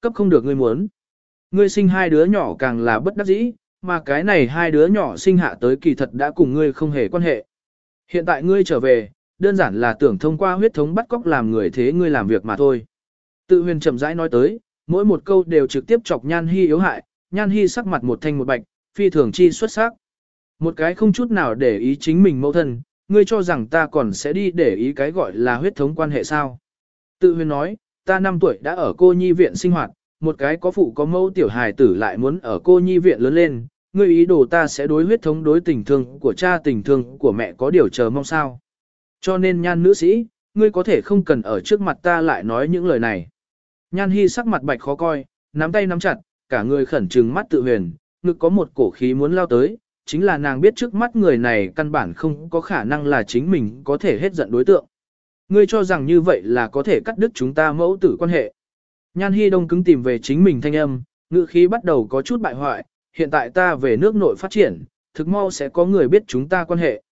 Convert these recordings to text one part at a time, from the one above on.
cấp không được ngươi muốn. Ngươi sinh hai đứa nhỏ càng là bất đắc dĩ, mà cái này hai đứa nhỏ sinh hạ tới kỳ thật đã cùng ngươi không hề quan hệ. Hiện tại ngươi trở về, đơn giản là tưởng thông qua huyết thống bắt cóc làm người thế ngươi làm việc mà thôi. Tự huyền chậm rãi nói tới, mỗi một câu đều trực tiếp chọc Nhan Hi yếu hại, Nhan Hi sắc mặt một thanh một bạch, phi thường chi xuất sắc. Một cái không chút nào để ý chính mình mẫu thân, ngươi cho rằng ta còn sẽ đi để ý cái gọi là huyết thống quan hệ sao. Tự huyền nói, ta năm tuổi đã ở cô nhi viện sinh hoạt, một cái có phụ có mẫu tiểu hài tử lại muốn ở cô nhi viện lớn lên, ngươi ý đồ ta sẽ đối huyết thống đối tình thương của cha tình thương của mẹ có điều chờ mong sao. Cho nên nhan nữ sĩ, ngươi có thể không cần ở trước mặt ta lại nói những lời này. Nhan Hi sắc mặt bạch khó coi, nắm tay nắm chặt, cả người khẩn trừng mắt tự huyền, ngực có một cổ khí muốn lao tới, chính là nàng biết trước mắt người này căn bản không có khả năng là chính mình có thể hết giận đối tượng. Ngươi cho rằng như vậy là có thể cắt đứt chúng ta mẫu tử quan hệ. Nhan Hi Đông cứng tìm về chính mình thanh âm, ngữ khí bắt đầu có chút bại hoại, hiện tại ta về nước nội phát triển, thực mau sẽ có người biết chúng ta quan hệ.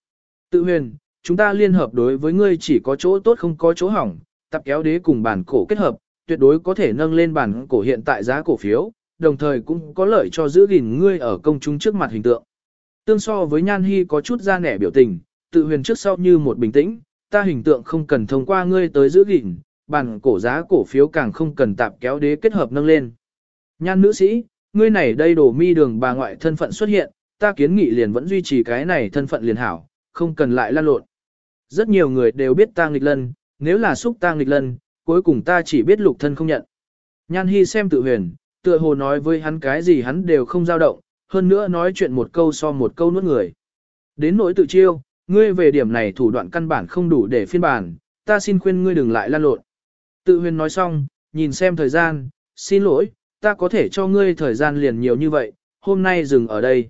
Tự huyền, chúng ta liên hợp đối với ngươi chỉ có chỗ tốt không có chỗ hỏng, tập kéo đế cùng bản cổ kết hợp, tuyệt đối có thể nâng lên bản cổ hiện tại giá cổ phiếu, đồng thời cũng có lợi cho giữ gìn ngươi ở công chúng trước mặt hình tượng. Tương so với Nhan Hi có chút ra nẻ biểu tình, tự huyền trước sau như một bình tĩnh, ta hình tượng không cần thông qua ngươi tới giữ gìn, bản cổ giá cổ phiếu càng không cần tạp kéo đế kết hợp nâng lên. Nhan nữ sĩ, ngươi này đây đổ mi đường bà ngoại thân phận xuất hiện, ta kiến nghị liền vẫn duy trì cái này thân phận liền hảo, không cần lại lan lộn. Rất nhiều người đều biết ta nghịch lân, nếu là xúc ta nghịch lân, cuối cùng ta chỉ biết lục thân không nhận. Nhan Hi xem tự huyền, tựa hồ nói với hắn cái gì hắn đều không dao động, hơn nữa nói chuyện một câu so một câu nuốt người. Đến nỗi tự chiêu, ngươi về điểm này thủ đoạn căn bản không đủ để phiên bản, ta xin khuyên ngươi đừng lại lan lộn. Tự huyền nói xong, nhìn xem thời gian, xin lỗi, ta có thể cho ngươi thời gian liền nhiều như vậy, hôm nay dừng ở đây.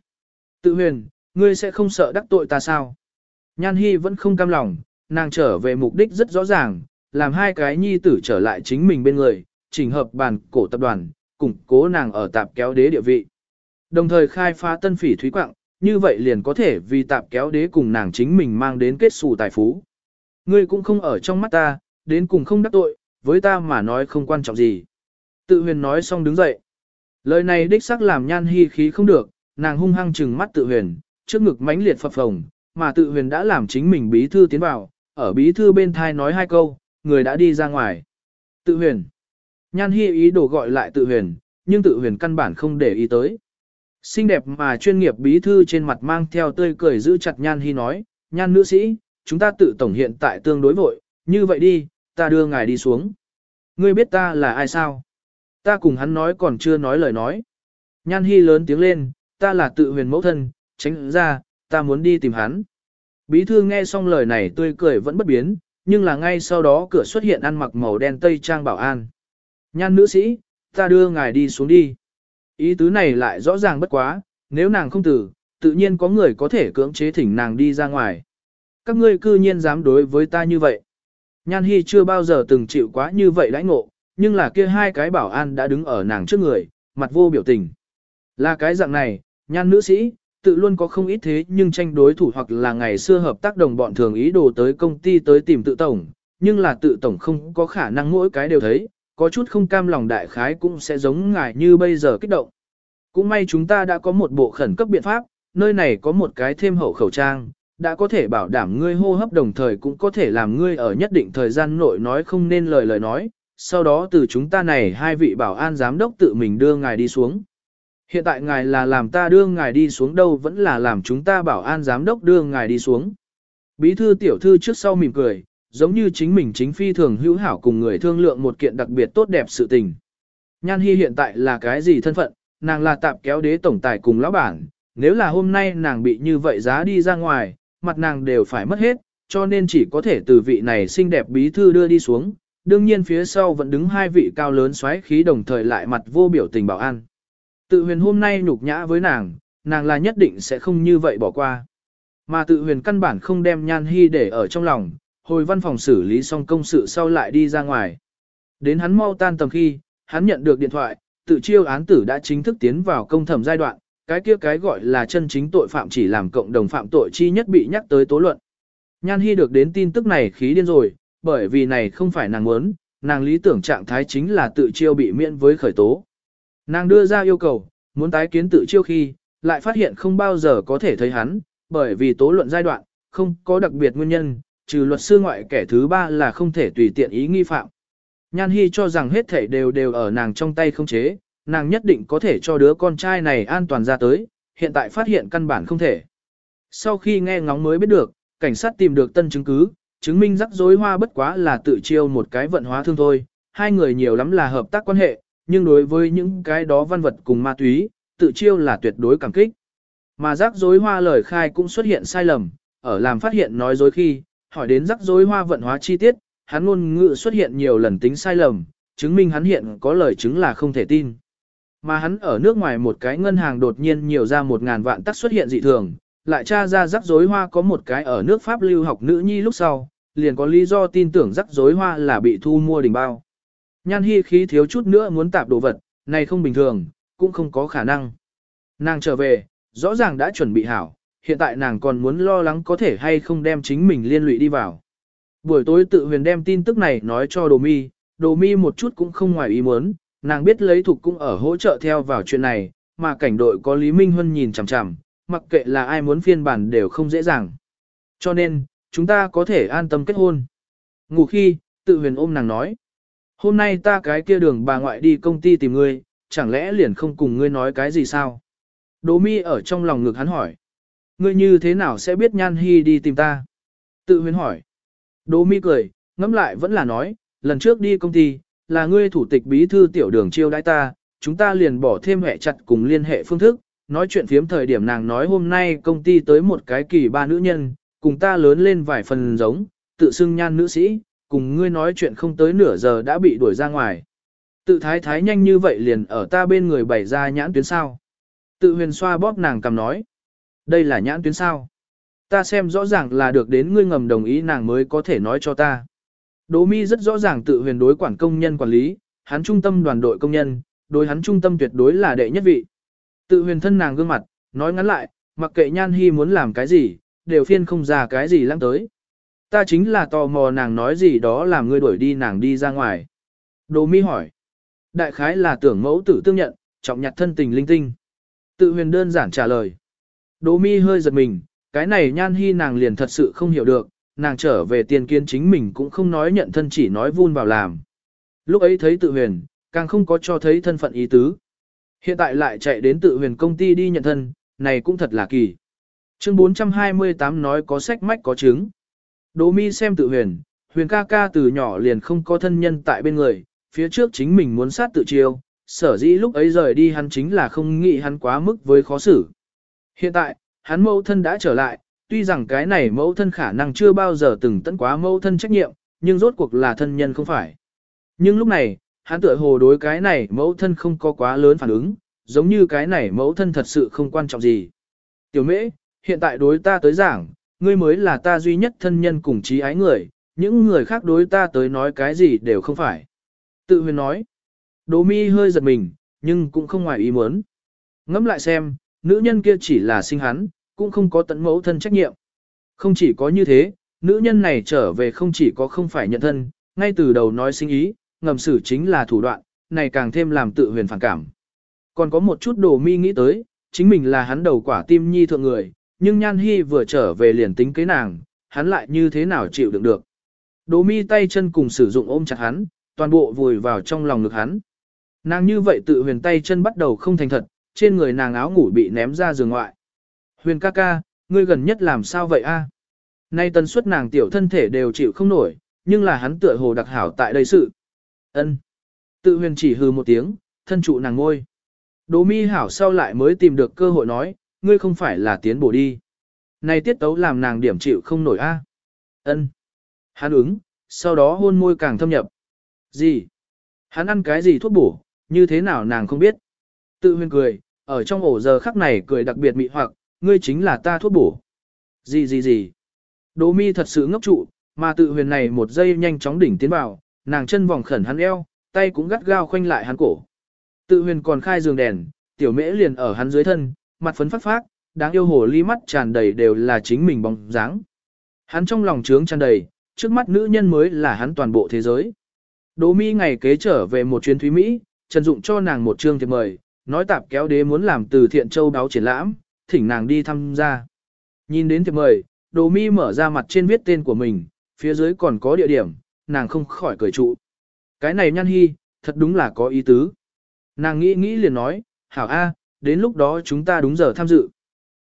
Tự huyền, ngươi sẽ không sợ đắc tội ta sao? Nhan Hi vẫn không cam lòng, nàng trở về mục đích rất rõ ràng, làm hai cái nhi tử trở lại chính mình bên người, chỉnh hợp bàn cổ tập đoàn, củng cố nàng ở tạp kéo đế địa vị. Đồng thời khai phá tân phỉ thúy quạng, như vậy liền có thể vì tạp kéo đế cùng nàng chính mình mang đến kết xù tài phú. Ngươi cũng không ở trong mắt ta, đến cùng không đắc tội, với ta mà nói không quan trọng gì. Tự huyền nói xong đứng dậy. Lời này đích xác làm nhan hy khí không được, nàng hung hăng trừng mắt tự huyền, trước ngực mãnh liệt phập phồng, mà tự huyền đã làm chính mình bí thư tiến vào, ở bí thư bên thai nói hai câu, người đã đi ra ngoài. Tự huyền. Nhan hy ý đồ gọi lại tự huyền, nhưng tự huyền căn bản không để ý tới. Xinh đẹp mà chuyên nghiệp bí thư trên mặt mang theo tươi cười giữ chặt nhan hi nói, nhan nữ sĩ, chúng ta tự tổng hiện tại tương đối vội, như vậy đi, ta đưa ngài đi xuống. Ngươi biết ta là ai sao? Ta cùng hắn nói còn chưa nói lời nói. Nhan Hi lớn tiếng lên, ta là tự huyền mẫu thân, tránh ra, ta muốn đi tìm hắn. Bí thư nghe xong lời này tươi cười vẫn bất biến, nhưng là ngay sau đó cửa xuất hiện ăn mặc màu đen tây trang bảo an. Nhan nữ sĩ, ta đưa ngài đi xuống đi. Ý tứ này lại rõ ràng bất quá, nếu nàng không tử, tự nhiên có người có thể cưỡng chế thỉnh nàng đi ra ngoài. Các ngươi cư nhiên dám đối với ta như vậy. Nhan Hi chưa bao giờ từng chịu quá như vậy đãi ngộ, nhưng là kia hai cái bảo an đã đứng ở nàng trước người, mặt vô biểu tình. Là cái dạng này, nhan nữ sĩ, tự luôn có không ít thế nhưng tranh đối thủ hoặc là ngày xưa hợp tác đồng bọn thường ý đồ tới công ty tới tìm tự tổng, nhưng là tự tổng không có khả năng mỗi cái đều thấy, có chút không cam lòng đại khái cũng sẽ giống ngài như bây giờ kích động. Cũng may chúng ta đã có một bộ khẩn cấp biện pháp, nơi này có một cái thêm hậu khẩu trang, đã có thể bảo đảm ngươi hô hấp đồng thời cũng có thể làm ngươi ở nhất định thời gian nội nói không nên lời lời nói, sau đó từ chúng ta này hai vị bảo an giám đốc tự mình đưa ngài đi xuống. Hiện tại ngài là làm ta đưa ngài đi xuống đâu vẫn là làm chúng ta bảo an giám đốc đưa ngài đi xuống. Bí thư tiểu thư trước sau mỉm cười, giống như chính mình chính phi thường hữu hảo cùng người thương lượng một kiện đặc biệt tốt đẹp sự tình. Nhan Hi hiện tại là cái gì thân phận, nàng là tạm kéo đế tổng tài cùng lão bản, nếu là hôm nay nàng bị như vậy giá đi ra ngoài, mặt nàng đều phải mất hết, cho nên chỉ có thể từ vị này xinh đẹp bí thư đưa đi xuống, đương nhiên phía sau vẫn đứng hai vị cao lớn xoáy khí đồng thời lại mặt vô biểu tình bảo an. Tự huyền hôm nay nhục nhã với nàng, nàng là nhất định sẽ không như vậy bỏ qua. Mà tự huyền căn bản không đem nhan hy để ở trong lòng, hồi văn phòng xử lý xong công sự sau lại đi ra ngoài. Đến hắn mau tan tầm khi, hắn nhận được điện thoại, tự chiêu án tử đã chính thức tiến vào công thẩm giai đoạn, cái kia cái gọi là chân chính tội phạm chỉ làm cộng đồng phạm tội chi nhất bị nhắc tới tố luận. Nhan Hi được đến tin tức này khí điên rồi, bởi vì này không phải nàng muốn, nàng lý tưởng trạng thái chính là tự chiêu bị miễn với khởi tố. Nàng đưa ra yêu cầu, muốn tái kiến tự chiêu khi, lại phát hiện không bao giờ có thể thấy hắn, bởi vì tố luận giai đoạn, không có đặc biệt nguyên nhân, trừ luật sư ngoại kẻ thứ ba là không thể tùy tiện ý nghi phạm. Nhan hi cho rằng hết thảy đều đều ở nàng trong tay không chế, nàng nhất định có thể cho đứa con trai này an toàn ra tới, hiện tại phát hiện căn bản không thể. Sau khi nghe ngóng mới biết được, cảnh sát tìm được tân chứng cứ, chứng minh rắc rối hoa bất quá là tự chiêu một cái vận hóa thương thôi, hai người nhiều lắm là hợp tác quan hệ, nhưng đối với những cái đó văn vật cùng ma túy, tự chiêu là tuyệt đối cảm kích. Mà rắc rối hoa lời khai cũng xuất hiện sai lầm, ở làm phát hiện nói dối khi, hỏi đến rắc rối hoa vận hóa chi tiết, hắn ngôn ngữ xuất hiện nhiều lần tính sai lầm, chứng minh hắn hiện có lời chứng là không thể tin. Mà hắn ở nước ngoài một cái ngân hàng đột nhiên nhiều ra một ngàn vạn tắc xuất hiện dị thường, lại tra ra rắc rối hoa có một cái ở nước Pháp lưu học nữ nhi lúc sau, liền có lý do tin tưởng rắc rối hoa là bị thu mua đỉnh bao. Nhan hy khí thiếu chút nữa muốn tạp đồ vật, này không bình thường, cũng không có khả năng. Nàng trở về, rõ ràng đã chuẩn bị hảo, hiện tại nàng còn muốn lo lắng có thể hay không đem chính mình liên lụy đi vào. Buổi tối tự huyền đem tin tức này nói cho Đồ Mi, Đồ Mi một chút cũng không ngoài ý muốn, nàng biết lấy thục cũng ở hỗ trợ theo vào chuyện này, mà cảnh đội có Lý Minh Huân nhìn chằm chằm, mặc kệ là ai muốn phiên bản đều không dễ dàng. Cho nên, chúng ta có thể an tâm kết hôn. Ngủ khi, tự huyền ôm nàng nói. Hôm nay ta cái kia đường bà ngoại đi công ty tìm ngươi, chẳng lẽ liền không cùng ngươi nói cái gì sao? Đỗ mi ở trong lòng ngực hắn hỏi. Ngươi như thế nào sẽ biết nhan hy đi tìm ta? Tự huyền hỏi. Đỗ mi cười, ngẫm lại vẫn là nói, lần trước đi công ty, là ngươi thủ tịch bí thư tiểu đường chiêu đãi ta, chúng ta liền bỏ thêm hệ chặt cùng liên hệ phương thức, nói chuyện phiếm thời điểm nàng nói hôm nay công ty tới một cái kỳ ba nữ nhân, cùng ta lớn lên vài phần giống, tự xưng nhan nữ sĩ, cùng ngươi nói chuyện không tới nửa giờ đã bị đuổi ra ngoài. Tự thái thái nhanh như vậy liền ở ta bên người bày ra nhãn tuyến sao. Tự huyền xoa bóp nàng cầm nói. Đây là nhãn tuyến sao. Ta xem rõ ràng là được đến ngươi ngầm đồng ý nàng mới có thể nói cho ta. Đỗ mi rất rõ ràng tự huyền đối quản công nhân quản lý, hắn trung tâm đoàn đội công nhân, đối hắn trung tâm tuyệt đối là đệ nhất vị. Tự huyền thân nàng gương mặt, nói ngắn lại, mặc kệ nhan hy muốn làm cái gì, đều phiên không ra cái gì lăng tới. Ta chính là tò mò nàng nói gì đó làm ngươi đuổi đi nàng đi ra ngoài. đỗ mi hỏi. Đại khái là tưởng mẫu tử tương nhận, trọng nhặt thân tình linh tinh. Tự huyền đơn giản trả lời. Đỗ mi hơi giật mình, cái này nhan hy nàng liền thật sự không hiểu được, nàng trở về tiền kiến chính mình cũng không nói nhận thân chỉ nói vun vào làm. Lúc ấy thấy tự huyền, càng không có cho thấy thân phận ý tứ. Hiện tại lại chạy đến tự huyền công ty đi nhận thân, này cũng thật là kỳ. Chương 428 nói có sách mách có chứng. Đỗ mi xem tự huyền, huyền ca ca từ nhỏ liền không có thân nhân tại bên người, phía trước chính mình muốn sát tự chiêu, sở dĩ lúc ấy rời đi hắn chính là không nghĩ hắn quá mức với khó xử. Hiện tại, hắn mẫu thân đã trở lại, tuy rằng cái này mẫu thân khả năng chưa bao giờ từng tận quá mẫu thân trách nhiệm, nhưng rốt cuộc là thân nhân không phải. Nhưng lúc này, hắn tựa hồ đối cái này mẫu thân không có quá lớn phản ứng, giống như cái này mẫu thân thật sự không quan trọng gì. Tiểu mễ, hiện tại đối ta tới giảng, ngươi mới là ta duy nhất thân nhân cùng trí ái người, những người khác đối ta tới nói cái gì đều không phải. Tự huyền nói, Đỗ mi hơi giật mình, nhưng cũng không ngoài ý muốn. Ngẫm lại xem, nữ nhân kia chỉ là sinh hắn, cũng không có tận mẫu thân trách nhiệm. Không chỉ có như thế, nữ nhân này trở về không chỉ có không phải nhận thân, ngay từ đầu nói sinh ý, ngầm xử chính là thủ đoạn, này càng thêm làm tự huyền phản cảm. Còn có một chút đồ mi nghĩ tới, chính mình là hắn đầu quả tim nhi thượng người, nhưng Nhan Hi vừa trở về liền tính kế nàng, hắn lại như thế nào chịu đựng được. Đồ mi tay chân cùng sử dụng ôm chặt hắn, toàn bộ vùi vào trong lòng ngực hắn. Nàng như vậy tự huyền tay chân bắt đầu không thành thật, trên người nàng áo ngủ bị ném ra giường ngoại. Huyền ca ca, ngươi gần nhất làm sao vậy a? Nay tần suất nàng tiểu thân thể đều chịu không nổi, nhưng là hắn tựa hồ đặc hảo tại đây sự. Ân. Tự huyền chỉ hừ một tiếng, thân trụ nàng ngôi. Đỗ mi hảo sau lại mới tìm được cơ hội nói, ngươi không phải là tiến bổ đi. Này tiết tấu làm nàng điểm chịu không nổi a. Ân. Hắn ứng, sau đó hôn môi càng thâm nhập. Gì? Hắn ăn cái gì thuốc bổ, như thế nào nàng không biết. Tự huyền cười, ở trong ổ giờ khắc này cười đặc biệt mị hoặc, ngươi chính là ta thuốc bổ. Gì gì gì? Đỗ mi thật sự ngốc trụ, mà tự huyền này một giây nhanh chóng đỉnh tiến vào, nàng chân vòng khẩn hắn eo, tay cũng gắt gao khoanh lại hắn cổ. Tự huyền còn khai giường đèn, tiểu mễ liền ở hắn dưới thân, mặt phấn phát phát, đáng yêu hồ ly mắt tràn đầy đều là chính mình bóng dáng. Hắn trong lòng trướng tràn đầy, trước mắt nữ nhân mới là hắn toàn bộ thế giới. Đỗ Mi ngày kế trở về một chuyến Thúy Mỹ, Trần Dụng cho nàng một chương thiệp mời, nói tạp kéo đế muốn làm từ thiện châu đáo triển lãm, thỉnh nàng đi tham gia. Nhìn đến thiệp mời, Đồ Mi mở ra mặt trên viết tên của mình, phía dưới còn có địa điểm, nàng không khỏi cười trụ. Cái này nhan hy, thật đúng là có ý tứ. Nàng nghĩ nghĩ liền nói, hảo A, đến lúc đó chúng ta đúng giờ tham dự.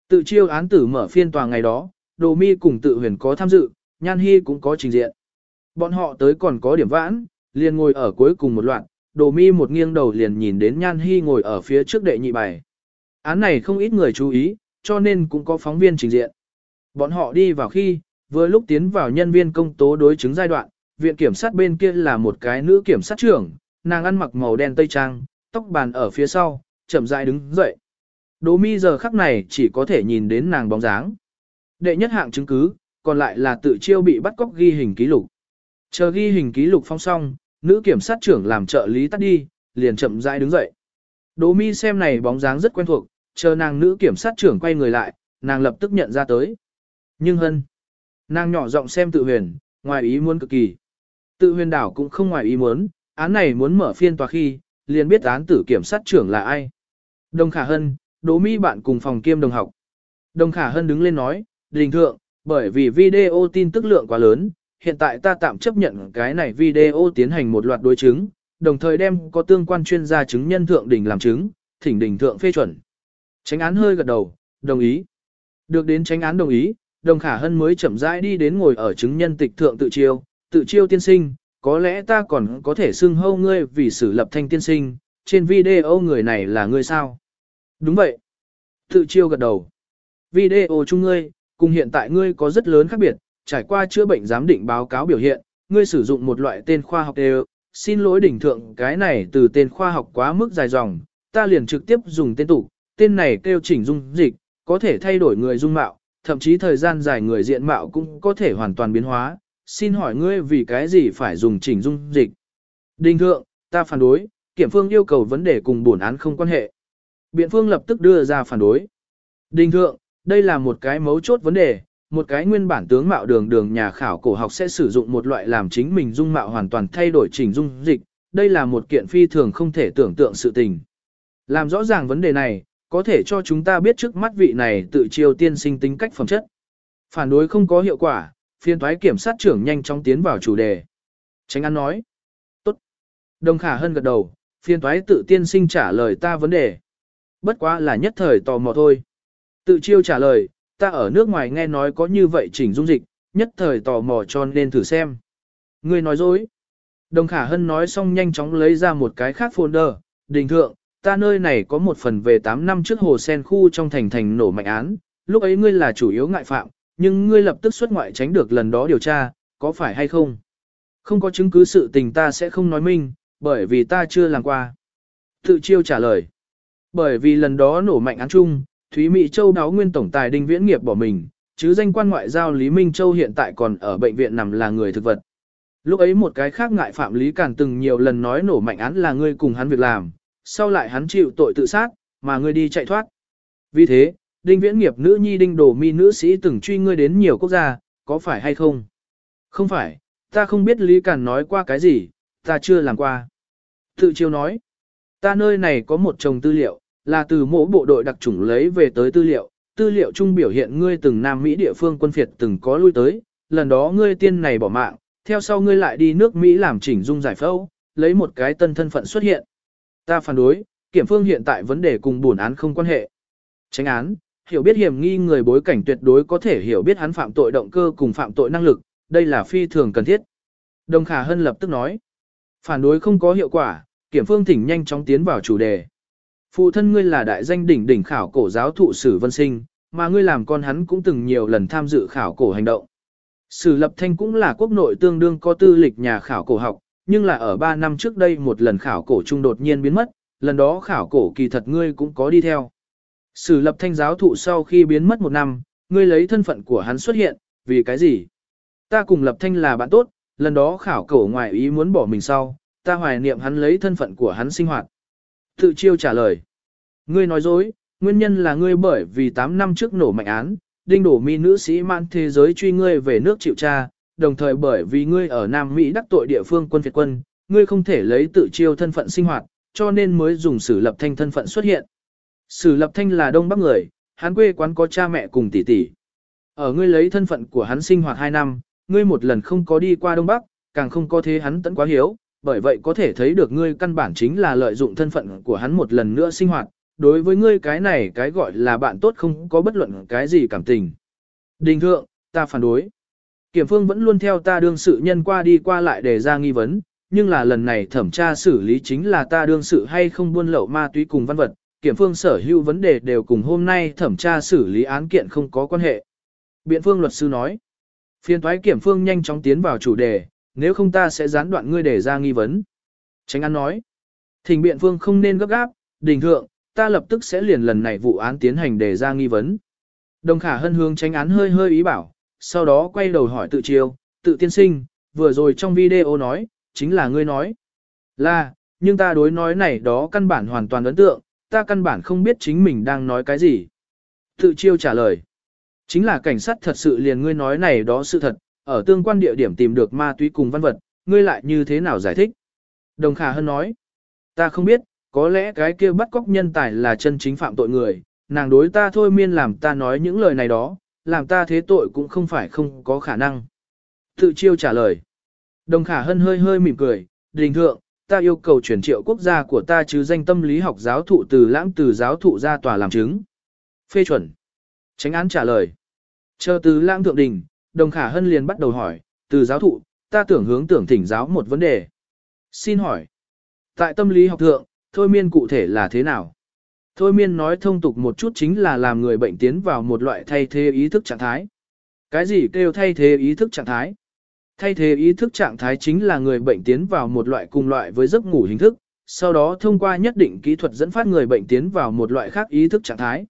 Tự chiêu án tử mở phiên tòa ngày đó, Đồ Mi cùng tự huyền có tham dự, Nhan Hy cũng có trình diện. Bọn họ tới còn có điểm vãn, liền ngồi ở cuối cùng một loạt, Đồ Mi một nghiêng đầu liền nhìn đến Nhan Hy ngồi ở phía trước đệ nhị bài. Án này không ít người chú ý, cho nên cũng có phóng viên trình diện. Bọn họ đi vào khi, vừa lúc tiến vào nhân viên công tố đối chứng giai đoạn, viện kiểm sát bên kia là một cái nữ kiểm sát trưởng, nàng ăn mặc màu đen tây trang, tóc bàn ở phía sau, chậm rãi đứng dậy. Đỗ mi giờ khắc này chỉ có thể nhìn đến nàng bóng dáng. Đệ nhất hạng chứng cứ, còn lại là tự chiêu bị bắt cóc ghi hình ký lục. Chờ ghi hình ký lục phong xong, nữ kiểm sát trưởng làm trợ lý tắt đi, liền chậm rãi đứng dậy. Đỗ mi xem này bóng dáng rất quen thuộc, chờ nàng nữ kiểm sát trưởng quay người lại, nàng lập tức nhận ra tới. Nhưng hân, nàng nhỏ giọng xem tự huyền, ngoài ý muốn cực kỳ. Tự huyền đảo cũng không ngoài ý muốn, án này muốn mở phiên tòa khi, liền biết án tử kiểm sát trưởng là ai. Đồng Khả Hân, Đỗ Mi bạn cùng phòng kiêm đồng học. Đồng Khả Hân đứng lên nói, đình thượng, bởi vì video tin tức lượng quá lớn, hiện tại ta tạm chấp nhận cái này video tiến hành một loạt đối chứng, đồng thời đem có tương quan chuyên gia chứng nhân thượng đỉnh làm chứng, thỉnh đỉnh thượng phê chuẩn. Tránh án hơi gật đầu, đồng ý. Được đến tránh án đồng ý, đồng khả hân mới chậm rãi đi đến ngồi ở chứng nhân tịch thượng tự chiêu, tự chiêu tiên sinh, có lẽ ta còn có thể xưng hâu ngươi vì xử lập thanh tiên sinh, trên video người này là ngươi sao? Đúng vậy. Tự chiêu gật đầu. Video chung ngươi, cùng hiện tại ngươi có rất lớn khác biệt, trải qua chữa bệnh giám định báo cáo biểu hiện, ngươi sử dụng một loại tên khoa học đều, xin lỗi đỉnh thượng cái này từ tên khoa học quá mức dài dòng, ta liền trực tiếp dùng tên tủ, tên này kêu chỉnh dung dịch, có thể thay đổi người dung mạo, thậm chí thời gian dài người diện mạo cũng có thể hoàn toàn biến hóa, xin hỏi ngươi vì cái gì phải dùng chỉnh dung dịch. Đỉnh thượng, ta phản đối, kiểm phương yêu cầu vấn đề cùng bổn án không quan hệ. Biện phương lập tức đưa ra phản đối. Đình thượng, đây là một cái mấu chốt vấn đề, một cái nguyên bản tướng mạo đường đường nhà khảo cổ học sẽ sử dụng một loại làm chính mình dung mạo hoàn toàn thay đổi chỉnh dung dịch, đây là một kiện phi thường không thể tưởng tượng sự tình. Làm rõ ràng vấn đề này, có thể cho chúng ta biết trước mắt vị này tự chiêu tiên sinh tính cách phẩm chất. Phản đối không có hiệu quả, phiên thoái kiểm sát trưởng nhanh chóng tiến vào chủ đề. Tránh án nói. Tốt. Đồng khả hân gật đầu, phiên thoái tự tiên sinh trả lời ta vấn đề. Bất quá là nhất thời tò mò thôi. Tự chiêu trả lời, ta ở nước ngoài nghe nói có như vậy chỉnh dung dịch, nhất thời tò mò cho nên thử xem. Người nói dối. Đồng khả hân nói xong nhanh chóng lấy ra một cái khác folder, đình thượng, ta nơi này có một phần về 8 năm trước hồ sen khu trong thành thành nổ mạnh án, lúc ấy ngươi là chủ yếu ngại phạm, nhưng ngươi lập tức xuất ngoại tránh được lần đó điều tra, có phải hay không? Không có chứng cứ sự tình ta sẽ không nói minh, bởi vì ta chưa làm qua. Tự chiêu trả lời. Bởi vì lần đó nổ mạnh án chung, Thúy Mỹ Châu đáo nguyên tổng tài Đinh Viễn Nghiệp bỏ mình, chứ danh quan ngoại giao Lý Minh Châu hiện tại còn ở bệnh viện nằm là người thực vật. Lúc ấy một cái khác ngại phạm Lý Càn từng nhiều lần nói nổ mạnh án là ngươi cùng hắn việc làm, sau lại hắn chịu tội tự sát, mà ngươi đi chạy thoát. Vì thế, Đinh Viễn Nghiệp nữ nhi Đinh Đồ Mi nữ sĩ từng truy ngươi đến nhiều quốc gia, có phải hay không? Không phải, ta không biết Lý Càn nói qua cái gì, ta chưa làm qua. Tự chiêu nói, ta nơi này có một chồng tư liệu, là từ mỗi bộ đội đặc chủng lấy về tới tư liệu, tư liệu chung biểu hiện ngươi từng Nam Mỹ địa phương quân phiệt từng có lui tới, lần đó ngươi tiên này bỏ mạng, theo sau ngươi lại đi nước Mỹ làm chỉnh dung giải phẫu, lấy một cái tân thân phận xuất hiện. Ta phản đối, kiểm phương hiện tại vấn đề cùng buồn án không quan hệ. Tránh án, hiểu biết hiểm nghi người bối cảnh tuyệt đối có thể hiểu biết hắn phạm tội động cơ cùng phạm tội năng lực, đây là phi thường cần thiết. Đồng Khả Hân lập tức nói, phản đối không có hiệu quả, kiểm phương thỉnh nhanh chóng tiến vào chủ đề. Phụ thân ngươi là đại danh đỉnh đỉnh khảo cổ giáo thụ sử vân sinh, mà ngươi làm con hắn cũng từng nhiều lần tham dự khảo cổ hành động. Sử lập thanh cũng là quốc nội tương đương có tư lịch nhà khảo cổ học, nhưng là ở 3 năm trước đây một lần khảo cổ trung đột nhiên biến mất, lần đó khảo cổ kỳ thật ngươi cũng có đi theo. Sử lập thanh giáo thụ sau khi biến mất một năm, ngươi lấy thân phận của hắn xuất hiện, vì cái gì? Ta cùng lập thanh là bạn tốt, lần đó khảo cổ ngoài ý muốn bỏ mình sau, ta hoài niệm hắn lấy thân phận của hắn sinh hoạt. Tự chiêu trả lời. Ngươi nói dối, nguyên nhân là ngươi bởi vì 8 năm trước nổ mạnh án, đinh đổ mi nữ sĩ mãn thế giới truy ngươi về nước chịu tra, đồng thời bởi vì ngươi ở Nam Mỹ đắc tội địa phương quân Việt quân, ngươi không thể lấy tự chiêu thân phận sinh hoạt, cho nên mới dùng sử lập thanh thân phận xuất hiện. Sử lập thanh là đông bắc người, hắn quê quán có cha mẹ cùng tỷ tỷ. Ở ngươi lấy thân phận của hắn sinh hoạt 2 năm, ngươi một lần không có đi qua đông bắc, càng không có thế hắn tận quá hiếu, bởi vậy có thể thấy được ngươi căn bản chính là lợi dụng thân phận của hắn một lần nữa sinh hoạt, đối với ngươi cái này cái gọi là bạn tốt không có bất luận cái gì cảm tình. Đình thượng, ta phản đối. Kiểm phương vẫn luôn theo ta đương sự nhân qua đi qua lại để ra nghi vấn, nhưng là lần này thẩm tra xử lý chính là ta đương sự hay không buôn lậu ma túy cùng văn vật, kiểm phương sở hữu vấn đề đều cùng hôm nay thẩm tra xử lý án kiện không có quan hệ. Biện phương luật sư nói, phiên thoái kiểm phương nhanh chóng tiến vào chủ đề, nếu không ta sẽ gián đoạn ngươi để ra nghi vấn. Tránh án nói, thỉnh biện phương không nên gấp gáp, đình thượng, ta lập tức sẽ liền lần này vụ án tiến hành để ra nghi vấn. Đồng khả hân hướng tránh án hơi hơi ý bảo, sau đó quay đầu hỏi tự chiêu, tự tiên sinh, vừa rồi trong video nói, chính là ngươi nói. Là, nhưng ta đối nói này đó căn bản hoàn toàn ấn tượng, ta căn bản không biết chính mình đang nói cái gì. Tự chiêu trả lời. Chính là cảnh sát thật sự liền ngươi nói này đó sự thật, ở tương quan địa điểm tìm được ma túy cùng văn vật, ngươi lại như thế nào giải thích? Đồng Khả Hân nói, ta không biết, có lẽ cái kia bắt cóc nhân tài là chân chính phạm tội người, nàng đối ta thôi miên làm ta nói những lời này đó, làm ta thế tội cũng không phải không có khả năng. Tự chiêu trả lời. Đồng Khả Hân hơi hơi mỉm cười, đình thượng, ta yêu cầu chuyển triệu quốc gia của ta chứ danh tâm lý học giáo thụ từ lãng từ giáo thụ ra tòa làm chứng. Phê chuẩn. Tránh án trả lời. Chờ từ lãng thượng đình, đồng khả hân liền bắt đầu hỏi, từ giáo thụ, ta tưởng hướng tưởng thỉnh giáo một vấn đề. Xin hỏi, tại tâm lý học thượng, thôi miên cụ thể là thế nào? Thôi miên nói thông tục một chút chính là làm người bệnh tiến vào một loại thay thế ý thức trạng thái. Cái gì kêu thay thế ý thức trạng thái? Thay thế ý thức trạng thái chính là người bệnh tiến vào một loại cùng loại với giấc ngủ hình thức, sau đó thông qua nhất định kỹ thuật dẫn phát người bệnh tiến vào một loại khác ý thức trạng thái.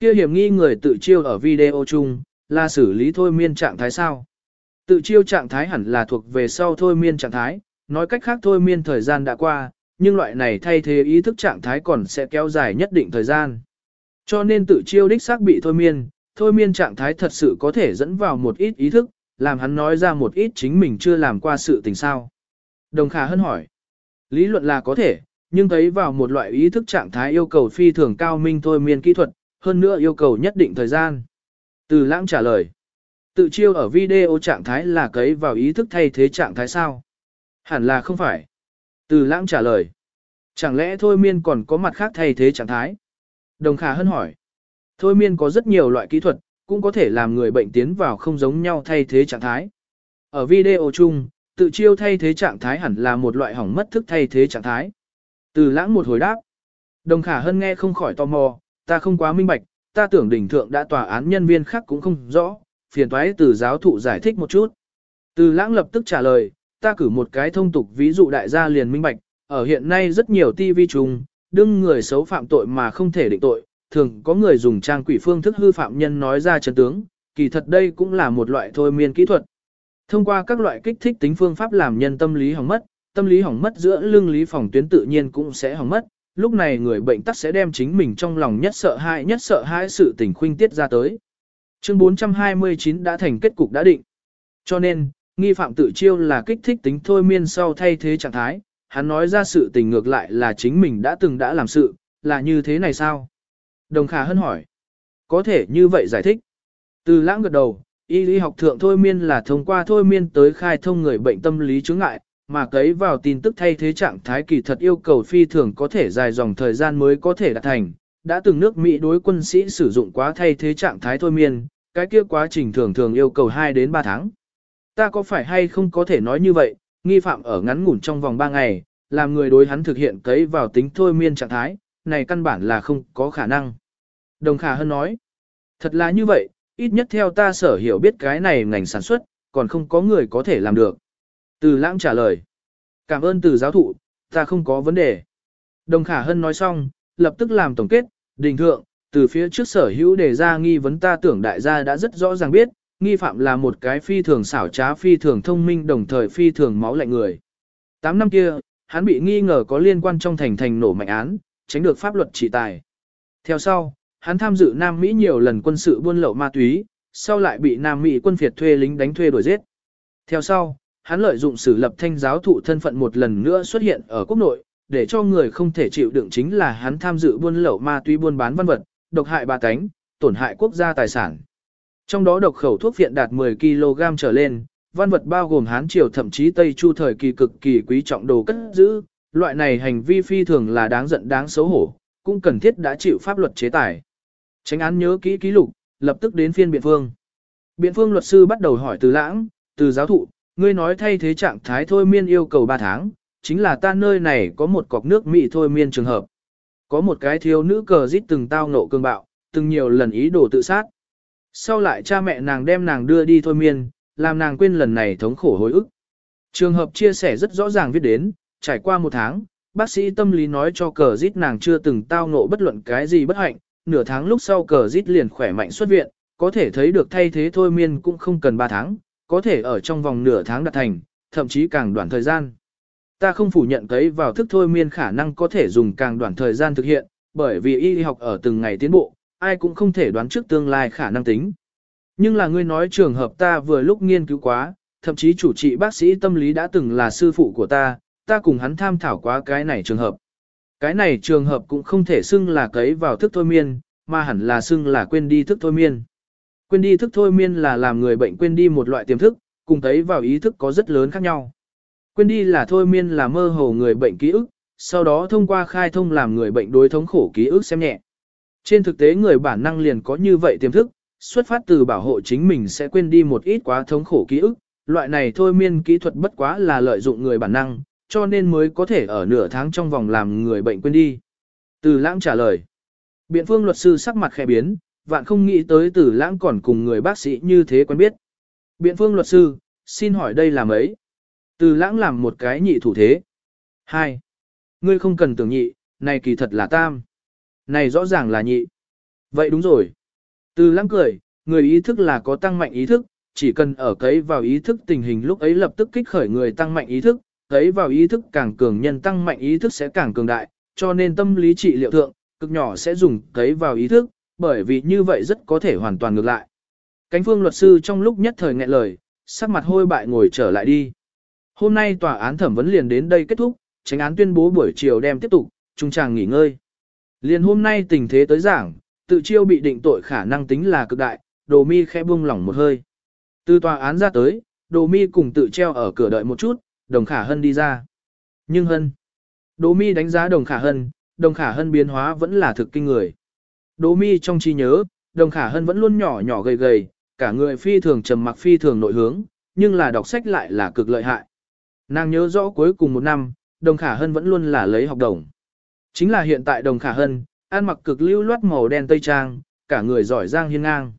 Kia hiểm nghi người tự chiêu ở video chung, là xử lý thôi miên trạng thái sao? Tự chiêu trạng thái hẳn là thuộc về sau thôi miên trạng thái, nói cách khác thôi miên thời gian đã qua, nhưng loại này thay thế ý thức trạng thái còn sẽ kéo dài nhất định thời gian. Cho nên tự chiêu đích xác bị thôi miên, thôi miên trạng thái thật sự có thể dẫn vào một ít ý thức, làm hắn nói ra một ít chính mình chưa làm qua sự tình sao. Đồng Khả Hân hỏi, lý luận là có thể, nhưng thấy vào một loại ý thức trạng thái yêu cầu phi thường cao minh thôi miên kỹ thuật, hơn nữa yêu cầu nhất định thời gian. Từ lãng trả lời. Tự chiêu ở video trạng thái là cấy vào ý thức thay thế trạng thái sao? Hẳn là không phải. Từ lãng trả lời. Chẳng lẽ thôi miên còn có mặt khác thay thế trạng thái? Đồng khả hân hỏi. Thôi miên có rất nhiều loại kỹ thuật, cũng có thể làm người bệnh tiến vào không giống nhau thay thế trạng thái. Ở video chung, tự chiêu thay thế trạng thái hẳn là một loại hỏng mất thức thay thế trạng thái. Từ lãng một hồi đáp. Đồng khả hân nghe không khỏi tò mò, ta không quá minh bạch, ta tưởng đỉnh thượng đã tòa án nhân viên khác cũng không rõ, phiền toái từ giáo thụ giải thích một chút. Từ lãng lập tức trả lời, ta cử một cái thông tục ví dụ đại gia liền minh bạch, ở hiện nay rất nhiều TV chung, đương người xấu phạm tội mà không thể định tội, thường có người dùng trang quỷ phương thức hư phạm nhân nói ra chân tướng, kỳ thật đây cũng là một loại thôi miên kỹ thuật. Thông qua các loại kích thích tính phương pháp làm nhân tâm lý hỏng mất, tâm lý hỏng mất giữa lưng lý phòng tuyến tự nhiên cũng sẽ hỏng mất, lúc này người bệnh tắc sẽ đem chính mình trong lòng nhất sợ hãi nhất sợ hãi sự tình khuynh tiết ra tới. Chương 429 đã thành kết cục đã định. Cho nên, nghi phạm tự chiêu là kích thích tính thôi miên sau thay thế trạng thái, hắn nói ra sự tình ngược lại là chính mình đã từng đã làm sự, là như thế này sao? Đồng Khả Hân hỏi. Có thể như vậy giải thích. Từ lãng gật đầu, y lý học thượng thôi miên là thông qua thôi miên tới khai thông người bệnh tâm lý chứng ngại, mà cấy vào tin tức thay thế trạng thái kỳ thật yêu cầu phi thường có thể dài dòng thời gian mới có thể đạt thành. Đã từng nước Mỹ đối quân sĩ sử dụng quá thay thế trạng thái thôi miên, cái kia quá trình thường thường yêu cầu 2 đến 3 tháng. Ta có phải hay không có thể nói như vậy, nghi phạm ở ngắn ngủn trong vòng 3 ngày, làm người đối hắn thực hiện cấy vào tính thôi miên trạng thái, này căn bản là không có khả năng. Đồng Khả Hân nói, thật là như vậy, ít nhất theo ta sở hiểu biết cái này ngành sản xuất, còn không có người có thể làm được. Từ lãng trả lời. Cảm ơn từ giáo thụ, ta không có vấn đề. Đồng Khả Hân nói xong, lập tức làm tổng kết, đình thượng, từ phía trước sở hữu đề ra nghi vấn ta tưởng đại gia đã rất rõ ràng biết, nghi phạm là một cái phi thường xảo trá phi thường thông minh đồng thời phi thường máu lạnh người. Tám năm kia, hắn bị nghi ngờ có liên quan trong thành thành nổ mạnh án, tránh được pháp luật trị tài. Theo sau, hắn tham dự Nam Mỹ nhiều lần quân sự buôn lậu ma túy, sau lại bị Nam Mỹ quân phiệt thuê lính đánh thuê đuổi giết. Theo sau, hắn lợi dụng sử lập thanh giáo thụ thân phận một lần nữa xuất hiện ở quốc nội, để cho người không thể chịu đựng chính là hắn tham dự buôn lậu ma túy buôn bán văn vật, độc hại ba cánh, tổn hại quốc gia tài sản. Trong đó độc khẩu thuốc viện đạt 10 kg trở lên, văn vật bao gồm Hán triều thậm chí Tây Chu thời kỳ cực kỳ quý trọng đồ cất giữ, loại này hành vi phi thường là đáng giận đáng xấu hổ, cũng cần thiết đã chịu pháp luật chế tài. Tránh án nhớ kỹ ký lục, lập tức đến phiên biện phương. Biện phương luật sư bắt đầu hỏi từ lãng, từ giáo thụ, ngươi nói thay thế trạng thái thôi miên yêu cầu 3 tháng, chính là ta nơi này có một cọc nước Mỹ thôi miên trường hợp. Có một cái thiếu nữ cờ dít từng tao nộ cương bạo, từng nhiều lần ý đồ tự sát. Sau lại cha mẹ nàng đem nàng đưa đi thôi miên, làm nàng quên lần này thống khổ hối ức. Trường hợp chia sẻ rất rõ ràng viết đến, trải qua một tháng, bác sĩ tâm lý nói cho cờ dít nàng chưa từng tao nộ bất luận cái gì bất hạnh, nửa tháng lúc sau cờ dít liền khỏe mạnh xuất viện, có thể thấy được thay thế thôi miên cũng không cần 3 tháng, có thể ở trong vòng nửa tháng đạt thành, thậm chí càng đoạn thời gian. Ta không phủ nhận cấy vào thức thôi miên khả năng có thể dùng càng đoạn thời gian thực hiện, bởi vì y học ở từng ngày tiến bộ, ai cũng không thể đoán trước tương lai khả năng tính. Nhưng là ngươi nói trường hợp ta vừa lúc nghiên cứu quá, thậm chí chủ trị bác sĩ tâm lý đã từng là sư phụ của ta, ta cùng hắn tham thảo quá cái này trường hợp. Cái này trường hợp cũng không thể xưng là cấy vào thức thôi miên, mà hẳn là xưng là quên đi thức thôi miên. Quên đi thức thôi miên là làm người bệnh quên đi một loại tiềm thức, cùng thấy vào ý thức có rất lớn khác nhau. Quên đi là thôi miên là mơ hồ người bệnh ký ức, sau đó thông qua khai thông làm người bệnh đối thống khổ ký ức xem nhẹ. Trên thực tế người bản năng liền có như vậy tiềm thức, xuất phát từ bảo hộ chính mình sẽ quên đi một ít quá thống khổ ký ức, loại này thôi miên kỹ thuật bất quá là lợi dụng người bản năng, cho nên mới có thể ở nửa tháng trong vòng làm người bệnh quên đi. Từ lãng trả lời. Biện phương luật sư sắc mặt khẽ biến, vạn không nghĩ tới từ lãng còn cùng người bác sĩ như thế quen biết. Biện phương luật sư, xin hỏi đây là mấy? Từ lãng làm một cái nhị thủ thế. Hai. Ngươi không cần tưởng nhị, này kỳ thật là tam. Này rõ ràng là nhị. Vậy đúng rồi. Từ lãng cười, người ý thức là có tăng mạnh ý thức, chỉ cần ở cấy vào ý thức tình hình lúc ấy lập tức kích khởi người tăng mạnh ý thức, cấy vào ý thức càng cường nhân tăng mạnh ý thức sẽ càng cường đại, cho nên tâm lý trị liệu thượng, cực nhỏ sẽ dùng cấy vào ý thức, bởi vì như vậy rất có thể hoàn toàn ngược lại. Cánh phương luật sư trong lúc nhất thời nghẹn lời, sắc mặt hôi bại ngồi trở lại đi. Hôm nay tòa án thẩm vấn liền đến đây kết thúc, tránh án tuyên bố buổi chiều đem tiếp tục, trung tràng nghỉ ngơi. Liền hôm nay tình thế tới giảng, tự chiêu bị định tội khả năng tính là cực đại, đồ mi khẽ buông lỏng một hơi. Từ tòa án ra tới, đồ mi cùng tự treo ở cửa đợi một chút, đồng khả hân đi ra. Nhưng hân, đồ mi đánh giá đồng khả hân, đồng khả hân biến hóa vẫn là thực kinh người. Đỗ mi trong trí nhớ, đồng khả hân vẫn luôn nhỏ nhỏ gầy gầy, cả người phi thường trầm mặc phi thường nội hướng, nhưng là đọc sách lại là cực lợi hại. Nàng nhớ rõ cuối cùng một năm, đồng khả hân vẫn luôn là lấy học đồng. Chính là hiện tại đồng khả hân, ăn mặc cực lưu loát màu đen tây trang, cả người giỏi giang hiên ngang.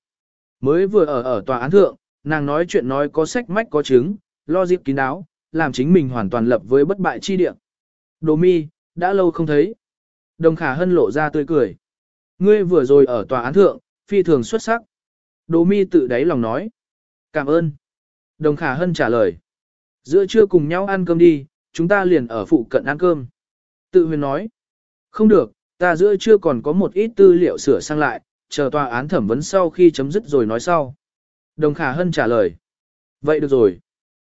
Mới vừa ở ở tòa án thượng, nàng nói chuyện nói có sách mách có chứng, lo dịp kín đáo, làm chính mình hoàn toàn lập với bất bại chi địa. Đồ mi, đã lâu không thấy. Đồng khả hân lộ ra tươi cười. Ngươi vừa rồi ở tòa án thượng, phi thường xuất sắc. Đỗ mi tự đáy lòng nói. Cảm ơn. Đồng khả hân trả lời. Giữa trưa cùng nhau ăn cơm đi, chúng ta liền ở phụ cận ăn cơm. Tự huyền nói. Không được, ta giữa trưa còn có một ít tư liệu sửa sang lại, chờ tòa án thẩm vấn sau khi chấm dứt rồi nói sau. Đồng khả hân trả lời. Vậy được rồi.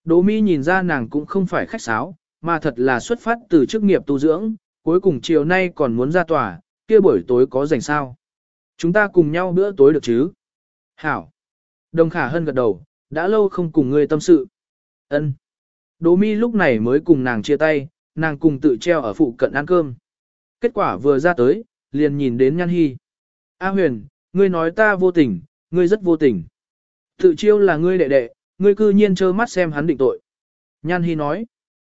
Đỗ Mi nhìn ra nàng cũng không phải khách sáo, mà thật là xuất phát từ chức nghiệp tu dưỡng, cuối cùng chiều nay còn muốn ra tòa, kia buổi tối có rảnh sao. Chúng ta cùng nhau bữa tối được chứ? Hảo. Đồng khả hân gật đầu, đã lâu không cùng ngươi tâm sự. Ân. Đỗ mi lúc này mới cùng nàng chia tay, nàng cùng tự treo ở phụ cận ăn cơm. Kết quả vừa ra tới, liền nhìn đến Nhan Hi. A huyền, ngươi nói ta vô tình, ngươi rất vô tình. Tự chiêu là ngươi đệ đệ, ngươi cư nhiên trơ mắt xem hắn định tội. Nhan Hi nói,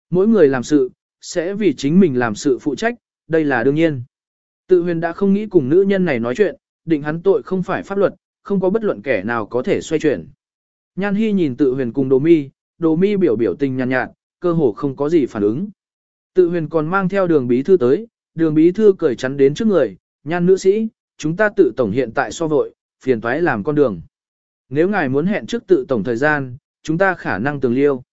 mỗi người làm sự, sẽ vì chính mình làm sự phụ trách, đây là đương nhiên. Tự huyền đã không nghĩ cùng nữ nhân này nói chuyện, định hắn tội không phải pháp luật, không có bất luận kẻ nào có thể xoay chuyển. Nhan Hi nhìn tự huyền cùng đồ mi, đồ mi biểu biểu tình nhàn nhạt, nhạt, cơ hồ không có gì phản ứng. Tự huyền còn mang theo đường bí thư tới, đường bí thư cởi chắn đến trước người, nhan nữ sĩ, chúng ta tự tổng hiện tại so vội, phiền toái làm con đường. Nếu ngài muốn hẹn trước tự tổng thời gian, chúng ta khả năng tường liêu.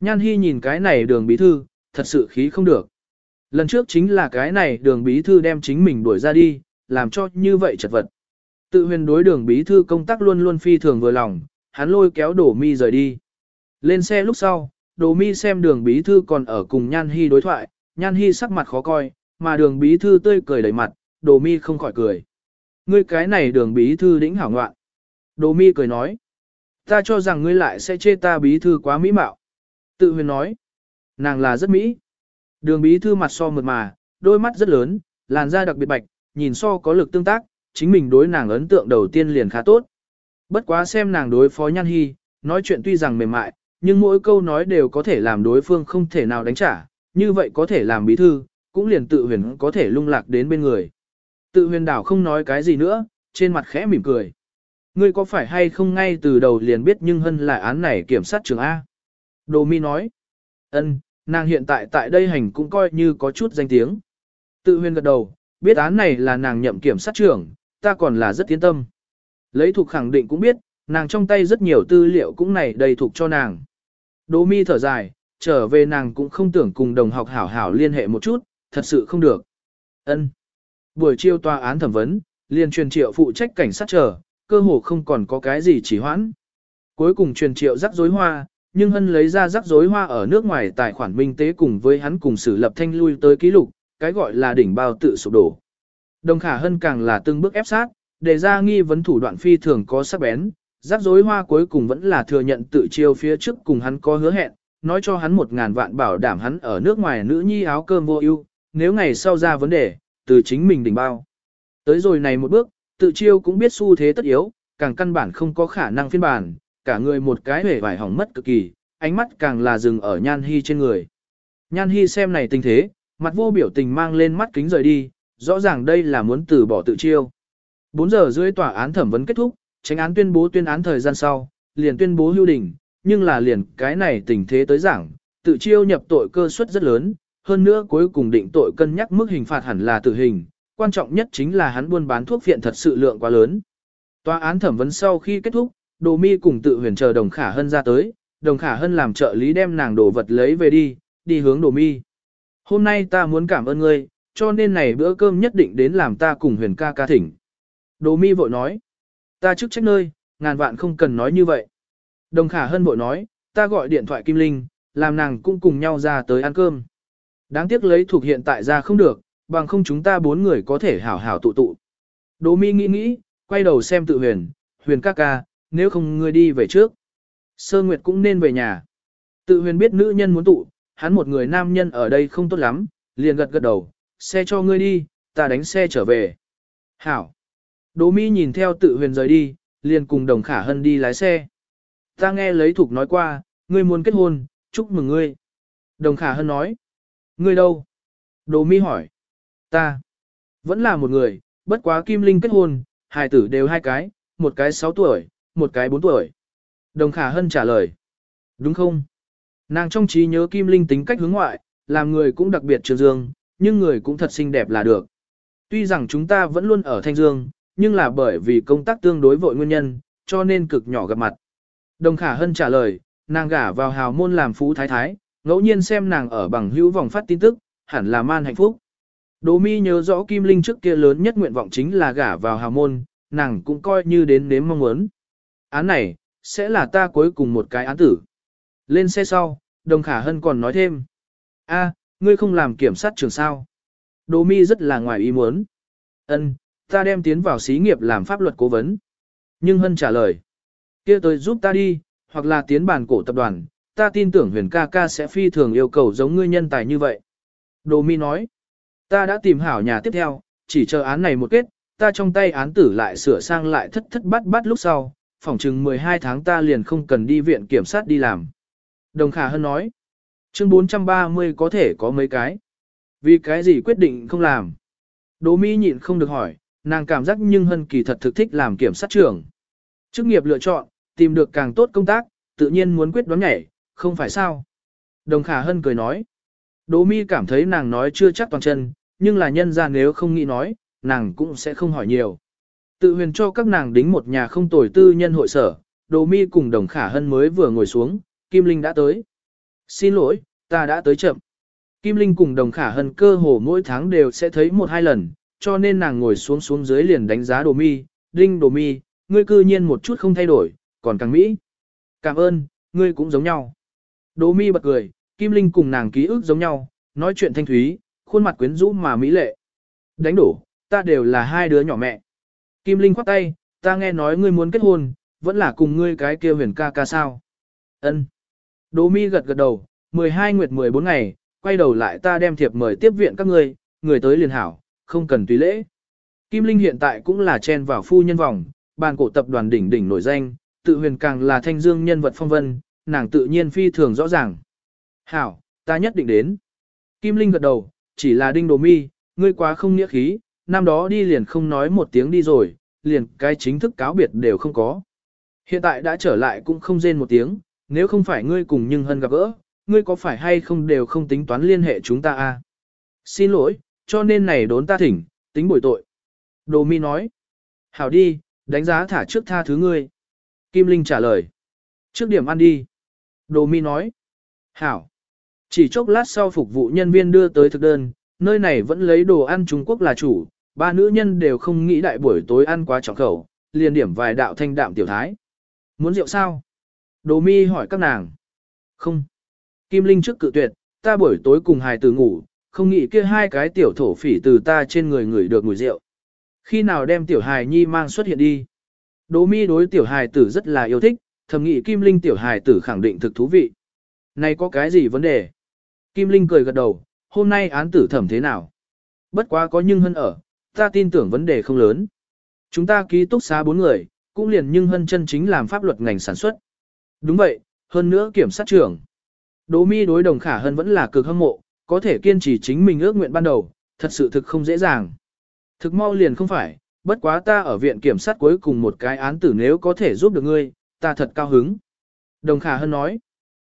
Nhan Hi nhìn cái này đường bí thư, thật sự khí không được. Lần trước chính là cái này đường bí thư đem chính mình đuổi ra đi, làm cho như vậy chật vật. Tự huyền đối đường bí thư công tác luôn luôn phi thường vừa lòng, hắn lôi kéo đổ mi rời đi. Lên xe lúc sau, đồ mi xem đường bí thư còn ở cùng Nhan Hy đối thoại, Nhan Hy sắc mặt khó coi, mà đường bí thư tươi cười đầy mặt, đồ mi không khỏi cười. Ngươi cái này đường bí thư đĩnh hảo ngoạn. Đồ mi cười nói. Ta cho rằng ngươi lại sẽ chê ta bí thư quá mỹ mạo. Tự huyền nói. Nàng là rất mỹ. Đường bí thư mặt so mượt mà, đôi mắt rất lớn, làn da đặc biệt bạch, nhìn so có lực tương tác, chính mình đối nàng ấn tượng đầu tiên liền khá tốt. Bất quá xem nàng đối phó Nhan Hy, nói chuyện tuy rằng mềm mại, nhưng mỗi câu nói đều có thể làm đối phương không thể nào đánh trả, như vậy có thể làm bí thư, cũng liền tự huyền có thể lung lạc đến bên người. Tự huyền đảo không nói cái gì nữa, trên mặt khẽ mỉm cười. Ngươi có phải hay không ngay từ đầu liền biết nhưng hân là án này kiểm sát trường A. Đồ mi nói. ân, nàng hiện tại tại đây hành cũng coi như có chút danh tiếng. Tự huyền gật đầu, biết án này là nàng nhậm kiểm sát trưởng, ta còn là rất tiến tâm. Lấy thuộc khẳng định cũng biết, nàng trong tay rất nhiều tư liệu cũng này đầy thuộc cho nàng. Đỗ mi thở dài, trở về nàng cũng không tưởng cùng đồng học hảo hảo liên hệ một chút, thật sự không được. Ân. Buổi chiều tòa án thẩm vấn, liền truyền triệu phụ trách cảnh sát chờ, cơ hồ không còn có cái gì chỉ hoãn. Cuối cùng truyền triệu rắc rối hoa, nhưng hân lấy ra rắc rối hoa ở nước ngoài tài khoản minh tế cùng với hắn cùng xử lập thanh lui tới ký lục, cái gọi là đỉnh bao tự sụp đổ. Đồng khả hân càng là từng bước ép sát, đề ra nghi vấn thủ đoạn phi thường có sắc bén, rắc rối hoa cuối cùng vẫn là thừa nhận tự chiêu phía trước cùng hắn có hứa hẹn, nói cho hắn một ngàn vạn bảo đảm hắn ở nước ngoài nữ nhi áo cơm vô ưu, nếu ngày sau ra vấn đề, từ chính mình đỉnh bao. Tới rồi này một bước, tự chiêu cũng biết xu thế tất yếu, càng căn bản không có khả năng phiên bản, cả người một cái hề vải hỏng mất cực kỳ, ánh mắt càng là dừng ở Nhan Hi trên người. Nhan Hi xem này tình thế, mặt vô biểu tình mang lên mắt kính rời đi, rõ ràng đây là muốn từ bỏ tự chiêu. 4 giờ rưỡi tòa án thẩm vấn kết thúc, tránh án tuyên bố tuyên án thời gian sau, liền tuyên bố hưu đình, nhưng là liền cái này tình thế tới giảng, tự chiêu nhập tội cơ suất rất lớn, hơn nữa cuối cùng định tội cân nhắc mức hình phạt hẳn là tử hình, quan trọng nhất chính là hắn buôn bán thuốc viện thật sự lượng quá lớn. Tòa án thẩm vấn sau khi kết thúc, Đồ Mi cùng tự huyền chờ Đồng Khả Hân ra tới, Đồng Khả Hân làm trợ lý đem nàng đồ vật lấy về đi, đi hướng Đồ Mi. Hôm nay ta muốn cảm ơn ngươi, cho nên này bữa cơm nhất định đến làm ta cùng huyền ca ca thỉnh. Đồ Mi vội nói, ta chức trách nơi, ngàn vạn không cần nói như vậy. Đồng Khả Hân vội nói, ta gọi điện thoại Kim Linh, làm nàng cũng cùng nhau ra tới ăn cơm. Đáng tiếc lấy thuộc hiện tại ra không được, bằng không chúng ta bốn người có thể hảo hảo tụ tụ. Đỗ mi nghĩ nghĩ, quay đầu xem tự huyền, huyền ca ca, nếu không ngươi đi về trước. Sơ Nguyệt cũng nên về nhà. Tự huyền biết nữ nhân muốn tụ, hắn một người nam nhân ở đây không tốt lắm, liền gật gật đầu, xe cho ngươi đi, ta đánh xe trở về. Hảo. Đỗ mỹ nhìn theo tự huyền rời đi, liền cùng đồng khả hân đi lái xe. Ta nghe lấy thục nói qua, ngươi muốn kết hôn, chúc mừng ngươi. Đồng khả hân nói. Ngươi đâu? Đỗ mỹ hỏi. Ta. Vẫn là một người, bất quá Kim Linh kết hôn, hài tử đều hai cái, một cái 6 tuổi, một cái 4 tuổi. Đồng Khả Hân trả lời. Đúng không? Nàng trong trí nhớ Kim Linh tính cách hướng ngoại, làm người cũng đặc biệt trường dương, nhưng người cũng thật xinh đẹp là được. Tuy rằng chúng ta vẫn luôn ở Thanh Dương, nhưng là bởi vì công tác tương đối vội nguyên nhân, cho nên cực nhỏ gặp mặt. Đồng Khả Hân trả lời, nàng gả vào hào môn làm phú thái thái, ngẫu nhiên xem nàng ở bằng hữu vòng phát tin tức, hẳn là man hạnh phúc. Đỗ mi nhớ rõ Kim Linh trước kia lớn nhất nguyện vọng chính là gả vào hào môn, nàng cũng coi như đến nếm mong muốn. Án này, sẽ là ta cuối cùng một cái án tử. Lên xe sau, Đồng Khả Hân còn nói thêm. a ngươi không làm kiểm sát trường sao. Đỗ mi rất là ngoài ý muốn. Ân, ta đem tiến vào xí nghiệp làm pháp luật cố vấn. Nhưng Hân trả lời. kia tôi giúp ta đi, hoặc là tiến bản cổ tập đoàn, ta tin tưởng huyền ca ca sẽ phi thường yêu cầu giống ngươi nhân tài như vậy. Đỗ mi nói. Ta đã tìm hảo nhà tiếp theo, chỉ chờ án này một kết, ta trong tay án tử lại sửa sang lại thất thất bát bát lúc sau, phỏng chừng 12 tháng ta liền không cần đi viện kiểm sát đi làm. Đồng Khả Hân nói, chương 430 có thể có mấy cái. Vì cái gì quyết định không làm? Đỗ Mỹ nhịn không được hỏi, nàng cảm giác nhưng Hân kỳ thật thực thích làm kiểm sát trưởng. Chức nghiệp lựa chọn, tìm được càng tốt công tác, tự nhiên muốn quyết đoán nhảy, không phải sao? Đồng Khả Hân cười nói, Đỗ Mi cảm thấy nàng nói chưa chắc toàn chân, nhưng là nhân ra nếu không nghĩ nói, nàng cũng sẽ không hỏi nhiều. Tự huyền cho các nàng đính một nhà không tồi tư nhân hội sở, Đỗ Mi cùng Đồng Khả Hân mới vừa ngồi xuống, Kim Linh đã tới. Xin lỗi, ta đã tới chậm. Kim Linh cùng Đồng Khả Hân cơ hồ mỗi tháng đều sẽ thấy một hai lần, cho nên nàng ngồi xuống xuống dưới liền đánh giá Đồ Mi, Đinh Đồ Mi, ngươi cư nhiên một chút không thay đổi, còn càng Mỹ. Cảm ơn, ngươi cũng giống nhau. Đỗ mi bật cười, Kim Linh cùng nàng ký ức giống nhau, nói chuyện thanh thúy, khuôn mặt quyến rũ mà mỹ lệ. Đánh đổ, ta đều là hai đứa nhỏ mẹ. Kim Linh khoát tay, ta nghe nói ngươi muốn kết hôn, vẫn là cùng ngươi cái kia huyền ca ca sao. Ân. Đỗ mi gật gật đầu, 12 nguyệt 14 ngày, quay đầu lại ta đem thiệp mời tiếp viện các ngươi, người tới liền hảo, không cần tùy lễ. Kim Linh hiện tại cũng là chen vào phu nhân vòng, bàn cổ tập đoàn đỉnh đỉnh nổi danh, tự huyền càng là thanh dương nhân vật phong vân, nàng tự nhiên phi thường rõ ràng. Hảo, ta nhất định đến. Kim Linh gật đầu, chỉ là đinh đồ mi, ngươi quá không nghĩa khí, năm đó đi liền không nói một tiếng đi rồi, liền cái chính thức cáo biệt đều không có. Hiện tại đã trở lại cũng không rên một tiếng, nếu không phải ngươi cùng nhưng hân gặp gỡ, ngươi có phải hay không đều không tính toán liên hệ chúng ta a? À? Xin lỗi, cho nên này đốn ta thỉnh, tính bồi tội. Đồ mi nói. Hảo đi, đánh giá thả trước tha thứ ngươi. Kim Linh trả lời. Trước điểm ăn đi. Đồ mi nói. Hảo. Chỉ chốc lát sau phục vụ nhân viên đưa tới thực đơn, nơi này vẫn lấy đồ ăn Trung Quốc là chủ, ba nữ nhân đều không nghĩ đại buổi tối ăn quá trọng khẩu, liền điểm vài đạo thanh đạm tiểu thái. Muốn rượu sao? Đồ mi hỏi các nàng. Không. Kim Linh trước cự tuyệt, ta buổi tối cùng hài tử ngủ, không nghĩ kia hai cái tiểu thổ phỉ từ ta trên người người được mùi rượu. Khi nào đem tiểu hài nhi mang xuất hiện đi? Đỗ mi đối tiểu hài tử rất là yêu thích, thầm nghĩ Kim Linh tiểu hài tử khẳng định thực thú vị. Này có cái gì vấn đề? Kim Linh cười gật đầu, hôm nay án tử thẩm thế nào? Bất quá có nhưng hân ở, ta tin tưởng vấn đề không lớn. Chúng ta ký túc xá bốn người, cũng liền nhưng hân chân chính làm pháp luật ngành sản xuất. Đúng vậy, hơn nữa kiểm sát trưởng. Đỗ mi đối đồng khả hân vẫn là cực hâm mộ, có thể kiên trì chính mình ước nguyện ban đầu, thật sự thực không dễ dàng. Thực mau liền không phải, bất quá ta ở viện kiểm sát cuối cùng một cái án tử nếu có thể giúp được ngươi, ta thật cao hứng. Đồng khả hân nói,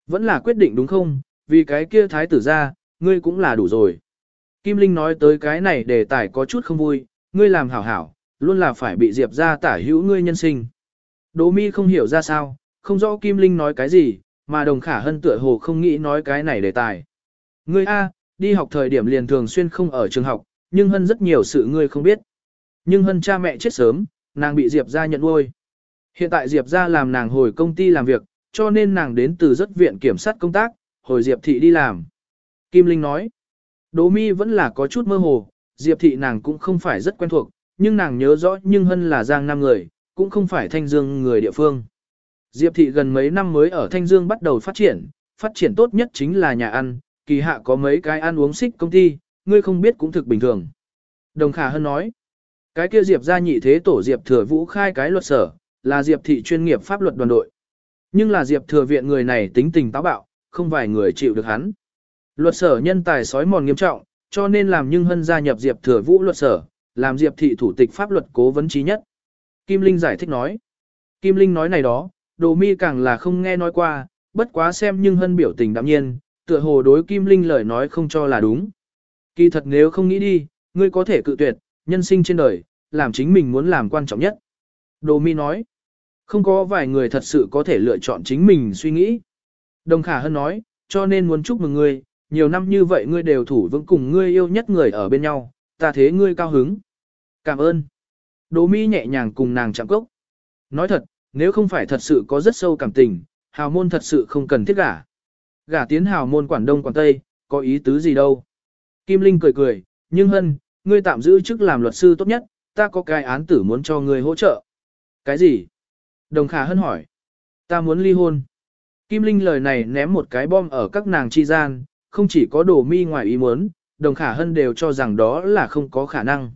vẫn là quyết định đúng không, vì cái kia thái tử ra, ngươi cũng là đủ rồi. Kim Linh nói tới cái này đề tài có chút không vui, ngươi làm hảo hảo, luôn là phải bị Diệp ra tả hữu ngươi nhân sinh. Đỗ mi không hiểu ra sao, không rõ Kim Linh nói cái gì, mà đồng khả hân tựa hồ không nghĩ nói cái này đề tài. Ngươi A, đi học thời điểm liền thường xuyên không ở trường học, nhưng hân rất nhiều sự ngươi không biết. Nhưng hân cha mẹ chết sớm, nàng bị Diệp ra nhận nuôi. Hiện tại Diệp ra làm nàng hồi công ty làm việc, cho nên nàng đến từ rất viện kiểm sát công tác, hồi Diệp thị đi làm. Kim Linh nói, Đỗ mi vẫn là có chút mơ hồ, Diệp thị nàng cũng không phải rất quen thuộc, nhưng nàng nhớ rõ nhưng hân là giang nam người, cũng không phải thanh dương người địa phương. Diệp thị gần mấy năm mới ở thanh dương bắt đầu phát triển, phát triển tốt nhất chính là nhà ăn, kỳ hạ có mấy cái ăn uống xích công ty, ngươi không biết cũng thực bình thường. Đồng Khả Hân nói, cái kia Diệp gia nhị thế tổ Diệp thừa vũ khai cái luật sở, là Diệp thị chuyên nghiệp pháp luật đoàn đội. Nhưng là Diệp thừa viện người này tính tình táo bạo, không vài người chịu được hắn. Luật sở nhân tài sói mòn nghiêm trọng, cho nên làm nhưng hân gia nhập Diệp thừa vũ luật sở, làm Diệp thị thủ tịch pháp luật cố vấn trí nhất. Kim Linh giải thích nói. Kim Linh nói này đó, đồ mi càng là không nghe nói qua, bất quá xem nhưng hân biểu tình đạm nhiên, tựa hồ đối Kim Linh lời nói không cho là đúng. Kỳ thật nếu không nghĩ đi, ngươi có thể cự tuyệt, nhân sinh trên đời, làm chính mình muốn làm quan trọng nhất. Đồ mi nói, không có vài người thật sự có thể lựa chọn chính mình suy nghĩ. Đồng Khả Hân nói, cho nên muốn chúc mừng ngươi, nhiều năm như vậy ngươi đều thủ vững cùng ngươi yêu nhất người ở bên nhau, ta thế ngươi cao hứng. Cảm ơn. Đỗ mi nhẹ nhàng cùng nàng chạm cốc. Nói thật, nếu không phải thật sự có rất sâu cảm tình, hào môn thật sự không cần thiết gả. Gả tiến hào môn quản đông quản tây, có ý tứ gì đâu. Kim Linh cười cười, nhưng hân, ngươi tạm giữ chức làm luật sư tốt nhất, ta có cái án tử muốn cho ngươi hỗ trợ. Cái gì? Đồng Khả Hân hỏi. Ta muốn ly hôn. Kim Linh lời này ném một cái bom ở các nàng chi gian, không chỉ có đồ mi ngoài ý muốn, Đồng Khả Hân đều cho rằng đó là không có khả năng.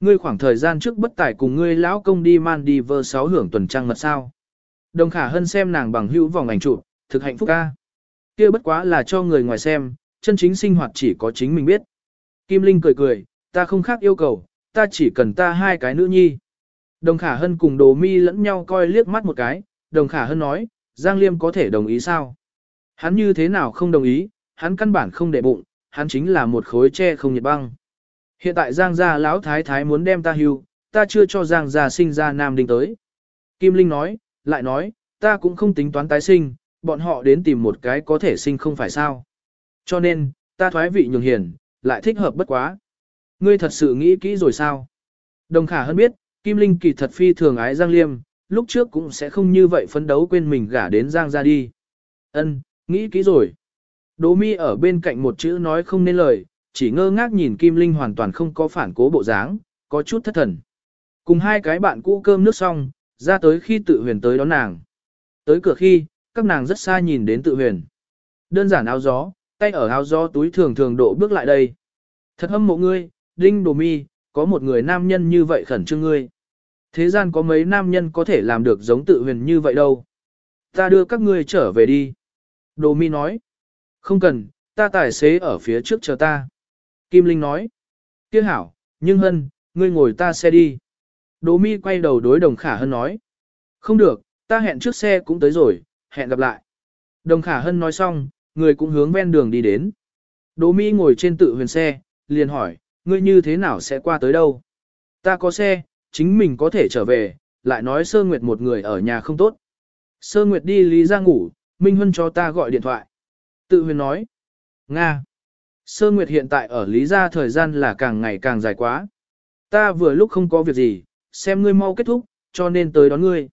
Ngươi khoảng thời gian trước bất tài cùng ngươi lão công đi man đi vơ sáu hưởng tuần trăng mật sao. Đồng Khả Hân xem nàng bằng hữu vòng ảnh chụp, thực hạnh phúc ca. kia bất quá là cho người ngoài xem, chân chính sinh hoạt chỉ có chính mình biết. Kim Linh cười cười, ta không khác yêu cầu, ta chỉ cần ta hai cái nữ nhi. Đồng Khả Hân cùng Đồ Mi lẫn nhau coi liếc mắt một cái, Đồng Khả Hân nói, Giang Liêm có thể đồng ý sao? Hắn như thế nào không đồng ý, hắn căn bản không để bụng, hắn chính là một khối tre không nhiệt băng. Hiện tại Giang gia lão thái thái muốn đem ta hưu, ta chưa cho Giang gia sinh ra nam đinh tới. Kim Linh nói, lại nói, ta cũng không tính toán tái sinh, bọn họ đến tìm một cái có thể sinh không phải sao. Cho nên, ta thoái vị nhường hiền, lại thích hợp bất quá. Ngươi thật sự nghĩ kỹ rồi sao? Đồng khả hơn biết, Kim Linh kỳ thật phi thường ái Giang Liêm, lúc trước cũng sẽ không như vậy phấn đấu quên mình gả đến Giang ra đi. Ân, nghĩ kỹ rồi. Đỗ mi ở bên cạnh một chữ nói không nên lời, chỉ ngơ ngác nhìn Kim Linh hoàn toàn không có phản cố bộ dáng, có chút thất thần. Cùng hai cái bạn cũ cơm nước xong, ra tới khi tự huyền tới đón nàng. Tới cửa khi, các nàng rất xa nhìn đến tự huyền. Đơn giản áo gió, tay ở áo gió túi thường thường độ bước lại đây. Thật hâm mộ ngươi, Đinh Đồ Mi, có một người nam nhân như vậy khẩn trương ngươi. Thế gian có mấy nam nhân có thể làm được giống tự huyền như vậy đâu. Ta đưa các ngươi trở về đi. Đồ Mi nói. Không cần, ta tài xế ở phía trước chờ ta. Kim Linh nói. Tiếc hảo, nhưng hân, ngươi ngồi ta xe đi. Đỗ Mi quay đầu đối đồng khả hân nói. Không được, ta hẹn trước xe cũng tới rồi, hẹn gặp lại. Đồng khả hân nói xong, người cũng hướng ven đường đi đến. Đỗ Mi ngồi trên tự huyền xe, liền hỏi, ngươi như thế nào sẽ qua tới đâu? Ta có xe, chính mình có thể trở về, lại nói Sơ Nguyệt một người ở nhà không tốt. Sơ Nguyệt đi lý ra ngủ, Minh Hân cho ta gọi điện thoại. Tự huyền nói, Nga. Sơ Nguyệt hiện tại ở lý gia thời gian là càng ngày càng dài quá. Ta vừa lúc không có việc gì, xem ngươi mau kết thúc, cho nên tới đón ngươi.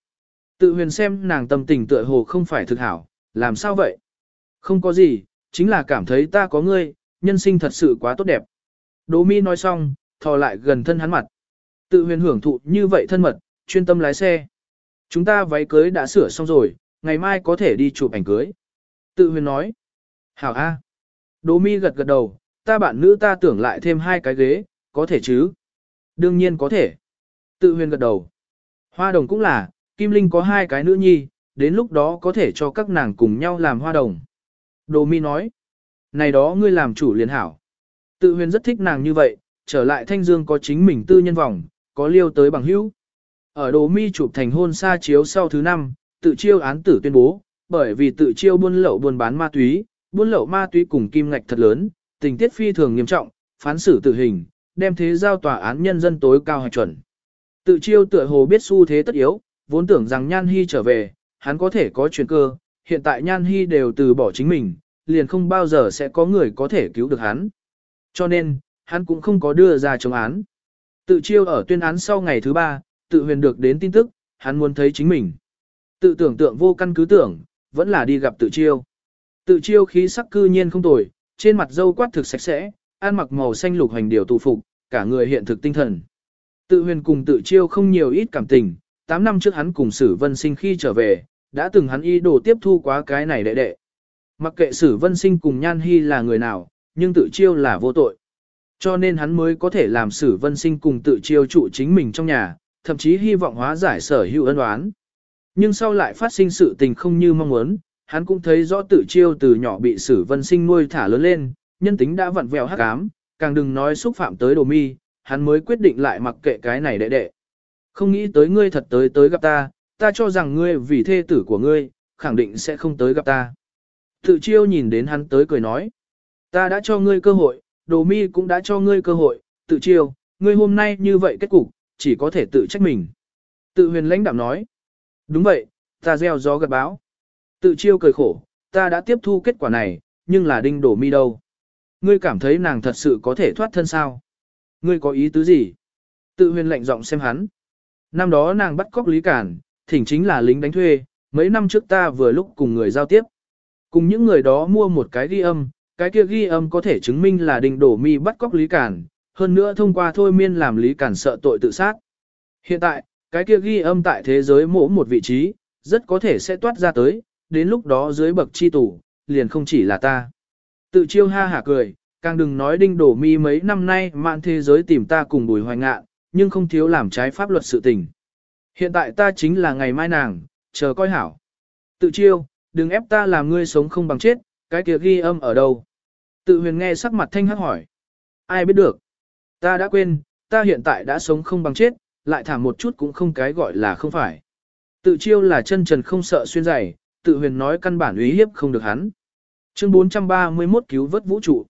Tự huyền xem nàng tâm tình tựa hồ không phải thực hảo, làm sao vậy? Không có gì, chính là cảm thấy ta có ngươi, nhân sinh thật sự quá tốt đẹp. Đỗ Mi nói xong, thò lại gần thân hắn mặt. Tự huyền hưởng thụ như vậy thân mật, chuyên tâm lái xe. Chúng ta váy cưới đã sửa xong rồi, ngày mai có thể đi chụp ảnh cưới. Tự huyền nói. Hảo A. Đỗ Mi gật gật đầu, ta bạn nữ ta tưởng lại thêm hai cái ghế, có thể chứ? Đương nhiên có thể. Tự huyền gật đầu. Hoa đồng cũng là, Kim Linh có hai cái nữ nhi, đến lúc đó có thể cho các nàng cùng nhau làm hoa đồng. Đỗ mi nói, này đó ngươi làm chủ liền hảo. Tự huyền rất thích nàng như vậy, trở lại thanh dương có chính mình tư nhân vòng, có liêu tới bằng hữu. Ở Đỗ mi chụp thành hôn xa chiếu sau thứ năm, tự chiêu án tử tuyên bố, bởi vì tự chiêu buôn lậu buôn bán ma túy, buôn lậu ma túy cùng kim ngạch thật lớn, tình tiết phi thường nghiêm trọng, phán xử tử hình, đem thế giao tòa án nhân dân tối cao hạch chuẩn. Tự chiêu tựa hồ biết xu thế tất yếu, vốn tưởng rằng Nhan Hy trở về, hắn có thể có chuyển cơ, hiện tại Nhan Hy đều từ bỏ chính mình, liền không bao giờ sẽ có người có thể cứu được hắn. Cho nên, hắn cũng không có đưa ra chống án. Tự chiêu ở tuyên án sau ngày thứ ba, tự huyền được đến tin tức, hắn muốn thấy chính mình. Tự tưởng tượng vô căn cứ tưởng, vẫn là đi gặp tự chiêu. Tự chiêu khí sắc cư nhiên không tồi, trên mặt dâu quát thực sạch sẽ, ăn mặc màu xanh lục hành điều tù phục, cả người hiện thực tinh thần. Tự huyền cùng tự chiêu không nhiều ít cảm tình, 8 năm trước hắn cùng Sử Vân Sinh khi trở về, đã từng hắn ý đồ tiếp thu quá cái này đệ đệ. Mặc kệ Sử Vân Sinh cùng Nhan Hy là người nào, nhưng tự chiêu là vô tội. Cho nên hắn mới có thể làm Sử Vân Sinh cùng tự chiêu trụ chính mình trong nhà, thậm chí hy vọng hóa giải sở hữu ân oán. Nhưng sau lại phát sinh sự tình không như mong muốn, hắn cũng thấy rõ tự chiêu từ nhỏ bị Sử Vân Sinh nuôi thả lớn lên, nhân tính đã vặn vẹo hắc ám, càng đừng nói xúc phạm tới đồ mi, hắn mới quyết định lại mặc kệ cái này đệ đệ. Không nghĩ tới ngươi thật tới tới gặp ta, ta cho rằng ngươi vì thê tử của ngươi, khẳng định sẽ không tới gặp ta. Tự chiêu nhìn đến hắn tới cười nói. Ta đã cho ngươi cơ hội, đồ mi cũng đã cho ngươi cơ hội, tự chiêu, ngươi hôm nay như vậy kết cục, chỉ có thể tự trách mình. Tự huyền lãnh đạm nói. Đúng vậy, ta gieo gió gật báo. Tự chiêu cười khổ, ta đã tiếp thu kết quả này, nhưng là đinh đổ mi đâu. Ngươi cảm thấy nàng thật sự có thể thoát thân sao? Ngươi có ý tứ gì? Tự huyền lệnh giọng xem hắn. Năm đó nàng bắt cóc Lý Cản, thỉnh chính là lính đánh thuê, mấy năm trước ta vừa lúc cùng người giao tiếp. Cùng những người đó mua một cái ghi âm, cái kia ghi âm có thể chứng minh là đình đổ mi bắt cóc Lý Cản, hơn nữa thông qua thôi miên làm Lý Cản sợ tội tự sát. Hiện tại, cái kia ghi âm tại thế giới mỗ một vị trí, rất có thể sẽ toát ra tới, đến lúc đó dưới bậc chi tủ, liền không chỉ là ta. Tự chiêu ha hả cười, càng đừng nói đinh đổ mi mấy năm nay mạn thế giới tìm ta cùng bùi hoài ngạn, nhưng không thiếu làm trái pháp luật sự tình. Hiện tại ta chính là ngày mai nàng, chờ coi hảo. Tự chiêu, đừng ép ta làm ngươi sống không bằng chết, cái kia ghi âm ở đâu. Tự huyền nghe sắc mặt thanh hắc hỏi. Ai biết được. Ta đã quên, ta hiện tại đã sống không bằng chết, lại thảm một chút cũng không cái gọi là không phải. Tự chiêu là chân trần không sợ xuyên giày, tự huyền nói căn bản uy hiếp không được hắn. Chương 431 cứu vớt vũ trụ.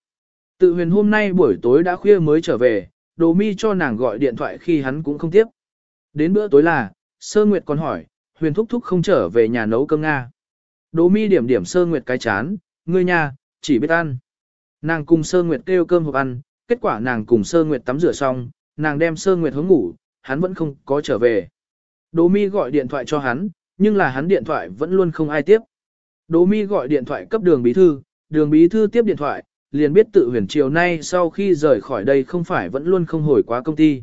Tự huyền hôm nay buổi tối đã khuya mới trở về, đồ mi cho nàng gọi điện thoại khi hắn cũng không tiếp. Đến bữa tối là, sơ nguyệt còn hỏi, huyền thúc thúc không trở về nhà nấu cơm Nga. Đồ mi điểm điểm sơ nguyệt cái chán, ngươi nhà, chỉ biết ăn. Nàng cùng sơ nguyệt kêu cơm hộp ăn, kết quả nàng cùng sơ nguyệt tắm rửa xong, nàng đem sơ nguyệt hướng ngủ, hắn vẫn không có trở về. Đồ mi gọi điện thoại cho hắn, nhưng là hắn điện thoại vẫn luôn không ai tiếp. Đỗ mi gọi điện thoại cấp đường bí thư, đường bí thư tiếp điện thoại, liền biết tự huyền chiều nay sau khi rời khỏi đây không phải vẫn luôn không hồi quá công ty.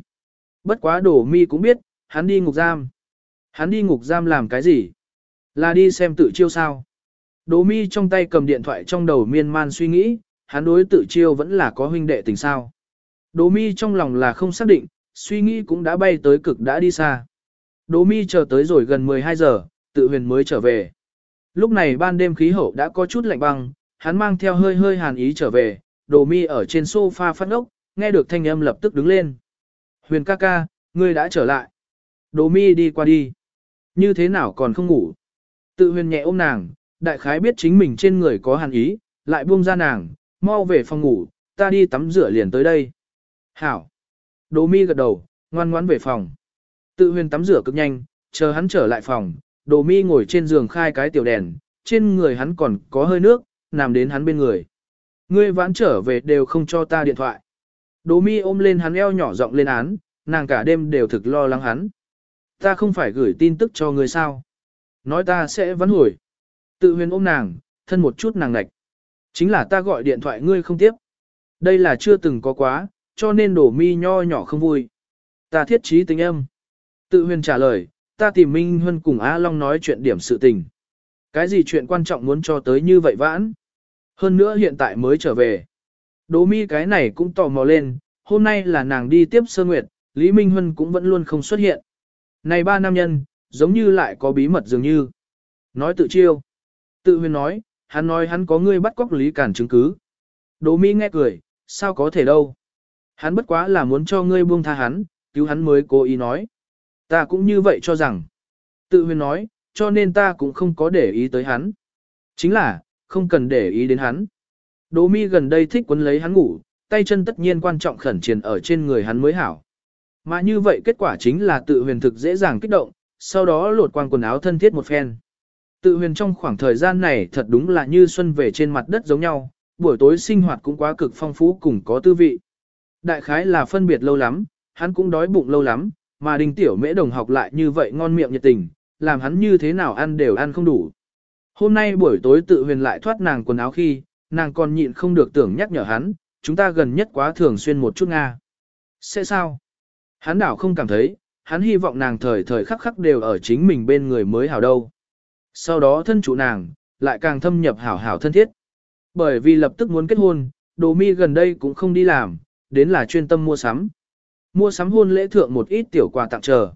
Bất quá Đỗ mi cũng biết, hắn đi ngục giam. Hắn đi ngục giam làm cái gì? Là đi xem tự chiêu sao? Đỗ mi trong tay cầm điện thoại trong đầu miên man suy nghĩ, hắn đối tự chiêu vẫn là có huynh đệ tình sao. Đỗ mi trong lòng là không xác định, suy nghĩ cũng đã bay tới cực đã đi xa. Đỗ mi chờ tới rồi gần 12 giờ, tự huyền mới trở về. Lúc này ban đêm khí hậu đã có chút lạnh băng, hắn mang theo hơi hơi hàn ý trở về, Đỗ mi ở trên sofa phát ốc, nghe được thanh âm lập tức đứng lên. Huyền ca ca, ngươi đã trở lại. Đỗ mi đi qua đi. Như thế nào còn không ngủ? Tự huyền nhẹ ôm nàng, đại khái biết chính mình trên người có hàn ý, lại buông ra nàng, mau về phòng ngủ, ta đi tắm rửa liền tới đây. Hảo. Đỗ mi gật đầu, ngoan ngoãn về phòng. Tự huyền tắm rửa cực nhanh, chờ hắn trở lại phòng, Đỗ mi ngồi trên giường khai cái tiểu đèn, trên người hắn còn có hơi nước, nằm đến hắn bên người. Ngươi vãn trở về đều không cho ta điện thoại. Đỗ mi ôm lên hắn eo nhỏ giọng lên án, nàng cả đêm đều thực lo lắng hắn. Ta không phải gửi tin tức cho ngươi sao? Nói ta sẽ vẫn hồi. Tự huyền ôm nàng, thân một chút nàng lạch. Chính là ta gọi điện thoại ngươi không tiếp. Đây là chưa từng có quá, cho nên đổ mi nho nhỏ không vui. Ta thiết trí tình âm. Tự huyền trả lời, ta tìm Minh Huân cùng A Long nói chuyện điểm sự tình. Cái gì chuyện quan trọng muốn cho tới như vậy vãn? Hơn nữa hiện tại mới trở về. Đỗ mi cái này cũng tò mò lên, hôm nay là nàng đi tiếp sơ nguyệt, Lý Minh Huân cũng vẫn luôn không xuất hiện. Này ba nam nhân, giống như lại có bí mật dường như. Nói tự chiêu. Tự huyền nói, hắn nói hắn có ngươi bắt cóc Lý Cản chứng cứ. Đỗ mi nghe cười, sao có thể đâu. Hắn bất quá là muốn cho ngươi buông tha hắn, cứu hắn mới cố ý nói. Ta cũng như vậy cho rằng. Tự huyền nói, cho nên ta cũng không có để ý tới hắn. Chính là, không cần để ý đến hắn. Đỗ mi gần đây thích quấn lấy hắn ngủ, tay chân tất nhiên quan trọng khẩn triền ở trên người hắn mới hảo. Mà như vậy kết quả chính là tự huyền thực dễ dàng kích động, sau đó lột quang quần áo thân thiết một phen. Tự huyền trong khoảng thời gian này thật đúng là như xuân về trên mặt đất giống nhau, buổi tối sinh hoạt cũng quá cực phong phú cùng có tư vị. Đại khái là phân biệt lâu lắm, hắn cũng đói bụng lâu lắm, mà đình tiểu mễ đồng học lại như vậy ngon miệng nhiệt tình, làm hắn như thế nào ăn đều ăn không đủ. Hôm nay buổi tối tự huyền lại thoát nàng quần áo khi, nàng còn nhịn không được tưởng nhắc nhở hắn, chúng ta gần nhất quá thường xuyên một chút Nga. Sẽ sao? Hắn đảo không cảm thấy, hắn hy vọng nàng thời thời khắc khắc đều ở chính mình bên người mới hảo đâu. Sau đó thân chủ nàng, lại càng thâm nhập hảo hảo thân thiết. Bởi vì lập tức muốn kết hôn, đồ mi gần đây cũng không đi làm, đến là chuyên tâm mua sắm. Mua sắm hôn lễ thượng một ít tiểu quà tặng chờ.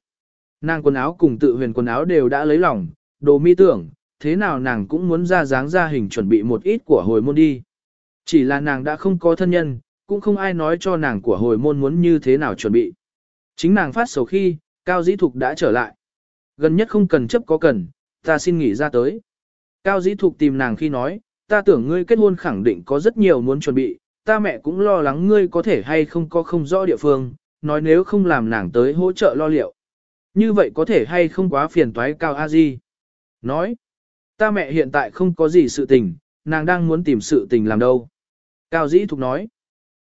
Nàng quần áo cùng tự huyền quần áo đều đã lấy lòng, đồ mi tưởng, thế nào nàng cũng muốn ra dáng ra hình chuẩn bị một ít của hồi môn đi. Chỉ là nàng đã không có thân nhân, cũng không ai nói cho nàng của hồi môn muốn như thế nào chuẩn bị. Chính nàng phát sầu khi, Cao Dĩ Thục đã trở lại. Gần nhất không cần chấp có cần, ta xin nghỉ ra tới. Cao Dĩ Thục tìm nàng khi nói, ta tưởng ngươi kết hôn khẳng định có rất nhiều muốn chuẩn bị, ta mẹ cũng lo lắng ngươi có thể hay không có không rõ địa phương, nói nếu không làm nàng tới hỗ trợ lo liệu. Như vậy có thể hay không quá phiền toái Cao A Di. Nói, ta mẹ hiện tại không có gì sự tình, nàng đang muốn tìm sự tình làm đâu. Cao Dĩ Thục nói,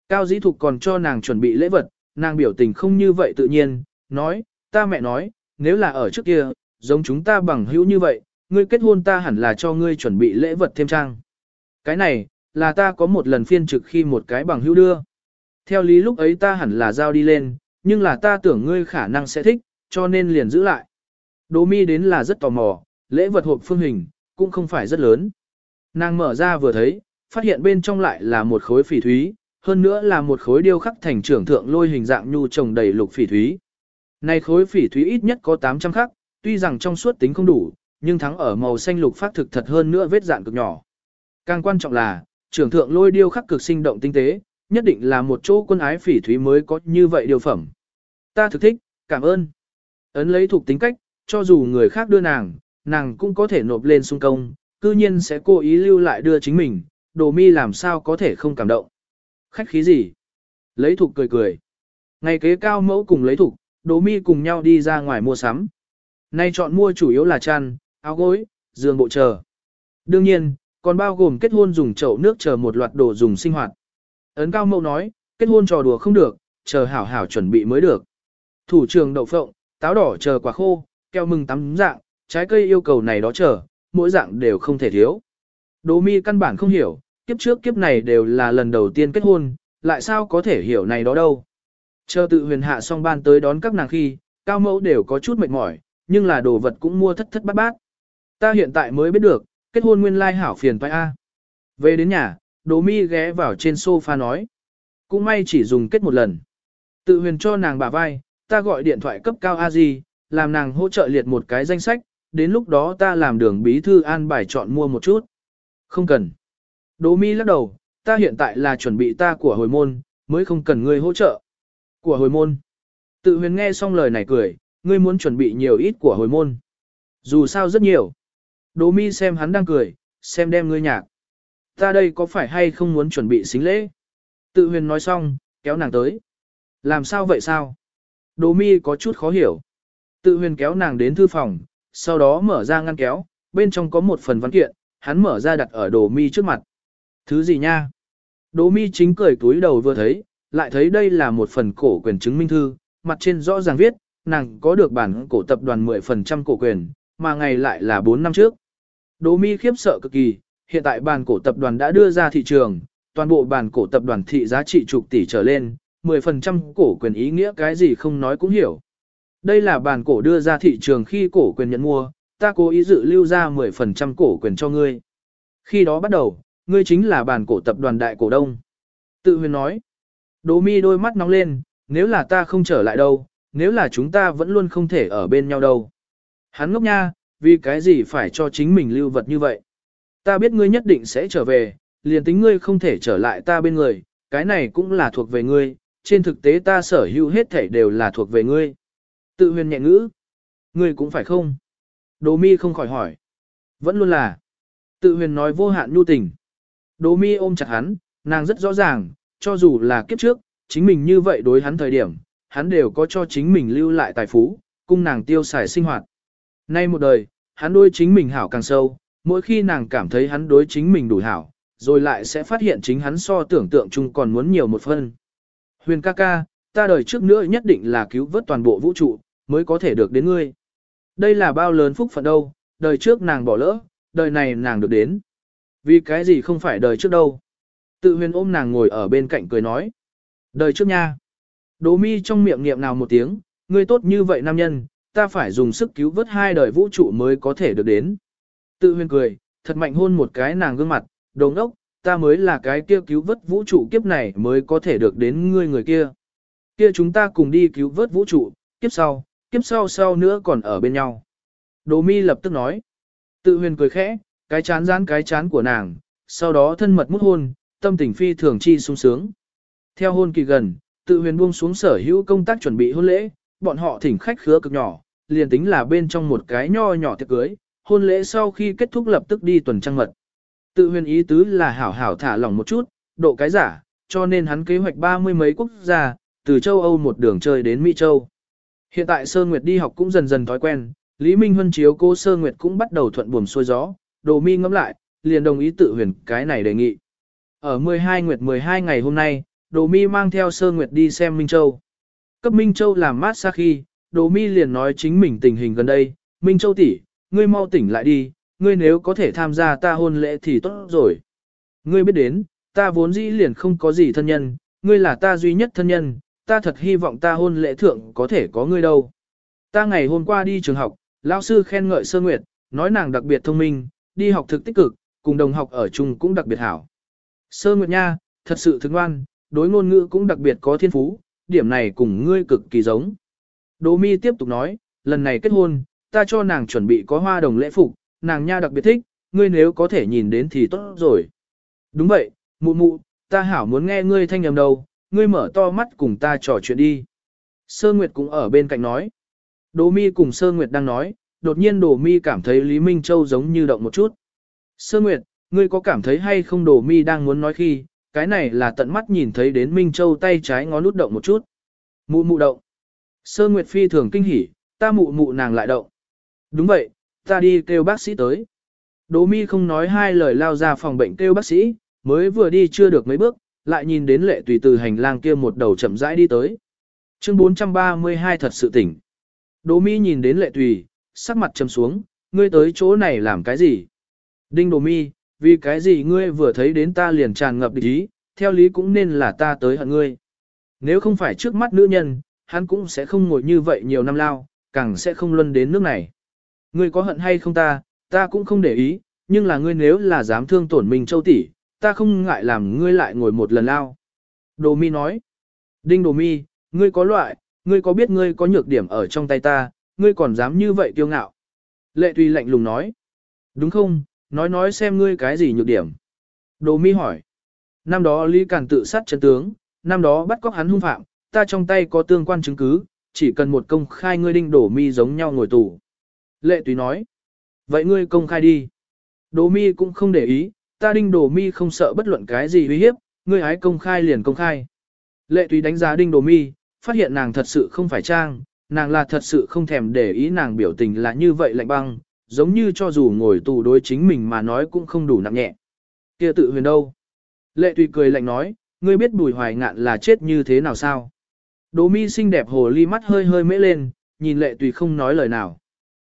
Cao Dĩ Thục còn cho nàng chuẩn bị lễ vật, nàng biểu tình không như vậy tự nhiên, nói, ta mẹ nói, nếu là ở trước kia, giống chúng ta bằng hữu như vậy, ngươi kết hôn ta hẳn là cho ngươi chuẩn bị lễ vật thêm trang. Cái này, là ta có một lần phiên trực khi một cái bằng hữu đưa. Theo lý lúc ấy ta hẳn là giao đi lên, nhưng là ta tưởng ngươi khả năng sẽ thích, cho nên liền giữ lại. Đỗ mi đến là rất tò mò, lễ vật hộp phương hình, cũng không phải rất lớn. Nàng mở ra vừa thấy, phát hiện bên trong lại là một khối phỉ thúy, hơn nữa là một khối điêu khắc thành trưởng thượng lôi hình dạng nhu trồng đầy lục phỉ thúy. Này khối phỉ thúy ít nhất có 800 khắc, tuy rằng trong suốt tính không đủ, nhưng thắng ở màu xanh lục phát thực thật hơn nữa vết dạng cực nhỏ. Càng quan trọng là, trưởng thượng lôi điêu khắc cực sinh động tinh tế, nhất định là một chỗ quân ái phỉ thúy mới có như vậy điều phẩm. Ta thực thích, cảm ơn. Ấn lấy thuộc tính cách, cho dù người khác đưa nàng, nàng cũng có thể nộp lên sung công, cư nhiên sẽ cố ý lưu lại đưa chính mình, đồ mi làm sao có thể không cảm động. Khách khí gì? Lấy thục cười cười. Ngày kế cao mẫu cùng lấy thục, đồ mi cùng nhau đi ra ngoài mua sắm. Nay chọn mua chủ yếu là chăn, áo gối, giường bộ chờ. Đương nhiên, còn bao gồm kết hôn dùng chậu nước chờ một loạt đồ dùng sinh hoạt. Ấn cao mẫu nói, kết hôn trò đùa không được, chờ hảo hảo chuẩn bị mới được. Thủ trường đậu phộng, táo đỏ chờ quả khô, keo mừng tắm dạng, trái cây yêu cầu này đó chờ, mỗi dạng đều không thể thiếu. Đỗ mi căn bản không hiểu, kiếp trước kiếp này đều là lần đầu tiên kết hôn, lại sao có thể hiểu này đó đâu. Chờ tự huyền hạ xong ban tới đón các nàng khi, cao mẫu đều có chút mệt mỏi, nhưng là đồ vật cũng mua thất thất bát bát. Ta hiện tại mới biết được, kết hôn nguyên lai hảo phiền phải a. Về đến nhà, Đỗ mi ghé vào trên sofa nói. Cũng may chỉ dùng kết một lần. Tự huyền cho nàng bà vai, ta gọi điện thoại cấp cao a di, làm nàng hỗ trợ liệt một cái danh sách, đến lúc đó ta làm đường bí thư an bài chọn mua một chút. Không cần. Đỗ mi lắc đầu, ta hiện tại là chuẩn bị ta của hồi môn, mới không cần ngươi hỗ trợ. Của hồi môn. Tự huyền nghe xong lời này cười, ngươi muốn chuẩn bị nhiều ít của hồi môn. Dù sao rất nhiều. Đỗ mi xem hắn đang cười, xem đem ngươi nhạc. Ta đây có phải hay không muốn chuẩn bị xính lễ? Tự huyền nói xong, kéo nàng tới. Làm sao vậy sao? Đỗ mi có chút khó hiểu. Tự huyền kéo nàng đến thư phòng, sau đó mở ra ngăn kéo, bên trong có một phần văn kiện, hắn mở ra đặt ở đồ mi trước mặt. Thứ gì nha? Đồ mi chính cười túi đầu vừa thấy, lại thấy đây là một phần cổ quyền chứng minh thư, mặt trên rõ ràng viết, nàng có được bản cổ tập đoàn 10% cổ quyền, mà ngày lại là 4 năm trước. Đỗ mi khiếp sợ cực kỳ, hiện tại bản cổ tập đoàn đã đưa ra thị trường, toàn bộ bản cổ tập đoàn thị giá trị chục tỷ trở lên, 10% cổ quyền ý nghĩa cái gì không nói cũng hiểu. Đây là bản cổ đưa ra thị trường khi cổ quyền nhận mua, ta cố ý dự lưu ra 10% cổ quyền cho ngươi. Khi đó bắt đầu, ngươi chính là bản cổ tập đoàn đại cổ đông. Tự huyền nói. Đỗ mi đôi mắt nóng lên, nếu là ta không trở lại đâu, nếu là chúng ta vẫn luôn không thể ở bên nhau đâu. Hắn ngốc nha, vì cái gì phải cho chính mình lưu vật như vậy. Ta biết ngươi nhất định sẽ trở về, liền tính ngươi không thể trở lại ta bên người, cái này cũng là thuộc về ngươi, trên thực tế ta sở hữu hết thể đều là thuộc về ngươi. Tự huyền nhẹ ngữ. Ngươi cũng phải không? Đỗ mi không khỏi hỏi. Vẫn luôn là. Tự huyền nói vô hạn nhu tình. Đỗ mi ôm chặt hắn, nàng rất rõ ràng, cho dù là kiếp trước, chính mình như vậy đối hắn thời điểm, hắn đều có cho chính mình lưu lại tài phú, cung nàng tiêu xài sinh hoạt. Nay một đời, hắn đôi chính mình hảo càng sâu, mỗi khi nàng cảm thấy hắn đối chính mình đủ hảo, rồi lại sẽ phát hiện chính hắn so tưởng tượng chung còn muốn nhiều một phân. Huyền ca ca, ta đời trước nữa nhất định là cứu vớt toàn bộ vũ trụ, mới có thể được đến ngươi. Đây là bao lớn phúc phận đâu, đời trước nàng bỏ lỡ, đời này nàng được đến. Vì cái gì không phải đời trước đâu. Tự huyền ôm nàng ngồi ở bên cạnh cười nói. Đời trước nha. Đỗ mi trong miệng niệm nào một tiếng, ngươi tốt như vậy nam nhân, ta phải dùng sức cứu vớt hai đời vũ trụ mới có thể được đến. Tự huyền cười, thật mạnh hôn một cái nàng gương mặt, đồng ốc, ta mới là cái kia cứu vớt vũ trụ kiếp này mới có thể được đến ngươi người kia. Kia chúng ta cùng đi cứu vớt vũ trụ, kiếp sau, kiếp sau sau nữa còn ở bên nhau. Đỗ mi lập tức nói. Tự huyền cười khẽ, cái chán rán cái chán của nàng, sau đó thân mật mút hôn, tâm tình phi thường chi sung sướng. Theo hôn kỳ gần, tự huyền buông xuống sở hữu công tác chuẩn bị hôn lễ, bọn họ thỉnh khách khứa cực nhỏ, liền tính là bên trong một cái nho nhỏ tiệc cưới, hôn lễ sau khi kết thúc lập tức đi tuần trăng mật. Tự huyền ý tứ là hảo hảo thả lỏng một chút, độ cái giả, cho nên hắn kế hoạch ba mươi mấy quốc gia, từ châu Âu một đường chơi đến Mỹ Châu. Hiện tại Sơn Nguyệt đi học cũng dần dần thói quen, Lý Minh Huân chiếu cô Sơn Nguyệt cũng bắt đầu thuận buồm xuôi gió, đồ mi ngẫm lại, liền đồng ý tự huyền cái này đề nghị. Ở 12 Nguyệt 12 ngày hôm nay, đồ mi mang theo Sơn Nguyệt đi xem Minh Châu. Cấp Minh Châu làm mát xa khi, đồ mi liền nói chính mình tình hình gần đây, Minh Châu tỷ, ngươi mau tỉnh lại đi, ngươi nếu có thể tham gia ta hôn lễ thì tốt rồi. Ngươi biết đến, ta vốn dĩ liền không có gì thân nhân, ngươi là ta duy nhất thân nhân, ta thật hy vọng ta hôn lễ thượng có thể có ngươi đâu. Ta ngày hôm qua đi trường học, lão sư khen ngợi Sơ Nguyệt, nói nàng đặc biệt thông minh, đi học thực tích cực, cùng đồng học ở chung cũng đặc biệt hảo. Sơ Nguyệt nha, thật sự thức ngoan, đối ngôn ngữ cũng đặc biệt có thiên phú, điểm này cùng ngươi cực kỳ giống. Đỗ Mi tiếp tục nói, lần này kết hôn, ta cho nàng chuẩn bị có hoa đồng lễ phục, nàng nha đặc biệt thích, ngươi nếu có thể nhìn đến thì tốt rồi. Đúng vậy, mụ mụ, ta hảo muốn nghe ngươi thanh âm đâu, ngươi mở to mắt cùng ta trò chuyện đi. Sơ Nguyệt cũng ở bên cạnh nói. Đồ mi cùng Sơ Nguyệt đang nói, đột nhiên Đồ mi cảm thấy Lý Minh Châu giống như động một chút. Sơ Nguyệt, ngươi có cảm thấy hay không Đồ mi đang muốn nói khi, cái này là tận mắt nhìn thấy đến Minh Châu tay trái ngón út động một chút. Mụ mụ động. Sơ Nguyệt phi thường kinh hỉ, ta mụ mụ nàng lại động. Đúng vậy, ta đi kêu bác sĩ tới. Đỗ mi không nói hai lời lao ra phòng bệnh kêu bác sĩ, mới vừa đi chưa được mấy bước, lại nhìn đến lệ tùy từ hành lang kia một đầu chậm rãi đi tới. Chương 432 thật sự tỉnh. Đỗ mi nhìn đến lệ tùy, sắc mặt chầm xuống, ngươi tới chỗ này làm cái gì? Đinh Đỗ mi, vì cái gì ngươi vừa thấy đến ta liền tràn ngập địch ý, theo lý cũng nên là ta tới hận ngươi. Nếu không phải trước mắt nữ nhân, hắn cũng sẽ không ngồi như vậy nhiều năm lao, càng sẽ không luân đến nước này. Ngươi có hận hay không ta, ta cũng không để ý, nhưng là ngươi nếu là dám thương tổn mình châu tỷ, ta không ngại làm ngươi lại ngồi một lần lao. Đồ mi nói, Đinh Đồ mi, ngươi có loại, ngươi có biết ngươi có nhược điểm ở trong tay ta, ngươi còn dám như vậy kiêu ngạo. Lệ tùy lạnh lùng nói, đúng không, nói nói xem ngươi cái gì nhược điểm. Đồ mi hỏi, năm đó Lý Càn tự sát chân tướng, năm đó bắt cóc hắn hung phạm, ta trong tay có tương quan chứng cứ, chỉ cần một công khai ngươi đinh đổ mi giống nhau ngồi tù. Lệ tùy nói, vậy ngươi công khai đi. Đồ mi cũng không để ý, ta đinh đồ mi không sợ bất luận cái gì uy hiếp, ngươi hái công khai liền công khai. Lệ tùy đánh giá đinh đồ mi, phát hiện nàng thật sự không phải trang, nàng là thật sự không thèm để ý nàng biểu tình là như vậy lạnh băng, giống như cho dù ngồi tù đối chính mình mà nói cũng không đủ nặng nhẹ. kia tự huyền đâu? Lệ tùy cười lạnh nói, ngươi biết bùi hoài ngạn là chết như thế nào sao? Đỗ mi xinh đẹp hồ ly mắt hơi hơi mễ lên, nhìn lệ tùy không nói lời nào.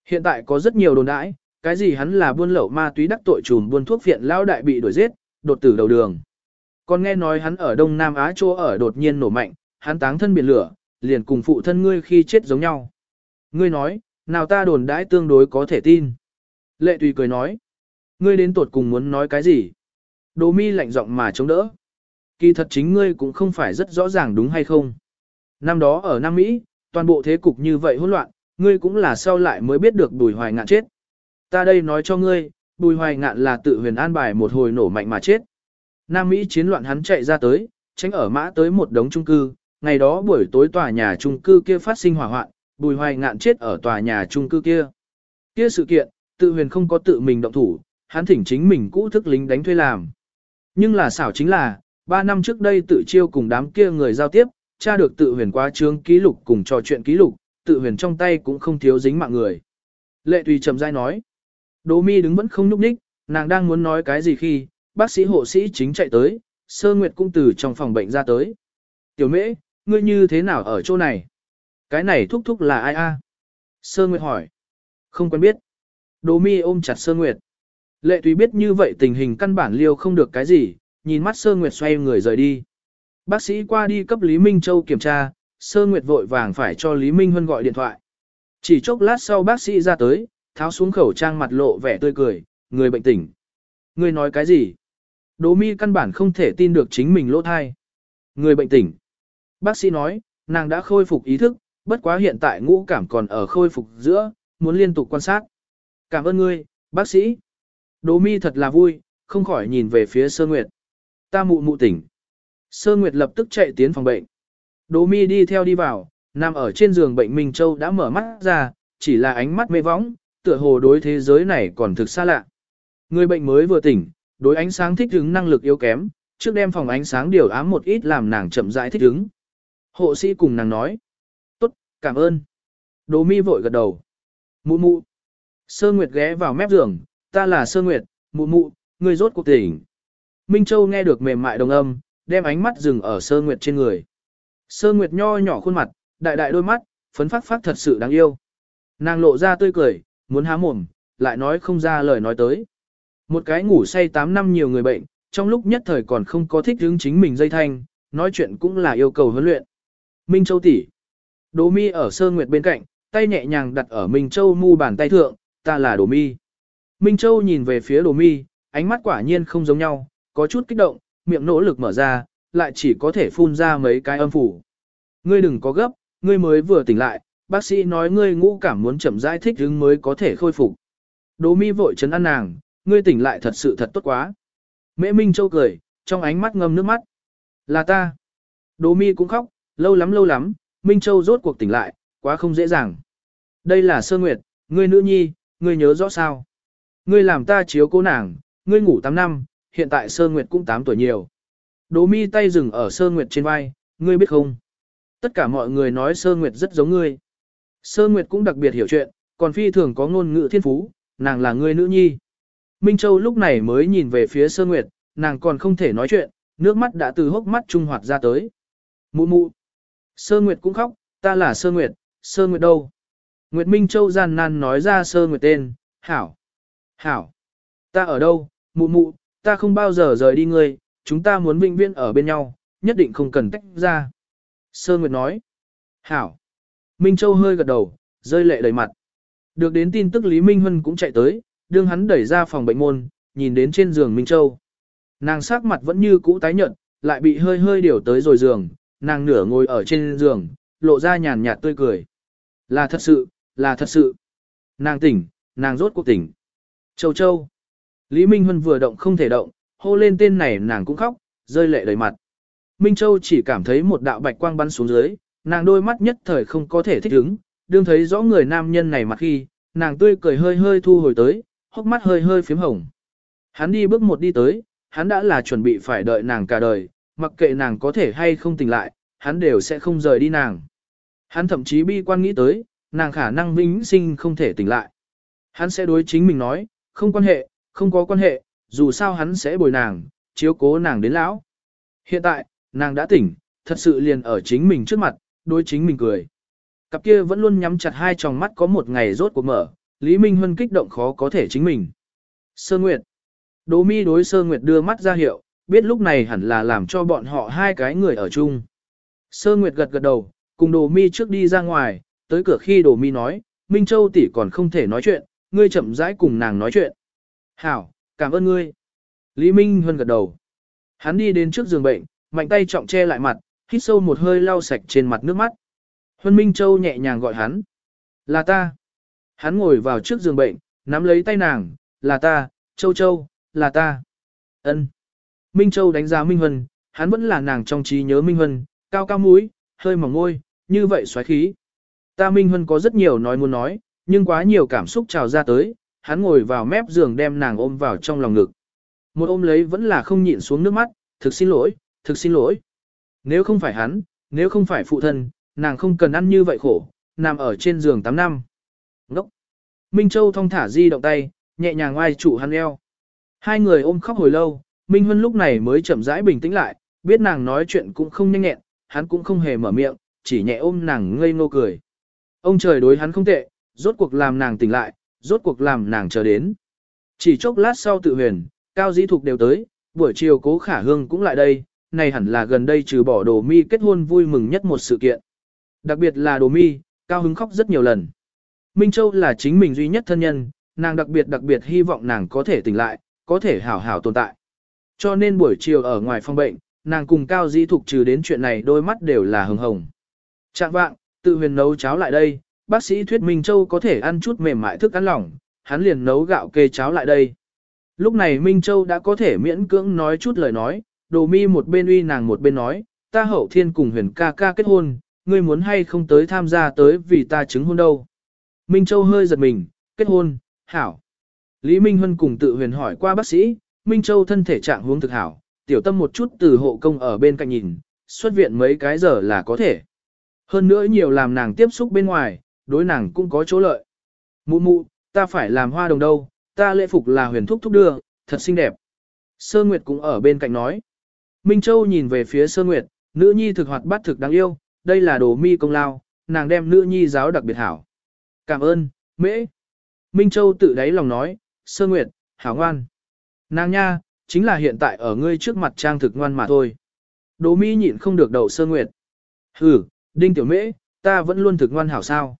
Hiện tại có rất nhiều đồn đãi, cái gì hắn là buôn lậu ma túy đắc tội trùm buôn thuốc viện lao đại bị đuổi giết, đột tử đầu đường. Còn nghe nói hắn ở Đông Nam Á chỗ ở đột nhiên nổ mạnh, hắn táng thân biển lửa, liền cùng phụ thân ngươi khi chết giống nhau. Ngươi nói, nào ta đồn đãi tương đối có thể tin. Lệ tùy cười nói, ngươi đến tuột cùng muốn nói cái gì? Đỗ mi lạnh giọng mà chống đỡ. Kỳ thật chính ngươi cũng không phải rất rõ ràng đúng hay không. Năm đó ở Nam Mỹ, toàn bộ thế cục như vậy hỗn loạn, ngươi cũng là sau lại mới biết được bùi hoài ngạn chết. Ta đây nói cho ngươi, bùi hoài ngạn là tự huyền an bài một hồi nổ mạnh mà chết. Nam Mỹ chiến loạn hắn chạy ra tới, tránh ở mã tới một đống trung cư, ngày đó buổi tối tòa nhà trung cư kia phát sinh hỏa hoạn, bùi hoài ngạn chết ở tòa nhà trung cư kia. Kia sự kiện, tự huyền không có tự mình động thủ, hắn thỉnh chính mình cũ thức lính đánh thuê làm. Nhưng là xảo chính là, ba năm trước đây tự chiêu cùng đám kia người giao tiếp, tra được tự huyền quá trương ký lục cùng trò chuyện ký lục, tự huyền trong tay cũng không thiếu dính mạng người. Lệ Tùy trầm dai nói. Đỗ mi đứng vẫn không nhúc nhích, nàng đang muốn nói cái gì khi, bác sĩ hộ sĩ chính chạy tới, sơ nguyệt cũng từ trong phòng bệnh ra tới. Tiểu mễ, ngươi như thế nào ở chỗ này? Cái này thúc thúc là ai a? Sơ nguyệt hỏi. Không quen biết. Đỗ mi ôm chặt sơ nguyệt. Lệ Tùy biết như vậy tình hình căn bản liêu không được cái gì, nhìn mắt sơ nguyệt xoay người rời đi. Bác sĩ qua đi cấp Lý Minh Châu kiểm tra, sơ nguyệt vội vàng phải cho Lý Minh Huân gọi điện thoại. Chỉ chốc lát sau bác sĩ ra tới, tháo xuống khẩu trang mặt lộ vẻ tươi cười, người bệnh tỉnh. Người nói cái gì? Đỗ mi căn bản không thể tin được chính mình lỗ thai. Người bệnh tỉnh. Bác sĩ nói, nàng đã khôi phục ý thức, bất quá hiện tại ngũ cảm còn ở khôi phục giữa, muốn liên tục quan sát. Cảm ơn ngươi, bác sĩ. Đỗ mi thật là vui, không khỏi nhìn về phía sơ nguyệt. Ta mụ mụ tỉnh. Sơ nguyệt lập tức chạy tiến phòng bệnh. Đỗ mi đi theo đi vào, nằm ở trên giường bệnh Minh Châu đã mở mắt ra, chỉ là ánh mắt mê võng, tựa hồ đối thế giới này còn thực xa lạ. Người bệnh mới vừa tỉnh, đối ánh sáng thích ứng năng lực yếu kém, trước đem phòng ánh sáng điều ám một ít làm nàng chậm rãi thích ứng. Hộ sĩ cùng nàng nói. Tốt, cảm ơn. Đỗ mi vội gật đầu. Mụ mụ. Sơ Nguyệt ghé vào mép giường, ta là Sơ Nguyệt, mụ mụ, ngươi rốt cuộc tỉnh. Minh Châu nghe được mềm mại đồng âm, đem ánh mắt dừng ở Sơ Nguyệt trên người. Sơ Nguyệt nho nhỏ khuôn mặt, đại đại đôi mắt, phấn phát phát thật sự đáng yêu. Nàng lộ ra tươi cười, muốn há mồm, lại nói không ra lời nói tới. Một cái ngủ say 8 năm nhiều người bệnh, trong lúc nhất thời còn không có thích hướng chính mình dây thanh, nói chuyện cũng là yêu cầu huấn luyện. Minh Châu tỷ, Đỗ Mi ở Sơ Nguyệt bên cạnh, tay nhẹ nhàng đặt ở Minh Châu mu bàn tay thượng, ta là Đỗ Mi. Minh Châu nhìn về phía Đỗ Mi, ánh mắt quả nhiên không giống nhau, có chút kích động, miệng nỗ lực mở ra, lại chỉ có thể phun ra mấy cái âm phủ. Ngươi đừng có gấp, ngươi mới vừa tỉnh lại, bác sĩ nói ngươi ngũ cảm muốn chậm rãi thích ứng mới có thể khôi phục. Đỗ mi vội chấn an nàng, ngươi tỉnh lại thật sự thật tốt quá. Mễ Minh Châu cười, trong ánh mắt ngâm nước mắt. Là ta. Đỗ mi cũng khóc, lâu lắm lâu lắm, Minh Châu rốt cuộc tỉnh lại, quá không dễ dàng. Đây là Sơ Nguyệt, ngươi nữ nhi, ngươi nhớ rõ sao. Ngươi làm ta chiếu cố nàng, ngươi ngủ 8 năm, hiện tại Sơ Nguyệt cũng 8 tuổi nhiều. Đỗ mi tay dừng ở Sơ Nguyệt trên vai, ngươi biết không? Tất cả mọi người nói Sơ Nguyệt rất giống ngươi. Sơ Nguyệt cũng đặc biệt hiểu chuyện, còn phi thường có ngôn ngữ thiên phú, nàng là ngươi nữ nhi. Minh Châu lúc này mới nhìn về phía Sơ Nguyệt, nàng còn không thể nói chuyện, nước mắt đã từ hốc mắt trung hoạt ra tới. Mụ mụ. Sơ Nguyệt cũng khóc, ta là Sơ Nguyệt, Sơ Nguyệt đâu? Nguyệt Minh Châu gian nan nói ra Sơ Nguyệt tên, Hảo. Hảo. Ta ở đâu, mụ mụ, ta không bao giờ rời đi ngươi, chúng ta muốn vinh viên ở bên nhau, nhất định không cần tách ra. Sơ Nguyệt nói. Hảo. Minh Châu hơi gật đầu, rơi lệ đầy mặt. Được đến tin tức Lý Minh Huân cũng chạy tới, đương hắn đẩy ra phòng bệnh môn, nhìn đến trên giường Minh Châu. Nàng sắc mặt vẫn như cũ tái nhợt, lại bị hơi hơi điều tới rồi giường, nàng nửa ngồi ở trên giường, lộ ra nhàn nhạt tươi cười. Là thật sự, là thật sự. Nàng tỉnh, nàng rốt cuộc tỉnh. Châu Châu. Lý Minh Huân vừa động không thể động, hô lên tên này nàng cũng khóc, rơi lệ đầy mặt. Minh Châu chỉ cảm thấy một đạo bạch quang bắn xuống dưới, nàng đôi mắt nhất thời không có thể thích ứng, đương thấy rõ người nam nhân này mặt khi, nàng tươi cười hơi hơi thu hồi tới, hốc mắt hơi hơi phím hồng. Hắn đi bước một đi tới, hắn đã là chuẩn bị phải đợi nàng cả đời, mặc kệ nàng có thể hay không tỉnh lại, hắn đều sẽ không rời đi nàng. Hắn thậm chí bi quan nghĩ tới, nàng khả năng vĩnh sinh không thể tỉnh lại. Hắn sẽ đối chính mình nói, không quan hệ, không có quan hệ, dù sao hắn sẽ bồi nàng, chiếu cố nàng đến lão. Hiện tại, nàng đã tỉnh, thật sự liền ở chính mình trước mặt, đối chính mình cười. Cặp kia vẫn luôn nhắm chặt hai tròng mắt có một ngày rốt cuộc mở, Lý Minh Huân kích động khó có thể chính mình. Sơ Nguyệt. Đỗ mi đối Sơ Nguyệt đưa mắt ra hiệu, biết lúc này hẳn là làm cho bọn họ hai cái người ở chung. Sơ Nguyệt gật gật đầu, cùng Đồ Mi trước đi ra ngoài, tới cửa khi Đồ Mi nói, Minh Châu tỷ còn không thể nói chuyện, ngươi chậm rãi cùng nàng nói chuyện. Hảo, cảm ơn ngươi. Lý Minh Huân gật đầu. Hắn đi đến trước giường bệnh, mạnh tay trọng che lại mặt, hít sâu một hơi lau sạch trên mặt nước mắt. Huân Minh Châu nhẹ nhàng gọi hắn. Là ta. Hắn ngồi vào trước giường bệnh, nắm lấy tay nàng, là ta, Châu Châu, là ta. Ân. Minh Châu đánh giá Minh Huân, hắn vẫn là nàng trong trí nhớ Minh Huân, cao cao mũi, hơi mỏng môi, như vậy xoáy khí. Ta Minh Huân có rất nhiều nói muốn nói, nhưng quá nhiều cảm xúc trào ra tới, hắn ngồi vào mép giường đem nàng ôm vào trong lòng ngực. Một ôm lấy vẫn là không nhịn xuống nước mắt, thực xin lỗi, thực xin lỗi. Nếu không phải hắn, nếu không phải phụ thân, nàng không cần ăn như vậy khổ, nằm ở trên giường 8 năm. Ngốc! Minh Châu thong thả di động tay, nhẹ nhàng oai trụ hắn eo. Hai người ôm khóc hồi lâu, Minh Huân lúc này mới chậm rãi bình tĩnh lại, biết nàng nói chuyện cũng không nhanh nhẹn, hắn cũng không hề mở miệng, chỉ nhẹ ôm nàng ngây ngô cười. Ông trời đối hắn không tệ, rốt cuộc làm nàng tỉnh lại, rốt cuộc làm nàng chờ đến. Chỉ chốc lát sau tự huyền, Cao Dĩ Thục đều tới, buổi chiều cố khả hương cũng lại đây, này hẳn là gần đây trừ bỏ đồ mi kết hôn vui mừng nhất một sự kiện. Đặc biệt là đồ mi, Cao hứng khóc rất nhiều lần. Minh Châu là chính mình duy nhất thân nhân, nàng đặc biệt đặc biệt hy vọng nàng có thể tỉnh lại, có thể hảo hảo tồn tại. Cho nên buổi chiều ở ngoài phòng bệnh, nàng cùng Cao Dĩ Thục trừ đến chuyện này đôi mắt đều là hồng hồng. Chạm vạng, tự huyền nấu cháo lại đây, bác sĩ thuyết Minh Châu có thể ăn chút mềm mại thức ăn lỏng, hắn liền nấu gạo kê cháo lại đây. Lúc này Minh Châu đã có thể miễn cưỡng nói chút lời nói, đồ mi một bên uy nàng một bên nói, ta hậu thiên cùng huyền ca ca kết hôn, ngươi muốn hay không tới tham gia tới vì ta chứng hôn đâu. Minh Châu hơi giật mình, kết hôn, hảo. Lý Minh Huân cùng tự huyền hỏi qua bác sĩ, Minh Châu thân thể trạng huống thực hảo, tiểu tâm một chút từ hộ công ở bên cạnh nhìn, xuất viện mấy cái giờ là có thể. Hơn nữa nhiều làm nàng tiếp xúc bên ngoài, đối nàng cũng có chỗ lợi. Mụ mụ, ta phải làm hoa đồng đâu, ta lễ phục là huyền thúc thúc đưa, thật xinh đẹp. Sơ Nguyệt cũng ở bên cạnh nói. Minh Châu nhìn về phía Sơ Nguyệt, nữ nhi thực hoạt bát thực đáng yêu, đây là đồ mi công lao, nàng đem nữ nhi giáo đặc biệt hảo. Cảm ơn, mễ. Minh Châu tự đáy lòng nói, Sơ Nguyệt, hảo ngoan. Nàng nha, chính là hiện tại ở ngươi trước mặt trang thực ngoan mà thôi. Đồ mi nhịn không được đầu Sơ Nguyệt. Hừ, đinh tiểu mễ, ta vẫn luôn thực ngoan hảo sao.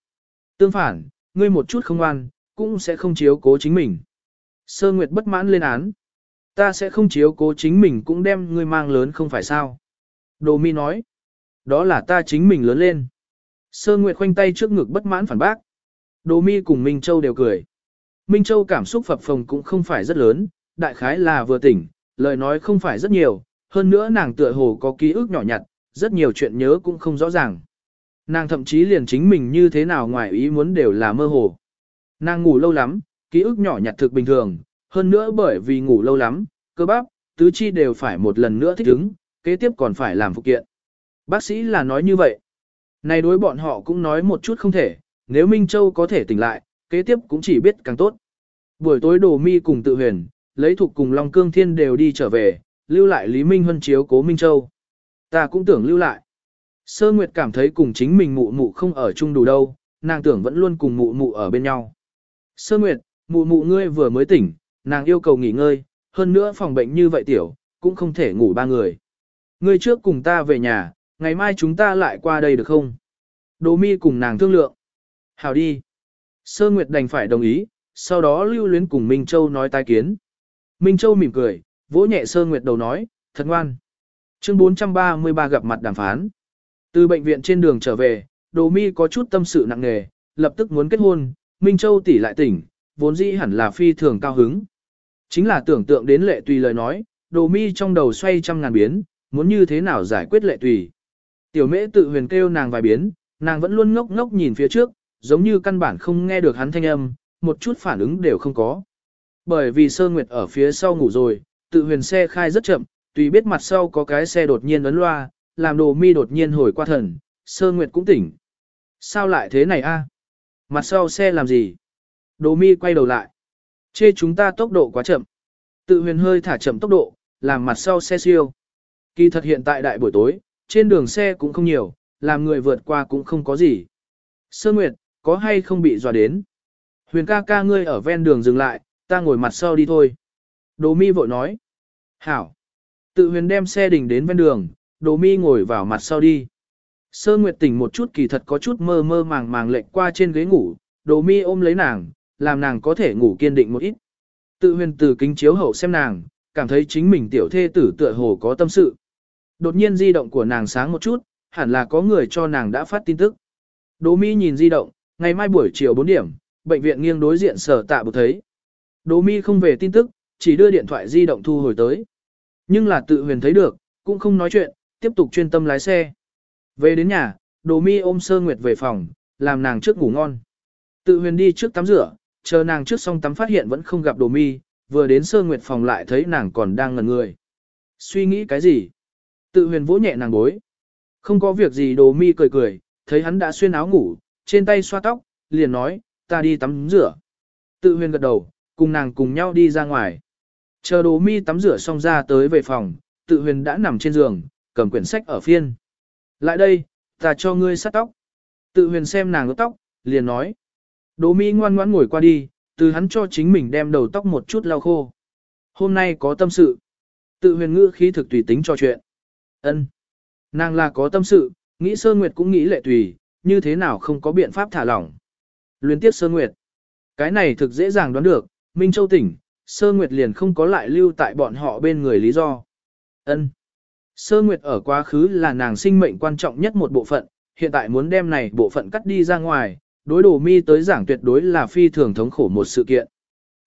Tương phản, ngươi một chút không ngoan, cũng sẽ không chiếu cố chính mình. Sơ Nguyệt bất mãn lên án. Ta sẽ không chiếu cố chính mình cũng đem ngươi mang lớn không phải sao. Đồ mi nói. Đó là ta chính mình lớn lên. Sơ Nguyệt khoanh tay trước ngực bất mãn phản bác. Đồ mi cùng Minh Châu đều cười. Minh Châu cảm xúc phập phồng cũng không phải rất lớn, đại khái là vừa tỉnh, lời nói không phải rất nhiều, hơn nữa nàng tựa hồ có ký ức nhỏ nhặt, rất nhiều chuyện nhớ cũng không rõ ràng. Nàng thậm chí liền chính mình như thế nào ngoài ý muốn đều là mơ hồ. Nàng ngủ lâu lắm, ký ức nhỏ nhặt thực bình thường, hơn nữa bởi vì ngủ lâu lắm, cơ bắp, tứ chi đều phải một lần nữa thích ứng, kế tiếp còn phải làm phục kiện. Bác sĩ là nói như vậy. Này đối bọn họ cũng nói một chút không thể, nếu Minh Châu có thể tỉnh lại, kế tiếp cũng chỉ biết càng tốt. Buổi tối đồ mi cùng tự huyền, lấy thuộc cùng Long Cương Thiên đều đi trở về, lưu lại Lý Minh Huân chiếu cố Minh Châu. Ta cũng tưởng lưu lại. Sơ Nguyệt cảm thấy cùng chính mình mụ mụ không ở chung đủ đâu, nàng tưởng vẫn luôn cùng mụ mụ ở bên nhau. Sơ Nguyệt, mụ mụ ngươi vừa mới tỉnh, nàng yêu cầu nghỉ ngơi, hơn nữa phòng bệnh như vậy tiểu, cũng không thể ngủ ba người. Ngươi trước cùng ta về nhà, ngày mai chúng ta lại qua đây được không? Đỗ mi cùng nàng thương lượng. Hào đi. Sơ Nguyệt đành phải đồng ý, sau đó lưu luyến cùng Minh Châu nói tai kiến. Minh Châu mỉm cười, vỗ nhẹ Sơ Nguyệt đầu nói, thật ngoan. Chương 433 gặp mặt đàm phán. Từ bệnh viện trên đường trở về, Đồ Mi có chút tâm sự nặng nề, lập tức muốn kết hôn, Minh Châu tỷ lại tỉnh, vốn dĩ hẳn là phi thường cao hứng. Chính là tưởng tượng đến lệ tùy lời nói, Đồ Mi trong đầu xoay trăm ngàn biến, muốn như thế nào giải quyết lệ tùy. Tiểu mễ tự huyền kêu nàng vài biến, nàng vẫn luôn ngốc ngốc nhìn phía trước, giống như căn bản không nghe được hắn thanh âm, một chút phản ứng đều không có. Bởi vì sơ nguyệt ở phía sau ngủ rồi, tự huyền xe khai rất chậm, tùy biết mặt sau có cái xe đột nhiên ấn loa, làm đồ mi đột nhiên hồi qua thần, sơ nguyệt cũng tỉnh. Sao lại thế này a? À? Mặt sau xe làm gì? Đồ mi quay đầu lại. Chê chúng ta tốc độ quá chậm. Tự huyền hơi thả chậm tốc độ, làm mặt sau xe siêu. Kỳ thật hiện tại đại buổi tối, trên đường xe cũng không nhiều, làm người vượt qua cũng không có gì. Sơ Nguyệt, có hay không bị dọa đến? Huyền ca ca ngươi ở ven đường dừng lại, ta ngồi mặt sau đi thôi. Đồ mi vội nói. Hảo. Tự huyền đem xe đình đến ven đường, đồ mi ngồi vào mặt sau đi. Sơ Nguyệt tỉnh một chút kỳ thật có chút mơ mơ màng màng lệch qua trên ghế ngủ, đồ mi ôm lấy nàng, làm nàng có thể ngủ kiên định một ít. Tự huyền từ kính chiếu hậu xem nàng, cảm thấy chính mình tiểu thê tử tựa hồ có tâm sự. Đột nhiên di động của nàng sáng một chút, hẳn là có người cho nàng đã phát tin tức. Đỗ Mi nhìn di động, ngày mai buổi chiều 4 điểm, bệnh viện nghiêng đối diện sở tạ bực thấy. Đỗ Mi không về tin tức, chỉ đưa điện thoại di động thu hồi tới. Nhưng là tự huyền thấy được, cũng không nói chuyện, tiếp tục chuyên tâm lái xe. Về đến nhà, Đỗ Mi ôm Sơ Nguyệt về phòng, làm nàng trước ngủ ngon. Tự huyền đi trước tắm rửa, chờ nàng trước xong tắm phát hiện vẫn không gặp Đỗ Mi, vừa đến Sơ Nguyệt phòng lại thấy nàng còn đang ngẩn người. Suy nghĩ cái gì? Tự huyền vỗ nhẹ nàng bối. Không có việc gì Đỗ Mi cười cười, thấy hắn đã xuyên áo ngủ, trên tay xoa tóc, liền nói, ta đi tắm rửa. Tự huyền gật đầu, cùng nàng cùng nhau đi ra ngoài. Chờ đồ mi tắm rửa xong ra tới về phòng, tự huyền đã nằm trên giường, cầm quyển sách ở phiên. Lại đây, ta cho ngươi sát tóc. Tự huyền xem nàng ướt tóc, liền nói. đỗ mi ngoan ngoãn ngồi qua đi, từ hắn cho chính mình đem đầu tóc một chút lau khô. Hôm nay có tâm sự. Tự huyền ngữ khí thực tùy tính cho chuyện. ân Nàng là có tâm sự, nghĩ Sơn Nguyệt cũng nghĩ lệ tùy, như thế nào không có biện pháp thả lỏng. Luyến tiếp Sơn Nguyệt. Cái này thực dễ dàng đoán được, Minh Châu tỉnh, Sơn Nguyệt liền không có lại lưu tại bọn họ bên người lý do. Ân. Sơ Nguyệt ở quá khứ là nàng sinh mệnh quan trọng nhất một bộ phận, hiện tại muốn đem này bộ phận cắt đi ra ngoài, đối đồ mi tới giảng tuyệt đối là phi thường thống khổ một sự kiện.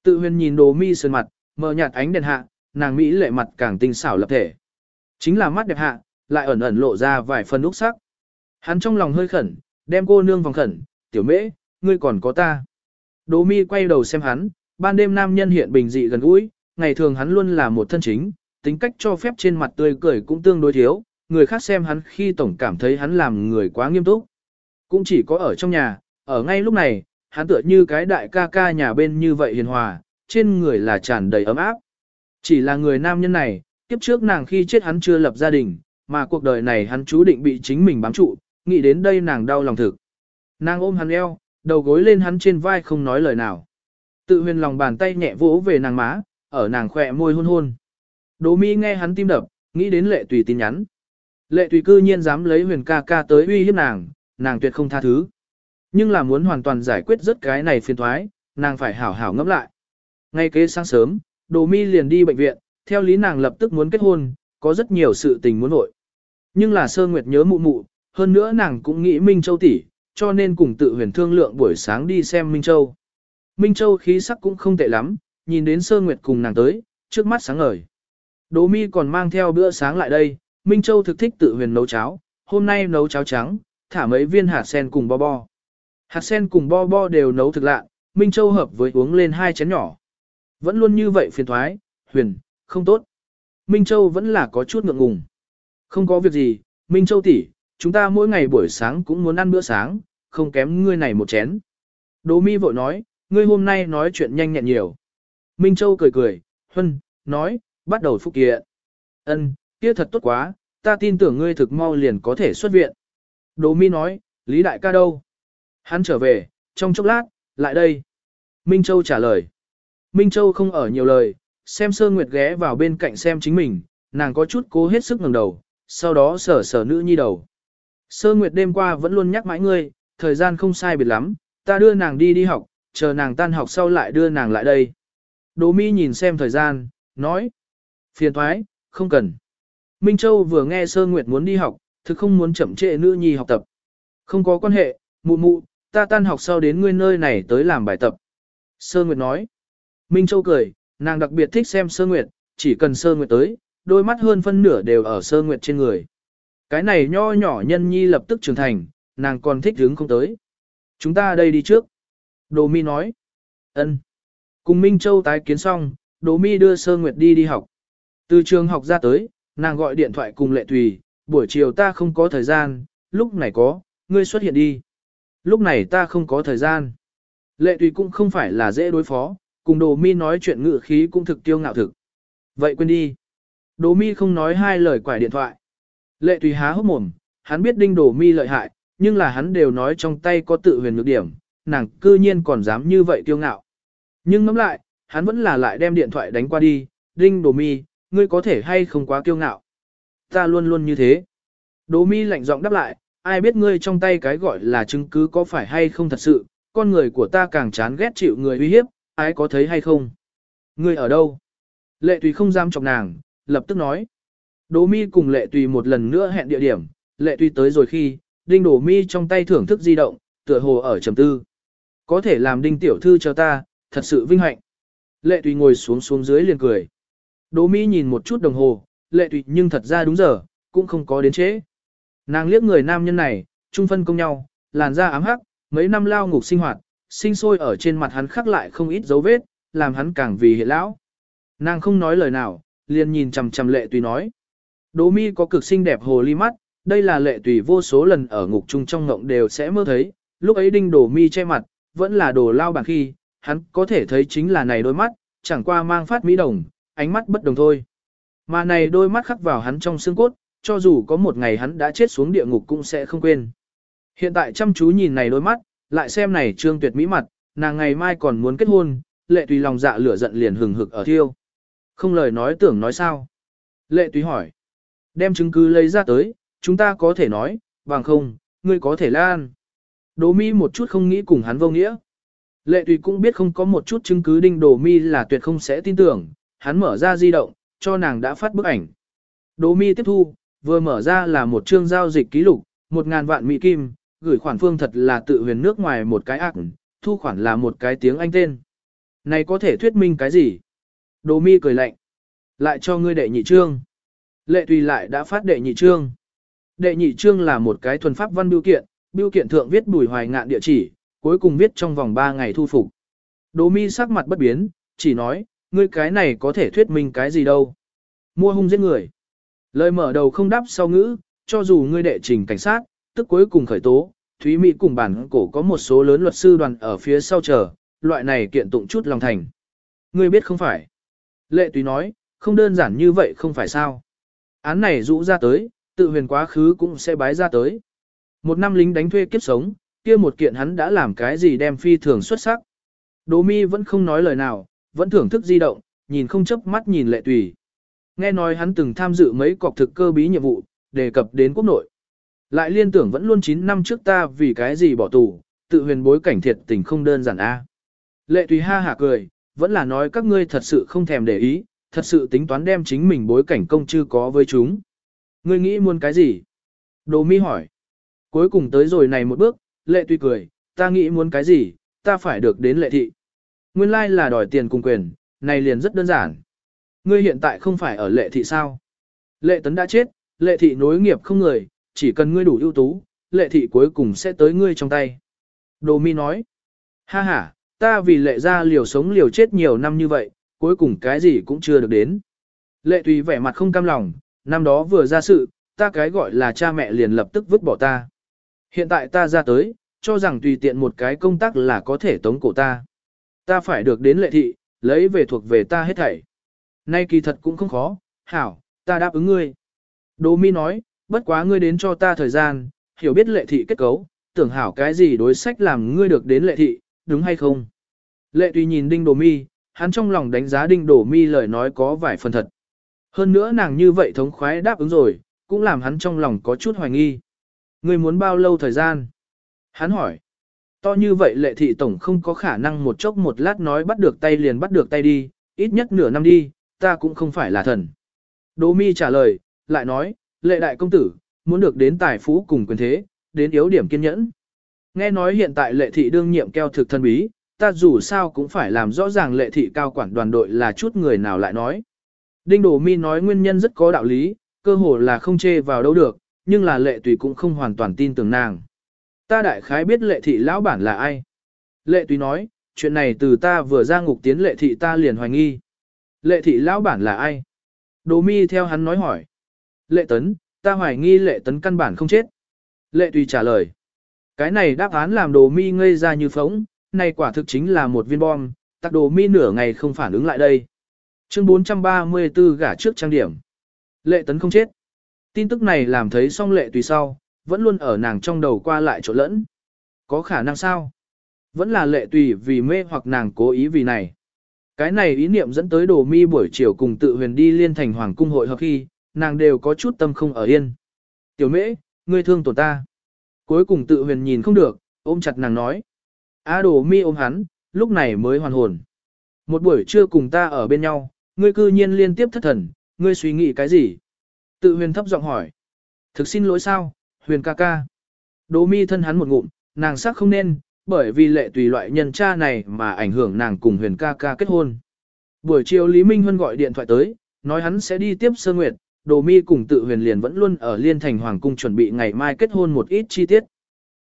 Tự huyền nhìn đồ mi sơn mặt, mờ nhạt ánh đèn hạ, nàng Mỹ lệ mặt càng tinh xảo lập thể. Chính là mắt đẹp hạ, lại ẩn ẩn lộ ra vài phần úc sắc. Hắn trong lòng hơi khẩn, đem cô nương vòng khẩn, tiểu mễ, ngươi còn có ta. Đồ mi quay đầu xem hắn, ban đêm nam nhân hiện bình dị gần gũi, ngày thường hắn luôn là một thân chính, tính cách cho phép trên mặt tươi cười cũng tương đối thiếu, người khác xem hắn khi tổng cảm thấy hắn làm người quá nghiêm túc. Cũng chỉ có ở trong nhà, ở ngay lúc này, hắn tựa như cái đại ca ca nhà bên như vậy hiền hòa, trên người là tràn đầy ấm áp. Chỉ là người nam nhân này, kiếp trước nàng khi chết hắn chưa lập gia đình, mà cuộc đời này hắn chú định bị chính mình bám trụ, nghĩ đến đây nàng đau lòng thực. Nàng ôm hắn eo, đầu gối lên hắn trên vai không nói lời nào. Tự huyền lòng bàn tay nhẹ vỗ về nàng má, ở nàng khỏe môi hôn hôn. Đỗ mi nghe hắn tim đập, nghĩ đến lệ tùy tin nhắn. Lệ tùy cư nhiên dám lấy huyền ca ca tới uy hiếp nàng, nàng tuyệt không tha thứ. Nhưng là muốn hoàn toàn giải quyết rất cái này phiền thoái, nàng phải hảo hảo ngẫm lại. Ngay kế sáng sớm, Đỗ Mi liền đi bệnh viện, theo lý nàng lập tức muốn kết hôn, có rất nhiều sự tình muốn nội. Nhưng là Sơ Nguyệt nhớ mụ mụ, hơn nữa nàng cũng nghĩ Minh Châu tỷ, cho nên cùng tự huyền thương lượng buổi sáng đi xem Minh Châu. Minh Châu khí sắc cũng không tệ lắm, nhìn đến Sơ Nguyệt cùng nàng tới, trước mắt sáng ngời. Đỗ Mi còn mang theo bữa sáng lại đây, Minh Châu thực thích tự huyền nấu cháo, hôm nay nấu cháo trắng, thả mấy viên hạt sen cùng bo bo. Hạt sen cùng bo bo đều nấu thực lạ, Minh Châu hợp với uống lên hai chén nhỏ. Vẫn luôn như vậy phiền thoái, huyền, không tốt. Minh Châu vẫn là có chút ngượng ngùng. Không có việc gì, Minh Châu tỷ, chúng ta mỗi ngày buổi sáng cũng muốn ăn bữa sáng, không kém ngươi này một chén. Đỗ mi vội nói, ngươi hôm nay nói chuyện nhanh nhẹn nhiều. Minh Châu cười cười, huân, nói, bắt đầu phúc kiện. Ân, kia thật tốt quá, ta tin tưởng ngươi thực mau liền có thể xuất viện. Đỗ mi nói, Lý Đại ca đâu? Hắn trở về, trong chốc lát, lại đây. Minh Châu trả lời. Minh Châu không ở nhiều lời, xem sơ nguyệt ghé vào bên cạnh xem chính mình, nàng có chút cố hết sức ngẩng đầu, sau đó sờ sờ nữ nhi đầu. Sơ nguyệt đêm qua vẫn luôn nhắc mãi ngươi, thời gian không sai biệt lắm, ta đưa nàng đi đi học, chờ nàng tan học sau lại đưa nàng lại đây. Đỗ mi nhìn xem thời gian, nói. Phiền thoái, không cần. Minh Châu vừa nghe Sơ Nguyệt muốn đi học, thực không muốn chậm trễ nữ nhi học tập. Không có quan hệ, mụ mụ, ta tan học sau đến ngươi nơi này tới làm bài tập. Sơ Nguyệt nói. Minh Châu cười, nàng đặc biệt thích xem Sơ Nguyệt, chỉ cần Sơ Nguyệt tới, đôi mắt hơn phân nửa đều ở Sơ Nguyệt trên người. Cái này nho nhỏ nhân nhi lập tức trưởng thành, nàng còn thích hướng không tới. Chúng ta đây đi trước. Đồ mi nói. ân. Cùng Minh Châu tái kiến xong, Đồ mi đưa Sơ Nguyệt đi đi học. Từ trường học ra tới, nàng gọi điện thoại cùng Lệ Tùy, buổi chiều ta không có thời gian, lúc này có, ngươi xuất hiện đi. Lúc này ta không có thời gian. Lệ Tùy cũng không phải là dễ đối phó, cùng Đồ mi nói chuyện ngự khí cũng thực tiêu ngạo thực. Vậy quên đi. Đồ mi không nói hai lời quải điện thoại. Lệ Tùy há hốc mồm, hắn biết đinh Đồ mi lợi hại, nhưng là hắn đều nói trong tay có tự huyền nhược điểm, nàng cư nhiên còn dám như vậy tiêu ngạo. Nhưng ngẫm lại, hắn vẫn là lại đem điện thoại đánh qua đi, đinh đồ mi, ngươi có thể hay không quá kiêu ngạo. Ta luôn luôn như thế. Đỗ mi lạnh giọng đáp lại, ai biết ngươi trong tay cái gọi là chứng cứ có phải hay không thật sự, con người của ta càng chán ghét chịu người uy hiếp, ai có thấy hay không. Ngươi ở đâu? Lệ tùy không dám chọc nàng, lập tức nói. Đỗ mi cùng lệ tùy một lần nữa hẹn địa điểm, lệ tùy tới rồi khi, đinh đổ mi trong tay thưởng thức di động, tựa hồ ở trầm tư. Có thể làm đinh tiểu thư cho ta, thật sự vinh hạnh. Lệ tùy ngồi xuống xuống dưới liền cười. Đỗ mi nhìn một chút đồng hồ, lệ tùy nhưng thật ra đúng giờ, cũng không có đến trễ. Nàng liếc người nam nhân này, chung phân công nhau, làn da ám hắc, mấy năm lao ngục sinh hoạt, sinh sôi ở trên mặt hắn khắc lại không ít dấu vết, làm hắn càng vì hiện lão. Nàng không nói lời nào, liền nhìn chằm chằm lệ tùy nói. Đỗ mi có cực xinh đẹp hồ ly mắt, đây là lệ tùy vô số lần ở ngục chung trong ngộng đều sẽ mơ thấy, lúc ấy đinh đổ mi che mặt, vẫn là đồ lao bản khi, hắn có thể thấy chính là này đôi mắt, chẳng qua mang phát mỹ đồng, ánh mắt bất đồng thôi. Mà này đôi mắt khắc vào hắn trong xương cốt, cho dù có một ngày hắn đã chết xuống địa ngục cũng sẽ không quên. Hiện tại chăm chú nhìn này đôi mắt, lại xem này trương tuyệt mỹ mặt, nàng ngày mai còn muốn kết hôn, lệ tùy lòng dạ lửa giận liền hừng hực ở thiêu. Không lời nói tưởng nói sao. Lệ tùy hỏi. Đem chứng cứ lấy ra tới, chúng ta có thể nói, bằng không, ngươi có thể lan. Đỗ mi một chút không nghĩ cùng hắn vô nghĩa. Lệ tùy cũng biết không có một chút chứng cứ đinh đổ mi là tuyệt không sẽ tin tưởng, hắn mở ra di động, cho nàng đã phát bức ảnh. Đỗ mi tiếp thu, vừa mở ra là một chương giao dịch ký lục, một ngàn vạn mỹ kim, gửi khoản phương thật là tự huyền nước ngoài một cái ác, thu khoản là một cái tiếng Anh tên. Này có thể thuyết minh cái gì? Đỗ mi cười lạnh. Lại cho ngươi đệ nhị trương. Lệ tùy lại đã phát đệ nhị trương. Đệ nhị trương là một cái thuần pháp văn biểu kiện, biểu kiện thượng viết bùi hoài ngạn địa chỉ, cuối cùng viết trong vòng 3 ngày thu phục. Đỗ mi sắc mặt bất biến, chỉ nói, ngươi cái này có thể thuyết minh cái gì đâu. Mua hung giết người. Lời mở đầu không đáp sau ngữ, cho dù ngươi đệ trình cảnh sát, tức cuối cùng khởi tố, Thúy Mỹ cùng bản cổ có một số lớn luật sư đoàn ở phía sau chờ, loại này kiện tụng chút lòng thành. Ngươi biết không phải. Lệ Tùy nói, không đơn giản như vậy không phải sao. Án này rũ ra tới, tự huyền quá khứ cũng sẽ bái ra tới. Một năm lính đánh thuê kiếp sống, kia một kiện hắn đã làm cái gì đem phi thường xuất sắc. Đỗ mi vẫn không nói lời nào, vẫn thưởng thức di động, nhìn không chớp mắt nhìn lệ tùy. Nghe nói hắn từng tham dự mấy cọc thực cơ bí nhiệm vụ, đề cập đến quốc nội. Lại liên tưởng vẫn luôn 9 năm trước ta vì cái gì bỏ tù, tự huyền bối cảnh thiệt tình không đơn giản a. Lệ tùy ha hả cười, vẫn là nói các ngươi thật sự không thèm để ý, thật sự tính toán đem chính mình bối cảnh công chư có với chúng. Ngươi nghĩ muốn cái gì? Đồ mi hỏi. Cuối cùng tới rồi này một bước, lệ tùy cười, ta nghĩ muốn cái gì, ta phải được đến lệ thị. Nguyên lai là đòi tiền cùng quyền, này liền rất đơn giản. Ngươi hiện tại không phải ở lệ thị sao? Lệ tấn đã chết, lệ thị nối nghiệp không người, chỉ cần ngươi đủ ưu tú, lệ thị cuối cùng sẽ tới ngươi trong tay. Đồ mi nói, ha ha, ta vì lệ ra liều sống liều chết nhiều năm như vậy, cuối cùng cái gì cũng chưa được đến. Lệ tùy vẻ mặt không cam lòng, năm đó vừa ra sự, ta cái gọi là cha mẹ liền lập tức vứt bỏ ta. Hiện tại ta ra tới, cho rằng tùy tiện một cái công tác là có thể tống cổ ta. Ta phải được đến lệ thị, lấy về thuộc về ta hết thảy. Nay kỳ thật cũng không khó, hảo, ta đáp ứng ngươi. Đỗ mi nói, bất quá ngươi đến cho ta thời gian, hiểu biết lệ thị kết cấu, tưởng hảo cái gì đối sách làm ngươi được đến lệ thị, đúng hay không? Lệ tùy nhìn đinh đồ mi, hắn trong lòng đánh giá đinh đồ mi lời nói có vài phần thật. Hơn nữa nàng như vậy thống khoái đáp ứng rồi, cũng làm hắn trong lòng có chút hoài nghi. Ngươi muốn bao lâu thời gian? Hắn hỏi. To như vậy lệ thị tổng không có khả năng một chốc một lát nói bắt được tay liền bắt được tay đi, ít nhất nửa năm đi, ta cũng không phải là thần. Đỗ mi trả lời, lại nói, lệ đại công tử, muốn được đến tài phú cùng quyền thế, đến yếu điểm kiên nhẫn. Nghe nói hiện tại lệ thị đương nhiệm keo thực thân bí, ta dù sao cũng phải làm rõ ràng lệ thị cao quản đoàn đội là chút người nào lại nói. Đinh Đỗ Mi nói nguyên nhân rất có đạo lý, cơ hồ là không chê vào đâu được, nhưng là lệ tùy cũng không hoàn toàn tin tưởng nàng. Ta đại khái biết lệ thị lão bản là ai. Lệ tùy nói, chuyện này từ ta vừa ra ngục tiến lệ thị ta liền hoài nghi. Lệ thị lão bản là ai? Đồ mi theo hắn nói hỏi. Lệ tấn, ta hoài nghi lệ tấn căn bản không chết. Lệ tùy trả lời. Cái này đáp án làm đồ mi ngây ra như phóng, này quả thực chính là một viên bom, tặc đồ mi nửa ngày không phản ứng lại đây. Chương 434 gả trước trang điểm. Lệ tấn không chết. Tin tức này làm thấy xong lệ tùy sau, vẫn luôn ở nàng trong đầu qua lại chỗ lẫn. Có khả năng sao? Vẫn là lệ tùy vì mê hoặc nàng cố ý vì này. Cái này ý niệm dẫn tới đồ mi buổi chiều cùng tự huyền đi liên thành hoàng cung hội hợp khi, nàng đều có chút tâm không ở yên. Tiểu mễ, ngươi thương tổn ta. Cuối cùng tự huyền nhìn không được, ôm chặt nàng nói. A đồ mi ôm hắn, lúc này mới hoàn hồn. Một buổi trưa cùng ta ở bên nhau, ngươi cư nhiên liên tiếp thất thần, ngươi suy nghĩ cái gì? Tự huyền thấp giọng hỏi. Thực xin lỗi sao, huyền ca ca. Đỗ mi thân hắn một ngụm, nàng sắc không nên, bởi vì lệ tùy loại nhân cha này mà ảnh hưởng nàng cùng huyền ca ca kết hôn. Buổi chiều Lý Minh Huân gọi điện thoại tới, nói hắn sẽ đi tiếp sơ nguyệt, đồ mi cùng tự huyền liền vẫn luôn ở liên thành hoàng cung chuẩn bị ngày mai kết hôn một ít chi tiết.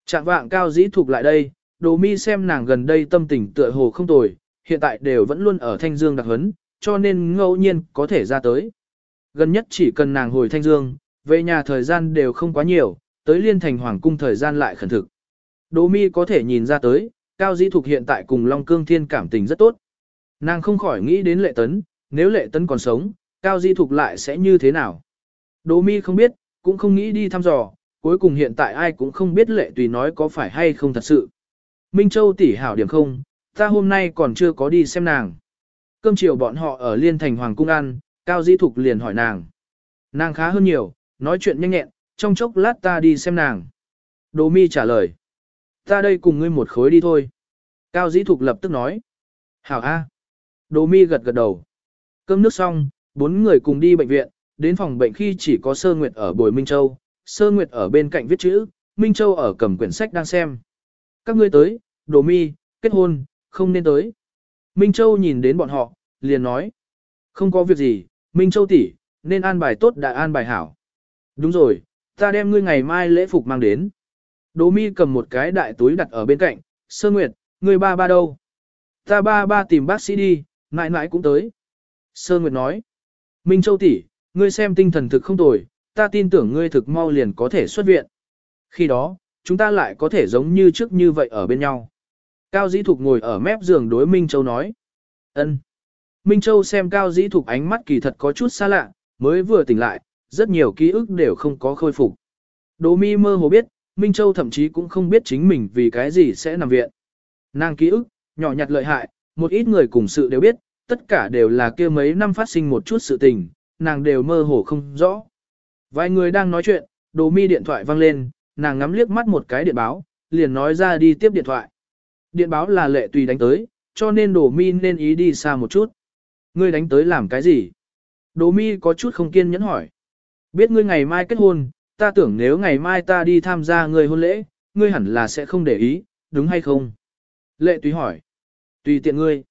Trạng vạng cao dĩ thuộc lại đây, đồ mi xem nàng gần đây tâm tình tựa hồ không tồi, hiện tại đều vẫn luôn ở thanh dương đặc hấn, cho nên ngẫu nhiên có thể ra tới. Gần nhất chỉ cần nàng hồi thanh dương, về nhà thời gian đều không quá nhiều, tới liên thành hoàng cung thời gian lại khẩn thực. Đỗ mi có thể nhìn ra tới, Cao Dĩ Thục hiện tại cùng Long Cương Thiên cảm tình rất tốt. Nàng không khỏi nghĩ đến lệ tấn, nếu lệ tấn còn sống, Cao Dĩ Thục lại sẽ như thế nào. Đỗ mi không biết, cũng không nghĩ đi thăm dò, cuối cùng hiện tại ai cũng không biết lệ tùy nói có phải hay không thật sự. Minh Châu tỷ hảo điểm không, ta hôm nay còn chưa có đi xem nàng. Cơm chiều bọn họ ở Liên Thành Hoàng Cung ăn, Cao Dĩ Thục liền hỏi nàng. Nàng khá hơn nhiều, nói chuyện nhanh nhẹn, trong chốc lát ta đi xem nàng. Đỗ mi trả lời. Ta đây cùng ngươi một khối đi thôi. Cao Dĩ Thục lập tức nói. Hảo A. Đỗ mi gật gật đầu. Cơm nước xong, bốn người cùng đi bệnh viện, đến phòng bệnh khi chỉ có Sơ Nguyệt ở Bồi Minh Châu, Sơ Nguyệt ở bên cạnh viết chữ, Minh Châu ở cầm quyển sách đang xem. Các ngươi tới, Đồ mi, kết hôn, không nên tới. Minh Châu nhìn đến bọn họ, liền nói. Không có việc gì, Minh Châu tỷ, nên an bài tốt đã an bài hảo. Đúng rồi, ta đem ngươi ngày mai lễ phục mang đến. Đỗ mi cầm một cái đại túi đặt ở bên cạnh, sơ nguyệt, ngươi ba ba đâu? Ta ba ba tìm bác sĩ đi, mãi mãi cũng tới. Sơ nguyệt nói, Minh Châu tỷ, ngươi xem tinh thần thực không tồi, ta tin tưởng ngươi thực mau liền có thể xuất viện. Khi đó, chúng ta lại có thể giống như trước như vậy ở bên nhau. Cao Dĩ Thục ngồi ở mép giường đối Minh Châu nói. ân. Minh Châu xem Cao Dĩ Thục ánh mắt kỳ thật có chút xa lạ, mới vừa tỉnh lại, rất nhiều ký ức đều không có khôi phục. Đỗ mi mơ hồ biết, Minh Châu thậm chí cũng không biết chính mình vì cái gì sẽ nằm viện. Nàng ký ức, nhỏ nhặt lợi hại, một ít người cùng sự đều biết, tất cả đều là kia mấy năm phát sinh một chút sự tình, nàng đều mơ hồ không rõ. Vài người đang nói chuyện, đồ mi điện thoại vang lên, nàng ngắm liếc mắt một cái điện báo, liền nói ra đi tiếp điện thoại. Điện báo là lệ tùy đánh tới, cho nên đồ mi nên ý đi xa một chút. Ngươi đánh tới làm cái gì? Đồ mi có chút không kiên nhẫn hỏi. Biết ngươi ngày mai kết hôn, ta tưởng nếu ngày mai ta đi tham gia người hôn lễ, ngươi hẳn là sẽ không để ý, đúng hay không? Lệ tùy hỏi. Tùy tiện ngươi.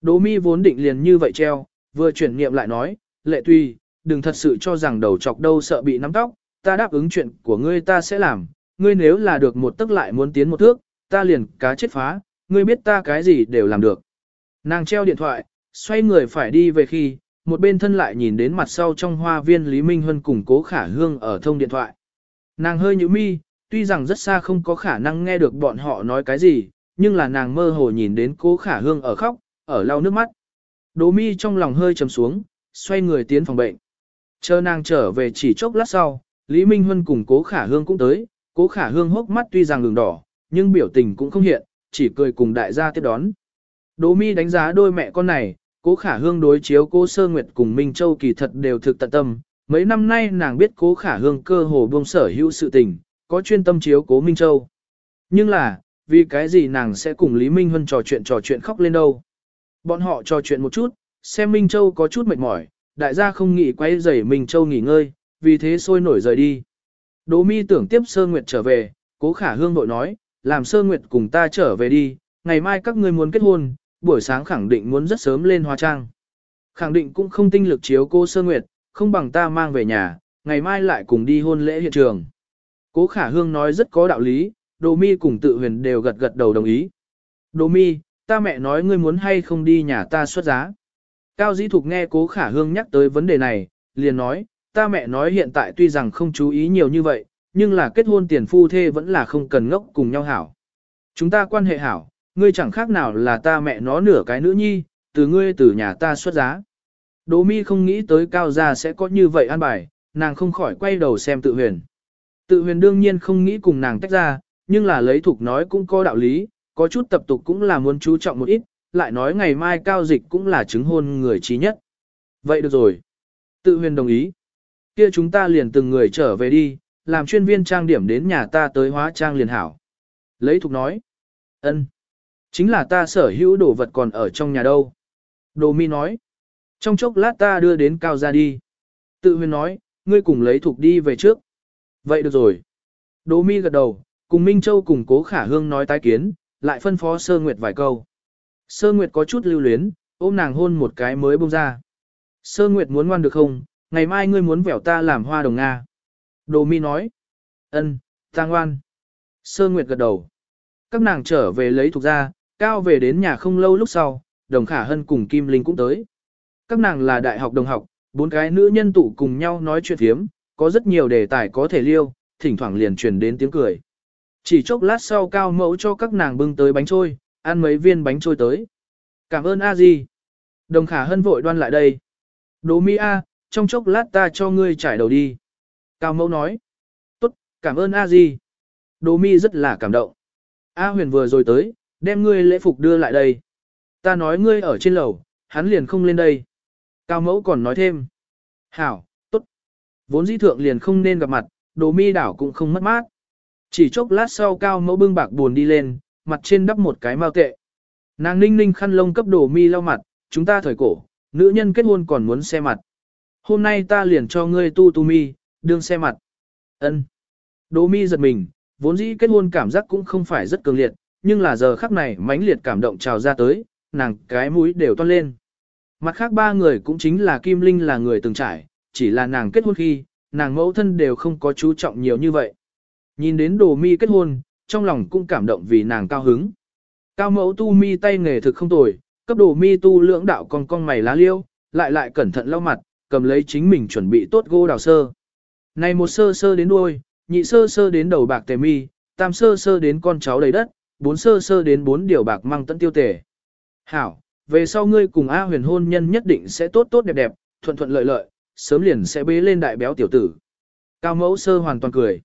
Đỗ mi vốn định liền như vậy treo, vừa chuyển niệm lại nói, lệ tùy, đừng thật sự cho rằng đầu chọc đâu sợ bị nắm tóc, ta đáp ứng chuyện của ngươi ta sẽ làm, ngươi nếu là được một tức lại muốn tiến một thước, ta liền cá chết phá, ngươi biết ta cái gì đều làm được. Nàng treo điện thoại, xoay người phải đi về khi, một bên thân lại nhìn đến mặt sau trong hoa viên Lý Minh Huân cùng cố khả hương ở thông điện thoại. Nàng hơi nhíu mi, tuy rằng rất xa không có khả năng nghe được bọn họ nói cái gì, nhưng là nàng mơ hồ nhìn đến cố khả hương ở khóc, ở lau nước mắt. Đỗ mi trong lòng hơi trầm xuống, xoay người tiến phòng bệnh. Chờ nàng trở về chỉ chốc lát sau, Lý Minh Huân cùng cố khả hương cũng tới, cố khả hương hốc mắt tuy rằng đường đỏ, nhưng biểu tình cũng không hiện, chỉ cười cùng đại gia tiếp đón. Đỗ mi đánh giá đôi mẹ con này, cố khả hương đối chiếu cố sơ nguyệt cùng Minh Châu kỳ thật đều thực tận tâm. Mấy năm nay nàng biết cố khả hương cơ hồ buông sở hữu sự tình, có chuyên tâm chiếu cố Minh Châu. Nhưng là, vì cái gì nàng sẽ cùng Lý Minh Huân trò chuyện trò chuyện khóc lên đâu. Bọn họ trò chuyện một chút, xem Minh Châu có chút mệt mỏi, đại gia không nghĩ quay rầy Minh Châu nghỉ ngơi, vì thế sôi nổi rời đi. Đỗ mi tưởng tiếp Sơ Nguyệt trở về, cố khả hương đội nói, làm Sơ Nguyệt cùng ta trở về đi, ngày mai các ngươi muốn kết hôn, buổi sáng khẳng định muốn rất sớm lên hóa trang. Khẳng định cũng không tinh lực chiếu cô Sơ Nguyệt, không bằng ta mang về nhà, ngày mai lại cùng đi hôn lễ hiện trường. Cố khả hương nói rất có đạo lý, Đồ Mi cùng tự huyền đều gật gật đầu đồng ý. Đồ Mi, ta mẹ nói ngươi muốn hay không đi nhà ta xuất giá. Cao Dĩ Thục nghe cố khả hương nhắc tới vấn đề này, liền nói, ta mẹ nói hiện tại tuy rằng không chú ý nhiều như vậy, nhưng là kết hôn tiền phu thê vẫn là không cần ngốc cùng nhau hảo. Chúng ta quan hệ hảo, ngươi chẳng khác nào là ta mẹ nó nửa cái nữ nhi, từ ngươi từ nhà ta xuất giá. Đỗ mi không nghĩ tới cao gia sẽ có như vậy an bài, nàng không khỏi quay đầu xem tự huyền. Tự huyền đương nhiên không nghĩ cùng nàng tách ra, nhưng là lấy thục nói cũng có đạo lý, có chút tập tục cũng là muốn chú trọng một ít, lại nói ngày mai cao dịch cũng là chứng hôn người trí nhất. Vậy được rồi. Tự huyền đồng ý. Kia chúng ta liền từng người trở về đi, làm chuyên viên trang điểm đến nhà ta tới hóa trang liền hảo. Lấy thục nói. ân, Chính là ta sở hữu đồ vật còn ở trong nhà đâu. Đồ mi nói. Trong chốc lát ta đưa đến cao ra đi. Tự huyền nói, ngươi cùng lấy thục đi về trước. Vậy được rồi. Đồ mi gật đầu, cùng Minh Châu cùng cố khả hương nói tái kiến, lại phân phó sơ nguyệt vài câu. Sơ nguyệt có chút lưu luyến, ôm nàng hôn một cái mới bông ra. Sơ nguyệt muốn ngoan được không, ngày mai ngươi muốn vẻo ta làm hoa đồng Nga. Đồ mi nói. ân, ta ngoan. Sơ nguyệt gật đầu. Các nàng trở về lấy thuộc ra, cao về đến nhà không lâu lúc sau, đồng khả hân cùng Kim Linh cũng tới. Các nàng là đại học đồng học, bốn cái nữ nhân tụ cùng nhau nói chuyện thiếm, có rất nhiều đề tài có thể liêu, thỉnh thoảng liền truyền đến tiếng cười. Chỉ chốc lát sau cao mẫu cho các nàng bưng tới bánh trôi, ăn mấy viên bánh trôi tới. Cảm ơn a di. Đồng khả hân vội đoan lại đây. Đỗ mi a, trong chốc lát ta cho ngươi trải đầu đi. Cao mẫu nói. Tốt, cảm ơn a di. Đỗ mi rất là cảm động. A huyền vừa rồi tới, đem ngươi lễ phục đưa lại đây. Ta nói ngươi ở trên lầu, hắn liền không lên đây. Cao mẫu còn nói thêm. Hảo, tốt. Vốn dĩ thượng liền không nên gặp mặt, đồ mi đảo cũng không mất mát. Chỉ chốc lát sau cao mẫu bưng bạc buồn đi lên, mặt trên đắp một cái mao tệ. Nàng ninh ninh khăn lông cấp đồ mi lau mặt, chúng ta thời cổ, nữ nhân kết hôn còn muốn xe mặt. Hôm nay ta liền cho ngươi tu tu mi, đương xe mặt. ân Đồ mi giật mình, vốn dĩ kết hôn cảm giác cũng không phải rất cường liệt, nhưng là giờ khắc này mãnh liệt cảm động trào ra tới, nàng cái mũi đều toan lên. Mặt khác ba người cũng chính là Kim Linh là người từng trải, chỉ là nàng kết hôn khi, nàng mẫu thân đều không có chú trọng nhiều như vậy. Nhìn đến đồ mi kết hôn, trong lòng cũng cảm động vì nàng cao hứng. Cao mẫu tu mi tay nghề thực không tồi, cấp đồ mi tu lưỡng đạo con con mày lá liêu, lại lại cẩn thận lau mặt, cầm lấy chính mình chuẩn bị tốt gỗ đào sơ. Này một sơ sơ đến đuôi, nhị sơ sơ đến đầu bạc tề mi, tam sơ sơ đến con cháu đầy đất, bốn sơ sơ đến bốn điều bạc mang tận tiêu tề. Hảo, về sau ngươi cùng A huyền hôn nhân nhất định sẽ tốt tốt đẹp đẹp, thuận thuận lợi lợi, sớm liền sẽ bế lên đại béo tiểu tử. Cao mẫu sơ hoàn toàn cười.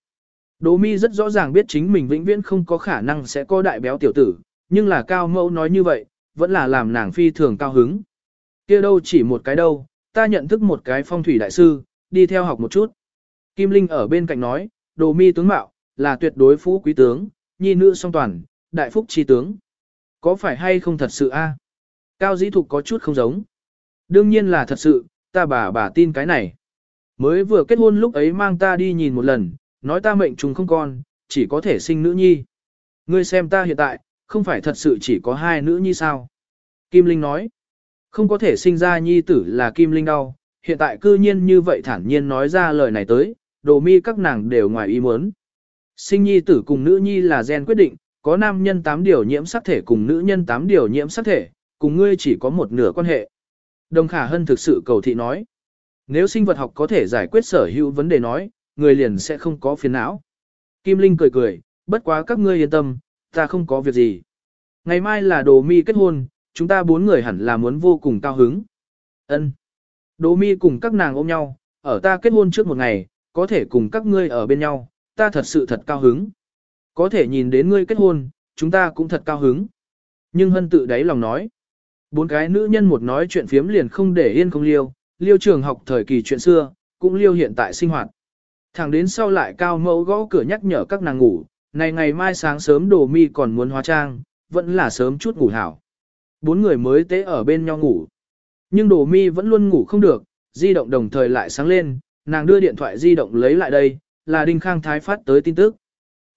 Đỗ mi rất rõ ràng biết chính mình vĩnh viễn không có khả năng sẽ có đại béo tiểu tử, nhưng là cao mẫu nói như vậy, vẫn là làm nàng phi thường cao hứng. kia đâu chỉ một cái đâu, ta nhận thức một cái phong thủy đại sư, đi theo học một chút. Kim Linh ở bên cạnh nói, đồ mi tướng mạo, là tuyệt đối phú quý tướng, nhi nữ song toàn, đại phúc chi tướng. Có phải hay không thật sự a? À? Cao dĩ thục có chút không giống. Đương nhiên là thật sự, ta bà bà tin cái này. Mới vừa kết hôn lúc ấy mang ta đi nhìn một lần, nói ta mệnh trùng không con, chỉ có thể sinh nữ nhi. Ngươi xem ta hiện tại, không phải thật sự chỉ có hai nữ nhi sao? Kim Linh nói, không có thể sinh ra nhi tử là Kim Linh đau, hiện tại cư nhiên như vậy thản nhiên nói ra lời này tới, đồ mi các nàng đều ngoài ý muốn. Sinh nhi tử cùng nữ nhi là gen quyết định, có nam nhân tám điều nhiễm sắc thể cùng nữ nhân tám điều nhiễm sắc thể, cùng ngươi chỉ có một nửa quan hệ. Đồng Khả Hân thực sự cầu thị nói, nếu sinh vật học có thể giải quyết sở hữu vấn đề nói, người liền sẽ không có phiền não. Kim Linh cười cười, bất quá các ngươi yên tâm, ta không có việc gì. Ngày mai là đồ mi kết hôn, chúng ta bốn người hẳn là muốn vô cùng cao hứng. Ân. Đồ mi cùng các nàng ôm nhau, ở ta kết hôn trước một ngày, có thể cùng các ngươi ở bên nhau, ta thật sự thật cao hứng. Có thể nhìn đến ngươi kết hôn, chúng ta cũng thật cao hứng. Nhưng hân tự đáy lòng nói. Bốn cái nữ nhân một nói chuyện phiếm liền không để yên không liêu, liêu trường học thời kỳ chuyện xưa, cũng liêu hiện tại sinh hoạt. Thẳng đến sau lại cao mẫu gõ cửa nhắc nhở các nàng ngủ, này ngày mai sáng sớm đồ mi còn muốn hóa trang, vẫn là sớm chút ngủ hảo. Bốn người mới tế ở bên nhau ngủ. Nhưng đồ mi vẫn luôn ngủ không được, di động đồng thời lại sáng lên, nàng đưa điện thoại di động lấy lại đây, là Đinh Khang Thái phát tới tin tức.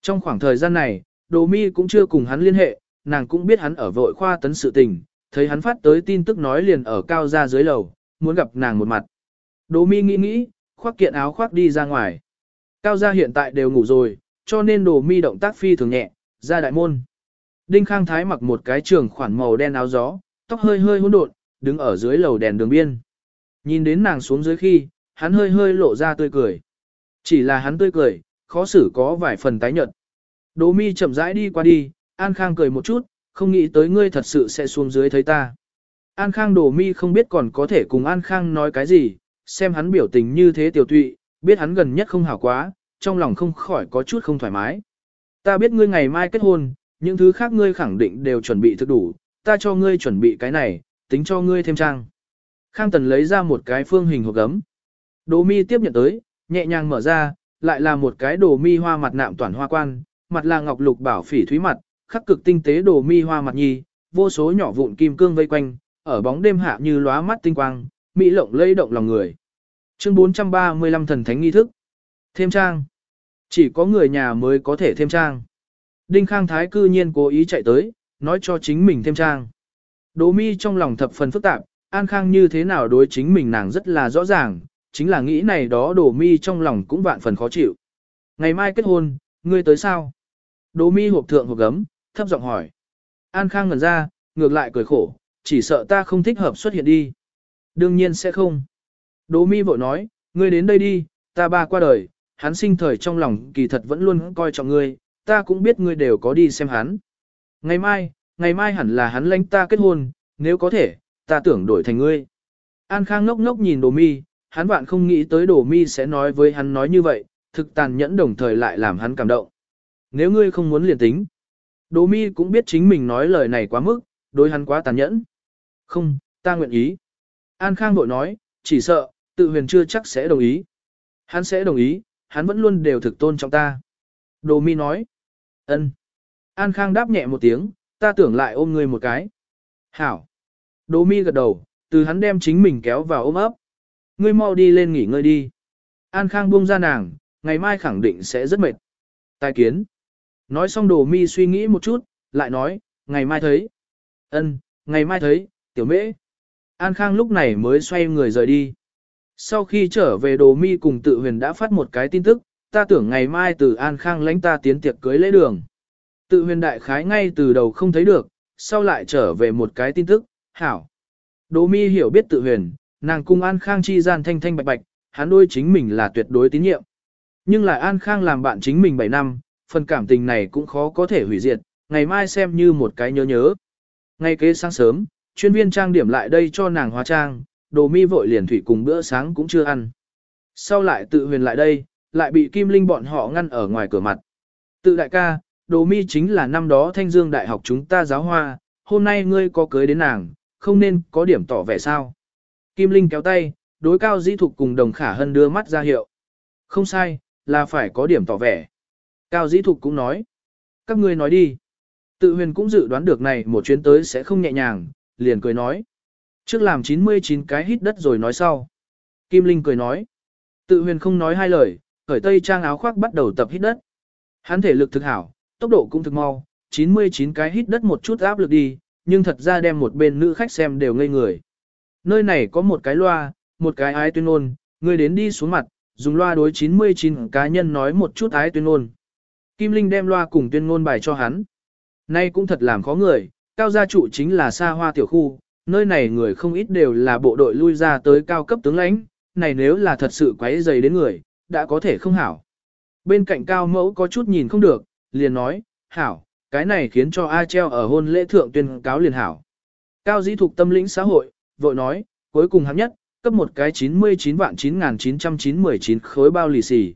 Trong khoảng thời gian này, đồ mi cũng chưa cùng hắn liên hệ, nàng cũng biết hắn ở vội khoa tấn sự tình, thấy hắn phát tới tin tức nói liền ở cao ra dưới lầu, muốn gặp nàng một mặt. Đồ mi nghĩ nghĩ, khoác kiện áo khoác đi ra ngoài. Cao gia hiện tại đều ngủ rồi, cho nên đồ mi động tác phi thường nhẹ, ra đại môn. Đinh Khang Thái mặc một cái trường khoản màu đen áo gió, tóc hơi hơi hỗn độn, đứng ở dưới lầu đèn đường biên. Nhìn đến nàng xuống dưới khi, hắn hơi hơi lộ ra tươi cười. Chỉ là hắn tươi cười, khó xử có vài phần tái nhợt. Đỗ mi chậm rãi đi qua đi, An Khang cười một chút, không nghĩ tới ngươi thật sự sẽ xuống dưới thấy ta. An Khang đổ mi không biết còn có thể cùng An Khang nói cái gì, xem hắn biểu tình như thế tiểu tụy, biết hắn gần nhất không hảo quá, trong lòng không khỏi có chút không thoải mái. Ta biết ngươi ngày mai kết hôn, những thứ khác ngươi khẳng định đều chuẩn bị thức đủ, ta cho ngươi chuẩn bị cái này, tính cho ngươi thêm trang. Khang Tần lấy ra một cái phương hình hộp gấm. Đỗ mi tiếp nhận tới, nhẹ nhàng mở ra, lại là một cái đồ mi hoa mặt nạm toàn hoa quan, mặt là ngọc lục bảo phỉ thúy mặt, khắc cực tinh tế đồ mi hoa mặt nhi, vô số nhỏ vụn kim cương vây quanh, ở bóng đêm hạ như lóa mắt tinh quang, mỹ lộng lây động lòng người. Chương 435 thần thánh nghi thức. Thêm trang. Chỉ có người nhà mới có thể thêm trang. Đinh Khang Thái cư nhiên cố ý chạy tới, nói cho chính mình thêm trang. Đỗ mi trong lòng thập phần phức tạp, An Khang như thế nào đối chính mình nàng rất là rõ ràng, chính là nghĩ này đó Đỗ mi trong lòng cũng vạn phần khó chịu. Ngày mai kết hôn, ngươi tới sao? Đỗ mi hộp thượng hộp gấm, thấp giọng hỏi. An Khang ngẩn ra, ngược lại cười khổ, chỉ sợ ta không thích hợp xuất hiện đi. Đương nhiên sẽ không. Đỗ mi vội nói, ngươi đến đây đi, ta ba qua đời, hắn sinh thời trong lòng kỳ thật vẫn luôn coi trọng ngươi, ta cũng biết ngươi đều có đi xem hắn. Ngày mai, ngày mai hẳn là hắn lãnh ta kết hôn, nếu có thể, ta tưởng đổi thành ngươi. An Khang ngốc ngốc nhìn Đồ Mi, hắn vạn không nghĩ tới đổ Mi sẽ nói với hắn nói như vậy, thực tàn nhẫn đồng thời lại làm hắn cảm động. Nếu ngươi không muốn liền tính. đổ Mi cũng biết chính mình nói lời này quá mức, đối hắn quá tàn nhẫn. Không, ta nguyện ý. An Khang bội nói, chỉ sợ, tự huyền chưa chắc sẽ đồng ý. Hắn sẽ đồng ý, hắn vẫn luôn đều thực tôn trọng ta. Đồ Mi nói, ân. An Khang đáp nhẹ một tiếng, ta tưởng lại ôm ngươi một cái. Hảo. Đỗ mi gật đầu, từ hắn đem chính mình kéo vào ôm ấp. Ngươi mau đi lên nghỉ ngơi đi. An Khang buông ra nàng, ngày mai khẳng định sẽ rất mệt. Tài kiến. Nói xong đồ mi suy nghĩ một chút, lại nói, ngày mai thấy. Ân, ngày mai thấy, tiểu mễ. An Khang lúc này mới xoay người rời đi. Sau khi trở về đồ mi cùng tự huyền đã phát một cái tin tức, ta tưởng ngày mai từ An Khang lãnh ta tiến tiệc cưới lễ đường. Tự huyền đại khái ngay từ đầu không thấy được, sau lại trở về một cái tin tức, hảo. Đỗ mi hiểu biết tự huyền, nàng cung An Khang chi gian thanh thanh bạch bạch, hắn đôi chính mình là tuyệt đối tín nhiệm. Nhưng lại An Khang làm bạn chính mình 7 năm, phần cảm tình này cũng khó có thể hủy diệt, ngày mai xem như một cái nhớ nhớ. Ngay kế sáng sớm, chuyên viên trang điểm lại đây cho nàng hóa trang, đồ mi vội liền thủy cùng bữa sáng cũng chưa ăn. Sau lại tự huyền lại đây, lại bị Kim Linh bọn họ ngăn ở ngoài cửa mặt. Tự đại ca, đồ mi chính là năm đó thanh dương đại học chúng ta giáo hoa, hôm nay ngươi có cưới đến nàng, không nên có điểm tỏ vẻ sao. Kim Linh kéo tay, đối cao dĩ thục cùng đồng khả hân đưa mắt ra hiệu. Không sai, là phải có điểm tỏ vẻ. Cao dĩ thục cũng nói. Các ngươi nói đi. Tự huyền cũng dự đoán được này một chuyến tới sẽ không nhẹ nhàng, liền cười nói. Trước làm 99 cái hít đất rồi nói sau. Kim Linh cười nói. Tự huyền không nói hai lời, khởi tây trang áo khoác bắt đầu tập hít đất. Hắn thể lực thực hảo, tốc độ cũng thực mau, 99 cái hít đất một chút áp lực đi, nhưng thật ra đem một bên nữ khách xem đều ngây người. Nơi này có một cái loa, một cái ái tuyên ôn, người đến đi xuống mặt, dùng loa đối 99 cá nhân nói một chút ái tuyên ôn. Kim Linh đem loa cùng tuyên ngôn bài cho hắn. Nay cũng thật làm khó người, cao gia trụ chính là xa hoa tiểu khu, nơi này người không ít đều là bộ đội lui ra tới cao cấp tướng lãnh, này nếu là thật sự quấy dày đến người, đã có thể không hảo. Bên cạnh cao mẫu có chút nhìn không được, liền nói, hảo, cái này khiến cho A treo ở hôn lễ thượng tuyên cáo liền hảo. Cao dĩ thuộc tâm lĩnh xã hội, vội nói, cuối cùng hấp nhất, cấp một cái 99 vạn 9.919 khối bao lì xì.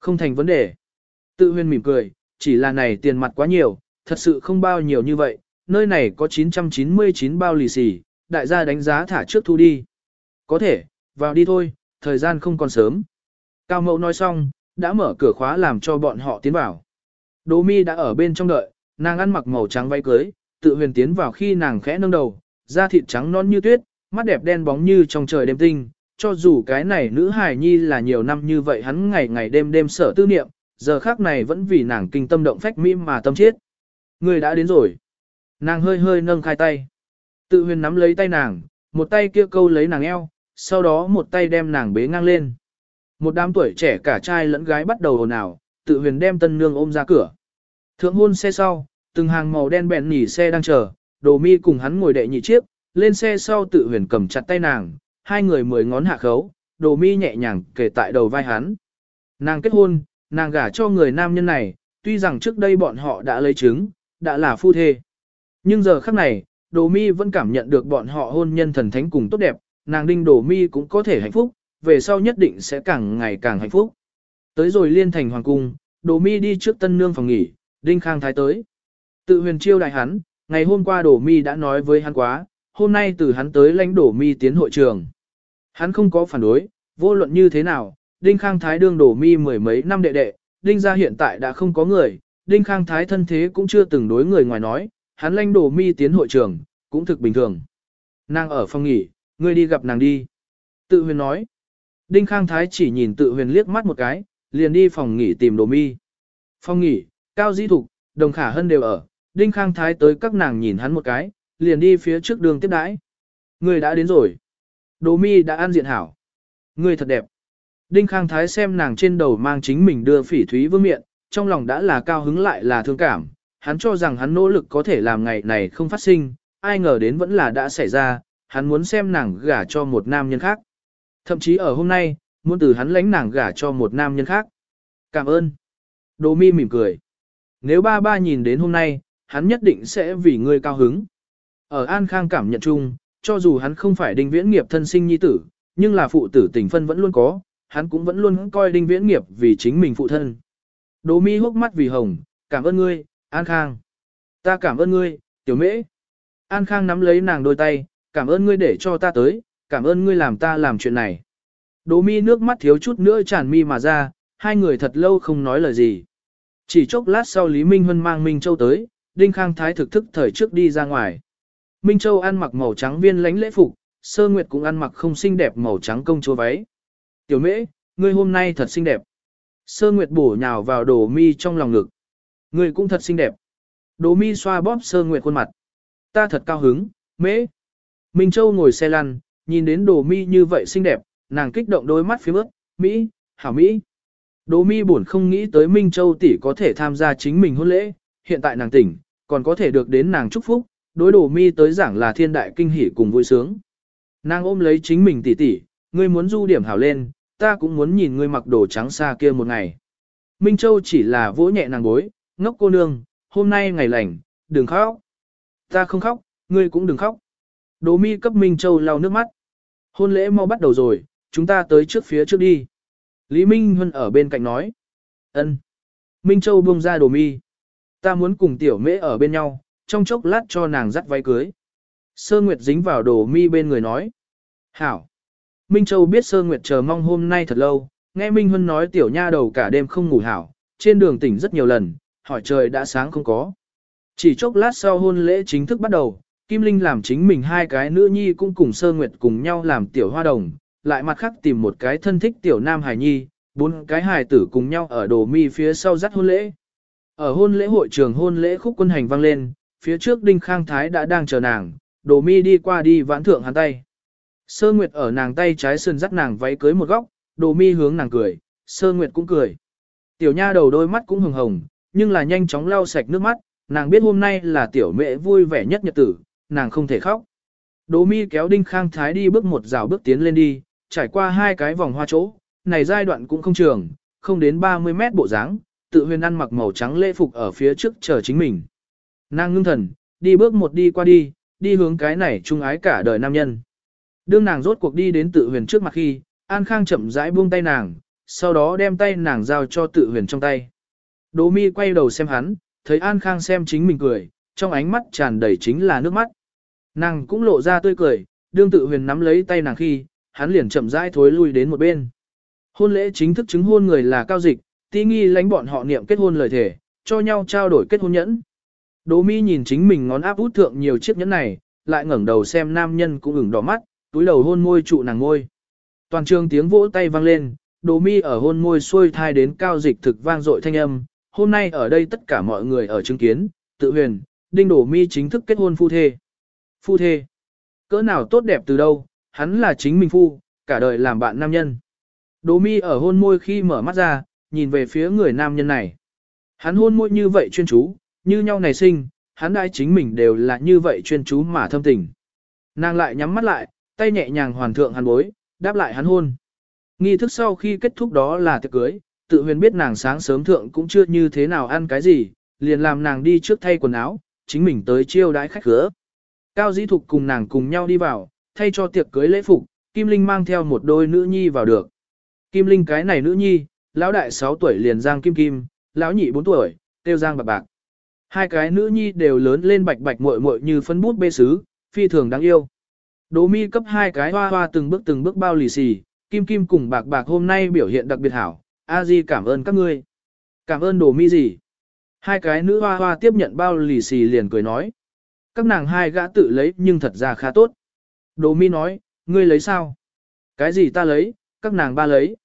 Không thành vấn đề. Tự huyên mỉm cười, chỉ là này tiền mặt quá nhiều, thật sự không bao nhiêu như vậy, nơi này có 999 bao lì xì, đại gia đánh giá thả trước thu đi. Có thể, vào đi thôi, thời gian không còn sớm. Cao mẫu nói xong, đã mở cửa khóa làm cho bọn họ tiến vào. Đỗ mi đã ở bên trong đợi, nàng ăn mặc màu trắng váy cưới, tự huyền tiến vào khi nàng khẽ nâng đầu, da thịt trắng non như tuyết, mắt đẹp đen bóng như trong trời đêm tinh. Cho dù cái này nữ hài nhi là nhiều năm như vậy hắn ngày ngày đêm đêm sở tư niệm, giờ khác này vẫn vì nàng kinh tâm động phách mỹ mà tâm chết. Người đã đến rồi. Nàng hơi hơi nâng khai tay. Tự huyền nắm lấy tay nàng, một tay kia câu lấy nàng eo, sau đó một tay đem nàng bế ngang lên. Một đám tuổi trẻ cả trai lẫn gái bắt đầu ồn ào, tự huyền đem tân nương ôm ra cửa. Thượng hôn xe sau, từng hàng màu đen bẹn nỉ xe đang chờ, đồ mi cùng hắn ngồi đệ nhị chiếc, lên xe sau tự huyền cầm chặt tay nàng, hai người mười ngón hạ khấu, đồ mi nhẹ nhàng kể tại đầu vai hắn. Nàng kết hôn, nàng gả cho người nam nhân này, tuy rằng trước đây bọn họ đã lấy chứng, đã là phu thê. Nhưng giờ khắc này, đồ mi vẫn cảm nhận được bọn họ hôn nhân thần thánh cùng tốt đẹp, nàng đinh đồ mi cũng có thể hạnh phúc, về sau nhất định sẽ càng ngày càng hạnh phúc. Tới rồi liên thành hoàng cung, đồ mi đi trước tân nương phòng nghỉ, đinh khang thái tới. Tự huyền chiêu đại hắn, ngày hôm qua Đổ mi đã nói với hắn quá, hôm nay từ hắn tới lãnh đổ mi tiến hội trường. Hắn không có phản đối, vô luận như thế nào, đinh khang thái đương đổ mi mười mấy năm đệ đệ, đinh gia hiện tại đã không có người, đinh khang thái thân thế cũng chưa từng đối người ngoài nói, hắn lãnh đổ mi tiến hội trường, cũng thực bình thường. Nàng ở phòng nghỉ, ngươi đi gặp nàng đi. Tự huyền nói. Đinh Khang Thái chỉ nhìn tự huyền liếc mắt một cái, liền đi phòng nghỉ tìm đồ mi. Phòng nghỉ, Cao Di Thục, Đồng Khả Hân đều ở, Đinh Khang Thái tới các nàng nhìn hắn một cái, liền đi phía trước đường tiếp đãi. Người đã đến rồi. Đồ mi đã ăn diện hảo. Người thật đẹp. Đinh Khang Thái xem nàng trên đầu mang chính mình đưa phỉ thúy vương miệng, trong lòng đã là cao hứng lại là thương cảm. Hắn cho rằng hắn nỗ lực có thể làm ngày này không phát sinh, ai ngờ đến vẫn là đã xảy ra, hắn muốn xem nàng gả cho một nam nhân khác. Thậm chí ở hôm nay, muốn từ hắn lãnh nàng gả cho một nam nhân khác. Cảm ơn. Đồ mi mỉm cười. Nếu ba ba nhìn đến hôm nay, hắn nhất định sẽ vì ngươi cao hứng. Ở An Khang cảm nhận chung, cho dù hắn không phải đinh viễn nghiệp thân sinh nhi tử, nhưng là phụ tử tình phân vẫn luôn có, hắn cũng vẫn luôn coi đinh viễn nghiệp vì chính mình phụ thân. Đỗ mi hốc mắt vì hồng, cảm ơn ngươi, An Khang. Ta cảm ơn ngươi, tiểu mễ. An Khang nắm lấy nàng đôi tay, cảm ơn ngươi để cho ta tới, cảm ơn ngươi làm ta làm chuyện này. Đỗ mi nước mắt thiếu chút nữa tràn mi mà ra, hai người thật lâu không nói lời gì. Chỉ chốc lát sau Lý Minh Huân mang Minh Châu tới, Đinh Khang Thái thực thức thời trước đi ra ngoài. Minh Châu ăn mặc màu trắng viên lãnh lễ phục, Sơ Nguyệt cũng ăn mặc không xinh đẹp màu trắng công chúa váy. Tiểu mễ, ngươi hôm nay thật xinh đẹp. Sơ Nguyệt bổ nhào vào đồ mi trong lòng ngực. Ngươi cũng thật xinh đẹp. Đồ mi xoa bóp Sơ Nguyệt khuôn mặt. Ta thật cao hứng, mễ. Minh Châu ngồi xe lăn, nhìn đến đồ mi như vậy xinh đẹp, nàng kích động đôi mắt phía bước, Mỹ, hảo Mỹ. Đồ mi buồn không nghĩ tới Minh Châu tỷ có thể tham gia chính mình hôn lễ, hiện tại nàng tỉnh, còn có thể được đến nàng chúc phúc, đối đồ mi tới giảng là thiên đại kinh hỷ cùng vui sướng. Nàng ôm lấy chính mình tỉ tỉ ngươi muốn du điểm hảo lên, ta cũng muốn nhìn ngươi mặc đồ trắng xa kia một ngày. Minh Châu chỉ là vỗ nhẹ nàng bối, ngốc cô nương, hôm nay ngày lành, đừng khóc. Ta không khóc, ngươi cũng đừng khóc. đồ mi cấp Minh Châu lau nước mắt. Hôn lễ mau bắt đầu rồi, chúng ta tới trước phía trước đi. Lý Minh Huân ở bên cạnh nói. ân. Minh Châu buông ra đồ mi. Ta muốn cùng tiểu mễ ở bên nhau, trong chốc lát cho nàng dắt váy cưới. Sơ Nguyệt dính vào đồ mi bên người nói. Hảo. Minh Châu biết Sơ Nguyệt chờ mong hôm nay thật lâu, nghe Minh Huân nói tiểu nha đầu cả đêm không ngủ hảo, trên đường tỉnh rất nhiều lần, hỏi trời đã sáng không có. Chỉ chốc lát sau hôn lễ chính thức bắt đầu, Kim Linh làm chính mình hai cái nữ nhi cũng cùng Sơ Nguyệt cùng nhau làm tiểu hoa đồng, lại mặt khác tìm một cái thân thích tiểu nam hài nhi, bốn cái hài tử cùng nhau ở đồ mi phía sau dắt hôn lễ. Ở hôn lễ hội trường hôn lễ khúc quân hành vang lên, phía trước Đinh Khang Thái đã đang chờ nàng, đồ mi đi qua đi vãn thượng hắn tay. Sơ Nguyệt ở nàng tay trái sườn dắt nàng váy cưới một góc, đồ mi hướng nàng cười, Sơ Nguyệt cũng cười. Tiểu nha đầu đôi mắt cũng hồng hồng, nhưng là nhanh chóng lau sạch nước mắt, nàng biết hôm nay là tiểu mẹ vui vẻ nhất nhật tử, nàng không thể khóc. Đỗ mi kéo Đinh Khang Thái đi bước một rào bước tiến lên đi, trải qua hai cái vòng hoa chỗ, này giai đoạn cũng không trường, không đến 30 mét bộ dáng, tự huyền ăn mặc màu trắng lễ phục ở phía trước chờ chính mình. Nàng ngưng thần, đi bước một đi qua đi, đi hướng cái này trung ái cả đời nam nhân. Đương nàng rốt cuộc đi đến tự huyền trước mặt khi, An Khang chậm rãi buông tay nàng, sau đó đem tay nàng giao cho tự huyền trong tay. Đỗ mi quay đầu xem hắn, thấy An Khang xem chính mình cười, trong ánh mắt tràn đầy chính là nước mắt. Nàng cũng lộ ra tươi cười, đương tự huyền nắm lấy tay nàng khi, hắn liền chậm rãi thối lui đến một bên. Hôn lễ chính thức chứng hôn người là cao dịch, ti nghi lánh bọn họ niệm kết hôn lời thể, cho nhau trao đổi kết hôn nhẫn. Đỗ mi nhìn chính mình ngón áp út thượng nhiều chiếc nhẫn này, lại ngẩng đầu xem nam nhân cũng ửng đỏ mắt, túi đầu hôn môi trụ nàng ngôi. Toàn trường tiếng vỗ tay vang lên, Đỗ mi ở hôn môi xuôi thai đến cao dịch thực vang dội thanh âm. Hôm nay ở đây tất cả mọi người ở chứng kiến, tự huyền, đinh Đỗ mi chính thức kết hôn phu thê. Phu thê. Cỡ nào tốt đẹp từ đâu, hắn là chính mình phu, cả đời làm bạn nam nhân. Đỗ mi ở hôn môi khi mở mắt ra, nhìn về phía người nam nhân này. Hắn hôn môi như vậy chuyên chú, như nhau này sinh, hắn đại chính mình đều là như vậy chuyên chú mà thâm tình. Nàng lại nhắm mắt lại, tay nhẹ nhàng hoàn thượng hắn bối, đáp lại hắn hôn. Nghi thức sau khi kết thúc đó là tiệc cưới, tự huyền biết nàng sáng sớm thượng cũng chưa như thế nào ăn cái gì, liền làm nàng đi trước thay quần áo, chính mình tới chiêu đãi khách khứa. Cao dĩ thục cùng nàng cùng nhau đi vào, thay cho tiệc cưới lễ phục, Kim Linh mang theo một đôi nữ nhi vào được. Kim Linh cái này nữ nhi, lão đại 6 tuổi liền Giang Kim Kim, lão nhị 4 tuổi, tiêu Giang bạc bạc. Hai cái nữ nhi đều lớn lên bạch bạch muội muội như phân bút bê sứ, phi thường đáng yêu. Đỗ mi cấp hai cái hoa hoa từng bước từng bước bao lì xì, Kim Kim cùng bạc bạc hôm nay biểu hiện đặc biệt hảo, A Di cảm ơn các ngươi. Cảm ơn Đỗ mi gì? Hai cái nữ hoa hoa tiếp nhận bao lì xì liền cười nói. Các nàng hai gã tự lấy nhưng thật ra khá tốt. Đỗ mi nói, ngươi lấy sao? Cái gì ta lấy, các nàng ba lấy.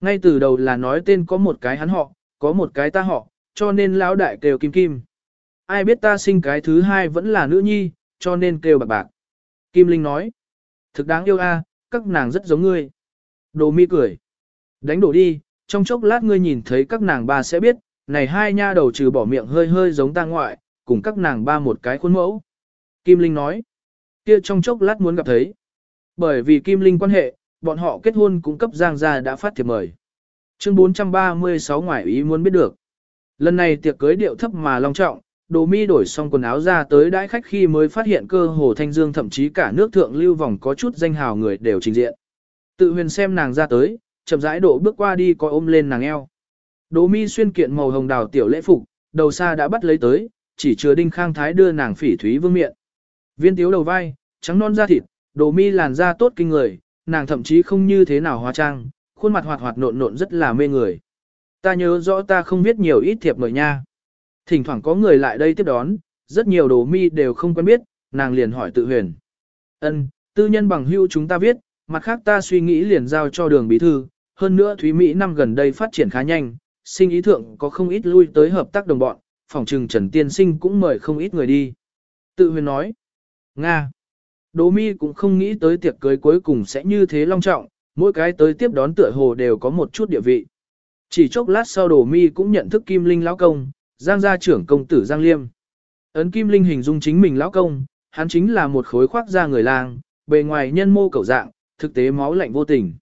Ngay từ đầu là nói tên có một cái hắn họ, có một cái ta họ, cho nên lão đại kêu Kim Kim. Ai biết ta sinh cái thứ hai vẫn là nữ nhi, cho nên kêu bạc bạc. Kim Linh nói, thực đáng yêu a, các nàng rất giống ngươi. Đồ mi cười. Đánh đổ đi, trong chốc lát ngươi nhìn thấy các nàng ba sẽ biết, này hai nha đầu trừ bỏ miệng hơi hơi giống ta ngoại, cùng các nàng ba một cái khuôn mẫu. Kim Linh nói, kia trong chốc lát muốn gặp thấy. Bởi vì Kim Linh quan hệ, bọn họ kết hôn cũng cấp Giang gia đã phát thiệp mời. Chương 436 ngoại ý muốn biết được. Lần này tiệc cưới điệu thấp mà long trọng, Đồ Mi đổi xong quần áo ra tới đãi khách khi mới phát hiện cơ hồ Thanh Dương thậm chí cả nước thượng lưu vòng có chút danh hào người đều trình diện. Tự huyền xem nàng ra tới, chậm rãi độ bước qua đi coi ôm lên nàng eo. Đồ Mi xuyên kiện màu hồng đào tiểu lễ phục, đầu xa đã bắt lấy tới, chỉ chứa đinh khang thái đưa nàng phỉ thúy vương miệng. Viên tiếu đầu vai, trắng non da thịt, đồ mi làn da tốt kinh người, nàng thậm chí không như thế nào hóa trang, khuôn mặt hoạt hoạt nộn nộn rất là mê người. Ta nhớ rõ ta không biết nhiều ít thiệp mời nha. Thỉnh thoảng có người lại đây tiếp đón, rất nhiều đồ mi đều không quen biết, nàng liền hỏi tự huyền. Ân, tư nhân bằng hữu chúng ta viết, mặt khác ta suy nghĩ liền giao cho đường bí thư, hơn nữa Thúy Mỹ năm gần đây phát triển khá nhanh, sinh ý thượng có không ít lui tới hợp tác đồng bọn, phòng trừng Trần Tiên Sinh cũng mời không ít người đi. Tự huyền nói, Nga. Đỗ mi cũng không nghĩ tới tiệc cưới cuối cùng sẽ như thế long trọng, mỗi cái tới tiếp đón tựa hồ đều có một chút địa vị. Chỉ chốc lát sau Đỗ mi cũng nhận thức Kim Linh lão công, Giang gia trưởng công tử Giang Liêm. Ấn Kim Linh hình dung chính mình lão công, hắn chính là một khối khoác da người lang, bề ngoài nhân mô cầu dạng, thực tế máu lạnh vô tình.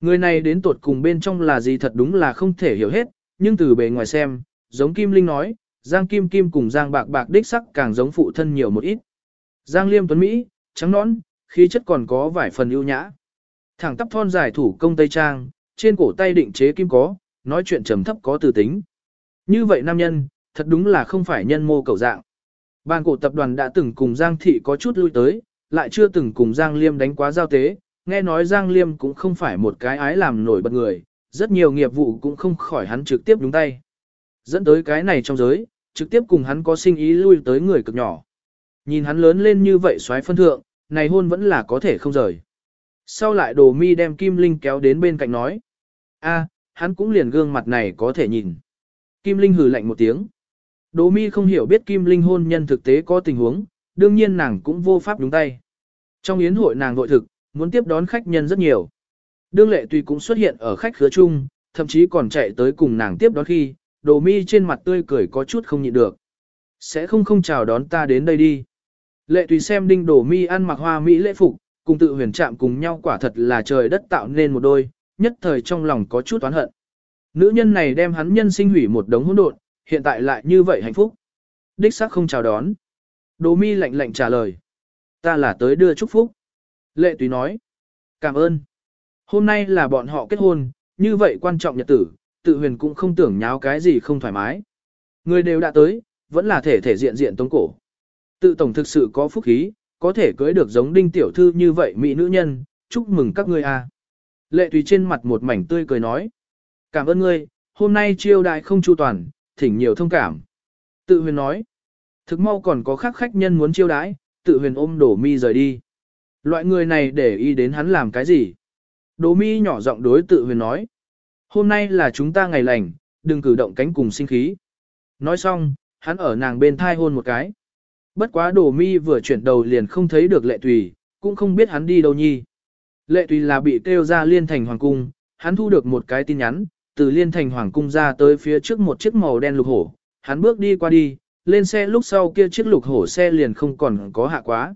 Người này đến tột cùng bên trong là gì thật đúng là không thể hiểu hết, nhưng từ bề ngoài xem, giống Kim Linh nói, Giang Kim Kim cùng Giang Bạc Bạc đích sắc càng giống phụ thân nhiều một ít. Giang Liêm Tuấn Mỹ, trắng nõn, khí chất còn có vài phần ưu nhã. Thẳng tắp thon dài thủ công tây trang, trên cổ tay định chế kim có, nói chuyện trầm thấp có từ tính. Như vậy nam nhân, thật đúng là không phải nhân mô cầu dạng. Bàn cổ tập đoàn đã từng cùng Giang Thị có chút lui tới, lại chưa từng cùng Giang Liêm đánh quá giao tế, nghe nói Giang Liêm cũng không phải một cái ái làm nổi bật người, rất nhiều nghiệp vụ cũng không khỏi hắn trực tiếp đúng tay. Dẫn tới cái này trong giới, trực tiếp cùng hắn có sinh ý lui tới người cực nhỏ. Nhìn hắn lớn lên như vậy xoáy phân thượng, này hôn vẫn là có thể không rời. Sau lại đồ mi đem Kim Linh kéo đến bên cạnh nói. a hắn cũng liền gương mặt này có thể nhìn. Kim Linh hừ lạnh một tiếng. Đồ mi không hiểu biết Kim Linh hôn nhân thực tế có tình huống, đương nhiên nàng cũng vô pháp đúng tay. Trong yến hội nàng vội thực, muốn tiếp đón khách nhân rất nhiều. Đương lệ tùy cũng xuất hiện ở khách khứa chung, thậm chí còn chạy tới cùng nàng tiếp đón khi, đồ mi trên mặt tươi cười có chút không nhịn được. Sẽ không không chào đón ta đến đây đi. Lệ tùy xem đinh đổ mi ăn mặc hoa mỹ lễ phục, cùng tự huyền chạm cùng nhau quả thật là trời đất tạo nên một đôi, nhất thời trong lòng có chút oán hận. Nữ nhân này đem hắn nhân sinh hủy một đống hỗn độn, hiện tại lại như vậy hạnh phúc. Đích xác không chào đón. Đồ mi lạnh lạnh trả lời. Ta là tới đưa chúc phúc. Lệ tùy nói. Cảm ơn. Hôm nay là bọn họ kết hôn, như vậy quan trọng nhật tử, tự huyền cũng không tưởng nháo cái gì không thoải mái. Người đều đã tới, vẫn là thể thể diện diện tống cổ, Tự tổng thực sự có phúc khí, có thể cưới được giống đinh tiểu thư như vậy mỹ nữ nhân, chúc mừng các ngươi a. Lệ Tùy trên mặt một mảnh tươi cười nói. Cảm ơn ngươi, hôm nay chiêu đại không chu toàn, thỉnh nhiều thông cảm. Tự huyền nói. Thực mau còn có khác khách nhân muốn chiêu đãi, tự huyền ôm đổ mi rời đi. Loại người này để ý đến hắn làm cái gì? Đỗ mi nhỏ giọng đối tự huyền nói. Hôm nay là chúng ta ngày lành, đừng cử động cánh cùng sinh khí. Nói xong, hắn ở nàng bên thai hôn một cái. Bất quá đổ mi vừa chuyển đầu liền không thấy được lệ tùy, cũng không biết hắn đi đâu nhi. Lệ tùy là bị kêu ra liên thành hoàng cung, hắn thu được một cái tin nhắn, từ liên thành hoàng cung ra tới phía trước một chiếc màu đen lục hổ, hắn bước đi qua đi, lên xe lúc sau kia chiếc lục hổ xe liền không còn có hạ quá.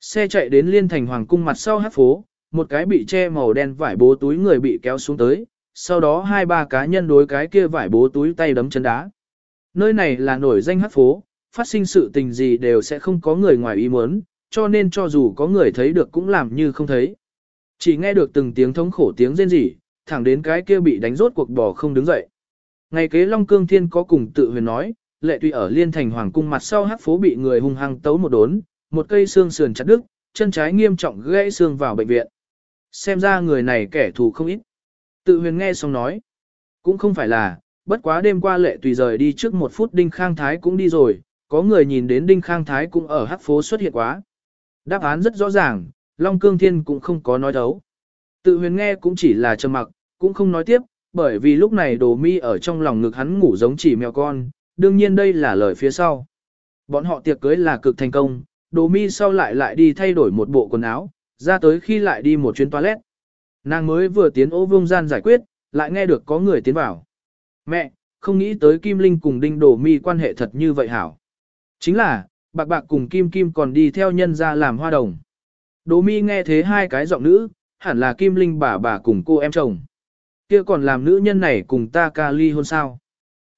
Xe chạy đến liên thành hoàng cung mặt sau hát phố, một cái bị che màu đen vải bố túi người bị kéo xuống tới, sau đó hai ba cá nhân đối cái kia vải bố túi tay đấm chân đá. Nơi này là nổi danh hát phố, phát sinh sự tình gì đều sẽ không có người ngoài ý muốn, cho nên cho dù có người thấy được cũng làm như không thấy. Chỉ nghe được từng tiếng thống khổ tiếng rên rỉ, thẳng đến cái kia bị đánh rốt cuộc bò không đứng dậy. Ngày kế Long Cương Thiên có cùng tự huyền nói, lệ tuy ở liên thành hoàng cung mặt sau hát phố bị người hung hăng tấu một đốn, một cây xương sườn chặt đứt, chân trái nghiêm trọng gãy xương vào bệnh viện. Xem ra người này kẻ thù không ít. Tự huyền nghe xong nói, cũng không phải là, bất quá đêm qua lệ tùy rời đi trước một phút Đinh Khang Thái cũng đi rồi, có người nhìn đến Đinh Khang Thái cũng ở hát phố xuất hiện quá. Đáp án rất rõ ràng, Long Cương Thiên cũng không có nói đấu Tự huyền nghe cũng chỉ là trầm mặc, cũng không nói tiếp, bởi vì lúc này đồ mi ở trong lòng ngực hắn ngủ giống chỉ mèo con, đương nhiên đây là lời phía sau. Bọn họ tiệc cưới là cực thành công, đồ mi sau lại lại đi thay đổi một bộ quần áo, ra tới khi lại đi một chuyến toilet. Nàng mới vừa tiến ô vương gian giải quyết, lại nghe được có người tiến vào. Mẹ, không nghĩ tới Kim Linh cùng Đinh Đồ Mi quan hệ thật như vậy hảo. Chính là, bạc bạc cùng Kim Kim còn đi theo nhân ra làm hoa đồng. đỗ Mi nghe thế hai cái giọng nữ, hẳn là Kim Linh bà bà cùng cô em chồng. Kia còn làm nữ nhân này cùng ta ca ly hôn sao.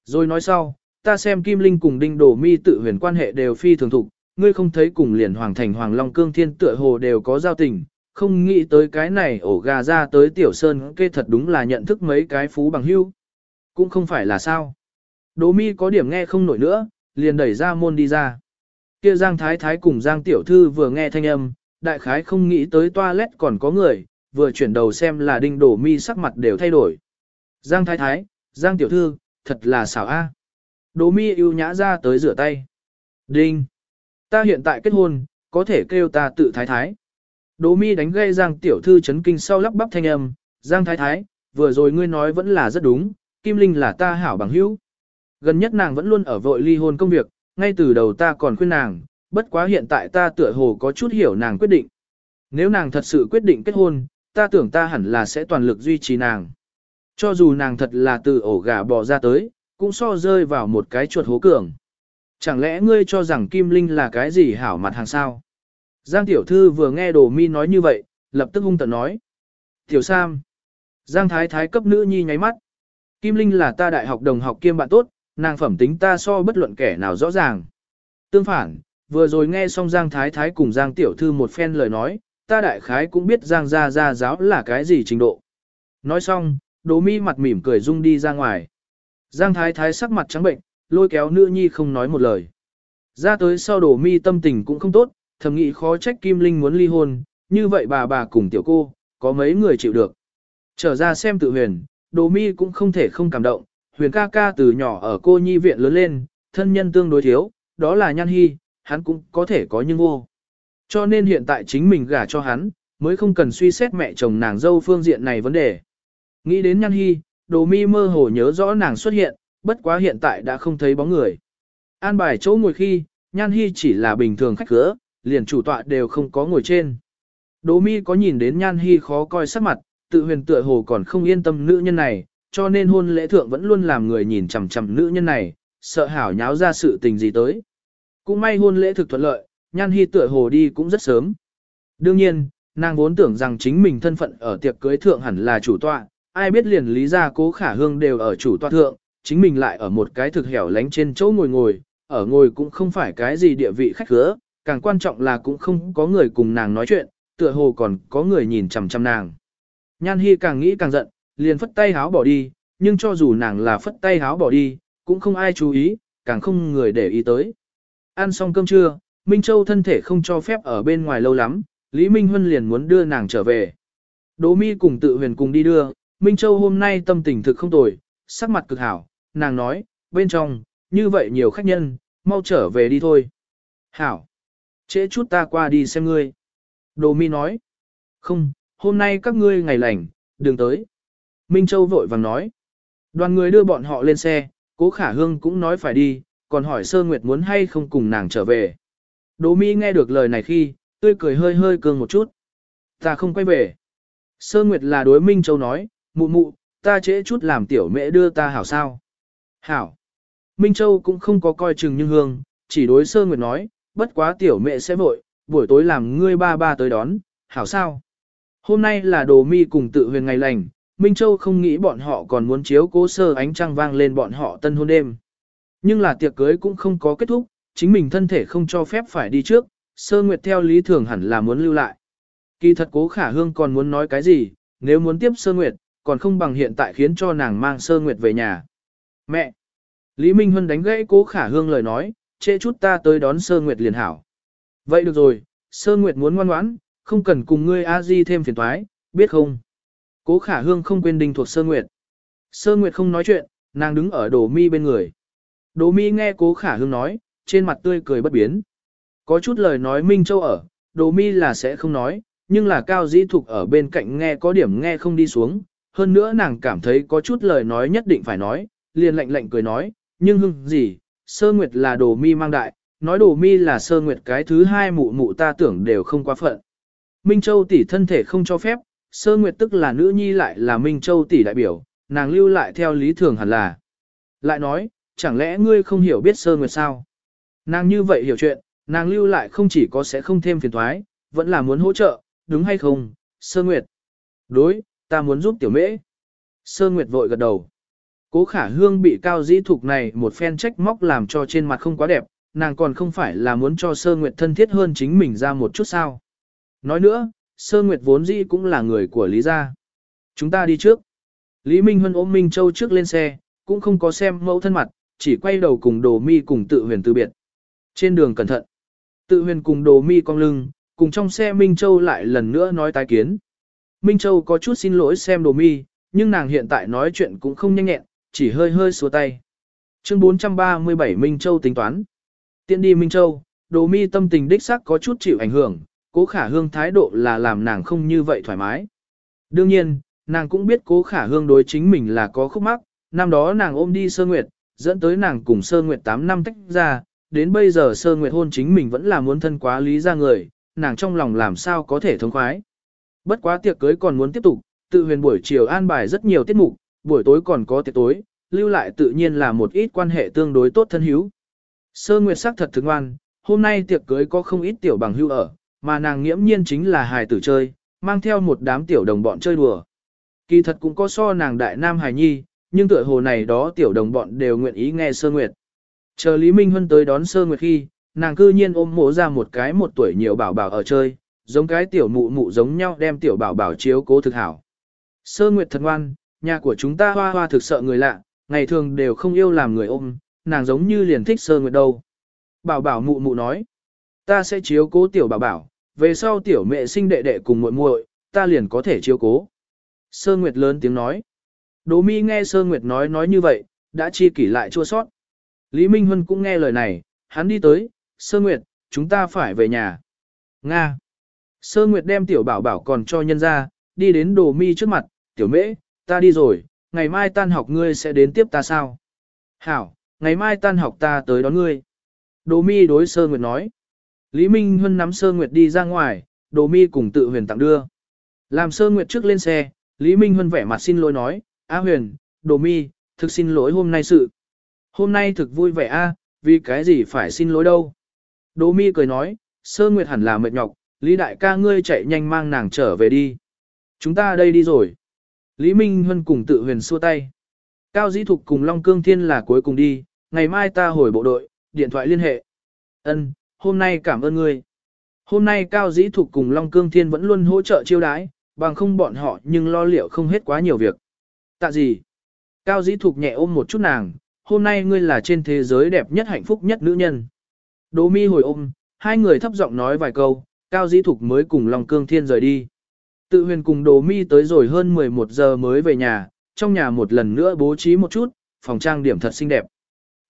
Rồi nói sau, ta xem Kim Linh cùng Đinh đỗ Mi tự huyền quan hệ đều phi thường thục, ngươi không thấy cùng liền Hoàng Thành Hoàng Long Cương Thiên tựa hồ đều có giao tình, không nghĩ tới cái này ổ gà ra tới Tiểu Sơn kê thật đúng là nhận thức mấy cái phú bằng hưu. Cũng không phải là sao. Đỗ mi có điểm nghe không nổi nữa, liền đẩy ra môn đi ra. Kia Giang Thái Thái cùng Giang Tiểu Thư vừa nghe thanh âm, đại khái không nghĩ tới toilet còn có người, vừa chuyển đầu xem là đinh đổ mi sắc mặt đều thay đổi. Giang Thái Thái, Giang Tiểu Thư, thật là xảo a. Đỗ mi ưu nhã ra tới rửa tay. Đinh. Ta hiện tại kết hôn, có thể kêu ta tự thái thái. Đỗ mi đánh gây Giang Tiểu Thư chấn kinh sau lắp bắp thanh âm. Giang Thái Thái, vừa rồi ngươi nói vẫn là rất đúng, Kim Linh là ta hảo bằng hữu. Gần nhất nàng vẫn luôn ở vội ly hôn công việc, ngay từ đầu ta còn khuyên nàng, bất quá hiện tại ta tựa hồ có chút hiểu nàng quyết định. Nếu nàng thật sự quyết định kết hôn, ta tưởng ta hẳn là sẽ toàn lực duy trì nàng. Cho dù nàng thật là từ ổ gà bò ra tới, cũng so rơi vào một cái chuột hố cường. Chẳng lẽ ngươi cho rằng Kim Linh là cái gì hảo mặt hàng sao? Giang Tiểu Thư vừa nghe Đồ Mi nói như vậy, lập tức hung tận nói. Tiểu Sam. Giang Thái Thái cấp nữ nhi nháy mắt. Kim Linh là ta đại học đồng học kiêm bạn tốt, nàng phẩm tính ta so bất luận kẻ nào rõ ràng. Tương phản, vừa rồi nghe xong Giang Thái Thái cùng Giang Tiểu Thư một phen lời nói, ta đại khái cũng biết Giang gia gia giáo là cái gì trình độ. Nói xong, Đỗ Mi mặt mỉm cười rung đi ra ngoài. Giang Thái Thái sắc mặt trắng bệnh, lôi kéo nữ nhi không nói một lời. Ra tới sau Đỗ Mi tâm tình cũng không tốt, thầm nghĩ khó trách Kim Linh muốn ly hôn, như vậy bà bà cùng tiểu cô, có mấy người chịu được. Trở ra xem tự huyền, Đồ mi cũng không thể không cảm động, huyền ca ca từ nhỏ ở cô nhi viện lớn lên, thân nhân tương đối thiếu, đó là nhan hy, hắn cũng có thể có nhưng vô. Cho nên hiện tại chính mình gả cho hắn, mới không cần suy xét mẹ chồng nàng dâu phương diện này vấn đề. Nghĩ đến nhan hy, đồ mi mơ hồ nhớ rõ nàng xuất hiện, bất quá hiện tại đã không thấy bóng người. An bài chỗ ngồi khi, nhan hy chỉ là bình thường khách cửa, liền chủ tọa đều không có ngồi trên. Đỗ mi có nhìn đến nhan hy khó coi sắc mặt, tự huyền tựa hồ còn không yên tâm nữ nhân này, cho nên hôn lễ thượng vẫn luôn làm người nhìn chằm chằm nữ nhân này, sợ hảo nháo ra sự tình gì tới. Cũng may hôn lễ thực thuận lợi, nhan hy tựa hồ đi cũng rất sớm. Đương nhiên, nàng vốn tưởng rằng chính mình thân phận ở tiệc cưới thượng hẳn là chủ tọa, ai biết liền lý ra cố khả hương đều ở chủ tọa thượng, chính mình lại ở một cái thực hẻo lánh trên chỗ ngồi ngồi, ở ngồi cũng không phải cái gì địa vị khách khứa, càng quan trọng là cũng không có người cùng nàng nói chuyện, tựa hồ còn có người nhìn chằm chằm nàng. Nhan Hi càng nghĩ càng giận, liền phất tay háo bỏ đi, nhưng cho dù nàng là phất tay háo bỏ đi, cũng không ai chú ý, càng không người để ý tới. Ăn xong cơm trưa, Minh Châu thân thể không cho phép ở bên ngoài lâu lắm, Lý Minh Huân liền muốn đưa nàng trở về. Đỗ Mi cùng tự huyền cùng đi đưa, Minh Châu hôm nay tâm tình thực không tồi, sắc mặt cực hảo, nàng nói, bên trong, như vậy nhiều khách nhân, mau trở về đi thôi. Hảo, trễ chút ta qua đi xem ngươi. Đỗ Mi nói, không, hôm nay các ngươi ngày lành, đừng tới. Minh Châu vội vàng nói, đoàn người đưa bọn họ lên xe, cố khả hương cũng nói phải đi, còn hỏi Sơ Nguyệt muốn hay không cùng nàng trở về. Đỗ Mi nghe được lời này khi, tươi cười hơi hơi cường một chút. Ta không quay về. Sơ Nguyệt là đối Minh Châu nói, mụ mụ, ta trễ chút làm tiểu mẹ đưa ta hảo sao. Hảo. Minh Châu cũng không có coi chừng nhưng hương, chỉ đối Sơ Nguyệt nói, bất quá tiểu mẹ sẽ vội, buổi tối làm ngươi ba ba tới đón, hảo sao. Hôm nay là đồ mi cùng tự huyền ngày lành, Minh Châu không nghĩ bọn họ còn muốn chiếu cố sơ ánh trăng vang lên bọn họ tân hôn đêm. Nhưng là tiệc cưới cũng không có kết thúc, chính mình thân thể không cho phép phải đi trước, sơ nguyệt theo lý thường hẳn là muốn lưu lại. Kỳ thật cố khả hương còn muốn nói cái gì, nếu muốn tiếp sơ nguyệt, còn không bằng hiện tại khiến cho nàng mang sơ nguyệt về nhà. Mẹ! Lý Minh Huân đánh gãy cố khả hương lời nói, trễ chút ta tới đón sơ nguyệt liền hảo. Vậy được rồi, sơ nguyệt muốn ngoan ngoãn, không cần cùng ngươi a di thêm phiền toái, biết không? Cố khả hương không quên đinh thuộc sơ nguyệt. Sơ nguyệt không nói chuyện, nàng đứng ở đồ mi bên người. Đồ mi nghe cố khả hương nói, trên mặt tươi cười bất biến. Có chút lời nói Minh Châu ở, đồ mi là sẽ không nói, nhưng là cao dĩ thục ở bên cạnh nghe có điểm nghe không đi xuống. Hơn nữa nàng cảm thấy có chút lời nói nhất định phải nói, liền lạnh lạnh cười nói, nhưng hưng gì, sơ nguyệt là đồ mi mang đại, nói đồ mi là sơ nguyệt cái thứ hai mụ mụ ta tưởng đều không quá phận. Minh Châu tỷ thân thể không cho phép, sơ nguyệt tức là nữ nhi lại là Minh Châu tỷ đại biểu, nàng lưu lại theo lý thường hẳn là. Lại nói, chẳng lẽ ngươi không hiểu biết sơ nguyệt sao? Nàng như vậy hiểu chuyện, nàng lưu lại không chỉ có sẽ không thêm phiền thoái, vẫn là muốn hỗ trợ, đúng hay không, sơ nguyệt? Đối, ta muốn giúp tiểu mễ. Sơ nguyệt vội gật đầu. Cố khả hương bị cao dĩ thục này một phen trách móc làm cho trên mặt không quá đẹp, nàng còn không phải là muốn cho sơ nguyệt thân thiết hơn chính mình ra một chút sao. Nói nữa, sơ nguyệt vốn dĩ cũng là người của Lý gia. Chúng ta đi trước. Lý Minh Huân ôm Minh Châu trước lên xe, cũng không có xem mẫu thân mặt, chỉ quay đầu cùng đồ mi cùng tự huyền từ biệt. Trên đường cẩn thận, tự huyền cùng đồ mi cong lưng, cùng trong xe Minh Châu lại lần nữa nói tái kiến. Minh Châu có chút xin lỗi xem đồ mi, nhưng nàng hiện tại nói chuyện cũng không nhanh nhẹn, chỉ hơi hơi xua tay. Chương 437 Minh Châu tính toán. Tiện đi Minh Châu, đồ mi tâm tình đích xác có chút chịu ảnh hưởng, cố khả hương thái độ là làm nàng không như vậy thoải mái. Đương nhiên, nàng cũng biết cố khả hương đối chính mình là có khúc mắc, năm đó nàng ôm đi sơ nguyệt, dẫn tới nàng cùng sơ nguyệt 8 năm tách ra, đến bây giờ sơ nguyệt hôn chính mình vẫn là muốn thân quá lý ra người, nàng trong lòng làm sao có thể thống khoái. Bất quá tiệc cưới còn muốn tiếp tục, tự huyền buổi chiều an bài rất nhiều tiết mục, buổi tối còn có tiệc tối, lưu lại tự nhiên là một ít quan hệ tương đối tốt thân hữu. Sơ nguyệt sắc thật thương ngoan, hôm nay tiệc cưới có không ít tiểu bằng hữu ở, mà nàng nghiễm nhiên chính là hài tử chơi, mang theo một đám tiểu đồng bọn chơi đùa. Kỳ thật cũng có so nàng đại nam hài nhi, nhưng tựa hồ này đó tiểu đồng bọn đều nguyện ý nghe sơ nguyệt. Chờ Lý Minh Huân tới đón sơ nguyệt khi, nàng cư nhiên ôm mộ ra một cái một tuổi nhiều bảo bảo ở chơi, giống cái tiểu mụ mụ giống nhau đem tiểu bảo bảo chiếu cố thực hảo. Sơ nguyệt thật ngoan, nhà của chúng ta hoa hoa thực sợ người lạ, ngày thường đều không yêu làm người ôm, nàng giống như liền thích sơ nguyệt đâu. Bảo bảo mụ mụ nói, ta sẽ chiếu cố tiểu bảo bảo, về sau tiểu mẹ sinh đệ đệ cùng muội muội, ta liền có thể chiếu cố. Sơ Nguyệt lớn tiếng nói. Đỗ Mi nghe Sơ Nguyệt nói nói như vậy, đã chi kỷ lại chua sót. Lý Minh Huân cũng nghe lời này, hắn đi tới, Sơ Nguyệt, chúng ta phải về nhà. Nga. Sơ Nguyệt đem tiểu bảo bảo còn cho nhân ra, đi đến Đỗ Mi trước mặt, tiểu mễ, ta đi rồi, ngày mai tan học ngươi sẽ đến tiếp ta sao? Hảo, ngày mai tan học ta tới đón ngươi. Đỗ Mi đối Sơ Nguyệt nói. Lý Minh Huân nắm Sơ Nguyệt đi ra ngoài, Đồ Mi cùng tự huyền tặng đưa. Làm Sơ Nguyệt trước lên xe, Lý Minh Huân vẻ mặt xin lỗi nói, A huyền, Đồ Mi, thực xin lỗi hôm nay sự. Hôm nay thực vui vẻ a, vì cái gì phải xin lỗi đâu. Đồ Mi cười nói, Sơ Nguyệt hẳn là mệt nhọc, Lý đại ca ngươi chạy nhanh mang nàng trở về đi. Chúng ta đây đi rồi. Lý Minh Huân cùng tự huyền xua tay. Cao Dĩ Thục cùng Long Cương Thiên là cuối cùng đi, ngày mai ta hồi bộ đội, điện thoại liên hệ. Ân, hôm nay cảm ơn ngươi. Hôm nay Cao Dĩ Thục cùng Long Cương Thiên vẫn luôn hỗ trợ chiêu đái, bằng không bọn họ nhưng lo liệu không hết quá nhiều việc. Tạ gì? Cao Dĩ Thục nhẹ ôm một chút nàng, hôm nay ngươi là trên thế giới đẹp nhất hạnh phúc nhất nữ nhân. Đỗ mi hồi ôm, Hai người thấp giọng nói vài câu, Cao Dĩ Thục mới cùng Long Cương Thiên rời đi. Tự huyền cùng Đỗ Mi tới rồi hơn 11 giờ mới về nhà, trong nhà một lần nữa bố trí một chút, phòng trang điểm thật xinh đẹp.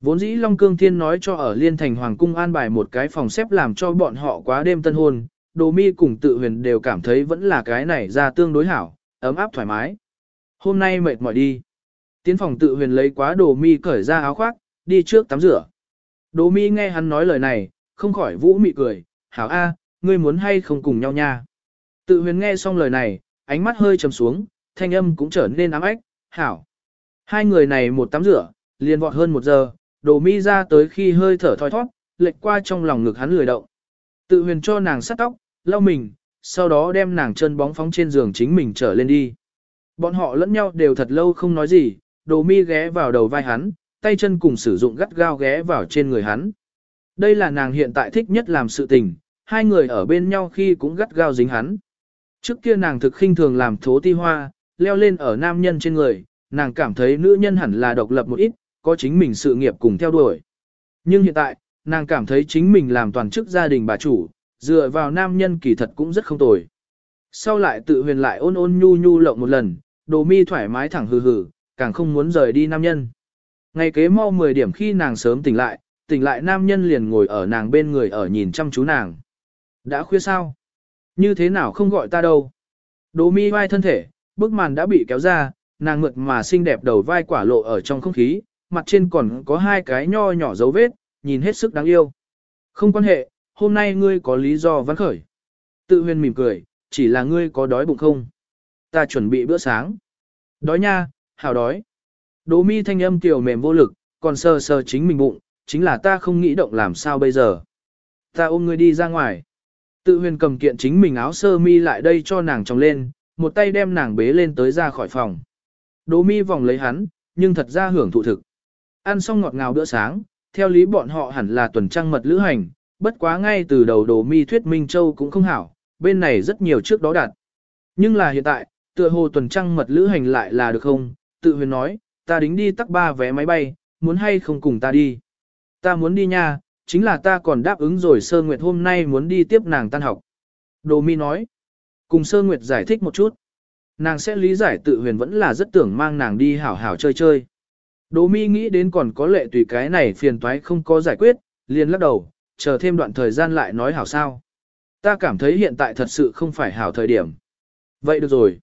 Vốn dĩ Long Cương Thiên nói cho ở Liên Thành Hoàng Cung an bài một cái phòng xếp làm cho bọn họ quá đêm tân hôn, Đồ Mi cùng tự huyền đều cảm thấy vẫn là cái này ra tương đối hảo, ấm áp thoải mái. Hôm nay mệt mỏi đi. Tiến phòng tự huyền lấy quá Đồ Mi cởi ra áo khoác, đi trước tắm rửa. Đồ Mi nghe hắn nói lời này, không khỏi vũ mị cười, hảo a, ngươi muốn hay không cùng nhau nha. Tự huyền nghe xong lời này, ánh mắt hơi trầm xuống, thanh âm cũng trở nên ám ách, hảo. Hai người này một tắm rửa, liền vọt hơn một giờ, đồ mi ra tới khi hơi thở thoi thoát, lệch qua trong lòng ngực hắn lười động. Tự huyền cho nàng sắt tóc, lau mình, sau đó đem nàng chân bóng phóng trên giường chính mình trở lên đi. Bọn họ lẫn nhau đều thật lâu không nói gì, đồ mi ghé vào đầu vai hắn, tay chân cùng sử dụng gắt gao ghé vào trên người hắn. Đây là nàng hiện tại thích nhất làm sự tình, hai người ở bên nhau khi cũng gắt gao dính hắn. Trước kia nàng thực khinh thường làm thố ti hoa, leo lên ở nam nhân trên người, nàng cảm thấy nữ nhân hẳn là độc lập một ít, có chính mình sự nghiệp cùng theo đuổi. Nhưng hiện tại, nàng cảm thấy chính mình làm toàn chức gia đình bà chủ, dựa vào nam nhân kỳ thật cũng rất không tồi. Sau lại tự huyền lại ôn ôn nhu nhu lộng một lần, đồ mi thoải mái thẳng hừ hừ, càng không muốn rời đi nam nhân. Ngày kế mau 10 điểm khi nàng sớm tỉnh lại, tỉnh lại nam nhân liền ngồi ở nàng bên người ở nhìn chăm chú nàng. Đã khuya sao? Như thế nào không gọi ta đâu? Đồ mi vai thân thể, bức màn đã bị kéo ra, nàng mượt mà xinh đẹp đầu vai quả lộ ở trong không khí, mặt trên còn có hai cái nho nhỏ dấu vết, nhìn hết sức đáng yêu. Không quan hệ, hôm nay ngươi có lý do vắng khởi. Tự huyền mỉm cười, chỉ là ngươi có đói bụng không? Ta chuẩn bị bữa sáng. Đói nha, hào đói. Đỗ mi thanh âm tiểu mềm vô lực, còn sờ sờ chính mình bụng, chính là ta không nghĩ động làm sao bây giờ. Ta ôm ngươi đi ra ngoài. Tự huyền cầm kiện chính mình áo sơ mi lại đây cho nàng tròng lên, một tay đem nàng bế lên tới ra khỏi phòng. Đỗ mi vòng lấy hắn, nhưng thật ra hưởng thụ thực. Ăn xong ngọt ngào bữa sáng, theo lý bọn họ hẳn là tuần trăng mật lữ hành, bất quá ngay từ đầu đồ mi thuyết Minh Châu cũng không hảo, bên này rất nhiều trước đó đạt. Nhưng là hiện tại, tựa hồ tuần trăng mật lữ hành lại là được không? Tự huyền nói, ta đính đi tắc ba vé máy bay, muốn hay không cùng ta đi. Ta muốn đi nha, chính là ta còn đáp ứng rồi Sơ Nguyệt hôm nay muốn đi tiếp nàng tan học. Đồ mi nói, cùng Sơ Nguyệt giải thích một chút. Nàng sẽ lý giải tự huyền vẫn là rất tưởng mang nàng đi hảo hảo chơi chơi. Đỗ mi nghĩ đến còn có lệ tùy cái này phiền toái không có giải quyết, liền lắc đầu, chờ thêm đoạn thời gian lại nói hảo sao. Ta cảm thấy hiện tại thật sự không phải hảo thời điểm. Vậy được rồi.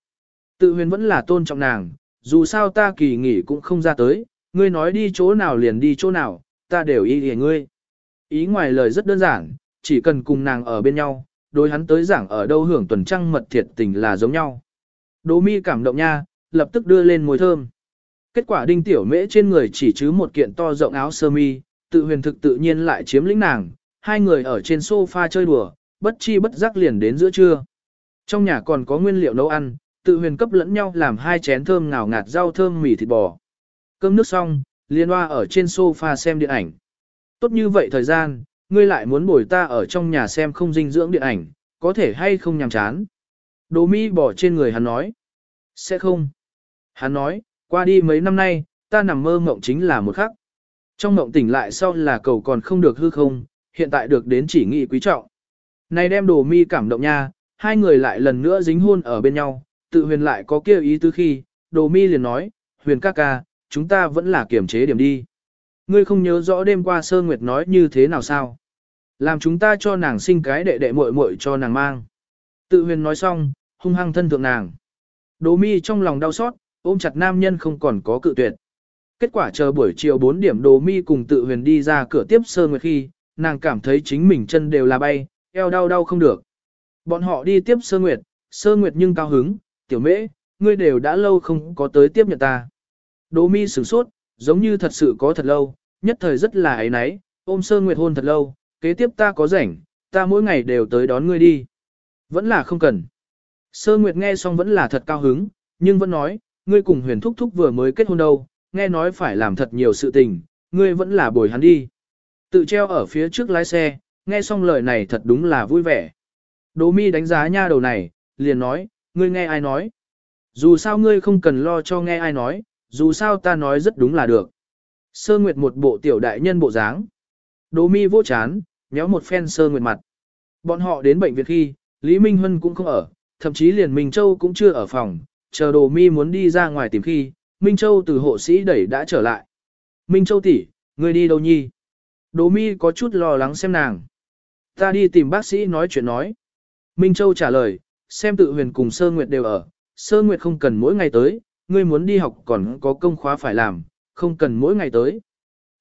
Tự huyền vẫn là tôn trọng nàng, dù sao ta kỳ nghỉ cũng không ra tới, ngươi nói đi chỗ nào liền đi chỗ nào, ta đều y hề ngươi. Ý ngoài lời rất đơn giản, chỉ cần cùng nàng ở bên nhau, đối hắn tới giảng ở đâu hưởng tuần trăng mật thiệt tình là giống nhau. Đỗ mi cảm động nha, lập tức đưa lên mùi thơm. Kết quả đinh tiểu mễ trên người chỉ chứ một kiện to rộng áo sơ mi, tự huyền thực tự nhiên lại chiếm lĩnh nàng, hai người ở trên sofa chơi đùa, bất chi bất giác liền đến giữa trưa. Trong nhà còn có nguyên liệu nấu ăn, tự huyền cấp lẫn nhau làm hai chén thơm ngào ngạt rau thơm mì thịt bò. Cơm nước xong, liên hoa ở trên sofa xem điện ảnh. Tốt như vậy thời gian, ngươi lại muốn bồi ta ở trong nhà xem không dinh dưỡng điện ảnh, có thể hay không nhàm chán. Đồ mi bỏ trên người hắn nói. Sẽ không. Hắn nói, qua đi mấy năm nay, ta nằm mơ mộng chính là một khắc. Trong mộng tỉnh lại sau là cầu còn không được hư không, hiện tại được đến chỉ nghị quý trọng. Này đem đồ mi cảm động nha, hai người lại lần nữa dính hôn ở bên nhau, tự huyền lại có kêu ý tứ khi, đồ mi liền nói, huyền ca ca, chúng ta vẫn là kiểm chế điểm đi. Ngươi không nhớ rõ đêm qua Sơ Nguyệt nói như thế nào sao? Làm chúng ta cho nàng sinh cái đệ đệ muội muội cho nàng mang. Tự huyền nói xong, hung hăng thân thượng nàng. Đồ mi trong lòng đau xót, ôm chặt nam nhân không còn có cự tuyệt. Kết quả chờ buổi chiều 4 điểm Đỗ mi cùng tự huyền đi ra cửa tiếp Sơ Nguyệt khi, nàng cảm thấy chính mình chân đều là bay, eo đau đau không được. Bọn họ đi tiếp Sơ Nguyệt, Sơ Nguyệt nhưng cao hứng, tiểu mễ, ngươi đều đã lâu không có tới tiếp nhận ta. Đỗ mi sửng sốt, giống như thật sự có thật lâu, nhất thời rất là ấy náy, ôm Sơ Nguyệt hôn thật lâu, kế tiếp ta có rảnh, ta mỗi ngày đều tới đón ngươi đi. Vẫn là không cần. Sơ Nguyệt nghe xong vẫn là thật cao hứng, nhưng vẫn nói, ngươi cùng huyền thúc thúc vừa mới kết hôn đâu, nghe nói phải làm thật nhiều sự tình, ngươi vẫn là bồi hắn đi. Tự treo ở phía trước lái xe, nghe xong lời này thật đúng là vui vẻ. Đỗ mi đánh giá nha đầu này, liền nói, ngươi nghe ai nói. Dù sao ngươi không cần lo cho nghe ai nói, dù sao ta nói rất đúng là được. Sơ Nguyệt một bộ tiểu đại nhân bộ dáng. Đỗ mi vô chán, nhéo một phen sơ nguyệt mặt. Bọn họ đến bệnh viện khi, Lý Minh Huân cũng không ở, thậm chí liền Minh Châu cũng chưa ở phòng, chờ đồ mi muốn đi ra ngoài tìm khi, Minh Châu từ hộ sĩ đẩy đã trở lại. Minh Châu tỷ, người đi đâu nhi? Đồ mi có chút lo lắng xem nàng. Ta đi tìm bác sĩ nói chuyện nói. Minh Châu trả lời, xem tự huyền cùng Sơ Nguyệt đều ở, Sơ Nguyệt không cần mỗi ngày tới, ngươi muốn đi học còn có công khóa phải làm, không cần mỗi ngày tới.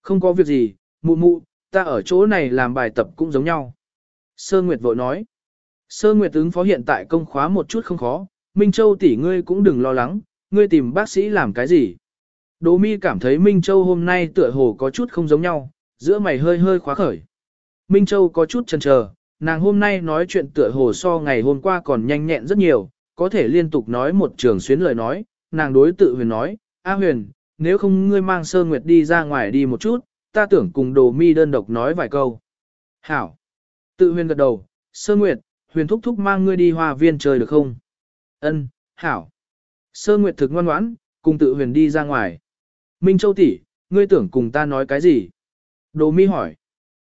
Không có việc gì, mụ mụ, ta ở chỗ này làm bài tập cũng giống nhau. Sơ Nguyệt vội nói. Sơ Nguyệt ứng phó hiện tại công khóa một chút không khó, Minh Châu tỷ ngươi cũng đừng lo lắng, ngươi tìm bác sĩ làm cái gì. Đỗ mi cảm thấy Minh Châu hôm nay tựa hồ có chút không giống nhau, giữa mày hơi hơi khóa khởi. Minh Châu có chút chần chờ, nàng hôm nay nói chuyện tựa hồ so ngày hôm qua còn nhanh nhẹn rất nhiều, có thể liên tục nói một trường xuyến lời nói, nàng đối tự huyền nói, A huyền, nếu không ngươi mang sơ nguyệt đi ra ngoài đi một chút, ta tưởng cùng đồ mi đơn độc nói vài câu. Hảo. Tự huyền gật đầu, sơ nguyệt, huyền thúc thúc mang ngươi đi hòa viên chơi được không? Ân, hảo. Sơ nguyệt thực ngoan ngoãn, cùng tự huyền đi ra ngoài. Minh Châu tỷ, ngươi tưởng cùng ta nói cái gì? Đồ mi hỏi.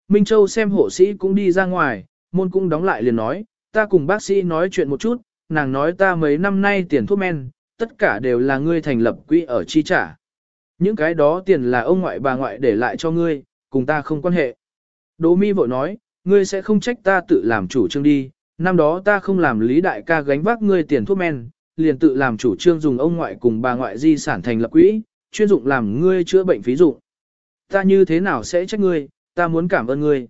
Minh Châu xem hộ sĩ cũng đi ra ngoài, môn cũng đóng lại liền nói, ta cùng bác sĩ nói chuyện một chút, nàng nói ta mấy năm nay tiền thuốc men, tất cả đều là ngươi thành lập quỹ ở chi trả. Những cái đó tiền là ông ngoại bà ngoại để lại cho ngươi, cùng ta không quan hệ. Đỗ mi vội nói, ngươi sẽ không trách ta tự làm chủ trương đi, năm đó ta không làm lý đại ca gánh vác ngươi tiền thuốc men, liền tự làm chủ trương dùng ông ngoại cùng bà ngoại di sản thành lập quỹ, chuyên dụng làm ngươi chữa bệnh phí dụng. Ta như thế nào sẽ trách ngươi, ta muốn cảm ơn ngươi.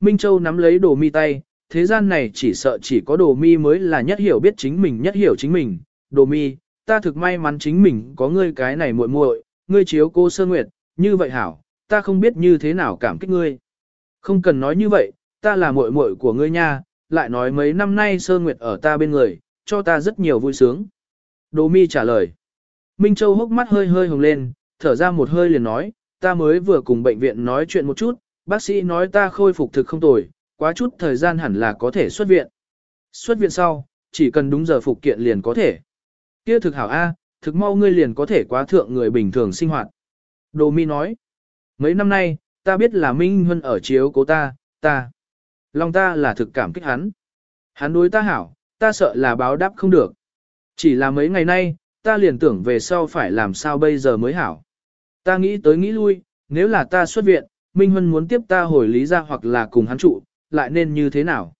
Minh Châu nắm lấy đồ mi tay, thế gian này chỉ sợ chỉ có đồ mi mới là nhất hiểu biết chính mình nhất hiểu chính mình. Đồ mi, ta thực may mắn chính mình có ngươi cái này muội muội, ngươi chiếu cô sơ nguyệt, như vậy hảo, ta không biết như thế nào cảm kích ngươi. Không cần nói như vậy, ta là muội muội của ngươi nha, lại nói mấy năm nay sơ nguyệt ở ta bên người, cho ta rất nhiều vui sướng. Đồ mi trả lời. Minh Châu hốc mắt hơi hơi hồng lên, thở ra một hơi liền nói, ta mới vừa cùng bệnh viện nói chuyện một chút, bác sĩ nói ta khôi phục thực không tồi, quá chút thời gian hẳn là có thể xuất viện. Xuất viện sau, chỉ cần đúng giờ phục kiện liền có thể. Kia thực hảo A, thực mau ngươi liền có thể quá thượng người bình thường sinh hoạt. Đồ mi nói, mấy năm nay, ta biết là Minh Huân ở chiếu cố ta, ta. Lòng ta là thực cảm kích hắn. Hắn đối ta hảo, ta sợ là báo đáp không được. Chỉ là mấy ngày nay, ta liền tưởng về sau phải làm sao bây giờ mới hảo. Ta nghĩ tới nghĩ lui, nếu là ta xuất viện, Minh Huân muốn tiếp ta hồi lý ra hoặc là cùng hắn trụ, lại nên như thế nào?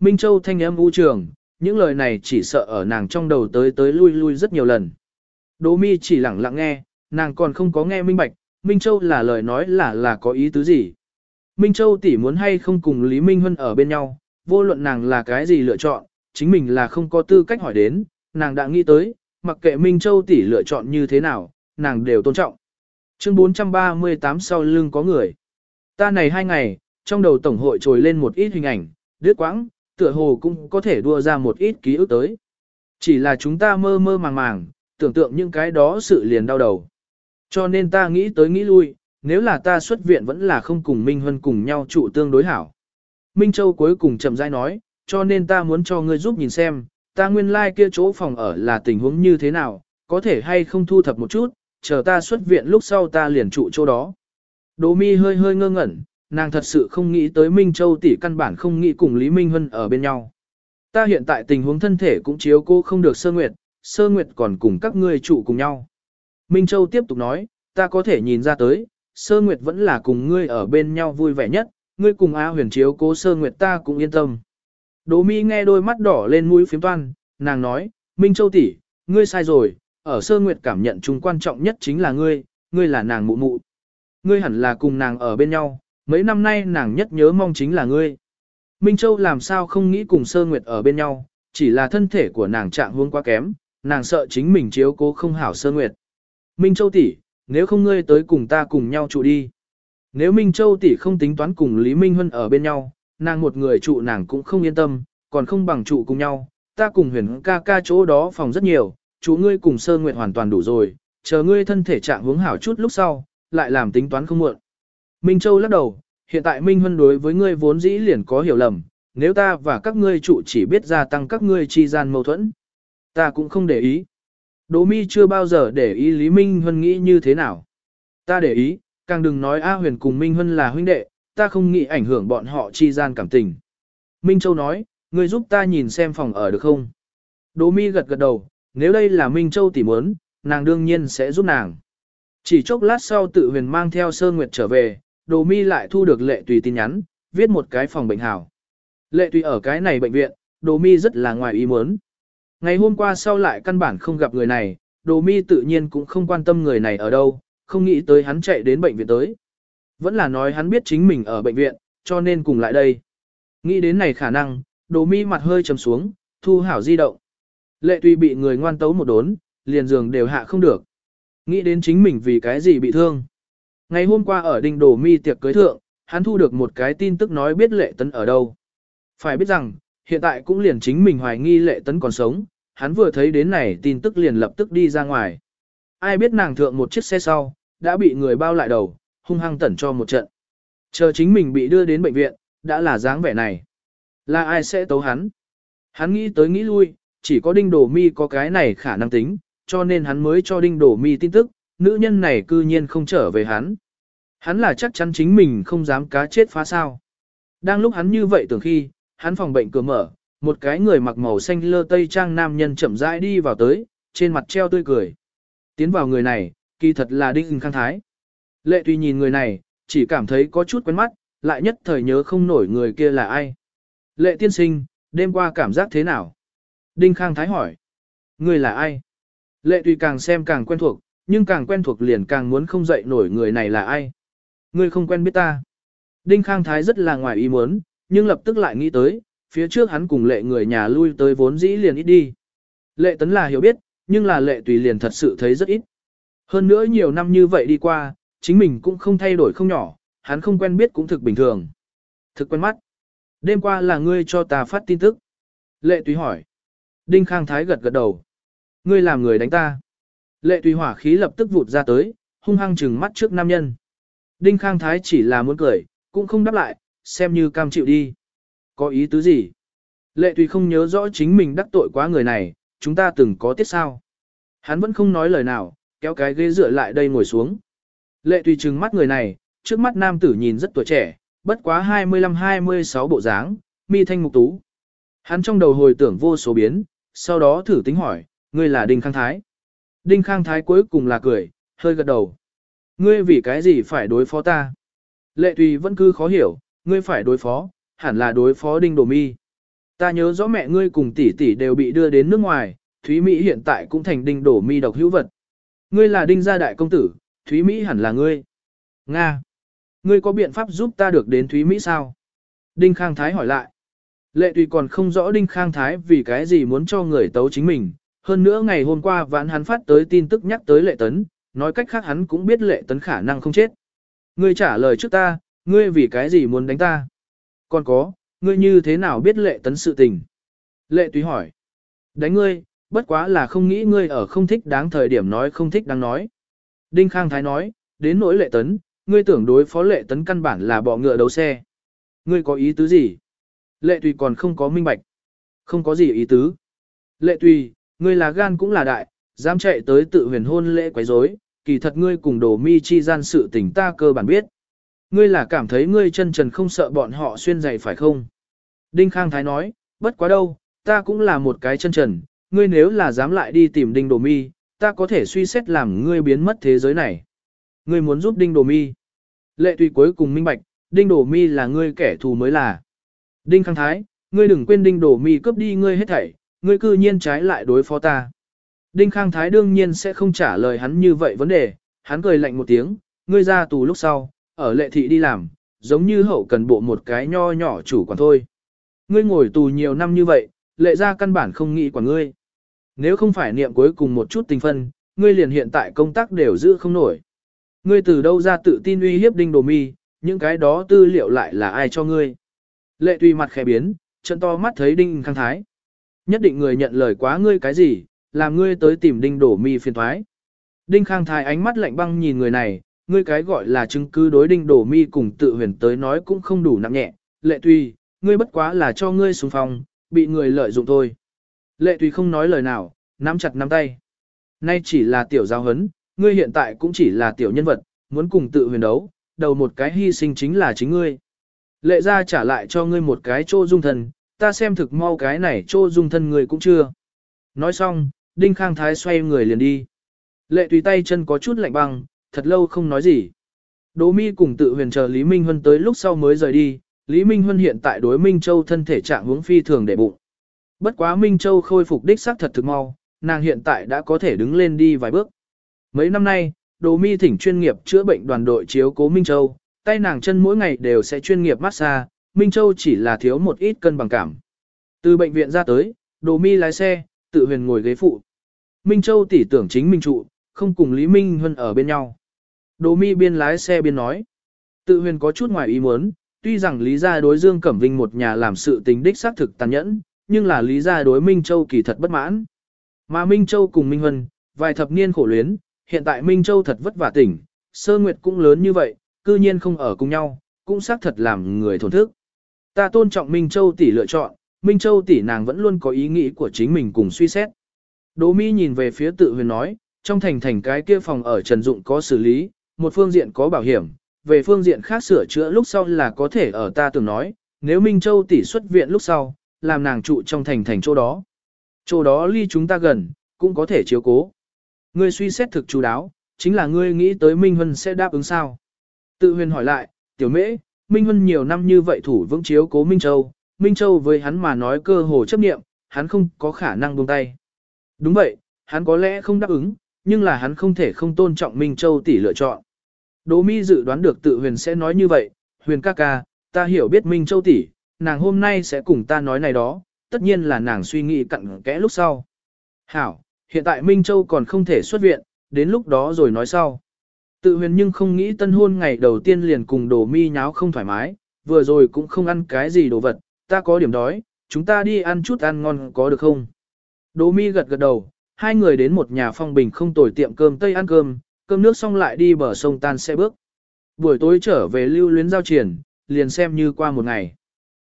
Minh Châu thanh âm u trường, những lời này chỉ sợ ở nàng trong đầu tới tới lui lui rất nhiều lần. Đỗ mi chỉ lặng lặng nghe, nàng còn không có nghe minh bạch, Minh Châu là lời nói là là có ý tứ gì. Minh Châu tỷ muốn hay không cùng Lý Minh Huân ở bên nhau, vô luận nàng là cái gì lựa chọn, chính mình là không có tư cách hỏi đến, nàng đã nghĩ tới, mặc kệ Minh Châu tỷ lựa chọn như thế nào, nàng đều tôn trọng. Chương 438 sau lưng có người. Ta này hai ngày, trong đầu tổng hội trồi lên một ít hình ảnh, đứt quãng, tựa hồ cũng có thể đua ra một ít ký ức tới. Chỉ là chúng ta mơ mơ màng màng, tưởng tượng những cái đó sự liền đau đầu. Cho nên ta nghĩ tới nghĩ lui, nếu là ta xuất viện vẫn là không cùng Minh Huân cùng nhau trụ tương đối hảo. Minh Châu cuối cùng chậm rãi nói, cho nên ta muốn cho ngươi giúp nhìn xem, ta nguyên lai like kia chỗ phòng ở là tình huống như thế nào, có thể hay không thu thập một chút, chờ ta xuất viện lúc sau ta liền trụ chỗ đó. Đỗ mi hơi hơi ngơ ngẩn, nàng thật sự không nghĩ tới Minh Châu tỷ căn bản không nghĩ cùng Lý Minh Huân ở bên nhau. Ta hiện tại tình huống thân thể cũng chiếu cô không được sơ nguyệt, sơ nguyệt còn cùng các ngươi trụ cùng nhau. Minh Châu tiếp tục nói, ta có thể nhìn ra tới, sơ nguyệt vẫn là cùng ngươi ở bên nhau vui vẻ nhất, ngươi cùng A huyền chiếu cố sơ nguyệt ta cũng yên tâm. Đỗ mi nghe đôi mắt đỏ lên mũi phím toan, nàng nói, Minh Châu tỷ, ngươi sai rồi, ở sơ nguyệt cảm nhận chung quan trọng nhất chính là ngươi, ngươi là nàng mụ mụ. Ngươi hẳn là cùng nàng ở bên nhau, mấy năm nay nàng nhất nhớ mong chính là ngươi. Minh Châu làm sao không nghĩ cùng sơ nguyệt ở bên nhau, chỉ là thân thể của nàng trạng huống quá kém, nàng sợ chính mình chiếu cố không hảo sơ nguyệt. Minh Châu tỷ, nếu không ngươi tới cùng ta cùng nhau trụ đi. Nếu Minh Châu tỷ không tính toán cùng Lý Minh Huân ở bên nhau, nàng một người trụ nàng cũng không yên tâm, còn không bằng trụ cùng nhau, ta cùng huyền ca ca chỗ đó phòng rất nhiều, chú ngươi cùng sơ nguyệt hoàn toàn đủ rồi, chờ ngươi thân thể trạng hướng hảo chút lúc sau, lại làm tính toán không muộn. Minh Châu lắc đầu, hiện tại Minh Huân đối với ngươi vốn dĩ liền có hiểu lầm, nếu ta và các ngươi trụ chỉ biết gia tăng các ngươi chi gian mâu thuẫn. Ta cũng không để ý. Đỗ mi chưa bao giờ để ý Lý Minh Huân nghĩ như thế nào. Ta để ý, càng đừng nói A huyền cùng Minh Huân là huynh đệ, ta không nghĩ ảnh hưởng bọn họ chi gian cảm tình. Minh Châu nói, ngươi giúp ta nhìn xem phòng ở được không? Đỗ mi gật gật đầu, nếu đây là Minh Châu tỉ muốn, nàng đương nhiên sẽ giúp nàng. Chỉ chốc lát sau tự huyền mang theo Sơ Nguyệt trở về, Đỗ mi lại thu được lệ tùy tin nhắn, viết một cái phòng bệnh hảo. Lệ tùy ở cái này bệnh viện, Đỗ mi rất là ngoài ý muốn. Ngày hôm qua sau lại căn bản không gặp người này, Đỗ mi tự nhiên cũng không quan tâm người này ở đâu, không nghĩ tới hắn chạy đến bệnh viện tới. Vẫn là nói hắn biết chính mình ở bệnh viện, cho nên cùng lại đây. Nghĩ đến này khả năng, Đỗ mi mặt hơi trầm xuống, thu hảo di động. Lệ tùy bị người ngoan tấu một đốn, liền giường đều hạ không được. Nghĩ đến chính mình vì cái gì bị thương. Ngày hôm qua ở đình Đỗ mi tiệc cưới thượng, hắn thu được một cái tin tức nói biết lệ tấn ở đâu. Phải biết rằng, hiện tại cũng liền chính mình hoài nghi lệ tấn còn sống, hắn vừa thấy đến này tin tức liền lập tức đi ra ngoài. Ai biết nàng thượng một chiếc xe sau, đã bị người bao lại đầu, hung hăng tẩn cho một trận. Chờ chính mình bị đưa đến bệnh viện, đã là dáng vẻ này. Là ai sẽ tấu hắn? Hắn nghĩ tới nghĩ lui, chỉ có đinh đổ mi có cái này khả năng tính, cho nên hắn mới cho đinh đổ mi tin tức, nữ nhân này cư nhiên không trở về hắn. Hắn là chắc chắn chính mình không dám cá chết phá sao. Đang lúc hắn như vậy tưởng khi, hắn phòng bệnh cửa mở, một cái người mặc màu xanh lơ tây trang nam nhân chậm rãi đi vào tới, trên mặt treo tươi cười. Tiến vào người này, kỳ thật là Đinh Khang Thái. Lệ tuy nhìn người này, chỉ cảm thấy có chút quen mắt, lại nhất thời nhớ không nổi người kia là ai. Lệ tiên sinh, đêm qua cảm giác thế nào? Đinh Khang Thái hỏi. Người là ai? Lệ tuy càng xem càng quen thuộc, nhưng càng quen thuộc liền càng muốn không dậy nổi người này là ai. Người không quen biết ta. Đinh Khang Thái rất là ngoài ý muốn, nhưng lập tức lại nghĩ tới, phía trước hắn cùng lệ người nhà lui tới vốn dĩ liền ít đi. Lệ tấn là hiểu biết, nhưng là lệ tùy liền thật sự thấy rất ít. Hơn nữa nhiều năm như vậy đi qua, chính mình cũng không thay đổi không nhỏ, hắn không quen biết cũng thực bình thường. Thực quen mắt. Đêm qua là ngươi cho ta phát tin tức. Lệ tùy hỏi. Đinh Khang Thái gật gật đầu. Ngươi làm người đánh ta. Lệ tùy hỏa khí lập tức vụt ra tới, hung hăng trừng mắt trước nam nhân. Đinh Khang Thái chỉ là muốn cười, cũng không đáp lại, xem như cam chịu đi. Có ý tứ gì? Lệ tùy không nhớ rõ chính mình đắc tội quá người này, chúng ta từng có tiết sao. Hắn vẫn không nói lời nào, kéo cái ghế dựa lại đây ngồi xuống. Lệ tùy trừng mắt người này, trước mắt nam tử nhìn rất tuổi trẻ, bất quá 25-26 bộ dáng, mi thanh mục tú. Hắn trong đầu hồi tưởng vô số biến, sau đó thử tính hỏi, ngươi là Đinh Khang Thái. Đinh Khang Thái cuối cùng là cười, hơi gật đầu. Ngươi vì cái gì phải đối phó ta? Lệ tùy vẫn cứ khó hiểu, ngươi phải đối phó, hẳn là đối phó Đinh Đồ Mi. Ta nhớ rõ mẹ ngươi cùng tỷ tỷ đều bị đưa đến nước ngoài, Thúy Mỹ hiện tại cũng thành Đinh Đồ Mi độc hữu vật. Ngươi là Đinh gia đại công tử, Thúy Mỹ hẳn là ngươi. Nga. Ngươi có biện pháp giúp ta được đến Thúy Mỹ sao? Đinh Khang Thái hỏi lại. Lệ tùy còn không rõ Đinh Khang Thái vì cái gì muốn cho người tấu chính mình. Hơn nữa ngày hôm qua vãn hắn phát tới tin tức nhắc tới lệ tấn, nói cách khác hắn cũng biết lệ tấn khả năng không chết. Ngươi trả lời trước ta, ngươi vì cái gì muốn đánh ta? Còn có, ngươi như thế nào biết lệ tấn sự tình? Lệ tùy hỏi. Đánh ngươi, bất quá là không nghĩ ngươi ở không thích đáng thời điểm nói không thích đáng nói. Đinh Khang Thái nói, đến nỗi lệ tấn, ngươi tưởng đối phó lệ tấn căn bản là bỏ ngựa đấu xe. Ngươi có ý tứ gì? Lệ tùy còn không có minh bạch. Không có gì ý tứ. Lệ tùy, ngươi là gan cũng là đại, dám chạy tới tự huyền hôn lễ quấy rối, kỳ thật ngươi cùng đồ mi chi gian sự tình ta cơ bản biết. Ngươi là cảm thấy ngươi chân trần không sợ bọn họ xuyên giày phải không? Đinh Khang Thái nói, bất quá đâu, ta cũng là một cái chân trần, ngươi nếu là dám lại đi tìm Đinh Đồ Mi, ta có thể suy xét làm ngươi biến mất thế giới này. Ngươi muốn giúp Đinh Đồ Mi. Lệ tùy cuối cùng minh bạch, Đinh Đồ Mi là ngươi kẻ thù mới là. Đinh Khang Thái, ngươi đừng quên Đinh Đồ Mi cướp đi ngươi hết thảy, ngươi cư nhiên trái lại đối phó ta. Đinh Khang Thái đương nhiên sẽ không trả lời hắn như vậy vấn đề, hắn cười lạnh một tiếng, ngươi ra tù lúc sau, ở lệ thị đi làm, giống như hậu cần bộ một cái nho nhỏ chủ quản thôi. Ngươi ngồi tù nhiều năm như vậy, lệ ra căn bản không nghĩ quản ngươi. Nếu không phải niệm cuối cùng một chút tình phân, ngươi liền hiện tại công tác đều giữ không nổi. Ngươi từ đâu ra tự tin uy hiếp đinh đồ mi, những cái đó tư liệu lại là ai cho ngươi. Lệ tùy mặt khẽ biến, trận to mắt thấy đinh khang thái. Nhất định người nhận lời quá ngươi cái gì, làm ngươi tới tìm đinh đổ mi phiền thoái. Đinh khang thái ánh mắt lạnh băng nhìn người này, ngươi cái gọi là chứng cứ đối đinh đổ mi cùng tự huyền tới nói cũng không đủ nặng nhẹ, lệ tùy, ngươi bất quá là cho ngươi xuống phòng, bị người lợi dụng thôi. Lệ tùy không nói lời nào, nắm chặt nắm tay. Nay chỉ là tiểu giao hấn, ngươi hiện tại cũng chỉ là tiểu nhân vật, muốn cùng tự huyền đấu, đầu một cái hy sinh chính là chính ngươi. Lệ ra trả lại cho ngươi một cái chỗ dung thân, ta xem thực mau cái này chỗ dung thân ngươi cũng chưa. Nói xong, Đinh Khang Thái xoay người liền đi. Lệ tùy tay chân có chút lạnh băng, thật lâu không nói gì. Đỗ Mi cùng tự huyền chờ Lý Minh Huân tới lúc sau mới rời đi, Lý Minh Huân hiện tại đối Minh Châu thân thể trạng hướng phi thường để bụng. Bất quá Minh Châu khôi phục đích xác thật thực mau, nàng hiện tại đã có thể đứng lên đi vài bước. Mấy năm nay, Đỗ Mi thỉnh chuyên nghiệp chữa bệnh đoàn đội chiếu cố Minh Châu, tay nàng chân mỗi ngày đều sẽ chuyên nghiệp massage, Minh Châu chỉ là thiếu một ít cân bằng cảm. Từ bệnh viện ra tới, Đỗ Mi lái xe, tự huyền ngồi ghế phụ. Minh Châu tỉ tưởng chính Minh trụ, không cùng Lý Minh Huân ở bên nhau. Đỗ Mi biên lái xe biên nói. Tự huyền có chút ngoài ý muốn, tuy rằng Lý gia đối Dương Cẩm Vinh một nhà làm sự tình đích xác thực tàn nhẫn, nhưng là Lý gia đối Minh Châu kỳ thật bất mãn. Mà Minh Châu cùng Minh Huân, vài thập niên khổ luyến, hiện tại Minh Châu thật vất vả tỉnh, sơ nguyệt cũng lớn như vậy, cư nhiên không ở cùng nhau, cũng xác thật làm người thổn thức. Ta tôn trọng Minh Châu tỷ lựa chọn, Minh Châu tỷ nàng vẫn luôn có ý nghĩ của chính mình cùng suy xét. Đỗ Mi nhìn về phía tự huyền nói, trong thành thành cái kia phòng ở Trần Dụng có xử lý, một phương diện có bảo hiểm, về phương diện khác sửa chữa lúc sau là có thể ở ta từng nói, nếu Minh Châu tỷ xuất viện lúc sau, làm nàng trụ trong thành thành chỗ đó. Chỗ đó ly chúng ta gần, cũng có thể chiếu cố. Ngươi suy xét thực chú đáo, chính là ngươi nghĩ tới Minh Huân sẽ đáp ứng sao. Tự huyền hỏi lại, tiểu mễ, Minh Huân nhiều năm như vậy thủ vững chiếu cố Minh Châu, Minh Châu với hắn mà nói cơ hồ chấp niệm, hắn không có khả năng buông tay. Đúng vậy, hắn có lẽ không đáp ứng, nhưng là hắn không thể không tôn trọng Minh Châu tỷ lựa chọn. Đỗ Mi dự đoán được tự huyền sẽ nói như vậy, huyền ca ca, ta hiểu biết Minh Châu tỷ, nàng hôm nay sẽ cùng ta nói này đó, tất nhiên là nàng suy nghĩ cặn kẽ lúc sau. Hảo, hiện tại Minh Châu còn không thể xuất viện, đến lúc đó rồi nói sau. Tự huyền nhưng không nghĩ tân hôn ngày đầu tiên liền cùng Đỗ Mi nháo không thoải mái, vừa rồi cũng không ăn cái gì đồ vật, ta có điểm đói, chúng ta đi ăn chút ăn ngon có được không? Đỗ Mi gật gật đầu, hai người đến một nhà phong bình không tồi tiệm cơm Tây ăn cơm, cơm nước xong lại đi bờ sông tan xe bước. Buổi tối trở về lưu luyến giao triển, liền xem như qua một ngày.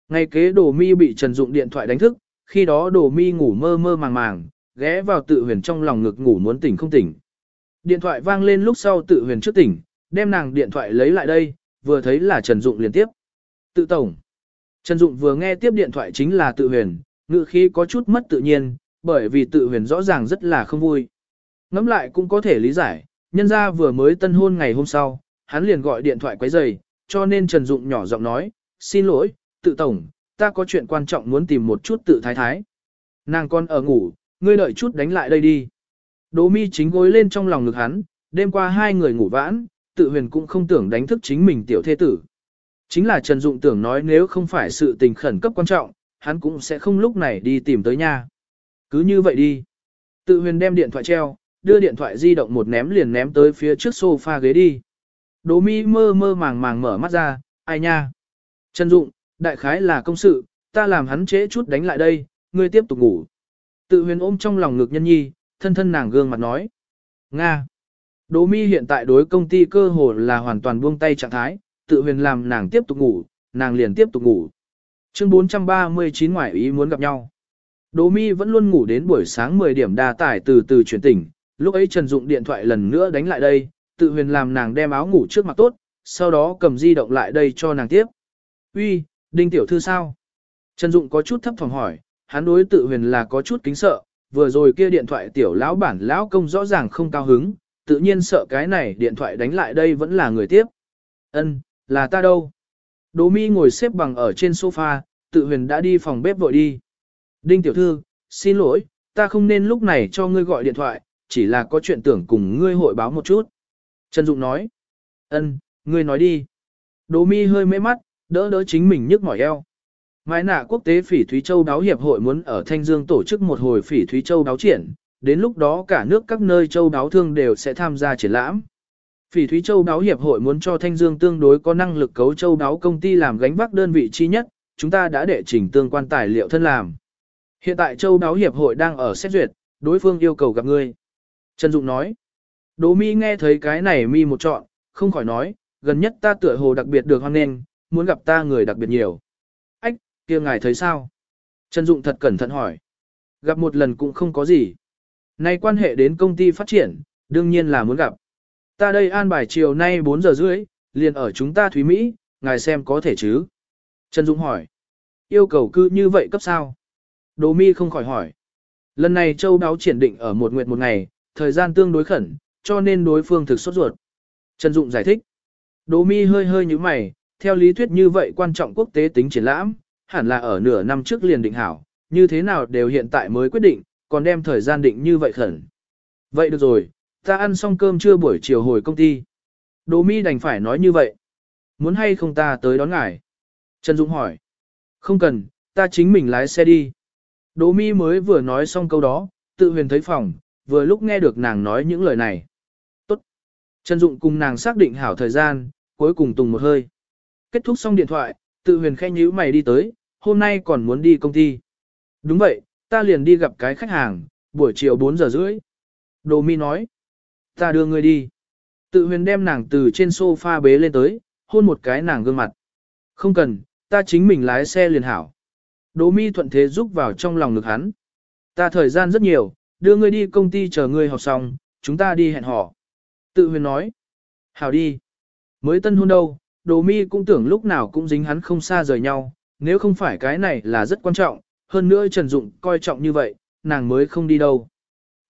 Ngày kế đồ Mi bị Trần Dụng điện thoại đánh thức, khi đó đồ Mi ngủ mơ mơ màng màng, ghé vào tự huyền trong lòng ngực ngủ muốn tỉnh không tỉnh. Điện thoại vang lên lúc sau tự huyền trước tỉnh, đem nàng điện thoại lấy lại đây, vừa thấy là Trần Dụng liên tiếp. Tự tổng. Trần Dụng vừa nghe tiếp điện thoại chính là tự huyền, ngữ khí có chút mất tự nhiên, bởi vì tự huyền rõ ràng rất là không vui. Ngắm lại cũng có thể lý giải, nhân ra vừa mới tân hôn ngày hôm sau, hắn liền gọi điện thoại quấy rầy, cho nên Trần Dụng nhỏ giọng nói, xin lỗi, tự tổng, ta có chuyện quan trọng muốn tìm một chút tự thái thái. Nàng con ở ngủ, ngươi đợi chút đánh lại đây đi. Đỗ mi chính gối lên trong lòng ngực hắn, đêm qua hai người ngủ vãn, tự huyền cũng không tưởng đánh thức chính mình tiểu thế tử. Chính là Trần Dụng tưởng nói nếu không phải sự tình khẩn cấp quan trọng, hắn cũng sẽ không lúc này đi tìm tới nhà. Cứ như vậy đi. Tự huyền đem điện thoại treo, đưa điện thoại di động một ném liền ném tới phía trước sofa ghế đi. Đỗ mi mơ mơ màng màng mở mắt ra, ai nha. Trần Dụng, đại khái là công sự, ta làm hắn trễ chút đánh lại đây, ngươi tiếp tục ngủ. Tự huyền ôm trong lòng ngực nhân nhi, thân thân nàng gương mặt nói. Nga. Đỗ mi hiện tại đối công ty cơ hồ là hoàn toàn buông tay trạng thái, tự huyền làm nàng tiếp tục ngủ, nàng liền tiếp tục ngủ. Chương 439 ngoại ý muốn gặp nhau. Đỗ mi vẫn luôn ngủ đến buổi sáng 10 điểm đa tải từ từ chuyển tỉnh, lúc ấy Trần Dụng điện thoại lần nữa đánh lại đây, tự huyền làm nàng đem áo ngủ trước mặt tốt, sau đó cầm di động lại đây cho nàng tiếp. Uy, Đinh tiểu thư sao? Trần Dụng có chút thấp thỏm hỏi, hắn đối tự huyền là có chút kính sợ, vừa rồi kia điện thoại tiểu lão bản lão công rõ ràng không cao hứng, tự nhiên sợ cái này điện thoại đánh lại đây vẫn là người tiếp. Ân, là ta đâu? Đỗ mi ngồi xếp bằng ở trên sofa, tự huyền đã đi phòng bếp vội đi. Đinh tiểu thư, xin lỗi, ta không nên lúc này cho ngươi gọi điện thoại, chỉ là có chuyện tưởng cùng ngươi hội báo một chút. Trần Dụng nói. Ân, ngươi nói đi. Đỗ mi hơi mê mắt, đỡ đỡ chính mình nhức mỏi eo. Mãi nạ quốc tế phỉ Thúy Châu đáo hiệp hội muốn ở Thanh Dương tổ chức một hồi phỉ Thúy Châu đáo triển, đến lúc đó cả nước các nơi châu đáo thương đều sẽ tham gia triển lãm. Phỉ Thúy Châu đáo hiệp hội muốn cho Thanh Dương tương đối có năng lực cấu châu đáo công ty làm gánh vác đơn vị chi nhất, chúng ta đã đệ trình tương quan tài liệu thân làm. Hiện tại châu đáo hiệp hội đang ở xét duyệt, đối phương yêu cầu gặp ngươi. Trần Dụng nói. Đỗ mi nghe thấy cái này mi một trọn, không khỏi nói, gần nhất ta tựa hồ đặc biệt được hoan nghênh, muốn gặp ta người đặc biệt nhiều. Ách, kia ngài thấy sao? Trần Dụng thật cẩn thận hỏi. Gặp một lần cũng không có gì. Nay quan hệ đến công ty phát triển, đương nhiên là muốn gặp. Ta đây an bài chiều nay 4 giờ rưỡi, liền ở chúng ta Thúy Mỹ, ngài xem có thể chứ. Trần Dũng hỏi. Yêu cầu cư như vậy cấp sao? Đỗ mi không khỏi hỏi. Lần này châu đáo triển định ở một nguyện một ngày, thời gian tương đối khẩn, cho nên đối phương thực sốt ruột. Trần Dụng giải thích. Đỗ mi hơi hơi như mày, theo lý thuyết như vậy quan trọng quốc tế tính triển lãm, hẳn là ở nửa năm trước liền định hảo, như thế nào đều hiện tại mới quyết định, còn đem thời gian định như vậy khẩn. Vậy được rồi, ta ăn xong cơm trưa buổi chiều hồi công ty. Đỗ mi đành phải nói như vậy. Muốn hay không ta tới đón ngài? Trần Dũng hỏi. Không cần, ta chính mình lái xe đi. Đỗ mi mới vừa nói xong câu đó, tự huyền thấy phòng, vừa lúc nghe được nàng nói những lời này. Tốt. Trần Dụng cùng nàng xác định hảo thời gian, cuối cùng tùng một hơi. Kết thúc xong điện thoại, tự huyền khẽ nhíu mày đi tới, hôm nay còn muốn đi công ty. Đúng vậy, ta liền đi gặp cái khách hàng, buổi chiều 4 giờ rưỡi. Đồ mi nói. Ta đưa ngươi đi. Tự huyền đem nàng từ trên sofa bế lên tới, hôn một cái nàng gương mặt. Không cần, ta chính mình lái xe liền hảo. Đỗ mi thuận thế giúp vào trong lòng ngực hắn. Ta thời gian rất nhiều, đưa ngươi đi công ty chờ ngươi học xong, chúng ta đi hẹn hò. Tự huyền nói. Hảo đi. Mới tân hôn đâu, đồ mi cũng tưởng lúc nào cũng dính hắn không xa rời nhau, nếu không phải cái này là rất quan trọng, hơn nữa Trần Dụng coi trọng như vậy, nàng mới không đi đâu.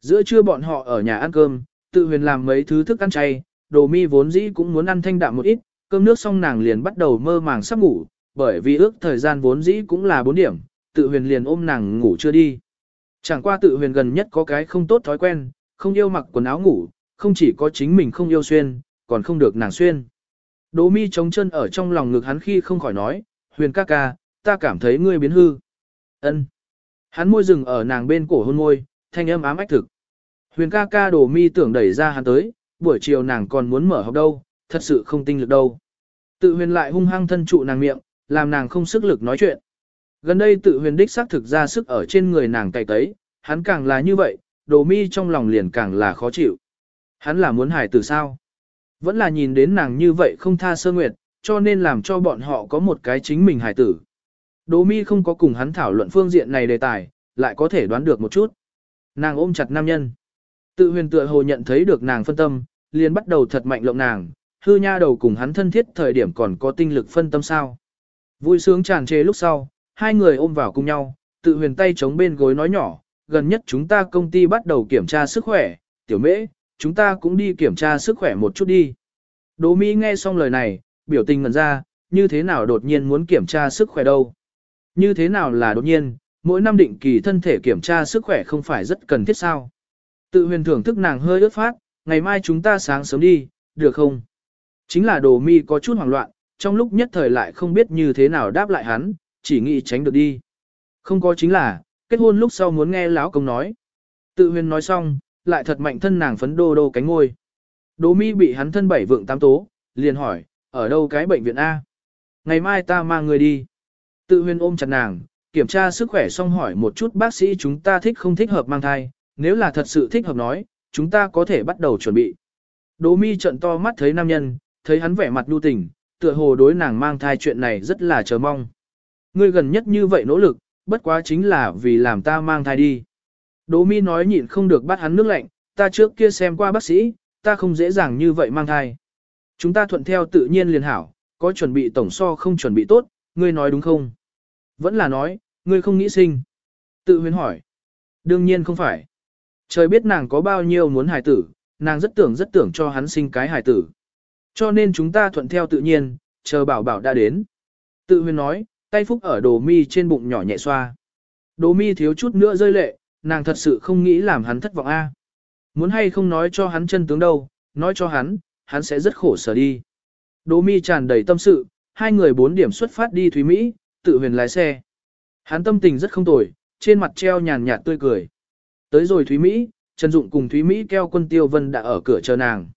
Giữa trưa bọn họ ở nhà ăn cơm, tự huyền làm mấy thứ thức ăn chay, đồ mi vốn dĩ cũng muốn ăn thanh đạm một ít, cơm nước xong nàng liền bắt đầu mơ màng sắp ngủ, bởi vì ước thời gian vốn dĩ cũng là 4 điểm, tự huyền liền ôm nàng ngủ chưa đi. Chẳng qua tự huyền gần nhất có cái không tốt thói quen, không yêu mặc quần áo ngủ, không chỉ có chính mình không yêu xuyên, còn không được nàng xuyên. Đỗ mi chống chân ở trong lòng ngực hắn khi không khỏi nói, huyền ca ca, ta cảm thấy ngươi biến hư. ân Hắn môi rừng ở nàng bên cổ hôn môi, thanh âm ám ách thực. Huyền ca ca đổ mi tưởng đẩy ra hắn tới, buổi chiều nàng còn muốn mở học đâu, thật sự không tinh lực đâu. Tự huyền lại hung hăng thân trụ nàng miệng, làm nàng không sức lực nói chuyện. Gần đây tự huyền đích xác thực ra sức ở trên người nàng cày tấy, hắn càng là như vậy, đồ mi trong lòng liền càng là khó chịu. Hắn là muốn hài tử sao? Vẫn là nhìn đến nàng như vậy không tha sơ nguyệt, cho nên làm cho bọn họ có một cái chính mình hài tử. Đỗ mi không có cùng hắn thảo luận phương diện này đề tài, lại có thể đoán được một chút. Nàng ôm chặt nam nhân. Tự huyền tựa hồ nhận thấy được nàng phân tâm, liền bắt đầu thật mạnh lộng nàng, hư nha đầu cùng hắn thân thiết thời điểm còn có tinh lực phân tâm sao. Vui sướng tràn trề lúc sau, hai người ôm vào cùng nhau, tự huyền tay chống bên gối nói nhỏ, gần nhất chúng ta công ty bắt đầu kiểm tra sức khỏe, tiểu mễ, chúng ta cũng đi kiểm tra sức khỏe một chút đi. Đỗ Mỹ nghe xong lời này, biểu tình ngẩn ra, như thế nào đột nhiên muốn kiểm tra sức khỏe đâu. Như thế nào là đột nhiên, mỗi năm định kỳ thân thể kiểm tra sức khỏe không phải rất cần thiết sao. Tự huyền thưởng thức nàng hơi ướt phát, ngày mai chúng ta sáng sớm đi, được không? Chính là đồ mi có chút hoảng loạn, trong lúc nhất thời lại không biết như thế nào đáp lại hắn, chỉ nghĩ tránh được đi. Không có chính là, kết hôn lúc sau muốn nghe lão công nói. Tự huyền nói xong, lại thật mạnh thân nàng phấn đô đô cánh ngôi. Đỗ mi bị hắn thân bảy vượng tám tố, liền hỏi, ở đâu cái bệnh viện A? Ngày mai ta mang người đi. Tự huyền ôm chặt nàng, kiểm tra sức khỏe xong hỏi một chút bác sĩ chúng ta thích không thích hợp mang thai, nếu là thật sự thích hợp nói, chúng ta có thể bắt đầu chuẩn bị. Đỗ mi trận to mắt thấy nam nhân, thấy hắn vẻ mặt nhu tình, tựa hồ đối nàng mang thai chuyện này rất là chờ mong. Ngươi gần nhất như vậy nỗ lực, bất quá chính là vì làm ta mang thai đi. Đỗ mi nói nhịn không được bắt hắn nước lạnh, ta trước kia xem qua bác sĩ, ta không dễ dàng như vậy mang thai. Chúng ta thuận theo tự nhiên liền hảo, có chuẩn bị tổng so không chuẩn bị tốt, ngươi nói đúng không? Vẫn là nói, ngươi không nghĩ sinh. Tự huyến hỏi. Đương nhiên không phải. Trời biết nàng có bao nhiêu muốn hài tử, nàng rất tưởng rất tưởng cho hắn sinh cái hài tử. Cho nên chúng ta thuận theo tự nhiên, chờ bảo bảo đã đến. Tự huyền nói, tay phúc ở đồ mi trên bụng nhỏ nhẹ xoa. Đồ mi thiếu chút nữa rơi lệ, nàng thật sự không nghĩ làm hắn thất vọng a. Muốn hay không nói cho hắn chân tướng đâu, nói cho hắn, hắn sẽ rất khổ sở đi. Đồ mi tràn đầy tâm sự, hai người bốn điểm xuất phát đi Thúy Mỹ, tự huyền lái xe. Hắn tâm tình rất không tồi, trên mặt treo nhàn nhạt tươi cười. Tới rồi Thúy Mỹ, Trần Dụng cùng Thúy Mỹ keo quân Tiêu Vân đã ở cửa chờ nàng.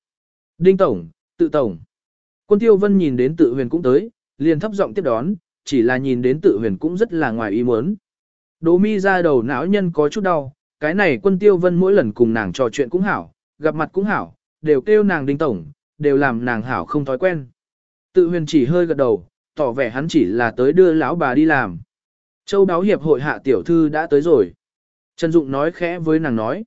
Đinh Tổng, tự Tổng. Quân Tiêu Vân nhìn đến tự huyền cũng tới, liền thấp giọng tiếp đón, chỉ là nhìn đến tự huyền cũng rất là ngoài ý muốn. Đỗ mi ra đầu não nhân có chút đau, cái này quân Tiêu Vân mỗi lần cùng nàng trò chuyện cũng hảo, gặp mặt cũng hảo, đều kêu nàng Đinh Tổng, đều làm nàng hảo không thói quen. Tự huyền chỉ hơi gật đầu, tỏ vẻ hắn chỉ là tới đưa lão bà đi làm. Châu đáo hiệp hội hạ tiểu thư đã tới rồi. Trần Dụng nói khẽ với nàng nói.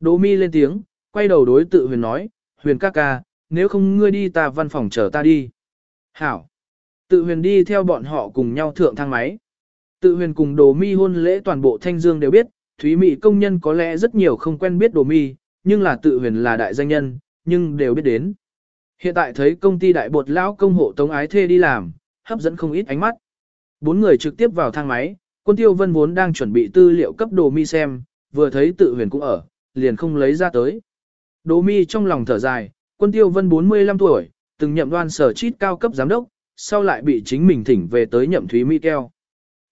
Đỗ mi lên tiếng, quay đầu đối tự huyền nói, huyền ca ca, nếu không ngươi đi ta văn phòng chờ ta đi. Hảo. Tự huyền đi theo bọn họ cùng nhau thượng thang máy. Tự huyền cùng đồ mi hôn lễ toàn bộ thanh dương đều biết, Thúy Mỹ công nhân có lẽ rất nhiều không quen biết đồ mi, nhưng là tự huyền là đại danh nhân, nhưng đều biết đến. Hiện tại thấy công ty đại bột lão công hộ tống ái thê đi làm, hấp dẫn không ít ánh mắt. Bốn người trực tiếp vào thang máy, quân tiêu vân vốn đang chuẩn bị tư liệu cấp đồ mi xem, vừa thấy tự huyền cũng ở, liền không lấy ra tới. Đồ mi trong lòng thở dài, quân tiêu vân 45 tuổi, từng nhậm đoan sở chít cao cấp giám đốc, sau lại bị chính mình thỉnh về tới nhậm thúy Mỹ keo.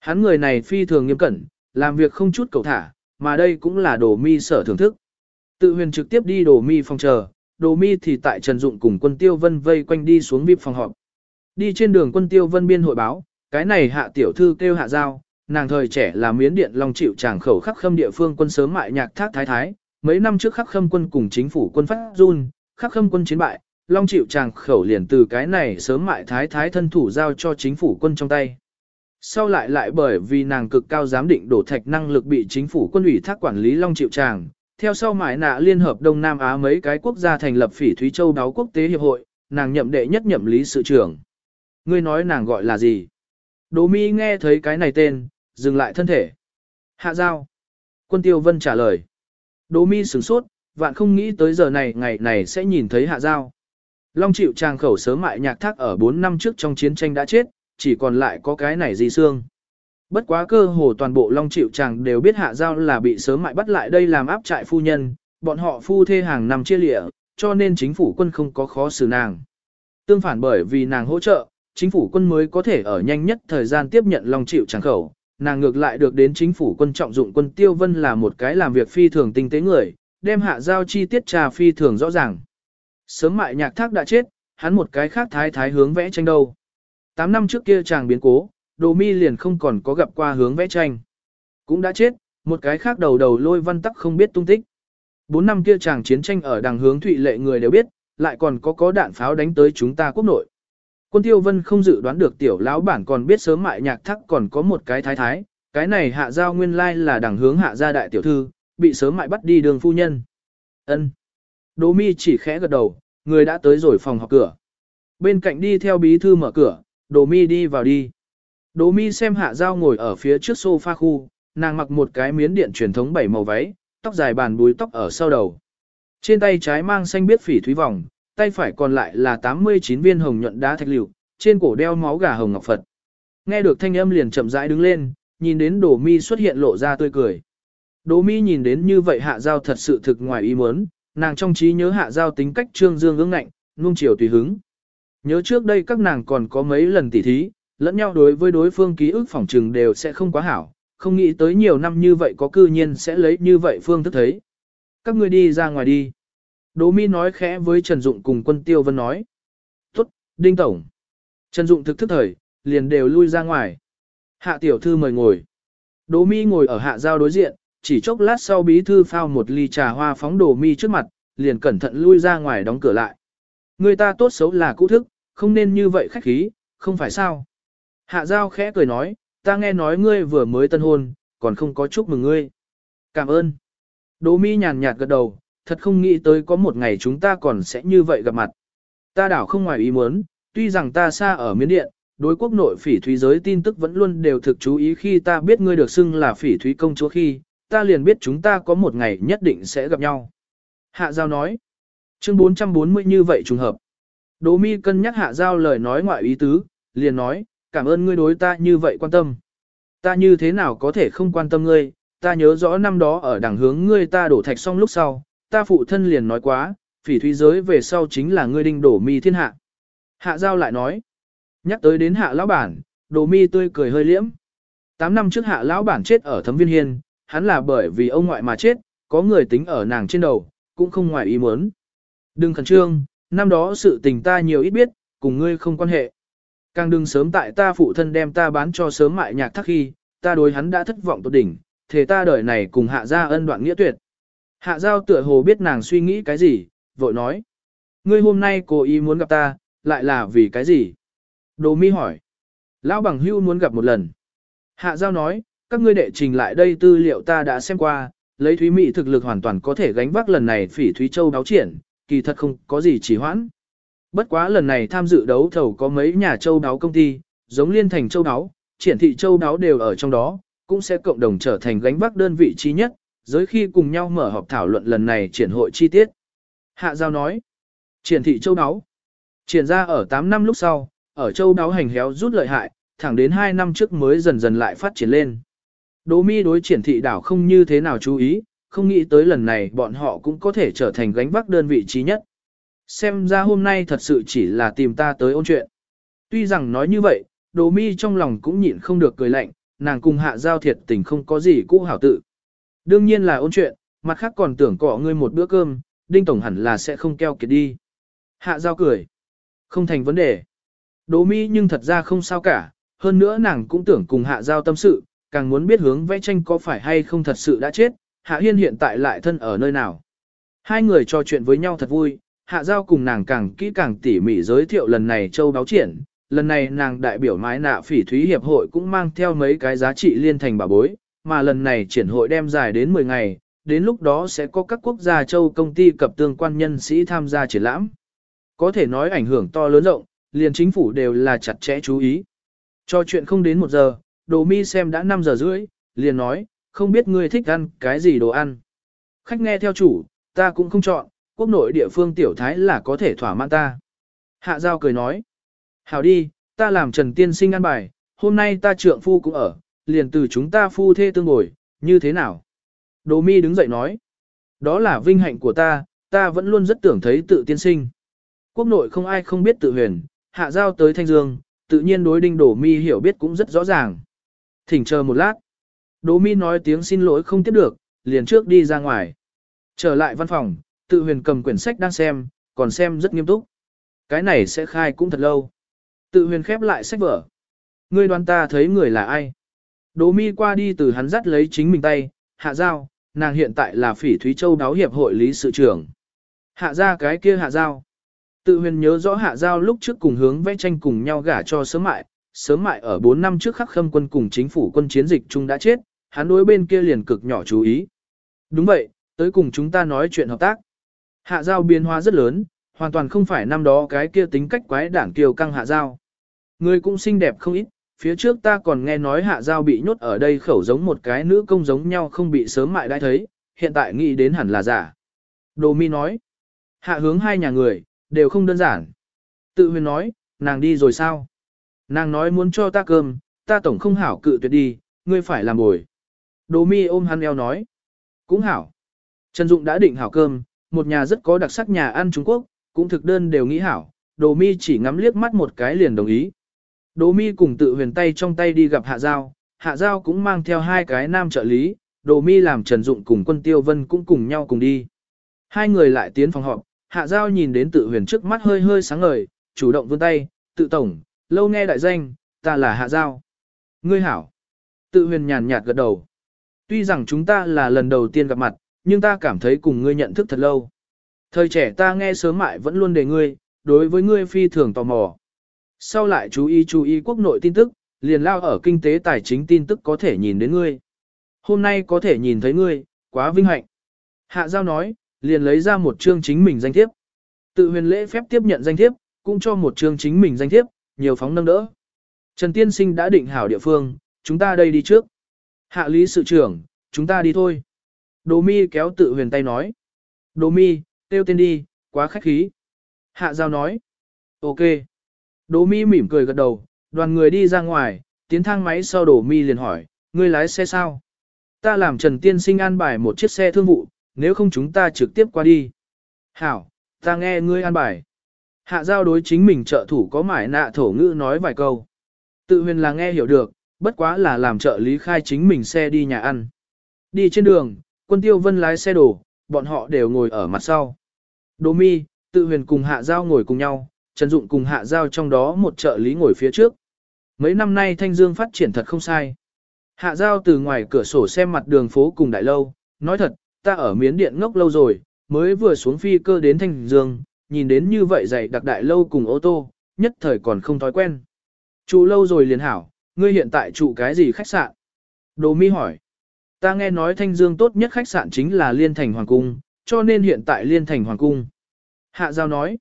Hắn người này phi thường nghiêm cẩn, làm việc không chút cầu thả, mà đây cũng là đồ mi sở thưởng thức. Tự huyền trực tiếp đi đồ mi phòng chờ, đồ mi thì tại Trần Dụng cùng quân tiêu vân vây quanh đi xuống VIP phòng họp. Đi trên đường quân tiêu vân biên hội báo, cái này hạ tiểu thư kêu hạ giao, nàng thời trẻ là miến điện long chịu tràng khẩu khắc khâm địa phương quân sớm mại nhạc thác thái thái, mấy năm trước khắc khâm quân cùng chính phủ quân phát run, khắc khâm quân chiến bại, long chịu tràng khẩu liền từ cái này sớm mại thái thái thân thủ giao cho chính phủ quân trong tay. Sau lại lại bởi vì nàng cực cao giám định đổ thạch năng lực bị chính phủ quân ủy thác quản lý long chịu tràng, theo sau mại nạ liên hợp Đông Nam Á mấy cái quốc gia thành lập phỉ Thúy Châu đáo quốc tế hiệp hội, nàng nhậm đệ nhất nhậm lý sự trưởng. Ngươi nói nàng gọi là gì? Đỗ Mi nghe thấy cái này tên, dừng lại thân thể. Hạ giao. Quân tiêu vân trả lời. Đỗ Mi sửng sốt, vạn không nghĩ tới giờ này ngày này sẽ nhìn thấy hạ giao. Long chịu trang khẩu sớm mại nhạc thác ở 4 năm trước trong chiến tranh đã chết, chỉ còn lại có cái này di xương. Bất quá cơ hồ toàn bộ Long chịu Tràng đều biết Hạ Giao là bị sớm mại bắt lại đây làm áp trại phu nhân, bọn họ phu thê hàng năm chia lịa, cho nên chính phủ quân không có khó xử nàng. Tương phản bởi vì nàng hỗ trợ, chính phủ quân mới có thể ở nhanh nhất thời gian tiếp nhận Long chịu Tràng khẩu, nàng ngược lại được đến chính phủ quân trọng dụng quân Tiêu Vân là một cái làm việc phi thường tinh tế người, đem Hạ Giao chi tiết trà phi thường rõ ràng. Sớm mại nhạc thác đã chết, hắn một cái khác thái thái hướng vẽ tranh đâu. Tám năm trước kia chàng biến cố, đồ mi liền không còn có gặp qua hướng vẽ tranh. Cũng đã chết, một cái khác đầu đầu lôi văn tắc không biết tung tích. Bốn năm kia chàng chiến tranh ở đằng hướng thụy lệ người đều biết, lại còn có có đạn pháo đánh tới chúng ta quốc nội. Quân tiêu vân không dự đoán được tiểu lão bản còn biết sớm mại nhạc thắc còn có một cái thái thái, cái này hạ giao nguyên lai là đằng hướng hạ gia đại tiểu thư, bị sớm mại bắt đi đường phu nhân. ân Đỗ mi chỉ khẽ gật đầu, người đã tới rồi phòng họp cửa. Bên cạnh đi theo bí thư mở cửa, Đỗ mi đi vào đi. Đỗ mi xem hạ giao ngồi ở phía trước sofa khu, nàng mặc một cái miến điện truyền thống bảy màu váy, tóc dài bàn búi tóc ở sau đầu. Trên tay trái mang xanh biết phỉ thúy vòng, tay phải còn lại là 89 viên hồng nhuận đá thạch liệu, trên cổ đeo máu gà hồng ngọc Phật. Nghe được thanh âm liền chậm rãi đứng lên, nhìn đến Đỗ mi xuất hiện lộ ra tươi cười. Đỗ mi nhìn đến như vậy hạ giao thật sự thực ngoài ý muốn, nàng trong trí nhớ hạ giao tính cách trương dương ương ngạnh, nung chiều tùy hứng. Nhớ trước đây các nàng còn có mấy lần tỉ thí, lẫn nhau đối với đối phương ký ức phỏng trừng đều sẽ không quá hảo, không nghĩ tới nhiều năm như vậy có cư nhiên sẽ lấy như vậy phương thức thấy. Các ngươi đi ra ngoài đi. Đỗ Mi nói khẽ với Trần Dụng cùng quân tiêu vân nói. Tốt, Đinh Tổng. Trần Dụng thực thức thời, liền đều lui ra ngoài. Hạ tiểu thư mời ngồi. Đỗ Mi ngồi ở hạ giao đối diện, chỉ chốc lát sau bí thư phao một ly trà hoa phóng đồ Mi trước mặt, liền cẩn thận lui ra ngoài đóng cửa lại. Người ta tốt xấu là cũ thức, không nên như vậy khách khí, không phải sao. Hạ giao khẽ cười nói, ta nghe nói ngươi vừa mới tân hôn, còn không có chúc mừng ngươi. Cảm ơn. Đỗ mi nhàn nhạt gật đầu, thật không nghĩ tới có một ngày chúng ta còn sẽ như vậy gặp mặt. Ta đảo không ngoài ý muốn, tuy rằng ta xa ở miến điện, đối quốc nội phỉ thúy giới tin tức vẫn luôn đều thực chú ý khi ta biết ngươi được xưng là phỉ thúy công chúa khi, ta liền biết chúng ta có một ngày nhất định sẽ gặp nhau. Hạ giao nói, chương 440 như vậy trùng hợp. Đỗ mi cân nhắc hạ giao lời nói ngoại ý tứ, liền nói, cảm ơn ngươi đối ta như vậy quan tâm. Ta như thế nào có thể không quan tâm ngươi, ta nhớ rõ năm đó ở đẳng hướng ngươi ta đổ thạch xong lúc sau, ta phụ thân liền nói quá, phỉ thúy giới về sau chính là ngươi đinh đổ mi thiên hạ. Hạ giao lại nói, nhắc tới đến hạ lão bản, Đỗ mi tươi cười hơi liễm. Tám năm trước hạ lão bản chết ở thấm viên hiên, hắn là bởi vì ông ngoại mà chết, có người tính ở nàng trên đầu, cũng không ngoài ý muốn. Đừng khẩn trương, năm đó sự tình ta nhiều ít biết, cùng ngươi không quan hệ. Càng đừng sớm tại ta phụ thân đem ta bán cho sớm mại nhạc thắc khi, ta đối hắn đã thất vọng tột đỉnh, thế ta đời này cùng hạ gia ân đoạn nghĩa tuyệt. Hạ giao tựa hồ biết nàng suy nghĩ cái gì, vội nói. Ngươi hôm nay cố ý muốn gặp ta, lại là vì cái gì? Đồ mi hỏi. Lão bằng hưu muốn gặp một lần. Hạ giao nói, các ngươi đệ trình lại đây tư liệu ta đã xem qua, lấy Thúy Mỹ thực lực hoàn toàn có thể gánh vác lần này phỉ Thúy Châu báo triển, kỳ thật không có gì chỉ hoãn. bất quá lần này tham dự đấu thầu có mấy nhà châu đáo công ty, giống liên thành châu đáo, triển thị châu đáo đều ở trong đó, cũng sẽ cộng đồng trở thành gánh vác đơn vị trí nhất, giới khi cùng nhau mở họp thảo luận lần này triển hội chi tiết. Hạ Giao nói, triển thị châu đáo, triển ra ở 8 năm lúc sau, ở châu đáo hành héo rút lợi hại, thẳng đến 2 năm trước mới dần dần lại phát triển lên. Đỗ mi đối triển thị đảo không như thế nào chú ý, không nghĩ tới lần này bọn họ cũng có thể trở thành gánh vác đơn vị trí nhất. Xem ra hôm nay thật sự chỉ là tìm ta tới ôn chuyện. Tuy rằng nói như vậy, đồ mi trong lòng cũng nhịn không được cười lạnh, nàng cùng hạ giao thiệt tình không có gì cũ hảo tự. Đương nhiên là ôn chuyện, mặt khác còn tưởng cọ ngươi một bữa cơm, đinh tổng hẳn là sẽ không keo kiệt đi. Hạ giao cười. Không thành vấn đề. Đỗ mi nhưng thật ra không sao cả, hơn nữa nàng cũng tưởng cùng hạ giao tâm sự, càng muốn biết hướng vẽ tranh có phải hay không thật sự đã chết, hạ hiên hiện tại lại thân ở nơi nào. Hai người trò chuyện với nhau thật vui, hạ giao cùng nàng càng kỹ càng tỉ mỉ giới thiệu lần này châu báo triển. Lần này nàng đại biểu mái nạ phỉ thúy hiệp hội cũng mang theo mấy cái giá trị liên thành bà bối, mà lần này triển hội đem dài đến 10 ngày, đến lúc đó sẽ có các quốc gia châu công ty cập tương quan nhân sĩ tham gia triển lãm. Có thể nói ảnh hưởng to lớn rộng, liền chính phủ đều là chặt chẽ chú ý. Cho chuyện không đến một giờ, đồ mi xem đã 5 giờ rưỡi, liền nói, không biết ngươi thích ăn cái gì đồ ăn. Khách nghe theo chủ, ta cũng không chọn, quốc nội địa phương tiểu thái là có thể thỏa mãn ta. Hạ Giao cười nói, hảo đi, ta làm Trần Tiên Sinh ăn bài, hôm nay ta trượng phu cũng ở, liền từ chúng ta phu thê tương ngồi, như thế nào? Đồ mi đứng dậy nói, đó là vinh hạnh của ta, ta vẫn luôn rất tưởng thấy tự tiên sinh. Quốc nội không ai không biết tự huyền, hạ giao tới Thanh Dương, tự nhiên đối đinh đổ mi hiểu biết cũng rất rõ ràng. Thỉnh chờ một lát. Đỗ mi nói tiếng xin lỗi không tiếp được, liền trước đi ra ngoài. Trở lại văn phòng, tự huyền cầm quyển sách đang xem, còn xem rất nghiêm túc. Cái này sẽ khai cũng thật lâu. Tự huyền khép lại sách vở. Ngươi đoán ta thấy người là ai? Đỗ mi qua đi từ hắn dắt lấy chính mình tay, hạ giao, nàng hiện tại là phỉ Thúy Châu đáo hiệp hội lý sự trưởng. Hạ ra cái kia hạ giao. Tự huyền nhớ rõ hạ giao lúc trước cùng hướng vẽ tranh cùng nhau gả cho sớm mại, sớm mại ở 4 năm trước khắc khâm quân cùng chính phủ quân chiến dịch chung đã chết, hắn đối bên kia liền cực nhỏ chú ý. Đúng vậy, tới cùng chúng ta nói chuyện hợp tác. Hạ giao biến hóa rất lớn, hoàn toàn không phải năm đó cái kia tính cách quái đảng kiều căng hạ giao. Người cũng xinh đẹp không ít, phía trước ta còn nghe nói hạ giao bị nhốt ở đây khẩu giống một cái nữ công giống nhau không bị sớm mại đã thấy, hiện tại nghĩ đến hẳn là giả. Đồ mi nói, hạ hướng hai nhà người, đều không đơn giản. Tự huyền nói, nàng đi rồi sao? Nàng nói muốn cho ta cơm, ta tổng không hảo cự tuyệt đi, ngươi phải làm bồi. Đồ mi ôm hắn eo nói. Cũng hảo. Trần Dụng đã định hảo cơm, một nhà rất có đặc sắc nhà ăn Trung Quốc, cũng thực đơn đều nghĩ hảo. Đồ mi chỉ ngắm liếc mắt một cái liền đồng ý. Đồ mi cùng tự huyền tay trong tay đi gặp Hạ Giao. Hạ Giao cũng mang theo hai cái nam trợ lý. Đồ mi làm Trần Dụng cùng quân tiêu vân cũng cùng nhau cùng đi. Hai người lại tiến phòng họp. Hạ Giao nhìn đến tự huyền trước mắt hơi hơi sáng ngời, chủ động vươn tay, tự tổng, lâu nghe đại danh, ta là Hạ Giao. Ngươi hảo. Tự huyền nhàn nhạt gật đầu. Tuy rằng chúng ta là lần đầu tiên gặp mặt, nhưng ta cảm thấy cùng ngươi nhận thức thật lâu. Thời trẻ ta nghe sớm mại vẫn luôn đề ngươi, đối với ngươi phi thường tò mò. Sau lại chú ý chú ý quốc nội tin tức, liền lao ở kinh tế tài chính tin tức có thể nhìn đến ngươi. Hôm nay có thể nhìn thấy ngươi, quá vinh hạnh. Hạ Giao nói, liền lấy ra một chương chính mình danh thiếp. Tự huyền lễ phép tiếp nhận danh thiếp, cũng cho một chương chính mình danh thiếp, nhiều phóng nâng đỡ. Trần Tiên Sinh đã định hảo địa phương, chúng ta đây đi trước. Hạ lý sự trưởng, chúng ta đi thôi. Đồ mi kéo tự huyền tay nói. Đồ mi, tiêu tên đi, quá khách khí. Hạ giao nói. Ok. Đồ mi mỉm cười gật đầu, đoàn người đi ra ngoài, tiến thang máy sau đồ mi liền hỏi, ngươi lái xe sao? Ta làm Trần Tiên Sinh an bài một chiếc xe thương vụ, nếu không chúng ta trực tiếp qua đi. Hảo, ta nghe ngươi an bài. Hạ giao đối chính mình trợ thủ có mải nạ thổ ngữ nói vài câu. Tự huyền là nghe hiểu được, bất quá là làm trợ lý khai chính mình xe đi nhà ăn. Đi trên đường, quân tiêu vân lái xe đổ, bọn họ đều ngồi ở mặt sau. Đỗ mi, tự huyền cùng hạ giao ngồi cùng nhau, Trần Dụng cùng hạ giao trong đó một trợ lý ngồi phía trước. Mấy năm nay Thanh Dương phát triển thật không sai. Hạ giao từ ngoài cửa sổ xem mặt đường phố cùng đại lâu, nói thật, ta ở miến điện ngốc lâu rồi, mới vừa xuống phi cơ đến Thanh Dương, nhìn đến như vậy dày đặc đại lâu cùng ô tô, nhất thời còn không thói quen. Trụ lâu rồi liền hảo, ngươi hiện tại trụ cái gì khách sạn? Đồ mi hỏi. Ta nghe nói Thanh Dương tốt nhất khách sạn chính là Liên Thành Hoàng Cung, cho nên hiện tại Liên Thành Hoàng Cung. Hạ Giao nói.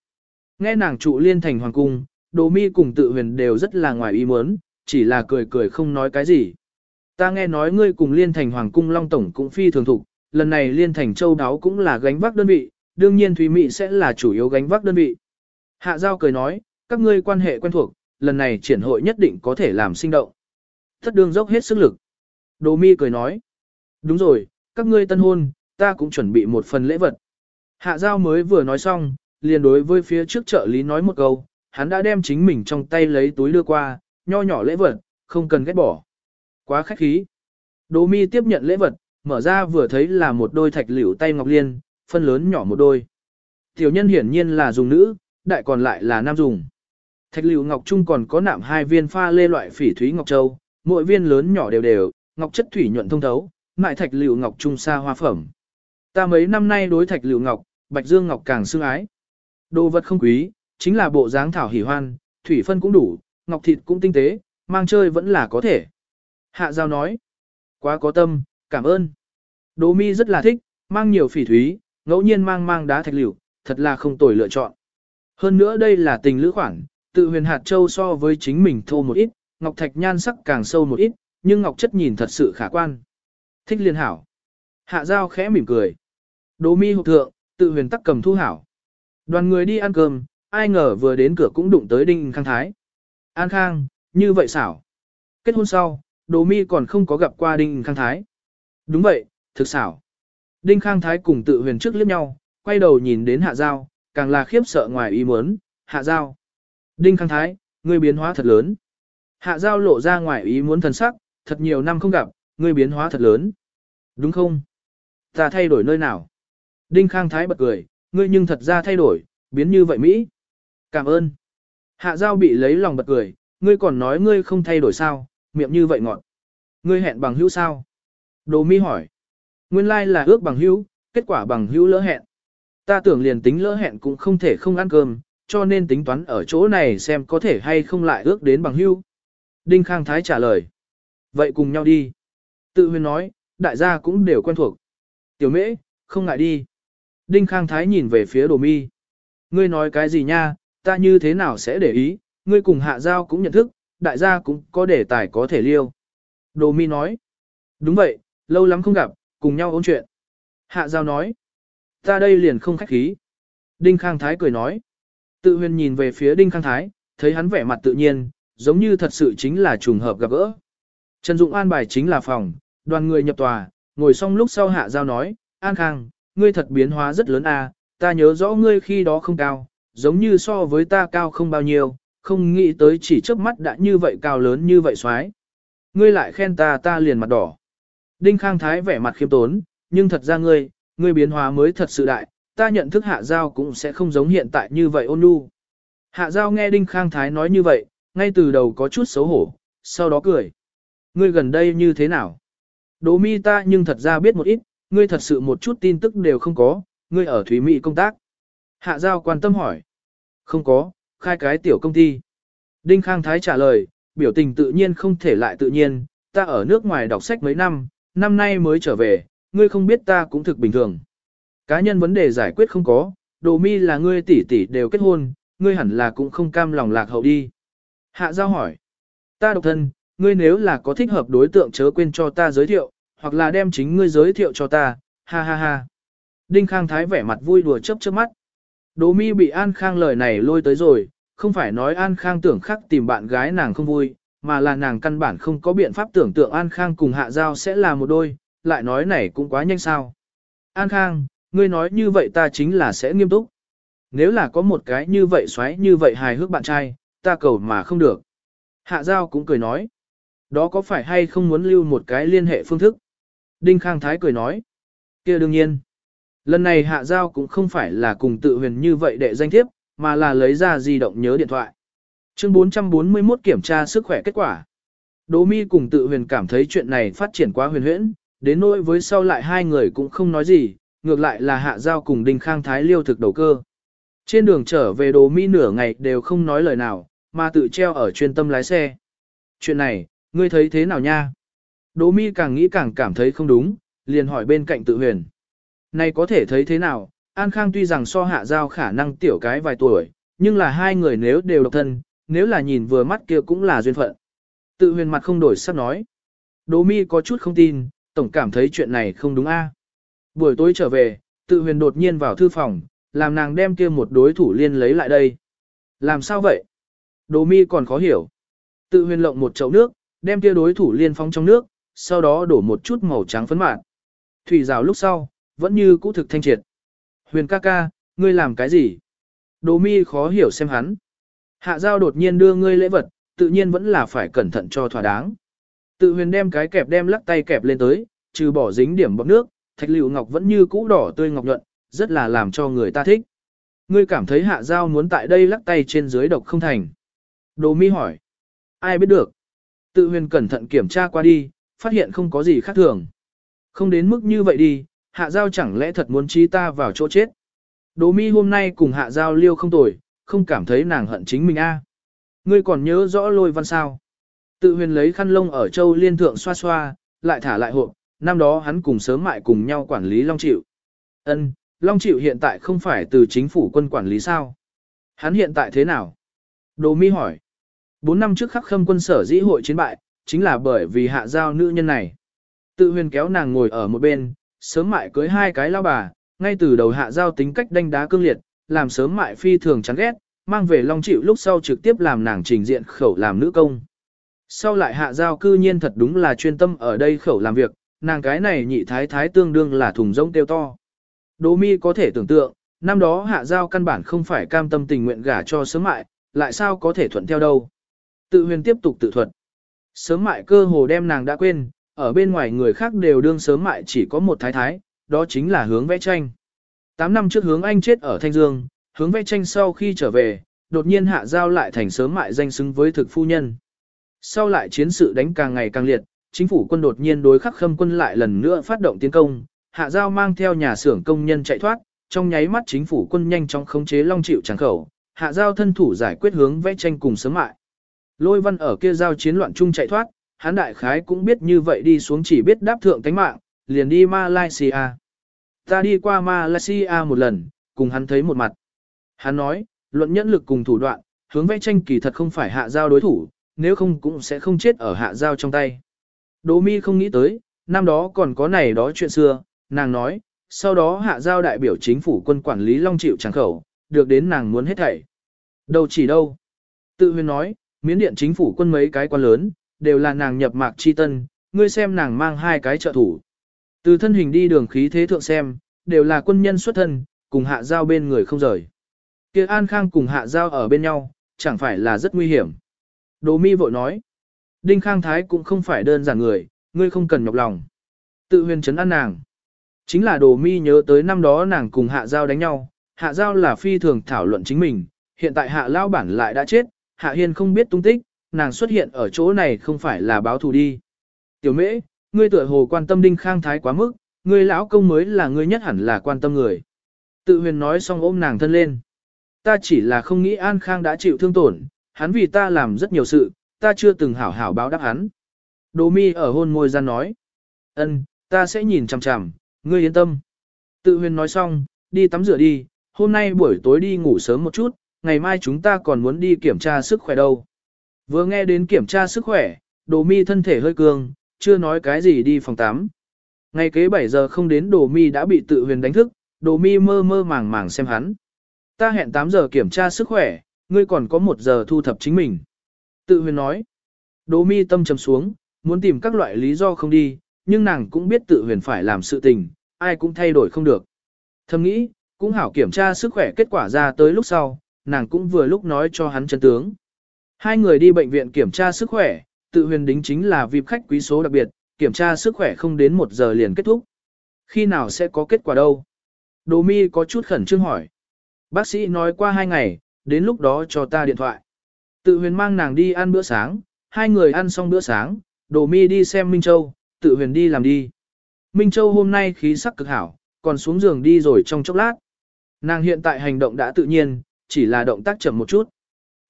Nghe nàng trụ liên thành hoàng cung, đồ mi cùng tự huyền đều rất là ngoài ý muốn, chỉ là cười cười không nói cái gì. Ta nghe nói ngươi cùng liên thành hoàng cung long tổng cũng phi thường thục, lần này liên thành châu đáo cũng là gánh vác đơn vị, đương nhiên Thúy Mỹ sẽ là chủ yếu gánh vác đơn vị. Hạ Giao cười nói, các ngươi quan hệ quen thuộc, lần này triển hội nhất định có thể làm sinh động. Thất đương dốc hết sức lực. Đồ mi cười nói, đúng rồi, các ngươi tân hôn, ta cũng chuẩn bị một phần lễ vật. Hạ Giao mới vừa nói xong, liền đối với phía trước trợ lý nói một câu, hắn đã đem chính mình trong tay lấy túi đưa qua, nho nhỏ lễ vật, không cần ghét bỏ. Quá khách khí. Đỗ mi tiếp nhận lễ vật, mở ra vừa thấy là một đôi thạch liễu tay ngọc liên, phân lớn nhỏ một đôi. Tiểu nhân hiển nhiên là dùng nữ, đại còn lại là nam dùng. Thạch liễu ngọc trung còn có nạm hai viên pha lê loại phỉ thúy ngọc châu, mỗi viên lớn nhỏ đều đều, ngọc chất thủy nhuận thông thấu, mại thạch liễu ngọc trung xa hoa phẩm. Ta mấy năm nay đối thạch liễu ngọc, bạch dương ngọc càng xương ái. Đồ vật không quý, chính là bộ dáng thảo hỉ hoan, thủy phân cũng đủ, ngọc thịt cũng tinh tế, mang chơi vẫn là có thể. Hạ giao nói, quá có tâm, cảm ơn. Đỗ mi rất là thích, mang nhiều phỉ thúy, ngẫu nhiên mang mang đá thạch liệu, thật là không tồi lựa chọn. Hơn nữa đây là tình lữ khoản, tự huyền hạt châu so với chính mình thô một ít, ngọc thạch nhan sắc càng sâu một ít, nhưng ngọc chất nhìn thật sự khả quan. Thích liên hảo. Hạ giao khẽ mỉm cười. Đỗ mi hộp thượng, tự huyền tắc cầm thu hảo. Đoàn người đi ăn cơm, ai ngờ vừa đến cửa cũng đụng tới Đinh Khang Thái. An Khang, như vậy xảo. Kết hôn sau, Đỗ Mi còn không có gặp qua Đinh Khang Thái. Đúng vậy, thực xảo. Đinh Khang Thái cùng tự huyền trước liếc nhau, quay đầu nhìn đến Hạ Giao, càng là khiếp sợ ngoài ý muốn, Hạ Giao. Đinh Khang Thái, ngươi biến hóa thật lớn. Hạ Giao lộ ra ngoài ý muốn thần sắc, thật nhiều năm không gặp, ngươi biến hóa thật lớn. Đúng không? Ta thay đổi nơi nào? Đinh Khang Thái bật cười, ngươi nhưng thật ra thay đổi, biến như vậy Mỹ. Cảm ơn. Hạ giao bị lấy lòng bật cười, ngươi còn nói ngươi không thay đổi sao, miệng như vậy ngọt. Ngươi hẹn bằng hữu sao? Đồ mi hỏi. Nguyên lai like là ước bằng hữu, kết quả bằng hữu lỡ hẹn. Ta tưởng liền tính lỡ hẹn cũng không thể không ăn cơm, cho nên tính toán ở chỗ này xem có thể hay không lại ước đến bằng hữu. Đinh Khang Thái trả lời. Vậy cùng nhau đi. Tự huyền nói, đại gia cũng đều quen thuộc. Tiểu mễ, không ngại đi. Đinh Khang Thái nhìn về phía đồ mi. Ngươi nói cái gì nha, ta như thế nào sẽ để ý, ngươi cùng hạ giao cũng nhận thức, đại gia cũng có đề tài có thể liêu. Đồ mi nói. Đúng vậy, lâu lắm không gặp, cùng nhau ôn chuyện. Hạ giao nói. Ta đây liền không khách khí. Đinh Khang Thái cười nói. Tự huyền nhìn về phía Đinh Khang Thái, thấy hắn vẻ mặt tự nhiên, giống như thật sự chính là trùng hợp gặp gỡ. Trần Dụng an bài chính là phòng, đoàn người nhập tòa, ngồi xong lúc sau hạ giao nói, An Khang, ngươi thật biến hóa rất lớn à, ta nhớ rõ ngươi khi đó không cao, giống như so với ta cao không bao nhiêu, không nghĩ tới chỉ trước mắt đã như vậy cao lớn như vậy xoái. Ngươi lại khen ta ta liền mặt đỏ. Đinh Khang Thái vẻ mặt khiêm tốn, nhưng thật ra ngươi, ngươi biến hóa mới thật sự đại, ta nhận thức hạ giao cũng sẽ không giống hiện tại như vậy ôn nhu. Hạ giao nghe Đinh Khang Thái nói như vậy, ngay từ đầu có chút xấu hổ, sau đó cười. Ngươi gần đây như thế nào? Đỗ mi ta nhưng thật ra biết một ít, ngươi thật sự một chút tin tức đều không có, ngươi ở Thúy Mỹ công tác. Hạ Giao quan tâm hỏi. Không có, khai cái tiểu công ty. Đinh Khang Thái trả lời, biểu tình tự nhiên không thể lại tự nhiên, ta ở nước ngoài đọc sách mấy năm, năm nay mới trở về, ngươi không biết ta cũng thực bình thường. Cá nhân vấn đề giải quyết không có, đồ mi là ngươi tỷ tỷ đều kết hôn, ngươi hẳn là cũng không cam lòng lạc hậu đi. Hạ Giao hỏi, ta độc thân, ngươi nếu là có thích hợp đối tượng chớ quên cho ta giới thiệu, hoặc là đem chính ngươi giới thiệu cho ta, ha ha ha. Đinh Khang Thái vẻ mặt vui đùa chớp chớp mắt. Đỗ Mi bị An Khang lời này lôi tới rồi, không phải nói An Khang tưởng khắc tìm bạn gái nàng không vui, mà là nàng căn bản không có biện pháp tưởng tượng An Khang cùng Hạ Giao sẽ là một đôi, lại nói này cũng quá nhanh sao. An Khang, ngươi nói như vậy ta chính là sẽ nghiêm túc. Nếu là có một cái như vậy xoáy như vậy hài hước bạn trai, ta cầu mà không được. Hạ Giao cũng cười nói. Đó có phải hay không muốn lưu một cái liên hệ phương thức? Đinh Khang Thái cười nói. kia đương nhiên. Lần này hạ giao cũng không phải là cùng tự huyền như vậy để danh thiếp, mà là lấy ra di động nhớ điện thoại. Chương 441 kiểm tra sức khỏe kết quả. Đỗ mi cùng tự huyền cảm thấy chuyện này phát triển quá huyền huyễn, đến nỗi với sau lại hai người cũng không nói gì, ngược lại là hạ giao cùng Đinh Khang Thái liêu thực đầu cơ. Trên đường trở về Đỗ mi nửa ngày đều không nói lời nào, mà tự treo ở chuyên tâm lái xe. Chuyện này, ngươi thấy thế nào nha? Đỗ mi càng nghĩ càng cảm thấy không đúng, liền hỏi bên cạnh tự huyền. Này có thể thấy thế nào, An Khang tuy rằng so hạ giao khả năng tiểu cái vài tuổi, nhưng là hai người nếu đều độc thân, nếu là nhìn vừa mắt kia cũng là duyên phận. Tự huyền mặt không đổi sắc nói. Đỗ mi có chút không tin, tổng cảm thấy chuyện này không đúng a. À. Buổi tối trở về, tự huyền đột nhiên vào thư phòng, làm nàng đem kia một đối thủ liên lấy lại đây. Làm sao vậy? Đỗ mi còn khó hiểu. Tự huyền lộng một chậu nước, đem kia đối thủ liên phong trong nước, sau đó đổ một chút màu trắng phấn mạn. Thủy rào lúc sau, vẫn như cũ thực thanh triệt. Huyền ca ca, ngươi làm cái gì? Đỗ mi khó hiểu xem hắn. Hạ giao đột nhiên đưa ngươi lễ vật, tự nhiên vẫn là phải cẩn thận cho thỏa đáng. Tự huyền đem cái kẹp đem lắc tay kẹp lên tới, trừ bỏ dính điểm bọt nước, thạch liệu ngọc vẫn như cũ đỏ tươi ngọc nhuận, rất là làm cho người ta thích. Ngươi cảm thấy hạ giao muốn tại đây lắc tay trên dưới độc không thành. Đồ mi hỏi. Ai biết được. Tự huyền cẩn thận kiểm tra qua đi, phát hiện không có gì khác thường. Không đến mức như vậy đi, hạ giao chẳng lẽ thật muốn trí ta vào chỗ chết. Đồ mi hôm nay cùng hạ giao liêu không tồi, không cảm thấy nàng hận chính mình a. À. Ngươi còn nhớ rõ lôi văn sao. Tự huyền lấy khăn lông ở châu liên thượng xoa xoa, lại thả lại hộp, năm đó hắn cùng sớm mại cùng nhau quản lý Long Triệu. Ân, Long Triệu hiện tại không phải từ chính phủ quân quản lý sao? Hắn hiện tại thế nào? Đồ mi hỏi. Bốn năm trước khắc khâm quân sở dĩ hội chiến bại, chính là bởi vì hạ giao nữ nhân này. Tự huyền kéo nàng ngồi ở một bên, sớm mại cưới hai cái lao bà, ngay từ đầu hạ giao tính cách đanh đá cương liệt, làm sớm mại phi thường chán ghét, mang về Long Triệu lúc sau trực tiếp làm nàng trình diện khẩu làm nữ công. Sau lại hạ giao cư nhiên thật đúng là chuyên tâm ở đây khẩu làm việc, nàng cái này nhị thái thái tương đương là thùng rông tiêu to. Đỗ mi có thể tưởng tượng, năm đó hạ giao căn bản không phải cam tâm tình nguyện gả cho sớm mại, lại sao có thể thuận theo đâu. Tự huyền tiếp tục tự thuật. Sớm mại cơ hồ đem nàng đã quên, ở bên ngoài người khác đều đương sớm mại chỉ có một thái thái, đó chính là hướng vẽ tranh. Tám năm trước hướng anh chết ở Thanh Dương, hướng vẽ tranh sau khi trở về, đột nhiên hạ giao lại thành sớm mại danh xứng với thực phu nhân. Sau lại chiến sự đánh càng ngày càng liệt, chính phủ quân đột nhiên đối khắc khâm quân lại lần nữa phát động tiến công, hạ giao mang theo nhà xưởng công nhân chạy thoát, trong nháy mắt chính phủ quân nhanh chóng khống chế long chịu Tràng khẩu, hạ giao thân thủ giải quyết hướng vẽ tranh cùng sớm mại. Lôi văn ở kia giao chiến loạn chung chạy thoát, Hán đại khái cũng biết như vậy đi xuống chỉ biết đáp thượng tánh mạng, liền đi Malaysia. Ta đi qua Malaysia một lần, cùng hắn thấy một mặt. Hắn nói, luận nhẫn lực cùng thủ đoạn, hướng vẽ tranh kỳ thật không phải hạ giao đối thủ, nếu không cũng sẽ không chết ở hạ giao trong tay. Đỗ mi không nghĩ tới, năm đó còn có này đó chuyện xưa, nàng nói, sau đó hạ giao đại biểu chính phủ quân quản lý Long Triệu Tràng khẩu, được đến nàng muốn hết thảy. Đâu chỉ đâu. Tự huyền nói, miến điện chính phủ quân mấy cái quan lớn, đều là nàng nhập mạc chi tân, ngươi xem nàng mang hai cái trợ thủ. Từ thân hình đi đường khí thế thượng xem, đều là quân nhân xuất thân, cùng hạ giao bên người không rời. kia An Khang cùng hạ giao ở bên nhau, chẳng phải là rất nguy hiểm. Đồ mi vội nói, Đinh Khang Thái cũng không phải đơn giản người, ngươi không cần nhọc lòng. Tự huyền chấn an nàng. Chính là đồ mi nhớ tới năm đó nàng cùng hạ giao đánh nhau, hạ giao là phi thường thảo luận chính mình, hiện tại hạ lao bản lại đã chết, hạ hiên không biết tung tích, nàng xuất hiện ở chỗ này không phải là báo thù đi. Tiểu mễ, ngươi tựa hồ quan tâm đinh khang thái quá mức, ngươi lão công mới là ngươi nhất hẳn là quan tâm người. Tự huyền nói xong ôm nàng thân lên. Ta chỉ là không nghĩ An Khang đã chịu thương tổn, hắn vì ta làm rất nhiều sự, ta chưa từng hảo hảo báo đáp hắn. Đồ mi ở hôn môi gian nói. ân, ta sẽ nhìn chằm chằm, ngươi yên tâm. Tự huyền nói xong, đi tắm rửa đi, hôm nay buổi tối đi ngủ sớm một chút, ngày mai chúng ta còn muốn đi kiểm tra sức khỏe đâu. Vừa nghe đến kiểm tra sức khỏe, đồ mi thân thể hơi cường, chưa nói cái gì đi phòng tắm. Ngày kế 7 giờ không đến đồ mi đã bị tự huyền đánh thức, đồ mi mơ mơ màng màng xem hắn. Ta hẹn 8 giờ kiểm tra sức khỏe, ngươi còn có 1 giờ thu thập chính mình. Tự huyền nói. Đồ mi tâm trầm xuống, muốn tìm các loại lý do không đi, nhưng nàng cũng biết tự huyền phải làm sự tình, ai cũng thay đổi không được. Thầm nghĩ, cũng hảo kiểm tra sức khỏe kết quả ra tới lúc sau, nàng cũng vừa lúc nói cho hắn chân tướng. Hai người đi bệnh viện kiểm tra sức khỏe, tự huyền đính chính là VIP khách quý số đặc biệt, kiểm tra sức khỏe không đến một giờ liền kết thúc. Khi nào sẽ có kết quả đâu? Đồ mi có chút khẩn trương hỏi. Bác sĩ nói qua hai ngày, đến lúc đó cho ta điện thoại. Tự huyền mang nàng đi ăn bữa sáng, hai người ăn xong bữa sáng, đồ mi đi xem Minh Châu, tự huyền đi làm đi. Minh Châu hôm nay khí sắc cực hảo, còn xuống giường đi rồi trong chốc lát. Nàng hiện tại hành động đã tự nhiên, chỉ là động tác chậm một chút.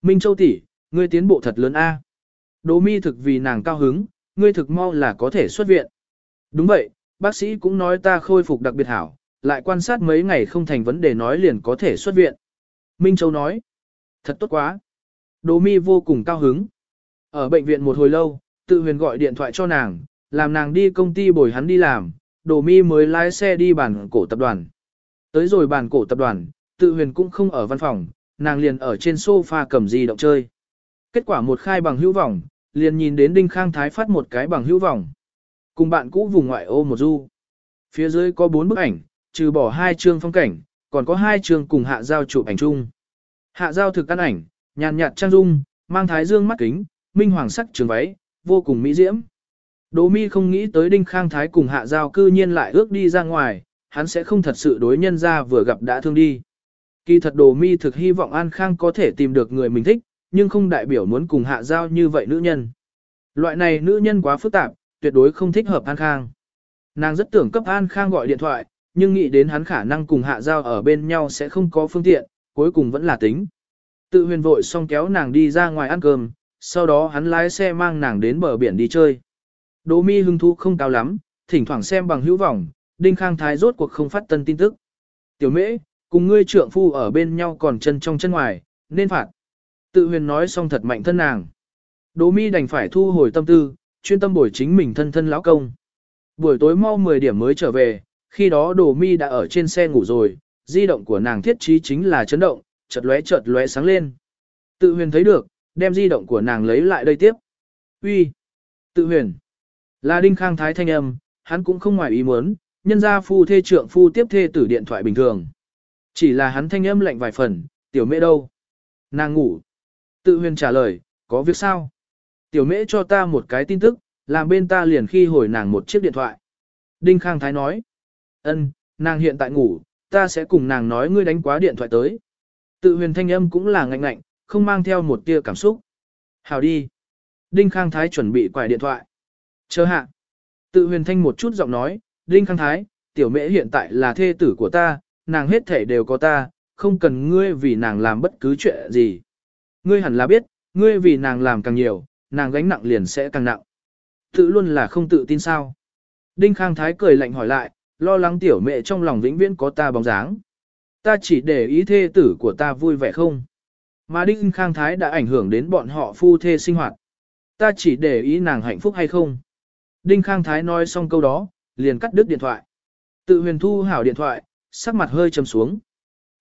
Minh Châu tỷ, ngươi tiến bộ thật lớn a. Đỗ Mi thực vì nàng cao hứng, ngươi thực mau là có thể xuất viện. Đúng vậy, bác sĩ cũng nói ta khôi phục đặc biệt hảo, lại quan sát mấy ngày không thành vấn đề nói liền có thể xuất viện. Minh Châu nói, Thật tốt quá. Đỗ mi vô cùng cao hứng. Ở bệnh viện một hồi lâu, tự huyền gọi điện thoại cho nàng, làm nàng đi công ty bồi hắn đi làm, Đỗ mi mới lái xe đi bản cổ tập đoàn. Tới rồi bản cổ tập đoàn, tự huyền cũng không ở văn phòng, nàng liền ở trên sofa cầm di động chơi. Kết quả một khai bằng hữu vọng, liền nhìn đến Đinh Khang Thái phát một cái bằng hữu vọng. Cùng bạn cũ vùng ngoại ô một du. Phía dưới có bốn bức ảnh, trừ bỏ hai chương phong cảnh, còn có hai chương cùng hạ giao chụp ảnh chung. Hạ giao thực ăn ảnh, nhàn nhạt trang dung, mang thái dương mắt kính, minh hoàng sắc trường váy, vô cùng mỹ diễm. Đỗ mi không nghĩ tới Đinh Khang Thái cùng hạ giao cư nhiên lại ước đi ra ngoài, hắn sẽ không thật sự đối nhân ra vừa gặp đã thương đi. Kỳ thật đồ mi thực hy vọng An Khang có thể tìm được người mình thích, nhưng không đại biểu muốn cùng hạ giao như vậy nữ nhân. Loại này nữ nhân quá phức tạp, tuyệt đối không thích hợp An Khang. Nàng rất tưởng cấp An Khang gọi điện thoại, nhưng nghĩ đến hắn khả năng cùng hạ giao ở bên nhau sẽ không có phương tiện, cuối cùng vẫn là tính. Tự huyền vội xong kéo nàng đi ra ngoài ăn cơm, sau đó hắn lái xe mang nàng đến bờ biển đi chơi. Đỗ mi hưng thú không cao lắm, thỉnh thoảng xem bằng hữu vọng, Đinh Khang Thái rốt cuộc không phát tân tin tức. Tiểu mễ, cùng ngươi trượng phu ở bên nhau còn chân trong chân ngoài, nên phạt. Tự huyền nói xong thật mạnh thân nàng. Đỗ mi đành phải thu hồi tâm tư, chuyên tâm bồi chính mình thân thân lão công. Buổi tối mau 10 điểm mới trở về, khi đó Đỗ mi đã ở trên xe ngủ rồi, di động của nàng thiết trí chính là chấn động, chợt lóe chợt lóe sáng lên. Tự huyền thấy được, đem di động của nàng lấy lại đây tiếp. Uy, Tự huyền. Là Đinh Khang Thái thanh âm, hắn cũng không ngoài ý muốn, nhân gia phu thê trượng phu tiếp thê tử điện thoại bình thường. Chỉ là hắn thanh âm lạnh vài phần, tiểu mẹ đâu? Nàng ngủ. Tự huyền trả lời, có việc sao? Tiểu mễ cho ta một cái tin tức, làm bên ta liền khi hồi nàng một chiếc điện thoại. Đinh Khang Thái nói, ân, nàng hiện tại ngủ, ta sẽ cùng nàng nói ngươi đánh quá điện thoại tới. Tự huyền thanh âm cũng là ngạnh ngạnh, không mang theo một tia cảm xúc. Hào đi. Đinh Khang Thái chuẩn bị quải điện thoại. Chờ hạ. Tự huyền thanh một chút giọng nói, Đinh Khang Thái, tiểu mễ hiện tại là thê tử của ta, nàng hết thể đều có ta, không cần ngươi vì nàng làm bất cứ chuyện gì. Ngươi hẳn là biết, ngươi vì nàng làm càng nhiều, nàng gánh nặng liền sẽ càng nặng. Tự luôn là không tự tin sao. Đinh Khang Thái cười lạnh hỏi lại, lo lắng tiểu mẹ trong lòng vĩnh viễn có ta bóng dáng. Ta chỉ để ý thê tử của ta vui vẻ không. Mà Đinh Khang Thái đã ảnh hưởng đến bọn họ phu thê sinh hoạt. Ta chỉ để ý nàng hạnh phúc hay không. Đinh Khang Thái nói xong câu đó, liền cắt đứt điện thoại. Tự huyền thu hảo điện thoại, sắc mặt hơi trầm xuống.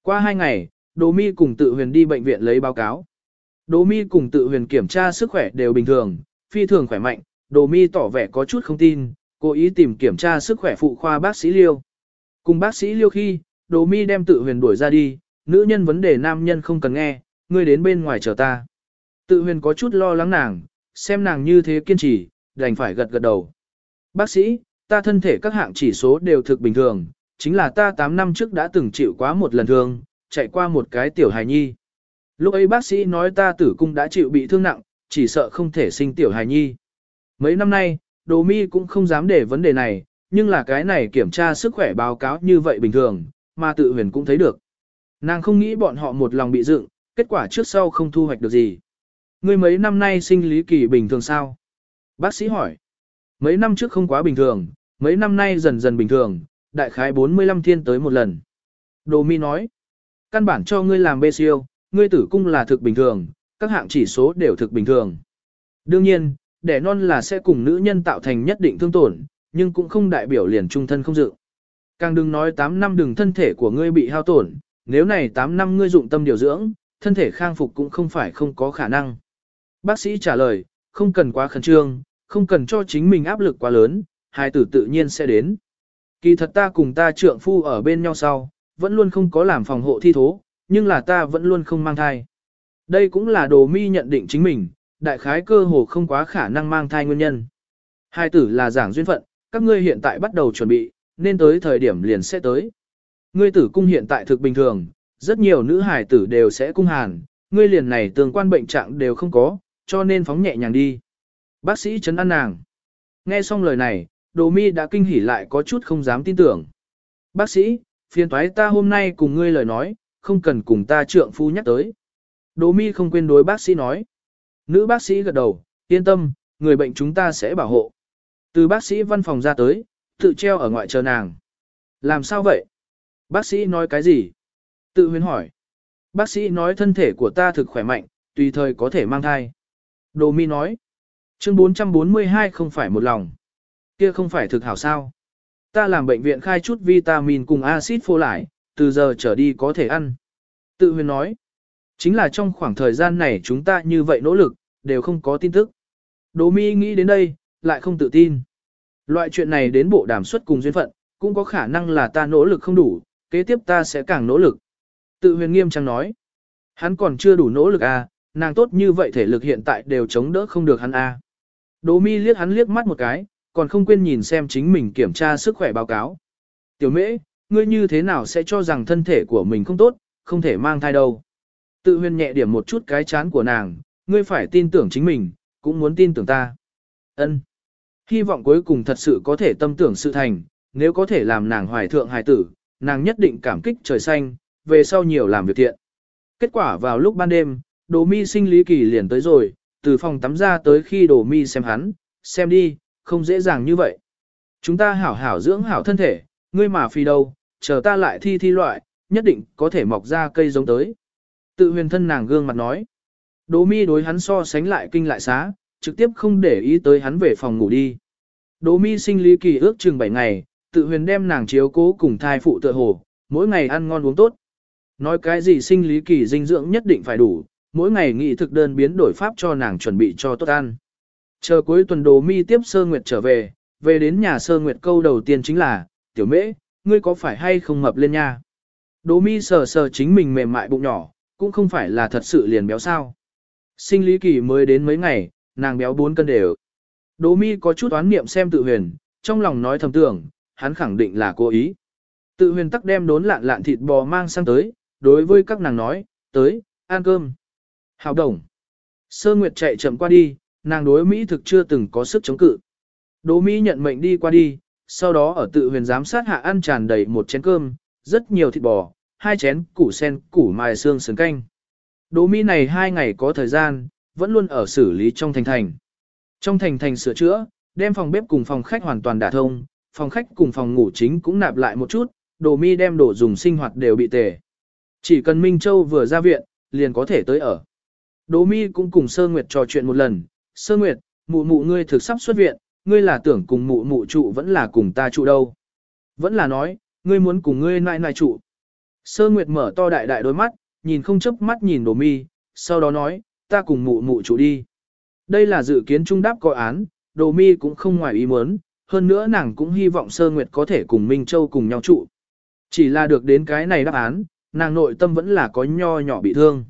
Qua hai ngày, Đỗ Mi cùng tự huyền đi bệnh viện lấy báo cáo. Đỗ Mi cùng tự huyền kiểm tra sức khỏe đều bình thường, phi thường khỏe mạnh, Đỗ Mi tỏ vẻ có chút không tin, cố ý tìm kiểm tra sức khỏe phụ khoa bác sĩ Liêu. Cùng bác sĩ Liêu khi, Đỗ Mi đem tự huyền đuổi ra đi, nữ nhân vấn đề nam nhân không cần nghe, ngươi đến bên ngoài chờ ta. Tự huyền có chút lo lắng nàng, xem nàng như thế kiên trì, đành phải gật gật đầu. Bác sĩ, ta thân thể các hạng chỉ số đều thực bình thường, chính là ta 8 năm trước đã từng chịu quá một lần thương, chạy qua một cái tiểu hài nhi. Lúc ấy bác sĩ nói ta tử cung đã chịu bị thương nặng, chỉ sợ không thể sinh tiểu hài nhi. Mấy năm nay, Đồ Mi cũng không dám để vấn đề này, nhưng là cái này kiểm tra sức khỏe báo cáo như vậy bình thường, mà tự huyền cũng thấy được. Nàng không nghĩ bọn họ một lòng bị dựng, kết quả trước sau không thu hoạch được gì. Ngươi mấy năm nay sinh lý kỳ bình thường sao? Bác sĩ hỏi. Mấy năm trước không quá bình thường, mấy năm nay dần dần bình thường, đại khái 45 thiên tới một lần. Đồ mi nói, căn bản cho ngươi làm bê siêu, ngươi tử cung là thực bình thường, các hạng chỉ số đều thực bình thường. Đương nhiên, đẻ non là sẽ cùng nữ nhân tạo thành nhất định thương tổn, nhưng cũng không đại biểu liền trung thân không dự. Càng đừng nói 8 năm đừng thân thể của ngươi bị hao tổn, nếu này 8 năm ngươi dụng tâm điều dưỡng, thân thể khang phục cũng không phải không có khả năng. Bác sĩ trả lời, không cần quá khẩn trương, không cần cho chính mình áp lực quá lớn, hai tử tự nhiên sẽ đến. Kỳ thật ta cùng ta trượng phu ở bên nhau sau, vẫn luôn không có làm phòng hộ thi thố, nhưng là ta vẫn luôn không mang thai. Đây cũng là đồ mi nhận định chính mình, đại khái cơ hồ không quá khả năng mang thai nguyên nhân. Hai tử là giảng duyên phận, các ngươi hiện tại bắt đầu chuẩn bị, nên tới thời điểm liền sẽ tới. Ngươi tử cung hiện tại thực bình thường, rất nhiều nữ hài tử đều sẽ cung hàn, ngươi liền này tương quan bệnh trạng đều không có, cho nên phóng nhẹ nhàng đi. Bác sĩ chấn an nàng. Nghe xong lời này, đồ mi đã kinh hỉ lại có chút không dám tin tưởng. Bác sĩ, phiền toái ta hôm nay cùng ngươi lời nói, không cần cùng ta trượng phu nhắc tới. Đỗ mi không quên đối bác sĩ nói. Nữ bác sĩ gật đầu, yên tâm, người bệnh chúng ta sẽ bảo hộ. Từ bác sĩ văn phòng ra tới, tự treo ở ngoại chờ nàng. Làm sao vậy? Bác sĩ nói cái gì? Tự huyến hỏi. Bác sĩ nói thân thể của ta thực khỏe mạnh, tùy thời có thể mang thai. Đồ mi nói. Chương 442 không phải một lòng. Kia không phải thực hảo sao. Ta làm bệnh viện khai chút vitamin cùng axit phô lại, từ giờ trở đi có thể ăn. Tự huyền nói. Chính là trong khoảng thời gian này chúng ta như vậy nỗ lực, đều không có tin tức. Đỗ mi nghĩ đến đây, lại không tự tin. Loại chuyện này đến bộ đàm xuất cùng duyên phận, cũng có khả năng là ta nỗ lực không đủ, kế tiếp ta sẽ càng nỗ lực. Tự huyền nghiêm trang nói. Hắn còn chưa đủ nỗ lực à, nàng tốt như vậy thể lực hiện tại đều chống đỡ không được hắn à. Đỗ mi liếc hắn liếc mắt một cái, còn không quên nhìn xem chính mình kiểm tra sức khỏe báo cáo. Tiểu mễ, ngươi như thế nào sẽ cho rằng thân thể của mình không tốt, không thể mang thai đâu. Tự huyền nhẹ điểm một chút cái chán của nàng, ngươi phải tin tưởng chính mình, cũng muốn tin tưởng ta. Ân. Hy vọng cuối cùng thật sự có thể tâm tưởng sự thành, nếu có thể làm nàng hoài thượng hài tử, nàng nhất định cảm kích trời xanh, về sau nhiều làm việc thiện. Kết quả vào lúc ban đêm, đồ mi sinh lý kỳ liền tới rồi, từ phòng tắm ra tới khi đồ mi xem hắn, xem đi, không dễ dàng như vậy. Chúng ta hảo hảo dưỡng hảo thân thể, ngươi mà phi đâu, chờ ta lại thi thi loại, nhất định có thể mọc ra cây giống tới. Tự huyền thân nàng gương mặt nói. Đỗ mi đối hắn so sánh lại kinh lại xá, trực tiếp không để ý tới hắn về phòng ngủ đi. Đỗ mi sinh lý kỳ ước chừng 7 ngày, tự huyền đem nàng chiếu cố cùng thai phụ tựa hồ, mỗi ngày ăn ngon uống tốt. Nói cái gì sinh lý kỳ dinh dưỡng nhất định phải đủ, mỗi ngày nghị thực đơn biến đổi pháp cho nàng chuẩn bị cho tốt ăn. Chờ cuối tuần đồ mi tiếp sơ nguyệt trở về, về đến nhà sơ nguyệt câu đầu tiên chính là, tiểu mễ, ngươi có phải hay không mập lên nha? Đỗ mi sờ sờ chính mình mềm mại bụng nhỏ, cũng không phải là thật sự liền béo sao. Sinh lý kỳ mới đến mấy ngày, nàng béo 4 cân đều. Đỗ mi có chút oán niệm xem tự huyền, trong lòng nói thầm tưởng, hắn khẳng định là cố ý. Tự huyền tắc đem đốn lạn lạn thịt bò mang sang tới, đối với các nàng nói, tới, ăn cơm. Hào đồng. Sơ Nguyệt chạy chậm qua đi, nàng đối Mỹ thực chưa từng có sức chống cự. Đỗ Mỹ nhận mệnh đi qua đi, sau đó ở tự huyền giám sát hạ ăn tràn đầy một chén cơm, rất nhiều thịt bò, hai chén củ sen, củ mài xương sườn canh. Đỗ Mi này hai ngày có thời gian, vẫn luôn ở xử lý trong thành thành. Trong thành thành sửa chữa, đem phòng bếp cùng phòng khách hoàn toàn đả thông, phòng khách cùng phòng ngủ chính cũng nạp lại một chút, đồ mi đem đồ dùng sinh hoạt đều bị tề. Chỉ cần Minh Châu vừa ra viện, liền có thể tới ở. Đỗ mi cũng cùng Sơ Nguyệt trò chuyện một lần, Sơ Nguyệt, mụ mụ ngươi thực sắp xuất viện, ngươi là tưởng cùng mụ mụ trụ vẫn là cùng ta trụ đâu. Vẫn là nói, ngươi muốn cùng ngươi nại nại trụ. Sơ Nguyệt mở to đại đại đôi mắt, nhìn không chớp mắt nhìn Đỗ mi, sau đó nói, ta cùng mụ mụ trụ đi. Đây là dự kiến trung đáp coi án, Đỗ mi cũng không ngoài ý muốn, hơn nữa nàng cũng hy vọng Sơ Nguyệt có thể cùng Minh Châu cùng nhau trụ. Chỉ là được đến cái này đáp án, nàng nội tâm vẫn là có nho nhỏ bị thương.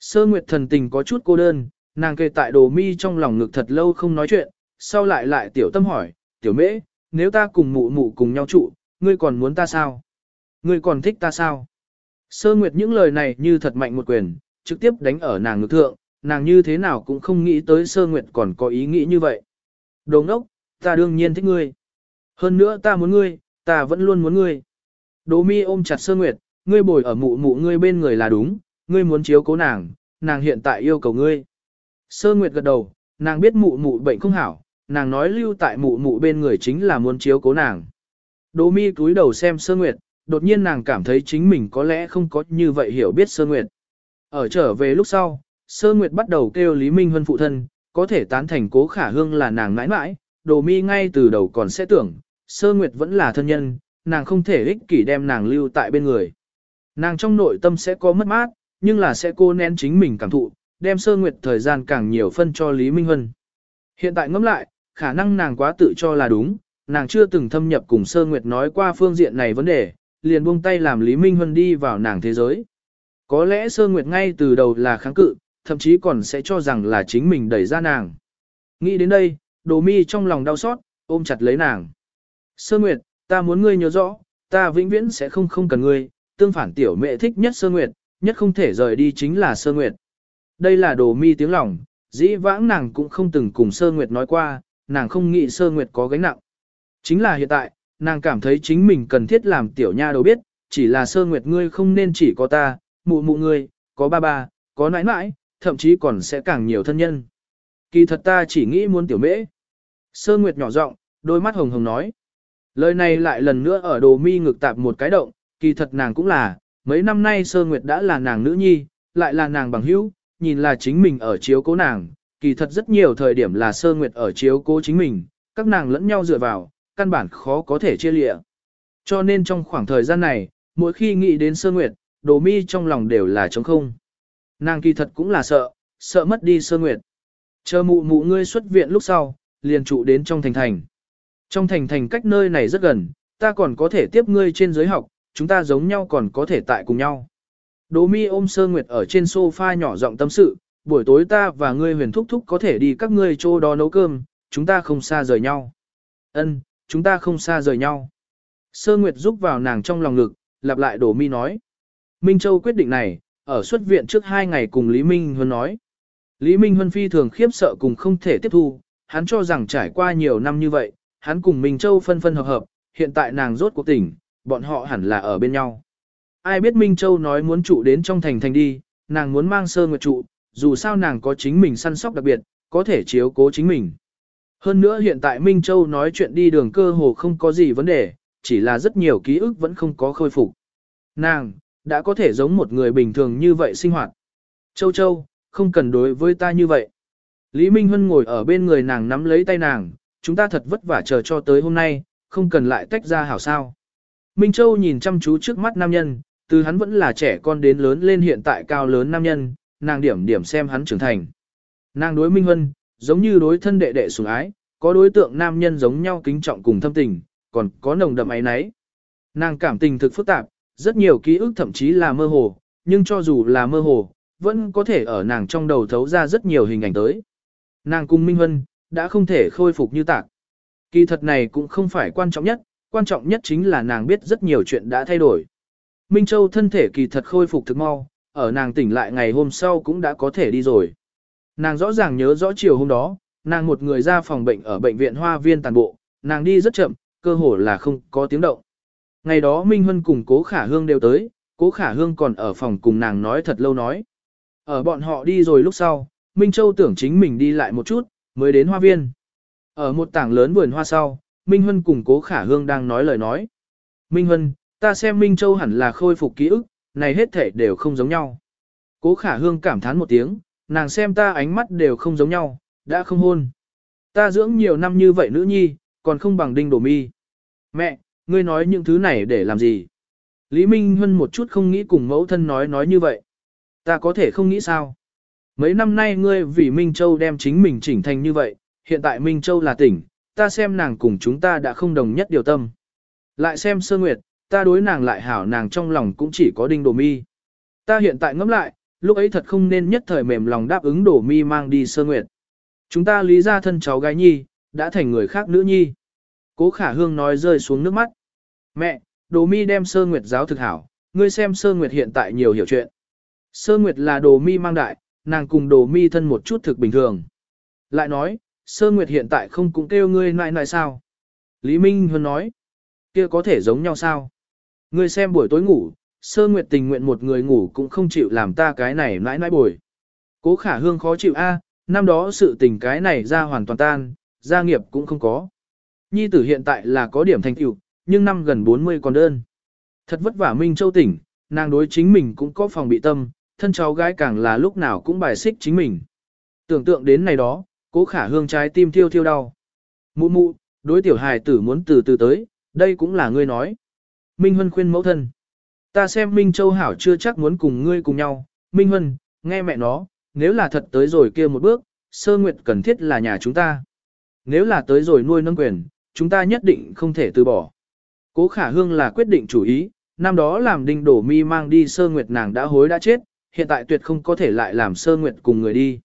Sơ Nguyệt thần tình có chút cô đơn, nàng kề tại đồ mi trong lòng ngực thật lâu không nói chuyện, sau lại lại tiểu tâm hỏi, tiểu mễ, nếu ta cùng mụ mụ cùng nhau trụ, ngươi còn muốn ta sao? Ngươi còn thích ta sao? Sơ Nguyệt những lời này như thật mạnh một quyền, trực tiếp đánh ở nàng ngực thượng, nàng như thế nào cũng không nghĩ tới Sơ Nguyệt còn có ý nghĩ như vậy. Đồ ngốc, ta đương nhiên thích ngươi. Hơn nữa ta muốn ngươi, ta vẫn luôn muốn ngươi. Đỗ mi ôm chặt Sơ Nguyệt, ngươi bồi ở mụ mụ ngươi bên người là đúng, ngươi muốn chiếu cố nàng, nàng hiện tại yêu cầu ngươi. Sơ Nguyệt gật đầu, nàng biết mụ mụ bệnh không hảo, nàng nói lưu tại mụ mụ bên người chính là muốn chiếu cố nàng. Đỗ mi cúi đầu xem Sơ Nguyệt, đột nhiên nàng cảm thấy chính mình có lẽ không có như vậy hiểu biết Sơ Nguyệt. Ở trở về lúc sau, Sơ Nguyệt bắt đầu kêu Lý Minh Huân phụ thân, có thể tán thành cố khả hương là nàng mãi mãi, đồ mi ngay từ đầu còn sẽ tưởng, Sơ Nguyệt vẫn là thân nhân, nàng không thể ích kỷ đem nàng lưu tại bên người. Nàng trong nội tâm sẽ có mất mát, nhưng là sẽ cô nén chính mình cảm thụ, đem sơ nguyệt thời gian càng nhiều phân cho Lý Minh Huân. Hiện tại ngẫm lại, khả năng nàng quá tự cho là đúng, nàng chưa từng thâm nhập cùng sơ nguyệt nói qua phương diện này vấn đề, liền buông tay làm Lý Minh Hân đi vào nàng thế giới. Có lẽ sơ nguyệt ngay từ đầu là kháng cự, thậm chí còn sẽ cho rằng là chính mình đẩy ra nàng. Nghĩ đến đây, đồ mi trong lòng đau xót, ôm chặt lấy nàng. Sơ nguyệt, ta muốn ngươi nhớ rõ, ta vĩnh viễn sẽ không không cần ngươi, tương phản tiểu mẹ thích nhất sơ nguyệt, nhất không thể rời đi chính là sơ nguyệt. Đây là đồ mi tiếng lòng, dĩ vãng nàng cũng không từng cùng sơ nguyệt nói qua, nàng không nghĩ sơ nguyệt có gánh nặng. Chính là hiện tại, nàng cảm thấy chính mình cần thiết làm tiểu nha đầu biết, chỉ là sơ nguyệt ngươi không nên chỉ có ta, mụ mụ ngươi, có ba ba, có nãi nãi, thậm chí còn sẽ càng nhiều thân nhân. Kỳ thật ta chỉ nghĩ muốn tiểu mễ. Sơ nguyệt nhỏ giọng, đôi mắt hồng hồng nói. Lời này lại lần nữa ở đồ mi ngực tạp một cái động, kỳ thật nàng cũng là, mấy năm nay Sơ Nguyệt đã là nàng nữ nhi, lại là nàng bằng hữu, nhìn là chính mình ở chiếu cố nàng, kỳ thật rất nhiều thời điểm là Sơ Nguyệt ở chiếu cố chính mình, các nàng lẫn nhau dựa vào, căn bản khó có thể chia lịa. Cho nên trong khoảng thời gian này, mỗi khi nghĩ đến Sơ Nguyệt, đồ mi trong lòng đều là trống không. Nàng kỳ thật cũng là sợ, sợ mất đi Sơ Nguyệt. Chờ mụ mụ ngươi xuất viện lúc sau, liền trụ đến trong thành thành. Trong thành thành cách nơi này rất gần, ta còn có thể tiếp ngươi trên giới học, chúng ta giống nhau còn có thể tại cùng nhau. Đỗ mi ôm sơ nguyệt ở trên sofa nhỏ giọng tâm sự, buổi tối ta và ngươi huyền thúc thúc có thể đi các ngươi chỗ đó nấu cơm, chúng ta không xa rời nhau. Ân, chúng ta không xa rời nhau. Sơ nguyệt giúp vào nàng trong lòng ngực, lặp lại đổ mi nói. Minh Châu quyết định này, ở xuất viện trước hai ngày cùng Lý Minh Huân nói. Lý Minh Huân phi thường khiếp sợ cùng không thể tiếp thu, hắn cho rằng trải qua nhiều năm như vậy, hắn cùng Minh Châu phân phân hợp hợp, hiện tại nàng rốt cuộc tỉnh, bọn họ hẳn là ở bên nhau. Ai biết Minh Châu nói muốn trụ đến trong thành thành đi, nàng muốn mang sơ nguyệt trụ, dù sao nàng có chính mình săn sóc đặc biệt, có thể chiếu cố chính mình. Hơn nữa hiện tại Minh Châu nói chuyện đi đường cơ hồ không có gì vấn đề, chỉ là rất nhiều ký ức vẫn không có khôi phục. Nàng, đã có thể giống một người bình thường như vậy sinh hoạt. Châu Châu, không cần đối với ta như vậy. Lý Minh Hân ngồi ở bên người nàng nắm lấy tay nàng, chúng ta thật vất vả chờ cho tới hôm nay, không cần lại tách ra hảo sao. Minh Châu nhìn chăm chú trước mắt nam nhân, từ hắn vẫn là trẻ con đến lớn lên hiện tại cao lớn nam nhân, nàng điểm điểm xem hắn trưởng thành. Nàng đối Minh Huân, giống như đối thân đệ đệ sủng ái, có đối tượng nam nhân giống nhau kính trọng cùng thâm tình, còn có nồng đậm ấy nấy. Nàng cảm tình thực phức tạp, rất nhiều ký ức thậm chí là mơ hồ, nhưng cho dù là mơ hồ, vẫn có thể ở nàng trong đầu thấu ra rất nhiều hình ảnh tới. Nàng cùng Minh Huân, đã không thể khôi phục như tạc. Kỳ thật này cũng không phải quan trọng nhất, quan trọng nhất chính là nàng biết rất nhiều chuyện đã thay đổi. Minh Châu thân thể kỳ thật khôi phục thực mau, ở nàng tỉnh lại ngày hôm sau cũng đã có thể đi rồi. Nàng rõ ràng nhớ rõ chiều hôm đó, nàng một người ra phòng bệnh ở bệnh viện Hoa Viên toàn bộ, nàng đi rất chậm, cơ hồ là không có tiếng động. Ngày đó Minh Huân cùng Cố Khả Hương đều tới, Cố Khả Hương còn ở phòng cùng nàng nói thật lâu nói. Ở bọn họ đi rồi lúc sau, Minh Châu tưởng chính mình đi lại một chút, mới đến hoa viên. Ở một tảng lớn vườn hoa sau, Minh Huân cùng Cố Khả Hương đang nói lời nói. Minh Huân, ta xem Minh Châu hẳn là khôi phục ký ức, này hết thể đều không giống nhau. Cố Khả Hương cảm thán một tiếng, nàng xem ta ánh mắt đều không giống nhau, đã không hôn. Ta dưỡng nhiều năm như vậy nữ nhi, còn không bằng đinh đổ mi. Mẹ, ngươi nói những thứ này để làm gì? Lý Minh Huân một chút không nghĩ cùng mẫu thân nói nói như vậy. Ta có thể không nghĩ sao? Mấy năm nay ngươi vì Minh Châu đem chính mình chỉnh thành như vậy, hiện tại Minh Châu là tỉnh, ta xem nàng cùng chúng ta đã không đồng nhất điều tâm. Lại xem Sơ Nguyệt, ta đối nàng lại hảo nàng trong lòng cũng chỉ có đinh đồ mi. Ta hiện tại ngẫm lại, lúc ấy thật không nên nhất thời mềm lòng đáp ứng Đồ mi mang đi Sơ Nguyệt. Chúng ta lý ra thân cháu gái nhi, đã thành người khác nữ nhi. Cố khả hương nói rơi xuống nước mắt. Mẹ, đồ mi đem Sơ Nguyệt giáo thực hảo, ngươi xem Sơ Nguyệt hiện tại nhiều hiểu chuyện. Sơ Nguyệt là đồ mi mang đại, nàng cùng đồ mi thân một chút thực bình thường. Lại nói, Sơ Nguyệt hiện tại không cũng kêu ngươi nại nại sao? Lý Minh Huân nói, kia có thể giống nhau sao? Ngươi xem buổi tối ngủ, Sơ Nguyệt tình nguyện một người ngủ cũng không chịu làm ta cái này nãi nãi bồi. Cố khả hương khó chịu a, năm đó sự tình cái này ra hoàn toàn tan, gia nghiệp cũng không có. Nhi tử hiện tại là có điểm thành tựu, nhưng năm gần 40 còn đơn. Thật vất vả Minh Châu tỉnh, nàng đối chính mình cũng có phòng bị tâm, thân cháu gái càng là lúc nào cũng bài xích chính mình. Tưởng tượng đến này đó, cố khả hương trái tim thiêu thiêu đau. Mụ mụ, đối tiểu hài tử muốn từ từ tới, đây cũng là ngươi nói. Minh Huân khuyên mẫu thân. Ta xem Minh Châu Hảo chưa chắc muốn cùng ngươi cùng nhau. Minh Huân, nghe mẹ nó, nếu là thật tới rồi kia một bước, sơ nguyệt cần thiết là nhà chúng ta. Nếu là tới rồi nuôi nâng quyền, chúng ta nhất định không thể từ bỏ. Cố khả hương là quyết định chủ ý, năm đó làm đinh đổ mi mang đi sơ nguyệt nàng đã hối đã chết, hiện tại tuyệt không có thể lại làm sơ nguyệt cùng người đi.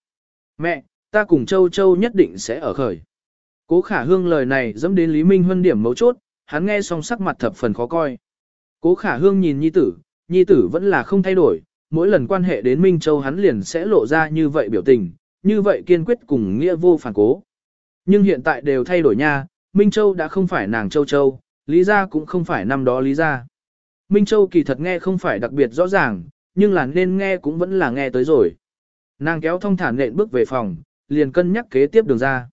Mẹ, ta cùng Châu Châu nhất định sẽ ở khởi. Cố khả hương lời này dẫm đến Lý Minh Huân điểm mấu chốt, hắn nghe xong sắc mặt thập phần khó coi. Cố khả hương nhìn nhi tử, nhi tử vẫn là không thay đổi, mỗi lần quan hệ đến Minh Châu hắn liền sẽ lộ ra như vậy biểu tình, như vậy kiên quyết cùng nghĩa vô phản cố. Nhưng hiện tại đều thay đổi nha, Minh Châu đã không phải nàng Châu Châu, Lý Gia cũng không phải năm đó Lý Gia. Minh Châu kỳ thật nghe không phải đặc biệt rõ ràng, nhưng là nên nghe cũng vẫn là nghe tới rồi. Nàng kéo thông thản nện bước về phòng, liền cân nhắc kế tiếp đường ra.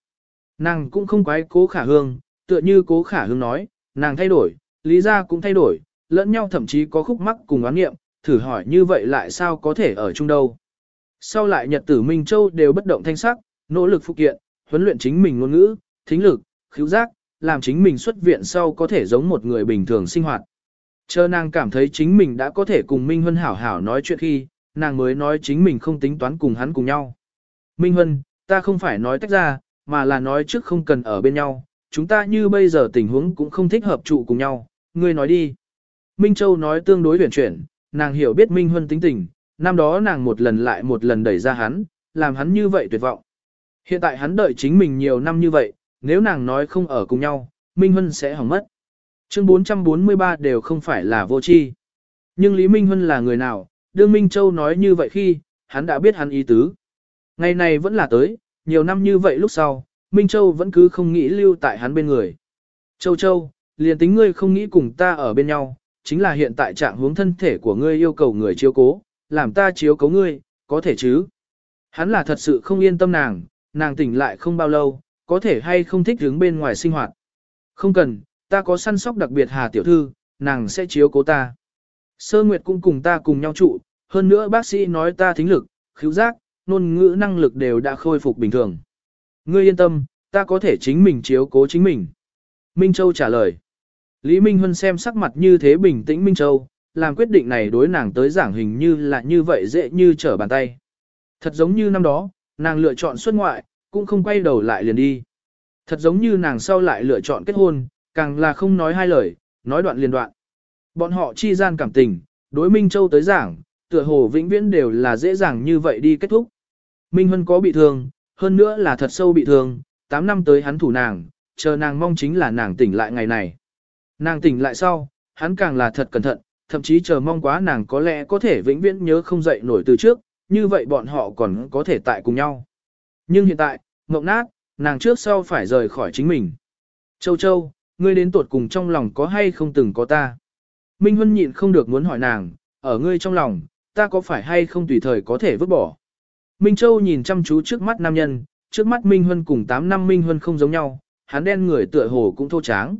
Nàng cũng không quái cố khả hương, tựa như cố khả hương nói, nàng thay đổi, lý Gia cũng thay đổi, lẫn nhau thậm chí có khúc mắc cùng oán nghiệm, thử hỏi như vậy lại sao có thể ở chung đâu. Sau lại Nhật tử Minh Châu đều bất động thanh sắc, nỗ lực phụ kiện, huấn luyện chính mình ngôn ngữ, thính lực, khiếu giác, làm chính mình xuất viện sau có thể giống một người bình thường sinh hoạt. Chờ nàng cảm thấy chính mình đã có thể cùng Minh Huân hảo hảo nói chuyện khi, nàng mới nói chính mình không tính toán cùng hắn cùng nhau. Minh Huân, ta không phải nói tách ra, mà là nói trước không cần ở bên nhau, chúng ta như bây giờ tình huống cũng không thích hợp trụ cùng nhau, ngươi nói đi. Minh Châu nói tương đối huyền chuyển, nàng hiểu biết Minh Huân tính tình, năm đó nàng một lần lại một lần đẩy ra hắn, làm hắn như vậy tuyệt vọng. Hiện tại hắn đợi chính mình nhiều năm như vậy, nếu nàng nói không ở cùng nhau, Minh Huân sẽ hỏng mất. Chương 443 đều không phải là vô tri. Nhưng Lý Minh Huân là người nào, đương Minh Châu nói như vậy khi, hắn đã biết hắn ý tứ. Ngày này vẫn là tới, nhiều năm như vậy lúc sau, Minh Châu vẫn cứ không nghĩ lưu tại hắn bên người. Châu Châu, liền tính ngươi không nghĩ cùng ta ở bên nhau, chính là hiện tại trạng hướng thân thể của ngươi yêu cầu người chiếu cố, làm ta chiếu cố ngươi, có thể chứ. Hắn là thật sự không yên tâm nàng, nàng tỉnh lại không bao lâu, có thể hay không thích đứng bên ngoài sinh hoạt. Không cần, ta có săn sóc đặc biệt Hà Tiểu Thư, nàng sẽ chiếu cố ta. Sơ Nguyệt cũng cùng ta cùng nhau trụ, hơn nữa bác sĩ nói ta thính lực, khứu giác, ngôn ngữ năng lực đều đã khôi phục bình thường. Ngươi yên tâm, ta có thể chính mình chiếu cố chính mình. Minh Châu trả lời. Lý Minh Huân xem sắc mặt như thế bình tĩnh Minh Châu, làm quyết định này đối nàng tới giảng hình như là như vậy dễ như trở bàn tay. Thật giống như năm đó, nàng lựa chọn xuất ngoại, cũng không quay đầu lại liền đi. Thật giống như nàng sau lại lựa chọn kết hôn, càng là không nói hai lời, nói đoạn liền đoạn. Bọn họ chi gian cảm tình, đối Minh Châu tới giảng, tựa hồ vĩnh viễn đều là dễ dàng như vậy đi kết thúc. Minh Huân có bị thương, hơn nữa là thật sâu bị thương, 8 năm tới hắn thủ nàng, chờ nàng mong chính là nàng tỉnh lại ngày này. Nàng tỉnh lại sau, hắn càng là thật cẩn thận, thậm chí chờ mong quá nàng có lẽ có thể vĩnh viễn nhớ không dậy nổi từ trước, như vậy bọn họ còn có thể tại cùng nhau. Nhưng hiện tại, mộng nát, nàng trước sau phải rời khỏi chính mình. Châu Châu, ngươi đến tuột cùng trong lòng có hay không từng có ta. Minh Huân nhịn không được muốn hỏi nàng, ở ngươi trong lòng, ta có phải hay không tùy thời có thể vứt bỏ. Minh Châu nhìn chăm chú trước mắt nam nhân, trước mắt Minh Huân cùng 8 năm Minh Huân không giống nhau, hắn đen người tựa hồ cũng thô tráng.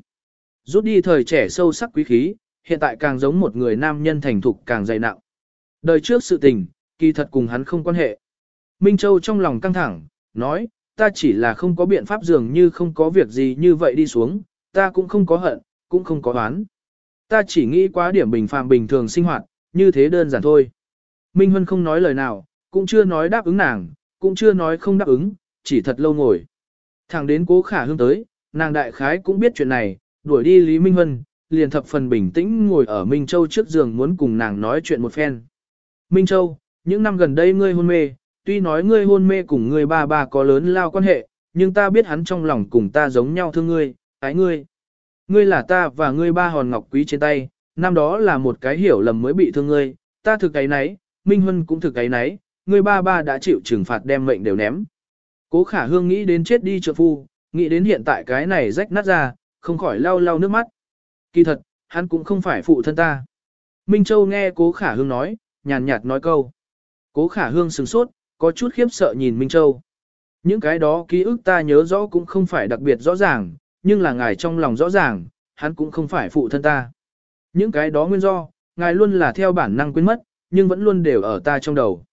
Rút đi thời trẻ sâu sắc quý khí, hiện tại càng giống một người nam nhân thành thục càng dày nặng. Đời trước sự tình, kỳ thật cùng hắn không quan hệ. Minh Châu trong lòng căng thẳng, nói, ta chỉ là không có biện pháp dường như không có việc gì như vậy đi xuống, ta cũng không có hận, cũng không có oán. Ta chỉ nghĩ quá điểm bình phàm bình thường sinh hoạt, như thế đơn giản thôi. Minh Huân không nói lời nào, cũng chưa nói đáp ứng nàng, cũng chưa nói không đáp ứng, chỉ thật lâu ngồi. Thẳng đến cố khả hương tới, nàng đại khái cũng biết chuyện này, đuổi đi Lý Minh hân, liền thập phần bình tĩnh ngồi ở Minh Châu trước giường muốn cùng nàng nói chuyện một phen. Minh Châu, những năm gần đây ngươi hôn mê, tuy nói ngươi hôn mê cùng ngươi ba ba có lớn lao quan hệ, nhưng ta biết hắn trong lòng cùng ta giống nhau thương ngươi, ái ngươi. Ngươi là ta và ngươi ba hòn ngọc quý trên tay, năm đó là một cái hiểu lầm mới bị thương ngươi, ta thực cái nấy, Minh hân cũng thực cái nấy, ngươi ba ba đã chịu trừng phạt đem mệnh đều ném. Cố khả hương nghĩ đến chết đi trợ phu, nghĩ đến hiện tại cái này rách nát ra, không khỏi lau lau nước mắt. Kỳ thật, hắn cũng không phải phụ thân ta. Minh Châu nghe cố khả hương nói, nhàn nhạt nói câu. Cố khả hương sừng sốt, có chút khiếp sợ nhìn Minh Châu. Những cái đó ký ức ta nhớ rõ cũng không phải đặc biệt rõ ràng, nhưng là ngài trong lòng rõ ràng, hắn cũng không phải phụ thân ta. Những cái đó nguyên do, ngài luôn là theo bản năng quên mất, nhưng vẫn luôn đều ở ta trong đầu.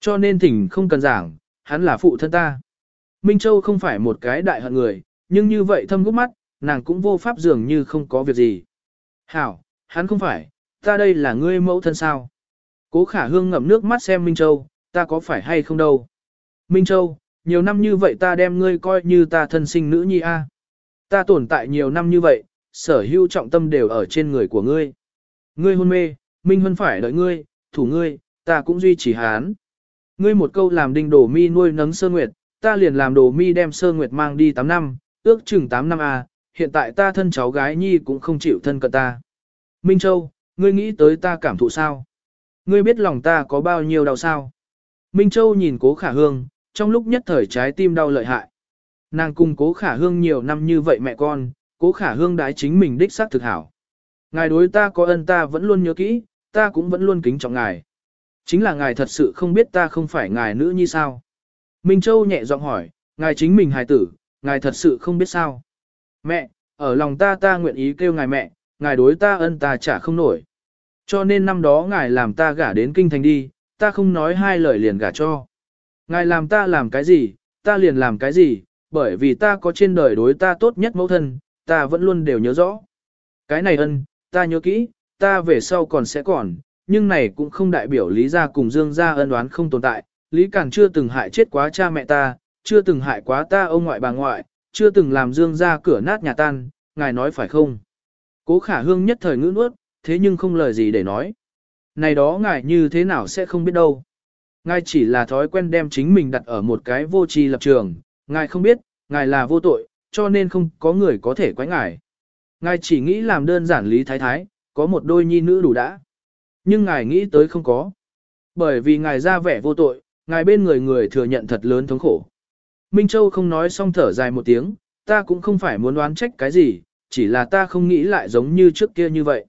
Cho nên thỉnh không cần giảng, hắn là phụ thân ta. Minh Châu không phải một cái đại hận người, nhưng như vậy thâm gốc mắt, nàng cũng vô pháp dường như không có việc gì. Hảo, hắn không phải, ta đây là ngươi mẫu thân sao. Cố khả hương ngậm nước mắt xem Minh Châu, ta có phải hay không đâu. Minh Châu, nhiều năm như vậy ta đem ngươi coi như ta thân sinh nữ nhi a. Ta tồn tại nhiều năm như vậy, sở hữu trọng tâm đều ở trên người của ngươi. Ngươi hôn mê, Minh Huân phải đợi ngươi, thủ ngươi, ta cũng duy trì hán. Ngươi một câu làm đinh đổ mi nuôi nấng sơ nguyệt, ta liền làm đồ mi đem sơ nguyệt mang đi 8 năm, ước chừng 8 năm à? hiện tại ta thân cháu gái nhi cũng không chịu thân cận ta. Minh Châu, ngươi nghĩ tới ta cảm thụ sao? Ngươi biết lòng ta có bao nhiêu đau sao? Minh Châu nhìn cố khả hương, trong lúc nhất thời trái tim đau lợi hại. Nàng cùng cố khả hương nhiều năm như vậy mẹ con, cố khả hương đái chính mình đích xác thực hảo. Ngài đối ta có ân ta vẫn luôn nhớ kỹ, ta cũng vẫn luôn kính trọng ngài. Chính là ngài thật sự không biết ta không phải ngài nữ như sao. Minh Châu nhẹ giọng hỏi, ngài chính mình hài tử, ngài thật sự không biết sao. Mẹ, ở lòng ta ta nguyện ý kêu ngài mẹ, ngài đối ta ân ta trả không nổi. Cho nên năm đó ngài làm ta gả đến kinh thành đi, ta không nói hai lời liền gả cho. Ngài làm ta làm cái gì, ta liền làm cái gì, bởi vì ta có trên đời đối ta tốt nhất mẫu thân, ta vẫn luôn đều nhớ rõ. Cái này ân, ta nhớ kỹ, ta về sau còn sẽ còn, nhưng này cũng không đại biểu Lý gia cùng Dương gia ân oán không tồn tại, Lý Cản chưa từng hại chết quá cha mẹ ta, chưa từng hại quá ta ông ngoại bà ngoại, chưa từng làm Dương gia cửa nát nhà tan, ngài nói phải không? Cố khả hương nhất thời ngữ nuốt, thế nhưng không lời gì để nói. Này đó ngài như thế nào sẽ không biết đâu. Ngài chỉ là thói quen đem chính mình đặt ở một cái vô tri lập trường, ngài không biết, ngài là vô tội, cho nên không có người có thể quái ngài. Ngài chỉ nghĩ làm đơn giản lý thái thái, có một đôi nhi nữ đủ đã. Nhưng ngài nghĩ tới không có. Bởi vì ngài ra vẻ vô tội, ngài bên người người thừa nhận thật lớn thống khổ. Minh Châu không nói xong thở dài một tiếng, ta cũng không phải muốn đoán trách cái gì, chỉ là ta không nghĩ lại giống như trước kia như vậy.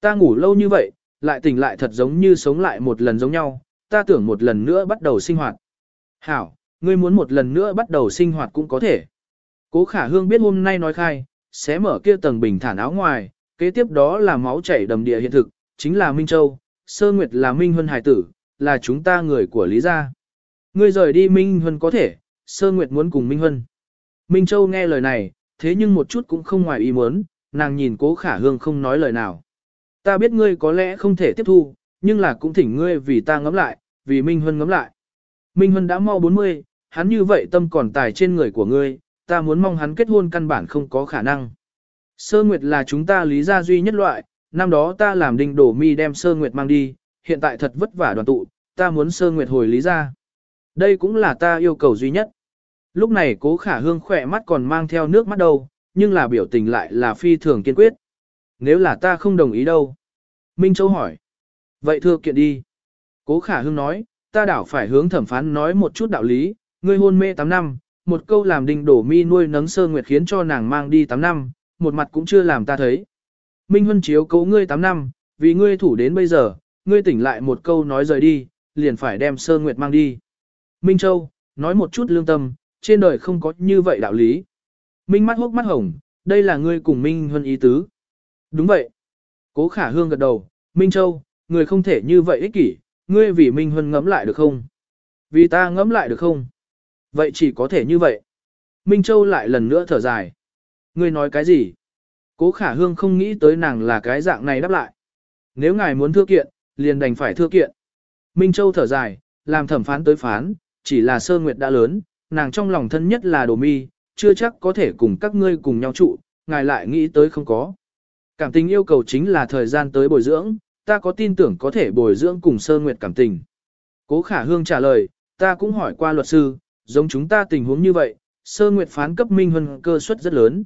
Ta ngủ lâu như vậy, lại tỉnh lại thật giống như sống lại một lần giống nhau, ta tưởng một lần nữa bắt đầu sinh hoạt. Hảo, ngươi muốn một lần nữa bắt đầu sinh hoạt cũng có thể. Cố khả hương biết hôm nay nói khai, sẽ mở kia tầng bình thản áo ngoài, kế tiếp đó là máu chảy đầm địa hiện thực, chính là Minh Châu, Sơ Nguyệt là Minh Huân Hải tử, là chúng ta người của Lý gia. Ngươi rời đi Minh Huân có thể, Sơ Nguyệt muốn cùng Minh Huân. Minh Châu nghe lời này, thế nhưng một chút cũng không ngoài ý muốn, nàng nhìn cố khả hương không nói lời nào. Ta biết ngươi có lẽ không thể tiếp thu, nhưng là cũng thỉnh ngươi vì ta ngắm lại, vì Minh Huân ngắm lại. Minh Huân đã mau 40, hắn như vậy tâm còn tài trên người của ngươi, ta muốn mong hắn kết hôn căn bản không có khả năng. Sơ Nguyệt là chúng ta lý gia duy nhất loại, năm đó ta làm đinh đổ mi đem Sơ Nguyệt mang đi, hiện tại thật vất vả đoàn tụ, ta muốn Sơ Nguyệt hồi lý ra, Đây cũng là ta yêu cầu duy nhất. Lúc này cố khả hương khỏe mắt còn mang theo nước mắt đâu, nhưng là biểu tình lại là phi thường kiên quyết. Nếu là ta không đồng ý đâu. Minh Châu hỏi. Vậy thưa kiện đi. Cố khả hương nói, ta đảo phải hướng thẩm phán nói một chút đạo lý, ngươi hôn mê 8 năm, một câu làm đình đổ mi nuôi nấng sơ nguyệt khiến cho nàng mang đi 8 năm, một mặt cũng chưa làm ta thấy. Minh Huân chiếu cố ngươi 8 năm, vì ngươi thủ đến bây giờ, ngươi tỉnh lại một câu nói rời đi, liền phải đem sơ nguyệt mang đi. Minh Châu, nói một chút lương tâm, trên đời không có như vậy đạo lý. Minh mắt hốc mắt hồng, đây là ngươi cùng Minh Huân ý tứ. Đúng vậy. Cố khả hương gật đầu, Minh Châu, người không thể như vậy ích kỷ, ngươi vì Minh Huân ngẫm lại được không? Vì ta ngẫm lại được không? Vậy chỉ có thể như vậy. Minh Châu lại lần nữa thở dài. Ngươi nói cái gì? Cố khả hương không nghĩ tới nàng là cái dạng này đáp lại. Nếu ngài muốn thưa kiện, liền đành phải thưa kiện. Minh Châu thở dài, làm thẩm phán tới phán, chỉ là sơ nguyệt đã lớn, nàng trong lòng thân nhất là đồ mi, chưa chắc có thể cùng các ngươi cùng nhau trụ, ngài lại nghĩ tới không có. Cảm tình yêu cầu chính là thời gian tới bồi dưỡng, ta có tin tưởng có thể bồi dưỡng cùng sơ nguyệt cảm tình. Cố khả hương trả lời, ta cũng hỏi qua luật sư, giống chúng ta tình huống như vậy, sơ nguyệt phán cấp minh hơn cơ suất rất lớn.